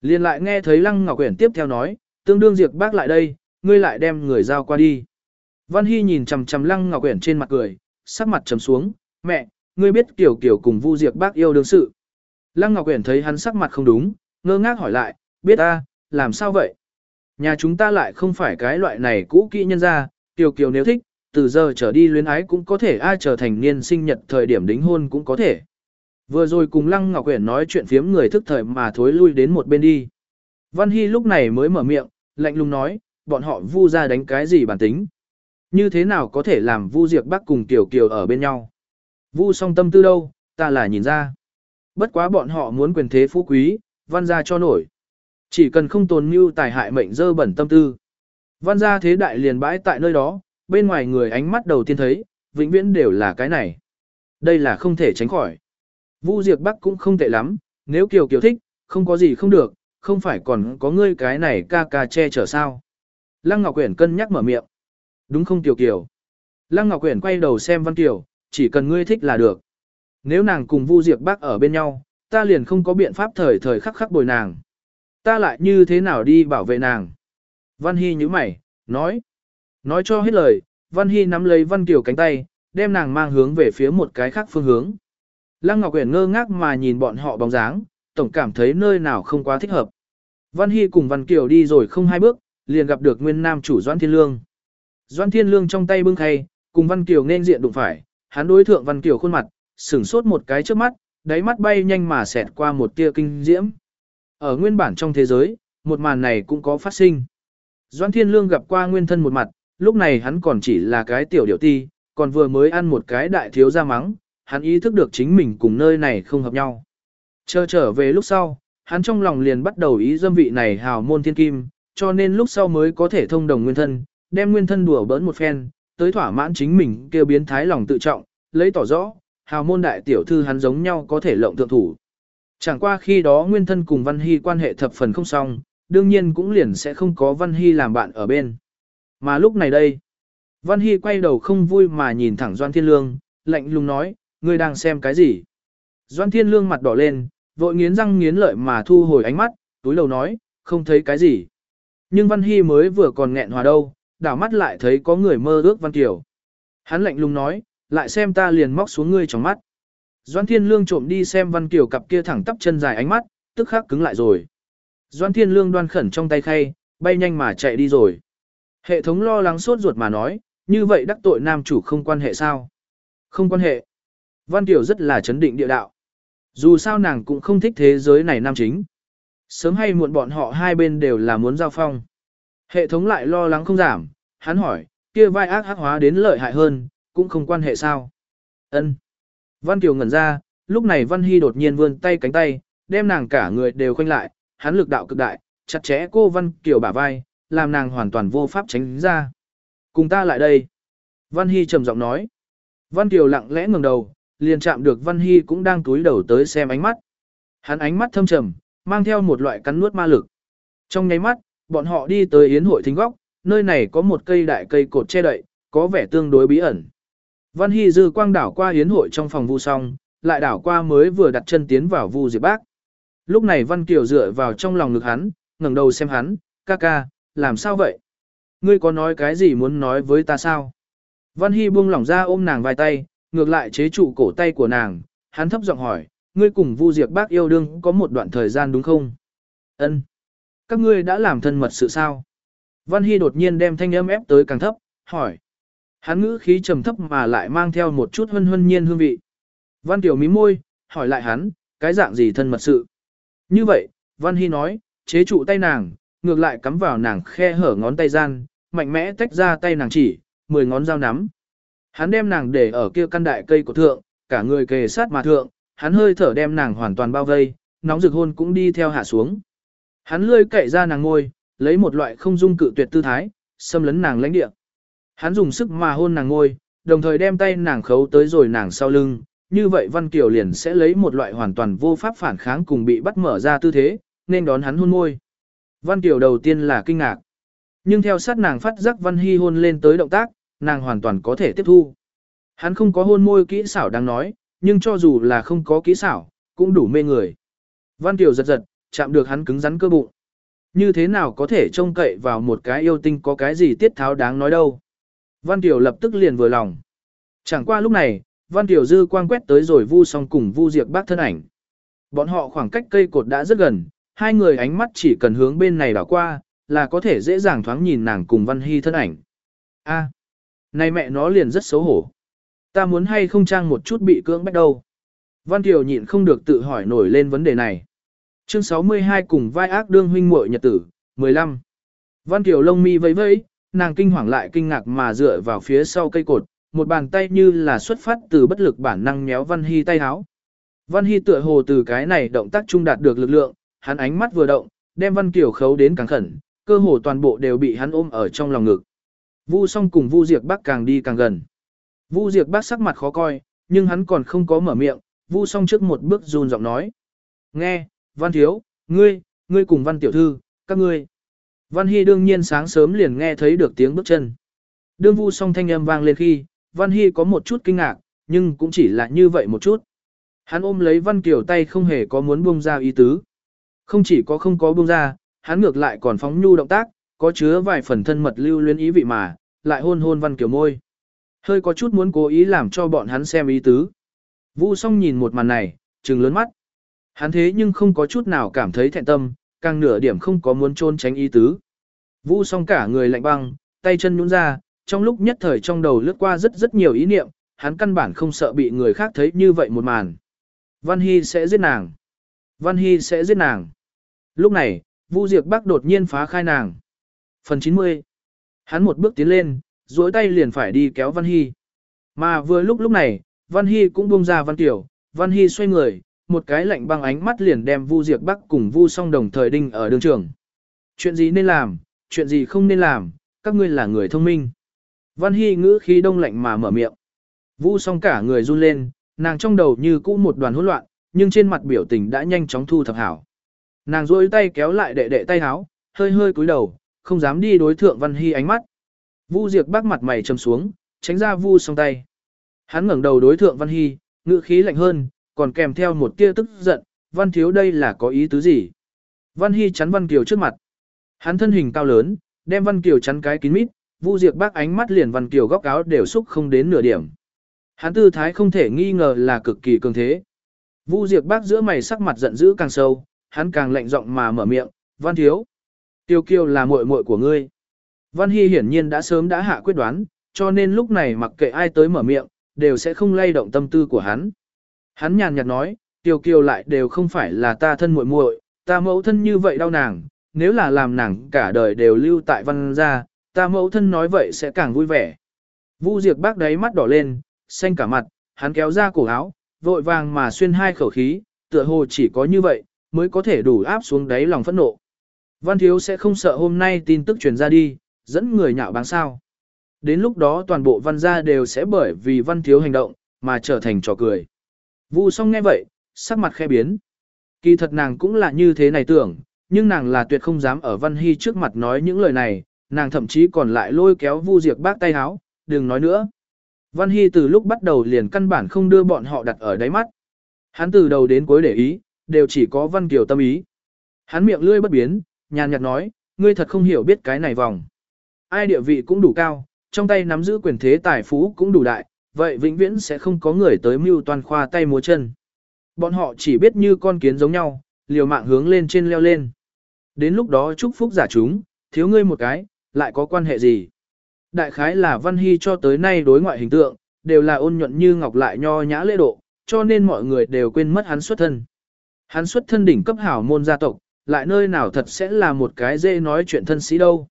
Liền lại nghe thấy Lăng Ngọc Uyển tiếp theo nói, tương đương diệt bác lại đây, ngươi lại đem người giao qua đi. Văn Hy nhìn chằm chằm Lăng Ngọc Uyển trên mặt cười, sắc mặt trầm xuống, mẹ, ngươi biết Kiều Kiều cùng Vu Diệp bác yêu đương sự. Lăng Ngọc Uyển thấy hắn sắc mặt không đúng, ngơ ngác hỏi lại, biết a, làm sao vậy? Nhà chúng ta lại không phải cái loại này cũ kỹ nhân ra, Kiều Kiều nếu thích, từ giờ trở đi luyến ái cũng có thể ai trở thành niên sinh nhật thời điểm đính hôn cũng có thể. Vừa rồi cùng Lăng Ngọc Uyển nói chuyện phiếm người thức thời mà thối lui đến một bên đi. Văn Hy lúc này mới mở miệng, lạnh lùng nói, bọn họ vu ra đánh cái gì bản tính. Như thế nào có thể làm vu diệt bắc cùng Kiều Kiều ở bên nhau. Vu song tâm tư đâu, ta là nhìn ra. Bất quá bọn họ muốn quyền thế phú quý, văn gia cho nổi. Chỉ cần không tồn mưu tài hại mệnh dơ bẩn tâm tư. Văn gia thế đại liền bãi tại nơi đó, bên ngoài người ánh mắt đầu tiên thấy, vĩnh viễn đều là cái này. Đây là không thể tránh khỏi. Vu Diệp Bắc cũng không tệ lắm, nếu Kiều Kiều thích, không có gì không được, không phải còn có ngươi cái này ca ca che chở sao. Lăng Ngọc Quyển cân nhắc mở miệng. Đúng không Tiểu Kiều? Lăng Ngọc Quyển quay đầu xem Văn Kiều, chỉ cần ngươi thích là được. Nếu nàng cùng Vu Diệp Bác ở bên nhau, ta liền không có biện pháp thời thời khắc khắc bồi nàng. Ta lại như thế nào đi bảo vệ nàng? Văn Hy nhíu mày, nói. Nói cho hết lời, Văn Hy nắm lấy Văn Kiều cánh tay, đem nàng mang hướng về phía một cái khác phương hướng. Lăng Ngọc Uyển ngơ ngác mà nhìn bọn họ bóng dáng, tổng cảm thấy nơi nào không quá thích hợp. Văn Hy cùng Văn Kiều đi rồi không hai bước, liền gặp được nguyên nam chủ Doãn Thiên Lương. Doan Thiên Lương trong tay bưng khay, cùng Văn Kiều nên diện đụng phải, hắn đối thượng Văn Kiều khuôn mặt, sửng sốt một cái trước mắt, đáy mắt bay nhanh mà xẹt qua một tia kinh diễm. Ở nguyên bản trong thế giới, một màn này cũng có phát sinh. Doan Thiên Lương gặp qua nguyên thân một mặt, lúc này hắn còn chỉ là cái tiểu điểu ti, còn vừa mới ăn một cái đại thiếu ra mắng, hắn ý thức được chính mình cùng nơi này không hợp nhau. Chờ trở về lúc sau, hắn trong lòng liền bắt đầu ý dâm vị này hào môn thiên kim, cho nên lúc sau mới có thể thông đồng nguyên thân, đem nguyên thân đùa bỡn một phen, tới thỏa mãn chính mình kêu biến thái lòng tự trọng, lấy tỏ rõ, hào môn đại tiểu thư hắn giống nhau có thể lộng thượng thủ. Chẳng qua khi đó nguyên thân cùng Văn Hy quan hệ thập phần không xong, đương nhiên cũng liền sẽ không có Văn Hy làm bạn ở bên. Mà lúc này đây, Văn Hy quay đầu không vui mà nhìn thẳng Doan Thiên Lương, lạnh lùng nói, ngươi đang xem cái gì? Doan Thiên Lương mặt đỏ lên, vội nghiến răng nghiến lợi mà thu hồi ánh mắt, túi lầu nói, không thấy cái gì. Nhưng Văn Hy mới vừa còn nghẹn hòa đâu, đảo mắt lại thấy có người mơ ước Văn Kiều. Hắn lạnh lùng nói, lại xem ta liền móc xuống ngươi trong mắt. Doan Thiên Lương trộm đi xem Văn Kiều cặp kia thẳng tắp chân dài ánh mắt, tức khắc cứng lại rồi. Doan Thiên Lương đoan khẩn trong tay khay, bay nhanh mà chạy đi rồi. Hệ thống lo lắng sốt ruột mà nói, như vậy đắc tội nam chủ không quan hệ sao? Không quan hệ. Văn Kiều rất là chấn định địa đạo. Dù sao nàng cũng không thích thế giới này nam chính. Sớm hay muộn bọn họ hai bên đều là muốn giao phong. Hệ thống lại lo lắng không giảm, hắn hỏi, kia vai ác hắc hóa đến lợi hại hơn, cũng không quan hệ sao. Ân. Văn Kiều ngẩn ra, lúc này Văn Hy đột nhiên vươn tay cánh tay, đem nàng cả người đều khoanh lại, hắn lực đạo cực đại, chặt chẽ cô Văn Kiều bả vai, làm nàng hoàn toàn vô pháp tránh ra. Cùng ta lại đây. Văn Hy trầm giọng nói. Văn Kiều lặng lẽ ngẩng đầu, liền chạm được Văn Hy cũng đang túi đầu tới xem ánh mắt. Hắn ánh mắt thâm trầm, mang theo một loại cắn nuốt ma lực. Trong nháy mắt, bọn họ đi tới yến hội thính góc, nơi này có một cây đại cây cột che đậy, có vẻ tương đối bí ẩn. Văn Hy dư quang đảo qua yến hội trong phòng vu xong, lại đảo qua mới vừa đặt chân tiến vào vu diệp bác. Lúc này Văn Kiều dựa vào trong lòng ngực hắn, ngẩng đầu xem hắn, ca ca, làm sao vậy? Ngươi có nói cái gì muốn nói với ta sao? Văn Hy buông lỏng ra ôm nàng vài tay, ngược lại chế trụ cổ tay của nàng, hắn thấp giọng hỏi, ngươi cùng Vu Diệp bác yêu đương có một đoạn thời gian đúng không? Ân. Các ngươi đã làm thân mật sự sao? Văn Hy đột nhiên đem thanh âm ép tới càng thấp, hỏi. Hắn ngữ khí trầm thấp mà lại mang theo một chút hân hân nhiên hương vị. Văn Tiểu mí môi, hỏi lại hắn, cái dạng gì thân mật sự? Như vậy, Văn Hy nói, chế trụ tay nàng, ngược lại cắm vào nàng khe hở ngón tay gian, mạnh mẽ tách ra tay nàng chỉ, mười ngón dao nắm. Hắn đem nàng để ở kia căn đại cây của thượng, cả người kề sát mà thượng, hắn hơi thở đem nàng hoàn toàn bao vây, nóng rực hôn cũng đi theo hạ xuống. Hắn lươi cậy ra nàng ngôi, lấy một loại không dung cự tuyệt tư thái, xâm lấn nàng lãnh địa. Hắn dùng sức mà hôn nàng ngôi, đồng thời đem tay nàng khấu tới rồi nàng sau lưng, như vậy Văn Kiều liền sẽ lấy một loại hoàn toàn vô pháp phản kháng cùng bị bắt mở ra tư thế, nên đón hắn hôn môi. Văn Kiều đầu tiên là kinh ngạc. Nhưng theo sát nàng phát giác Văn Hy hôn lên tới động tác, nàng hoàn toàn có thể tiếp thu. Hắn không có hôn môi kỹ xảo đang nói, nhưng cho dù là không có kỹ xảo, cũng đủ mê người. Văn Kiều giật giật, chạm được hắn cứng rắn cơ bụng. Như thế nào có thể trông cậy vào một cái yêu tinh có cái gì tiết tháo đáng nói đâu. Văn Tiểu lập tức liền vừa lòng. Chẳng qua lúc này, Văn Tiểu dư quang quét tới rồi vu song cùng vu diệt bác thân ảnh. Bọn họ khoảng cách cây cột đã rất gần, hai người ánh mắt chỉ cần hướng bên này đảo qua, là có thể dễ dàng thoáng nhìn nàng cùng Văn Hy thân ảnh. A, này mẹ nó liền rất xấu hổ. Ta muốn hay không trang một chút bị cưỡng bách đâu. Văn Tiểu nhịn không được tự hỏi nổi lên vấn đề này. Chương 62 cùng vai ác đương huynh muội nhật tử, 15. Văn Kiều lông mi vẫy vẫy, nàng kinh hoàng lại kinh ngạc mà dựa vào phía sau cây cột, một bàn tay như là xuất phát từ bất lực bản năng méo Văn Hy tay háo. Văn Hy tựa hồ từ cái này động tác trung đạt được lực lượng, hắn ánh mắt vừa động, đem Văn Kiều khấu đến càng khẩn, cơ hồ toàn bộ đều bị hắn ôm ở trong lòng ngực. Vu song cùng Vu Diệp Bắc càng đi càng gần. Vu Diệp Bắc sắc mặt khó coi, nhưng hắn còn không có mở miệng, Vu song trước một bước run giọng nói. Nghe, Văn Thiếu, ngươi, ngươi cùng Văn Tiểu Thư, các ngươi. Văn Hy đương nhiên sáng sớm liền nghe thấy được tiếng bước chân. Đương Vu song thanh âm vang lên khi, Văn Hy có một chút kinh ngạc, nhưng cũng chỉ là như vậy một chút. Hắn ôm lấy Văn Kiều tay không hề có muốn buông ra ý tứ. Không chỉ có không có buông ra, hắn ngược lại còn phóng nhu động tác, có chứa vài phần thân mật lưu luyến ý vị mà, lại hôn hôn Văn Kiều môi. Hơi có chút muốn cố ý làm cho bọn hắn xem ý tứ. Vu song nhìn một màn này, trừng lớn mắt. Hắn thế nhưng không có chút nào cảm thấy thẹn tâm, càng nửa điểm không có muốn trôn tránh ý tứ. Vu song cả người lạnh băng, tay chân nhũn ra, trong lúc nhất thời trong đầu lướt qua rất rất nhiều ý niệm, hắn căn bản không sợ bị người khác thấy như vậy một màn. Văn Hy sẽ giết nàng. Văn Hy sẽ giết nàng. Lúc này, Vu Diệp Bắc đột nhiên phá khai nàng. Phần 90. Hắn một bước tiến lên, duỗi tay liền phải đi kéo Văn Hy. Mà vừa lúc lúc này, Văn Hy cũng buông ra Văn Tiểu, Văn Hy xoay người, một cái lạnh băng ánh mắt liền đem Vu Diệp Bắc cùng Vu Song đồng thời đinh ở đường trường. Chuyện gì nên làm, chuyện gì không nên làm, các ngươi là người thông minh. Văn Hy ngữ khí đông lạnh mà mở miệng. Vu Song cả người run lên, nàng trong đầu như cũ một đoàn hỗn loạn, nhưng trên mặt biểu tình đã nhanh chóng thu thập hảo. Nàng duỗi tay kéo lại đệ đệ tay háo, hơi hơi cúi đầu, không dám đi đối thượng Văn Hy ánh mắt. Vu Diệp Bắc mặt mày trầm xuống, tránh ra Vu Song tay. Hắn ngẩng đầu đối thượng Văn Hy, ngữ khí lạnh hơn, còn kèm theo một tia tức giận, Văn Thiếu đây là có ý tứ gì? Văn Hy chắn Văn Kiều trước mặt. Hắn thân hình cao lớn, đem Văn Kiều chắn cái kín mít, Vu Diệp bác ánh mắt liền Văn Kiều góc áo đều xúc không đến nửa điểm. Hắn tư thái không thể nghi ngờ là cực kỳ cường thế. Vu Diệp bác giữa mày sắc mặt giận dữ càng sâu, hắn càng lạnh giọng mà mở miệng, "Văn thiếu, Tiêu Kiều là muội muội của ngươi." Văn Hy hiển nhiên đã sớm đã hạ quyết đoán, cho nên lúc này mặc kệ ai tới mở miệng, đều sẽ không lay động tâm tư của hắn. Hắn nhàn nhạt nói, Tiêu Kiều lại đều không phải là ta thân muội muội, ta mẫu thân như vậy đau nàng, nếu là làm nàng cả đời đều lưu tại văn gia, ta mẫu thân nói vậy sẽ càng vui vẻ. Vu Diệp bác đáy mắt đỏ lên, xanh cả mặt, hắn kéo ra cổ áo, vội vàng mà xuyên hai khẩu khí, tựa hồ chỉ có như vậy, mới có thể đủ áp xuống đáy lòng phẫn nộ. Văn Thiếu sẽ không sợ hôm nay tin tức truyền ra đi, dẫn người nhạo báng sao. Đến lúc đó toàn bộ văn gia đều sẽ bởi vì Văn Thiếu hành động, mà trở thành trò cười. Vu song nghe vậy, sắc mặt khe biến. Kỳ thật nàng cũng là như thế này tưởng, nhưng nàng là tuyệt không dám ở Văn Hy trước mặt nói những lời này, nàng thậm chí còn lại lôi kéo Vu Diệp bác tay háo, đừng nói nữa. Văn Hy từ lúc bắt đầu liền căn bản không đưa bọn họ đặt ở đáy mắt. Hắn từ đầu đến cuối để ý, đều chỉ có Văn Kiều tâm ý. Hắn miệng lươi bất biến, nhàn nhạt nói, ngươi thật không hiểu biết cái này vòng. Ai địa vị cũng đủ cao, trong tay nắm giữ quyền thế tài phú cũng đủ đại, vậy vĩnh viễn sẽ không có người tới mưu toàn khoa tay múa chân. Bọn họ chỉ biết như con kiến giống nhau, liều mạng hướng lên trên leo lên. Đến lúc đó chúc phúc giả chúng, thiếu ngươi một cái, lại có quan hệ gì? Đại khái là Văn Hy cho tới nay đối ngoại hình tượng, đều là ôn nhuận như ngọc lại nho nhã lễ độ, cho nên mọi người đều quên mất hắn xuất thân. Hắn xuất thân đỉnh cấp hảo môn gia tộc, lại nơi nào thật sẽ là một cái dễ nói chuyện thân sĩ đâu.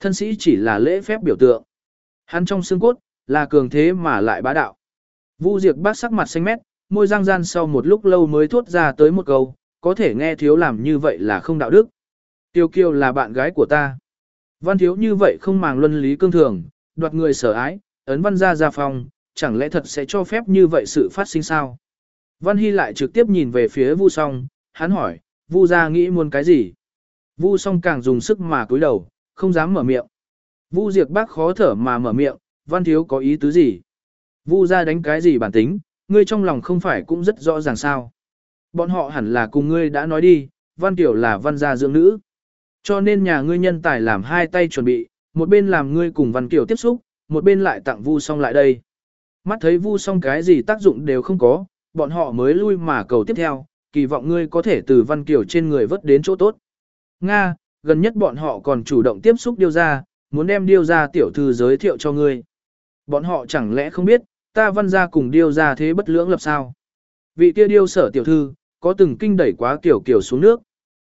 Thân sĩ chỉ là lễ phép biểu tượng. Hắn trong xương cốt, là cường thế mà lại bá đạo. Vu Diệp bác sắc mặt xanh mét, môi răng gian sau một lúc lâu mới thốt ra tới một câu, có thể nghe thiếu làm như vậy là không đạo đức. Tiêu kiêu là bạn gái của ta. Văn thiếu như vậy không màng luân lý cương thường, đoạt người sở ái, ấn văn ra ra phòng, chẳng lẽ thật sẽ cho phép như vậy sự phát sinh sao? Văn Hy lại trực tiếp nhìn về phía Vu Song, hắn hỏi, Vu gia nghĩ muốn cái gì? Vu Song càng dùng sức mà cúi đầu, không dám mở miệng. Vu Diệp bác khó thở mà mở miệng, Văn thiếu có ý tứ gì? Vu gia đánh cái gì bản tính, ngươi trong lòng không phải cũng rất rõ ràng sao? Bọn họ hẳn là cùng ngươi đã nói đi, Văn Tiểu là văn gia dưỡng nữ. Cho nên nhà ngươi nhân tài làm hai tay chuẩn bị, một bên làm ngươi cùng Văn tiểu tiếp xúc, một bên lại tặng Vu Song lại đây. Mắt thấy Vu Song cái gì tác dụng đều không có, bọn họ mới lui mà cầu tiếp theo, kỳ vọng ngươi có thể từ Văn kiểu trên người vớt đến chỗ tốt. Nga, gần nhất bọn họ còn chủ động tiếp xúc điêu ra, muốn đem điêu ra tiểu thư giới thiệu cho ngươi. Bọn họ chẳng lẽ không biết, ta văn ra cùng điêu ra thế bất lưỡng lập sao. Vị kia điêu sở tiểu thư, có từng kinh đẩy quá kiểu kiểu xuống nước.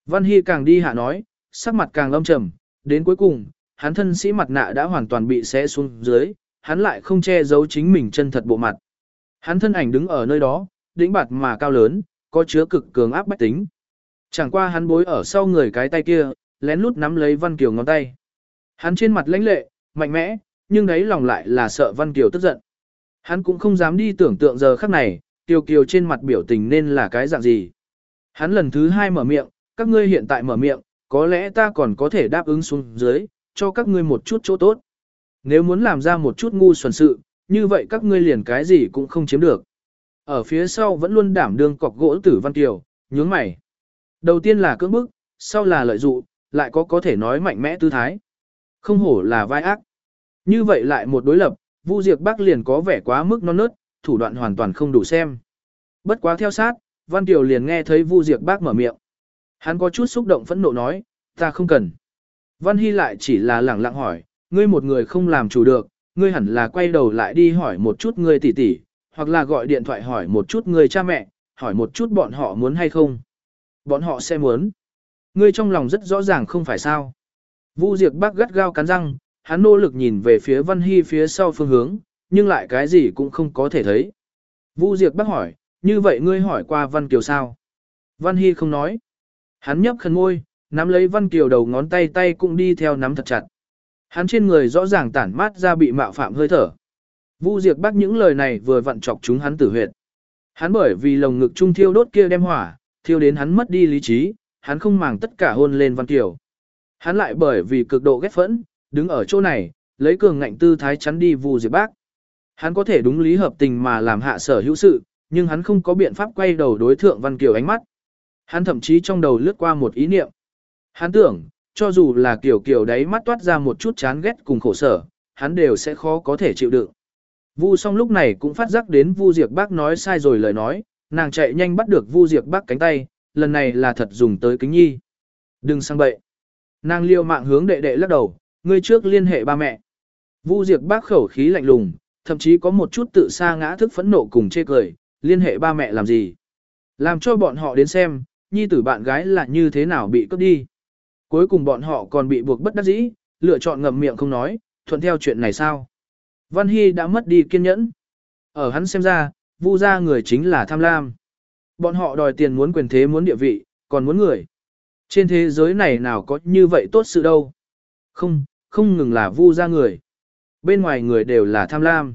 Văn Hy càng đi hạ nói, sắc mặt càng âm trầm, đến cuối cùng, hắn thân sĩ mặt nạ đã hoàn toàn bị xé xuống dưới, hắn lại không che giấu chính mình chân thật bộ mặt. Hắn thân ảnh đứng ở nơi đó, đĩnh bạt mà cao lớn, có chứa cực cường áp bách tính. Chẳng qua hắn bối ở sau người cái tay kia, lén lút nắm lấy Văn Kiều ngón tay. Hắn trên mặt lãnh lệ, mạnh mẽ, nhưng đấy lòng lại là sợ Văn Kiều tức giận. Hắn cũng không dám đi tưởng tượng giờ khắc này, Kiều Kiều trên mặt biểu tình nên là cái dạng gì. Hắn lần thứ hai mở miệng, các ngươi hiện tại mở miệng, có lẽ ta còn có thể đáp ứng xuống dưới, cho các ngươi một chút chỗ tốt. Nếu muốn làm ra một chút ngu xuẩn sự, như vậy các ngươi liền cái gì cũng không chiếm được. Ở phía sau vẫn luôn đảm đương cọc gỗ tử Văn Kiều, nhướng mày. Đầu tiên là cưỡng bức, sau là lợi dụng, lại có có thể nói mạnh mẽ tư thái. Không hổ là vai ác. Như vậy lại một đối lập, Vu Diệp Bắc liền có vẻ quá mức non nớt, thủ đoạn hoàn toàn không đủ xem. Bất quá theo sát, Văn Kiều liền nghe thấy Vu Diệp Bắc mở miệng. Hắn có chút xúc động phẫn nộ nói, ta không cần. Văn Hy lại chỉ là lẳng lặng hỏi, ngươi một người không làm chủ được, ngươi hẳn là quay đầu lại đi hỏi một chút ngươi tỷ tỷ, hoặc là gọi điện thoại hỏi một chút ngươi cha mẹ, hỏi một chút bọn họ muốn hay không. Bọn họ sẽ muốn. Ngươi trong lòng rất rõ ràng không phải sao. Vu Diệp Bắc gắt gao cắn răng, hắn nỗ lực nhìn về phía Văn Hy phía sau phương hướng, nhưng lại cái gì cũng không có thể thấy. Vu Diệp bác hỏi, như vậy ngươi hỏi qua Văn Kiều sao? Văn Hy không nói. Hắn nhấp khẩn môi, nắm lấy Văn Kiều đầu ngón tay tay cũng đi theo nắm thật chặt. Hắn trên người rõ ràng tản mát ra bị mạo phạm hơi thở. Vu Diệp bác những lời này vừa vặn chọc chúng hắn tử huyệt. Hắn bởi vì lồng ngực trung thiêu đốt kia đem hỏa, thiêu đến hắn mất đi lý trí, hắn không màng tất cả hôn lên Văn Kiều. Hắn lại bởi vì cực độ ghét phẫn, đứng ở chỗ này, lấy cường ngạnh tư thái chắn đi Vu Diệp bác, Hắn có thể đúng lý hợp tình mà làm hạ sở hữu sự, nhưng hắn không có biện pháp quay đầu đối thượng Văn Kiều ánh mắt. Hắn thậm chí trong đầu lướt qua một ý niệm. Hắn tưởng, cho dù là Kiều Kiều đấy mắt toát ra một chút chán ghét cùng khổ sở, hắn đều sẽ khó có thể chịu đựng. Vu song lúc này cũng phát giác đến Vu Diệp Bác nói sai rồi lời nói, nàng chạy nhanh bắt được Vu Diệp Bác cánh tay, lần này là thật dùng tới kính nhi. Đừng sang bậy. Nàng liêu mạng hướng đệ đệ lắc đầu, ngươi trước liên hệ ba mẹ. Vu Diệp Bác khẩu khí lạnh lùng, thậm chí có một chút tự sa ngã thức phẫn nộ cùng chê cười, liên hệ ba mẹ làm gì? Làm cho bọn họ đến xem, nhi tử bạn gái là như thế nào bị cướp đi. Cuối cùng bọn họ còn bị buộc bất đắc dĩ, lựa chọn ngậm miệng không nói, thuận theo chuyện này sao? Văn Hy đã mất đi kiên nhẫn. Ở hắn xem ra, vu ra người chính là tham lam. Bọn họ đòi tiền muốn quyền thế muốn địa vị, còn muốn người. Trên thế giới này nào có như vậy tốt sự đâu. Không, không ngừng là vu ra người. Bên ngoài người đều là tham lam.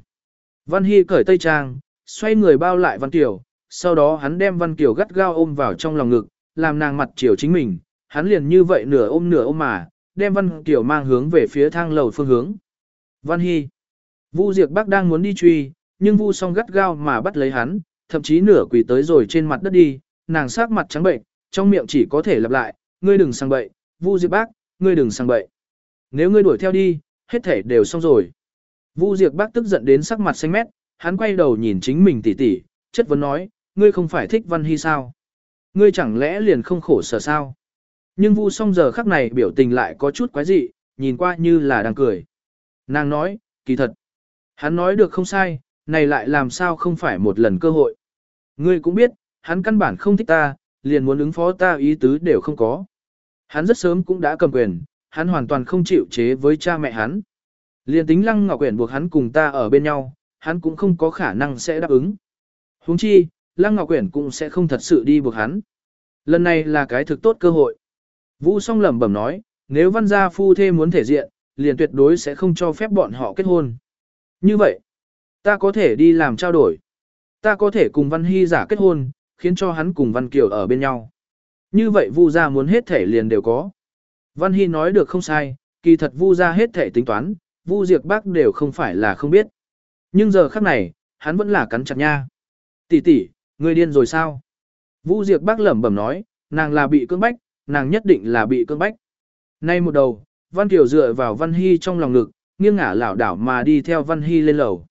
Văn Hy cởi tây trang, xoay người bao lại Văn Kiều, sau đó hắn đem Văn Kiều gắt gao ôm vào trong lòng ngực, làm nàng mặt chiều chính mình, hắn liền như vậy nửa ôm nửa ôm mà, đem Văn Kiều mang hướng về phía thang lầu phương hướng. Văn Hy. Vu Diệp Bắc đang muốn đi truy, nhưng Vu song gắt gao mà bắt lấy hắn, thậm chí nửa quỳ tới rồi trên mặt đất đi, nàng sắc mặt trắng bệnh, trong miệng chỉ có thể lặp lại, ngươi đừng sang bậy, Vu Diệp Bắc, ngươi đừng sang bậy. Nếu ngươi đuổi theo đi, hết thể đều xong rồi. Vu Diệp Bác tức giận đến sắc mặt xanh mét, hắn quay đầu nhìn chính mình tỉ tỉ, chất vấn nói, ngươi không phải thích Văn Hy sao? Ngươi chẳng lẽ liền không khổ sở sao? Nhưng Vu song giờ khắc này biểu tình lại có chút quái dị, nhìn qua như là đang cười. Nàng nói, kỳ thật. Hắn nói được không sai, này lại làm sao không phải một lần cơ hội. Ngươi cũng biết, hắn căn bản không thích ta, liền muốn ứng phó ta ý tứ đều không có. Hắn rất sớm cũng đã cầm quyền, hắn hoàn toàn không chịu chế với cha mẹ hắn. Liền tính Lăng Ngọc Quyển buộc hắn cùng ta ở bên nhau, hắn cũng không có khả năng sẽ đáp ứng. Huống chi, Lăng Ngọc Quyển cũng sẽ không thật sự đi buộc hắn. Lần này là cái thực tốt cơ hội. Vũ song lẩm bẩm nói, nếu văn gia phu thê muốn thể diện, liền tuyệt đối sẽ không cho phép bọn họ kết hôn. Như vậy, ta có thể đi làm trao đổi. Ta có thể cùng Văn Hy giả kết hôn, khiến cho hắn cùng Văn Kiều ở bên nhau. Như vậy Vu gia muốn hết thể liền đều có. Văn Hy nói được không sai, kỳ thật Vu ra hết thể tính toán, Vu Diệp Bác đều không phải là không biết. Nhưng giờ khắc này, hắn vẫn là cắn chặt nha. Tỷ tỷ, ngươi điên rồi sao? Vu Diệp Bác lẩm bẩm nói, nàng là bị cưỡng bách, nàng nhất định là bị cưỡng bách. Nay một đầu, Văn Kiều dựa vào Văn Hy trong lòng ngực, nghiêng ngả lảo đảo mà đi theo Văn Hy lên lầu.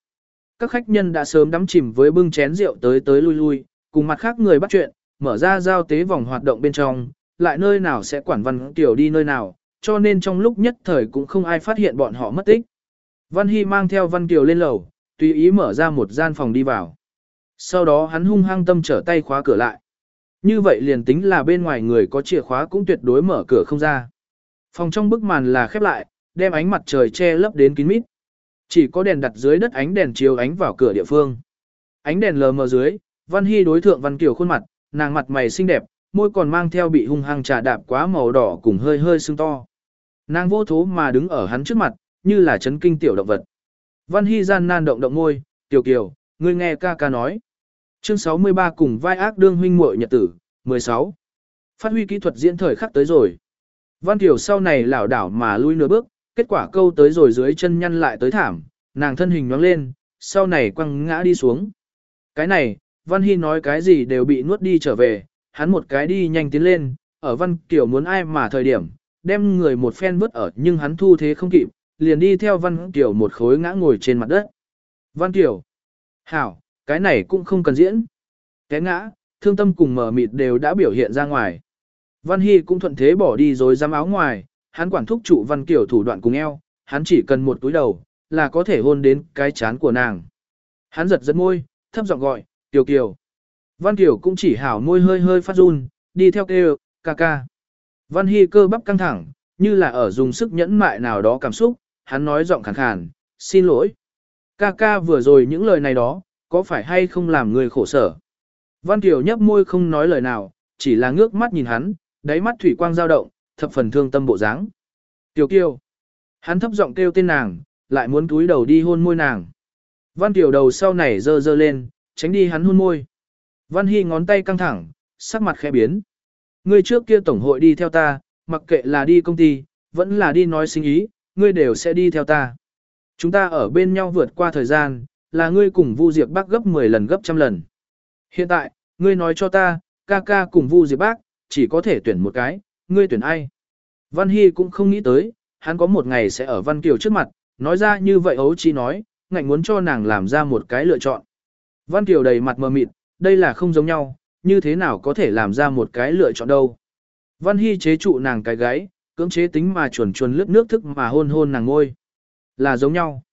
Các khách nhân đã sớm đắm chìm với bưng chén rượu tới tới lui lui, cùng mặt khác người bắt chuyện, mở ra giao tế vòng hoạt động bên trong, lại nơi nào sẽ quản Văn Kiều đi nơi nào, cho nên trong lúc nhất thời cũng không ai phát hiện bọn họ mất tích. Văn Hy mang theo Văn Kiều lên lầu, tùy ý mở ra một gian phòng đi vào. Sau đó hắn hung hăng tâm trở tay khóa cửa lại. Như vậy liền tính là bên ngoài người có chìa khóa cũng tuyệt đối mở cửa không ra. Phòng trong bức màn là khép lại, đem ánh mặt trời che lấp đến kín mít. Chỉ có đèn đặt dưới đất ánh đèn chiếu ánh vào cửa địa phương. Ánh đèn lờ mờ dưới, Văn Hy đối thượng Văn Kiều khuôn mặt, nàng mặt mày xinh đẹp, môi còn mang theo bị hung hăng trà đạp quá màu đỏ cùng hơi hơi sưng to. Nàng vô thố mà đứng ở hắn trước mặt, như là chấn kinh tiểu động vật. Văn Hy gian nan động động môi, tiểu kiều, ngươi nghe ca ca nói. Chương 63 cùng vai ác đương huynh muội nhật tử, 16. Phát huy kỹ thuật diễn thời khắc tới rồi. Văn Kiều sau này lảo đảo mà lui nửa bước, kết quả câu tới rồi dưới chân nhăn lại tới thảm, nàng thân hình nhoáng lên, sau này quăng ngã đi xuống. Cái này, Văn Hy nói cái gì đều bị nuốt đi trở về, hắn một cái đi nhanh tiến lên, ở Văn Kiều muốn ai mà thời điểm, đem người một phen vứt ở nhưng hắn thu thế không kịp, liền đi theo Văn Kiều một khối ngã ngồi trên mặt đất. Văn Kiều, hảo, cái này cũng không cần diễn. Cái ngã, thương tâm cùng mở mịt đều đã biểu hiện ra ngoài. Văn Hy cũng thuận thế bỏ đi rồi giam áo ngoài, hắn quản thúc trụ Văn Kiều thủ đoạn cùng eo, hắn chỉ cần một túi đầu, là có thể hôn đến cái chán của nàng. Hắn giật giật môi, thấp giọng gọi, Kiều Kiều. Văn Kiều cũng chỉ hảo môi hơi hơi phát run, đi theo kêu, ca ca. Văn Hy cơ bắp căng thẳng, như là ở dùng sức nhẫn mại nào đó cảm xúc, hắn nói giọng khàn khàn, xin lỗi. Ca ca vừa rồi những lời này đó, có phải hay không làm người khổ sở? Văn Kiều nhấp môi không nói lời nào, chỉ là ngước mắt nhìn hắn, đáy mắt thủy quang dao động, thập phần thương tâm bộ dáng. Tiểu Kiều. Hắn thấp giọng kêu tên nàng, lại muốn túi đầu đi hôn môi nàng. Văn Kiều đầu sau này dơ dơ lên, tránh đi hắn hôn môi. Văn Hy ngón tay căng thẳng, sắc mặt khẽ biến. Ngươi trước kia tổng hội đi theo ta, mặc kệ là đi công ty, vẫn là đi nói sinh ý, ngươi đều sẽ đi theo ta. Chúng ta ở bên nhau vượt qua thời gian, là ngươi cùng Vu Diệp Bác gấp 10 lần gấp trăm lần. Hiện tại, ngươi nói cho ta, ca ca cùng Vu Diệp Bác, chỉ có thể tuyển một cái, ngươi tuyển ai? Văn Hy cũng không nghĩ tới, hắn có một ngày sẽ ở Văn Kiều trước mặt, nói ra như vậy ấu chi nói, ngạnh muốn cho nàng làm ra một cái lựa chọn. Văn Kiều đầy mặt mờ mịt, đây là không giống nhau, như thế nào có thể làm ra một cái lựa chọn đâu. Văn Hy chế trụ nàng cái gái, cưỡng chế tính mà chuồn chuồn lướt nước thức mà hôn hôn nàng ngôi. Là giống nhau.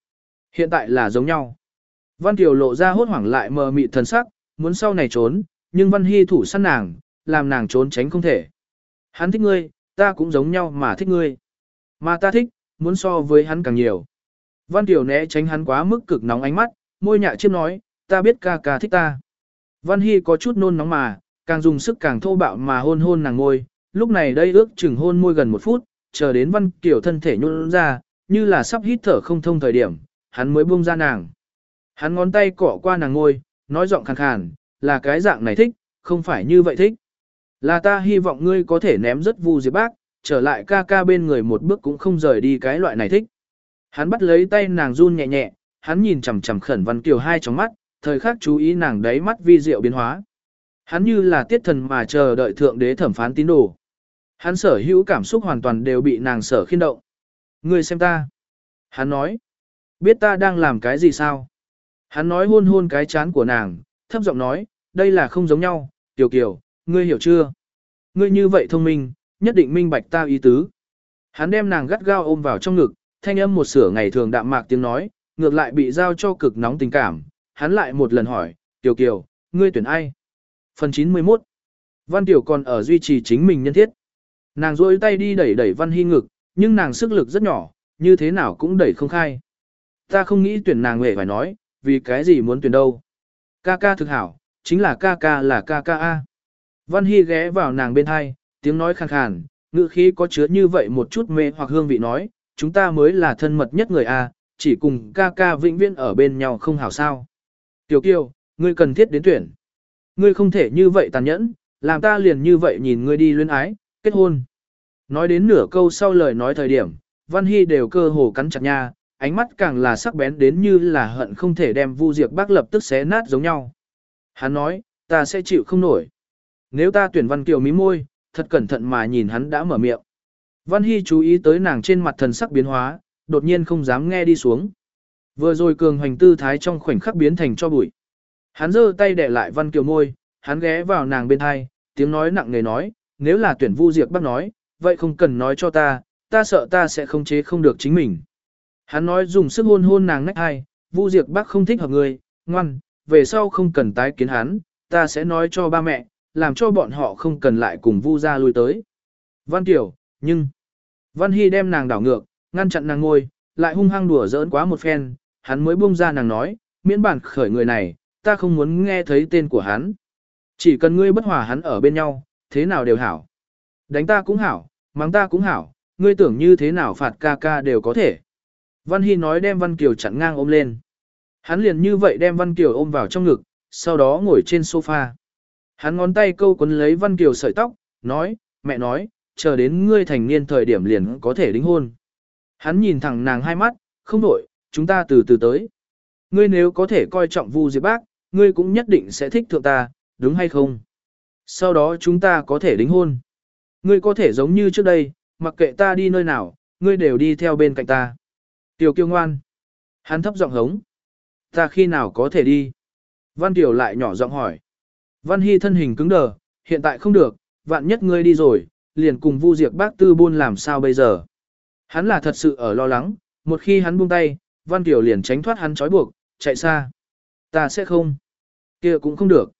Hiện tại là giống nhau. Văn Kiều lộ ra hốt hoảng lại mờ mịt thần sắc, muốn sau này trốn, nhưng Văn Hy thủ săn nàng, làm nàng trốn tránh không thể. Hắn thích ngươi, ta cũng giống nhau mà thích ngươi. Mà ta thích, muốn so với hắn càng nhiều. Văn Kiều né tránh hắn quá mức cực nóng ánh mắt, môi nhạ chiêm nói, ta biết ca ca thích ta. Văn Hy có chút nôn nóng mà, càng dùng sức càng thô bạo mà hôn hôn nàng ngôi, lúc này đây ước chừng hôn môi gần một phút, chờ đến Văn Kiều thân thể nhún ra, như là sắp hít thở không thông thời điểm, hắn mới buông ra nàng. Hắn ngón tay cọ qua nàng ngôi, nói giọng khàn khàn, là cái dạng này thích, không phải như vậy thích. Là ta hy vọng ngươi có thể ném rất vu diệp bác, trở lại ca ca bên người một bước cũng không rời đi cái loại này thích. Hắn bắt lấy tay nàng run nhẹ nhẹ, hắn nhìn chằm chằm khẩn Văn Kiều hai trong mắt, thời khắc chú ý nàng đáy mắt vi diệu biến hóa. Hắn như là tiết thần mà chờ đợi thượng đế thẩm phán tín đồ. Hắn sở hữu cảm xúc hoàn toàn đều bị nàng sở khiên động. Ngươi xem ta. Hắn nói. Biết ta đang làm cái gì sao? Hắn nói hôn hôn cái chán của nàng, thấp giọng nói, đây là không giống nhau, tiểu kiểu, ngươi hiểu chưa? Ngươi như vậy thông minh, nhất định minh bạch ta ý tứ. Hắn đem nàng gắt gao ôm vào trong ngực, thanh âm một sửa ngày thường đạm mạc tiếng nói, ngược lại bị giao cho cực nóng tình cảm, hắn lại một lần hỏi, Tiểu Kiều, ngươi tuyển ai? Phần 91 Văn Tiểu còn ở duy trì chính mình nhân thiết. Nàng rôi tay đi đẩy đẩy Văn Hy ngực, nhưng nàng sức lực rất nhỏ, như thế nào cũng đẩy không khai. Ta không nghĩ tuyển nàng hề phải nói, vì cái gì muốn tuyển đâu. Ca ca thực hảo, chính là ca ca là ca ca A. Văn Hy ghé vào nàng bên hai, tiếng nói khàn khàn, ngữ khí có chứa như vậy một chút mê hoặc hương vị nói, chúng ta mới là thân mật nhất người A, chỉ cùng ca ca vĩnh viễn ở bên nhau không hảo sao. Tiểu kiều, ngươi cần thiết đến tuyển. Ngươi không thể như vậy tàn nhẫn, làm ta liền như vậy nhìn ngươi đi luyến ái, kết hôn. Nói đến nửa câu sau lời nói thời điểm, Văn Hy đều cơ hồ cắn chặt nha, ánh mắt càng là sắc bén đến như là hận không thể đem Vu Diệp Bác lập tức xé nát giống nhau. Hắn nói, ta sẽ chịu không nổi. Nếu ta tuyển Văn Kiều mí môi, thật cẩn thận mà nhìn hắn đã mở miệng. Văn Hy chú ý tới nàng trên mặt thần sắc biến hóa, đột nhiên không dám nghe đi xuống. Vừa rồi cường hoành tư thái trong khoảnh khắc biến thành cho bụi. Hắn giơ tay để lại Văn Kiều môi, hắn ghé vào nàng bên hai, tiếng nói nặng nề nói, nếu là tuyển Vu diệt bác nói, vậy không cần nói cho ta, ta sợ ta sẽ không chế không được chính mình. Hắn nói dùng sức hôn hôn nàng nách hai, Vu diệt bác không thích hợp người, ngoan, về sau không cần tái kiến hắn, ta sẽ nói cho ba mẹ, làm cho bọn họ không cần lại cùng Vu ra lui tới. Văn kiều nhưng... Văn Hy đem nàng đảo ngược, ngăn chặn nàng ngôi, lại hung hăng đùa giỡn quá một phen, hắn mới buông ra nàng nói, miễn bản khởi người này, ta không muốn nghe thấy tên của hắn. Chỉ cần ngươi bất hòa hắn ở bên nhau, thế nào đều hảo. Đánh ta cũng hảo, mắng ta cũng hảo, ngươi tưởng như thế nào phạt ca ca đều có thể. Văn Hy nói đem Văn Kiều chặn ngang ôm lên. Hắn liền như vậy đem Văn Kiều ôm vào trong ngực, sau đó ngồi trên sofa. Hắn ngón tay câu quấn lấy Văn Kiều sợi tóc, nói, mẹ nói, chờ đến ngươi thành niên thời điểm liền có thể đính hôn. Hắn nhìn thẳng nàng hai mắt, không đổi, chúng ta từ từ tới. Ngươi nếu có thể coi trọng Vu Diệp Bác, ngươi cũng nhất định sẽ thích thượng ta, đúng hay không? Sau đó chúng ta có thể đính hôn. Ngươi có thể giống như trước đây, mặc kệ ta đi nơi nào, ngươi đều đi theo bên cạnh ta. Tiểu kiêu ngoan. Hắn thấp giọng hống. Ta khi nào có thể đi? Văn Tiểu lại nhỏ giọng hỏi. Văn Hy thân hình cứng đờ, hiện tại không được, vạn nhất ngươi đi rồi, liền cùng Vu Diệp bác tư buôn làm sao bây giờ? Hắn là thật sự ở lo lắng, một khi hắn buông tay, Văn Kiều liền tránh thoát hắn trói buộc, chạy xa. Ta sẽ không. kia cũng không được.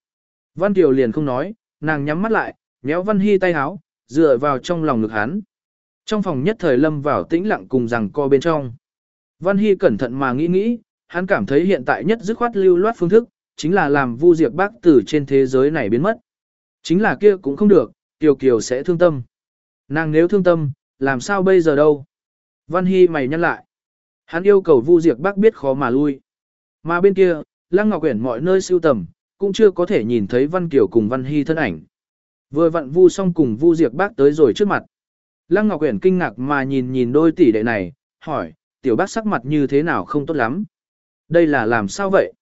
Văn Kiều liền không nói, nàng nhắm mắt lại, nhéo Văn Hy tay háo, dựa vào trong lòng ngực hắn. Trong phòng nhất thời lâm vào tĩnh lặng cùng rằng co bên trong. Văn Hy cẩn thận mà nghĩ nghĩ, hắn cảm thấy hiện tại nhất dứt khoát lưu loát phương thức, chính là làm Vu Diệp Bác Tử trên thế giới này biến mất. Chính là kia cũng không được, Kiều Kiều sẽ thương tâm. Nàng nếu thương tâm, làm sao bây giờ đâu? Văn Hy mày nhăn lại. Hắn yêu cầu Vu Diệp Bắc biết khó mà lui. Mà bên kia, Lăng Ngọc Uyển mọi nơi sưu tầm, cũng chưa có thể nhìn thấy Văn Kiều cùng Văn Hy thân ảnh. Vừa vặn Vu xong cùng Vu Diệp Bắc tới rồi trước mặt. Lăng Ngọc Uyển kinh ngạc mà nhìn nhìn đôi tỷ đệ này, hỏi, tiểu bác sắc mặt như thế nào không tốt lắm. Đây là làm sao vậy?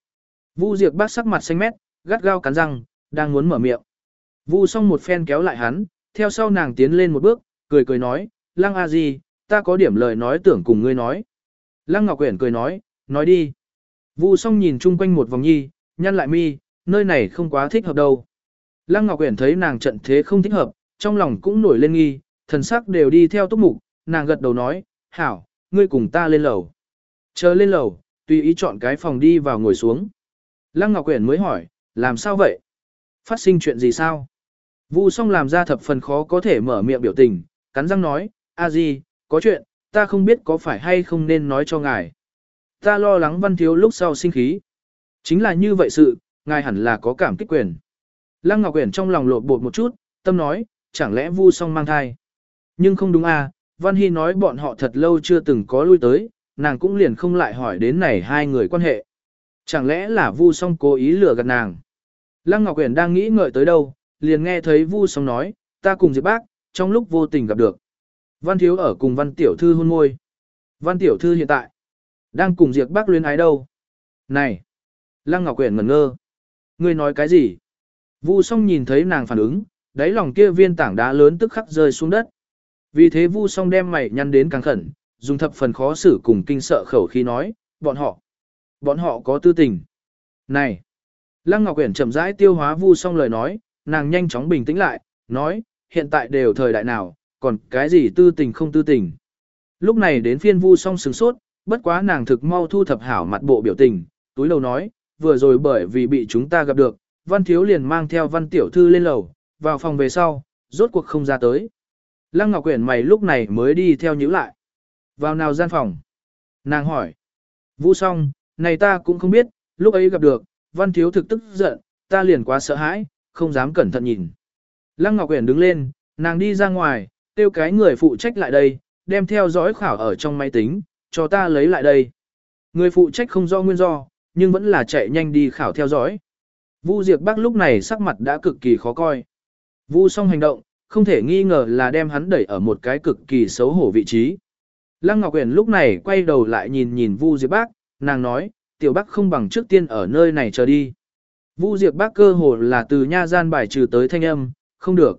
Vu Diệp Bắc sắc mặt xanh mét, gắt gao cắn răng, đang muốn mở miệng. Vu xong một phen kéo lại hắn, theo sau nàng tiến lên một bước, cười cười nói, Lăng A Di, ta có điểm lời nói tưởng cùng ngươi nói. Lăng Ngọc Uyển cười nói, nói đi. Vu Song nhìn chung quanh một vòng nhi, nhăn lại mi, nơi này không quá thích hợp đâu. Lăng Ngọc Uyển thấy nàng trận thế không thích hợp, trong lòng cũng nổi lên nghi, thần sắc đều đi theo túc mục, nàng gật đầu nói, hảo, ngươi cùng ta lên lầu. Chờ lên lầu, tùy ý chọn cái phòng đi vào ngồi xuống. Lăng Ngọc Quyển mới hỏi, làm sao vậy? Phát sinh chuyện gì sao? Vu song làm ra thập phần khó có thể mở miệng biểu tình, cắn răng nói, a di, có chuyện, ta không biết có phải hay không nên nói cho ngài. Ta lo lắng văn thiếu lúc sau sinh khí. Chính là như vậy sự, ngài hẳn là có cảm kích quyền. Lăng Ngọc Quyển trong lòng lột bột một chút, tâm nói, chẳng lẽ vu song mang thai. Nhưng không đúng à, Văn Hy nói bọn họ thật lâu chưa từng có lui tới, nàng cũng liền không lại hỏi đến này hai người quan hệ. Chẳng lẽ là Vu Song cố ý lừa gạt nàng? Lăng Ngọc Uyển đang nghĩ ngợi tới đâu, liền nghe thấy Vu Song nói, ta cùng Diệp Bác, trong lúc vô tình gặp được. Văn Thiếu ở cùng Văn Tiểu Thư hôn môi. Văn Tiểu Thư hiện tại, đang cùng diệt Bác luyến ái đâu? Này! Lăng Ngọc Uyển ngẩn ngơ. Ngươi nói cái gì? Vu Song nhìn thấy nàng phản ứng, đáy lòng kia viên tảng đá lớn tức khắc rơi xuống đất. Vì thế Vu Song đem mày nhăn đến càng khẩn, dùng thập phần khó xử cùng kinh sợ khẩu khí nói, bọn họ, bọn họ có tư tình. Này! Lăng Ngọc Uyển chậm rãi tiêu hóa Vu Song lời nói, nàng nhanh chóng bình tĩnh lại, nói, hiện tại đều thời đại nào, còn cái gì tư tình không tư tình. Lúc này đến phiên Vu Song sừng sốt, bất quá nàng thực mau thu thập hảo mặt bộ biểu tình, túi lầu nói, vừa rồi bởi vì bị chúng ta gặp được, Văn Thiếu liền mang theo Văn Tiểu Thư lên lầu, vào phòng về sau, rốt cuộc không ra tới. Lăng Ngọc Quyển mày lúc này mới đi theo nhữ lại. Vào nào gian phòng? Nàng hỏi. Vũ song, này ta cũng không biết, lúc ấy gặp được, văn thiếu thực tức giận, ta liền quá sợ hãi, không dám cẩn thận nhìn. Lăng Ngọc Quyển đứng lên, nàng đi ra ngoài, tiêu cái người phụ trách lại đây, đem theo dõi khảo ở trong máy tính, cho ta lấy lại đây. Người phụ trách không do nguyên do, nhưng vẫn là chạy nhanh đi khảo theo dõi. Vu Diệp Bắc lúc này sắc mặt đã cực kỳ khó coi. Vu song hành động, không thể nghi ngờ là đem hắn đẩy ở một cái cực kỳ xấu hổ vị trí. Lăng Ngọc Uyển lúc này quay đầu lại nhìn nhìn Vu Diệp Bác, nàng nói, tiểu bác không bằng trước tiên ở nơi này chờ đi. Vu Diệp Bác cơ hồ là từ nha gian bài trừ tới thanh âm, không được.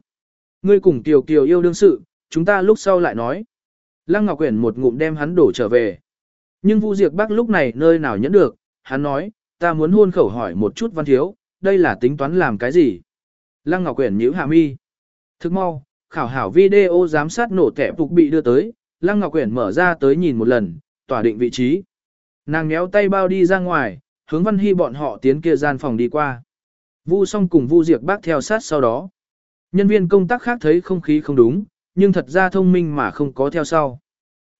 Ngươi cùng tiểu Kiều yêu đương sự, chúng ta lúc sau lại nói. Lăng Ngọc quyển một ngụm đem hắn đổ trở về. Nhưng Vu Diệp Bắc lúc này nơi nào nhẫn được, hắn nói, ta muốn hôn khẩu hỏi một chút văn thiếu, đây là tính toán làm cái gì? Lăng Ngọc Quyển nhíu hạ mi. Thức mau, khảo hảo video giám sát nổ tẻ phục bị đưa tới, Lăng Ngọc Quyển mở ra tới nhìn một lần, tỏa định vị trí. Nàng méo tay bao đi ra ngoài, hướng Văn Hy bọn họ tiến kia gian phòng đi qua. Vu song cùng Vu Diệp Bắc theo sát sau đó. Nhân viên công tác khác thấy không khí không đúng, nhưng thật ra thông minh mà không có theo sau.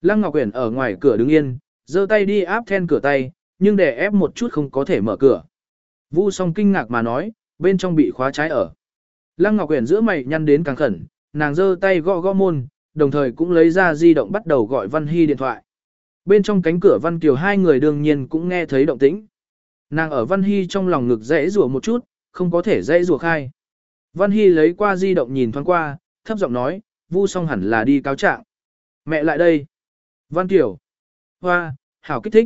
Lăng Ngọc Uyển ở ngoài cửa đứng yên, giơ tay đi áp then cửa tay, nhưng để ép một chút không có thể mở cửa. Vu song kinh ngạc mà nói, bên trong bị khóa trái ở. Lăng Ngọc Uyển giữa mày nhăn đến càng khẩn, nàng giơ tay gõ gõ môn, đồng thời cũng lấy ra di động bắt đầu gọi Văn Hy điện thoại. Bên trong cánh cửa Văn Kiều hai người đương nhiên cũng nghe thấy động tĩnh. Nàng ở Văn Hy trong lòng ngực dễ rủa một chút, không có thể dễ rủa khai. Văn Hy lấy qua di động nhìn thoáng qua, thấp giọng nói, Vu song hẳn là đi cáo trạng. Mẹ lại đây. Văn tiểu Hoa, hảo kích thích.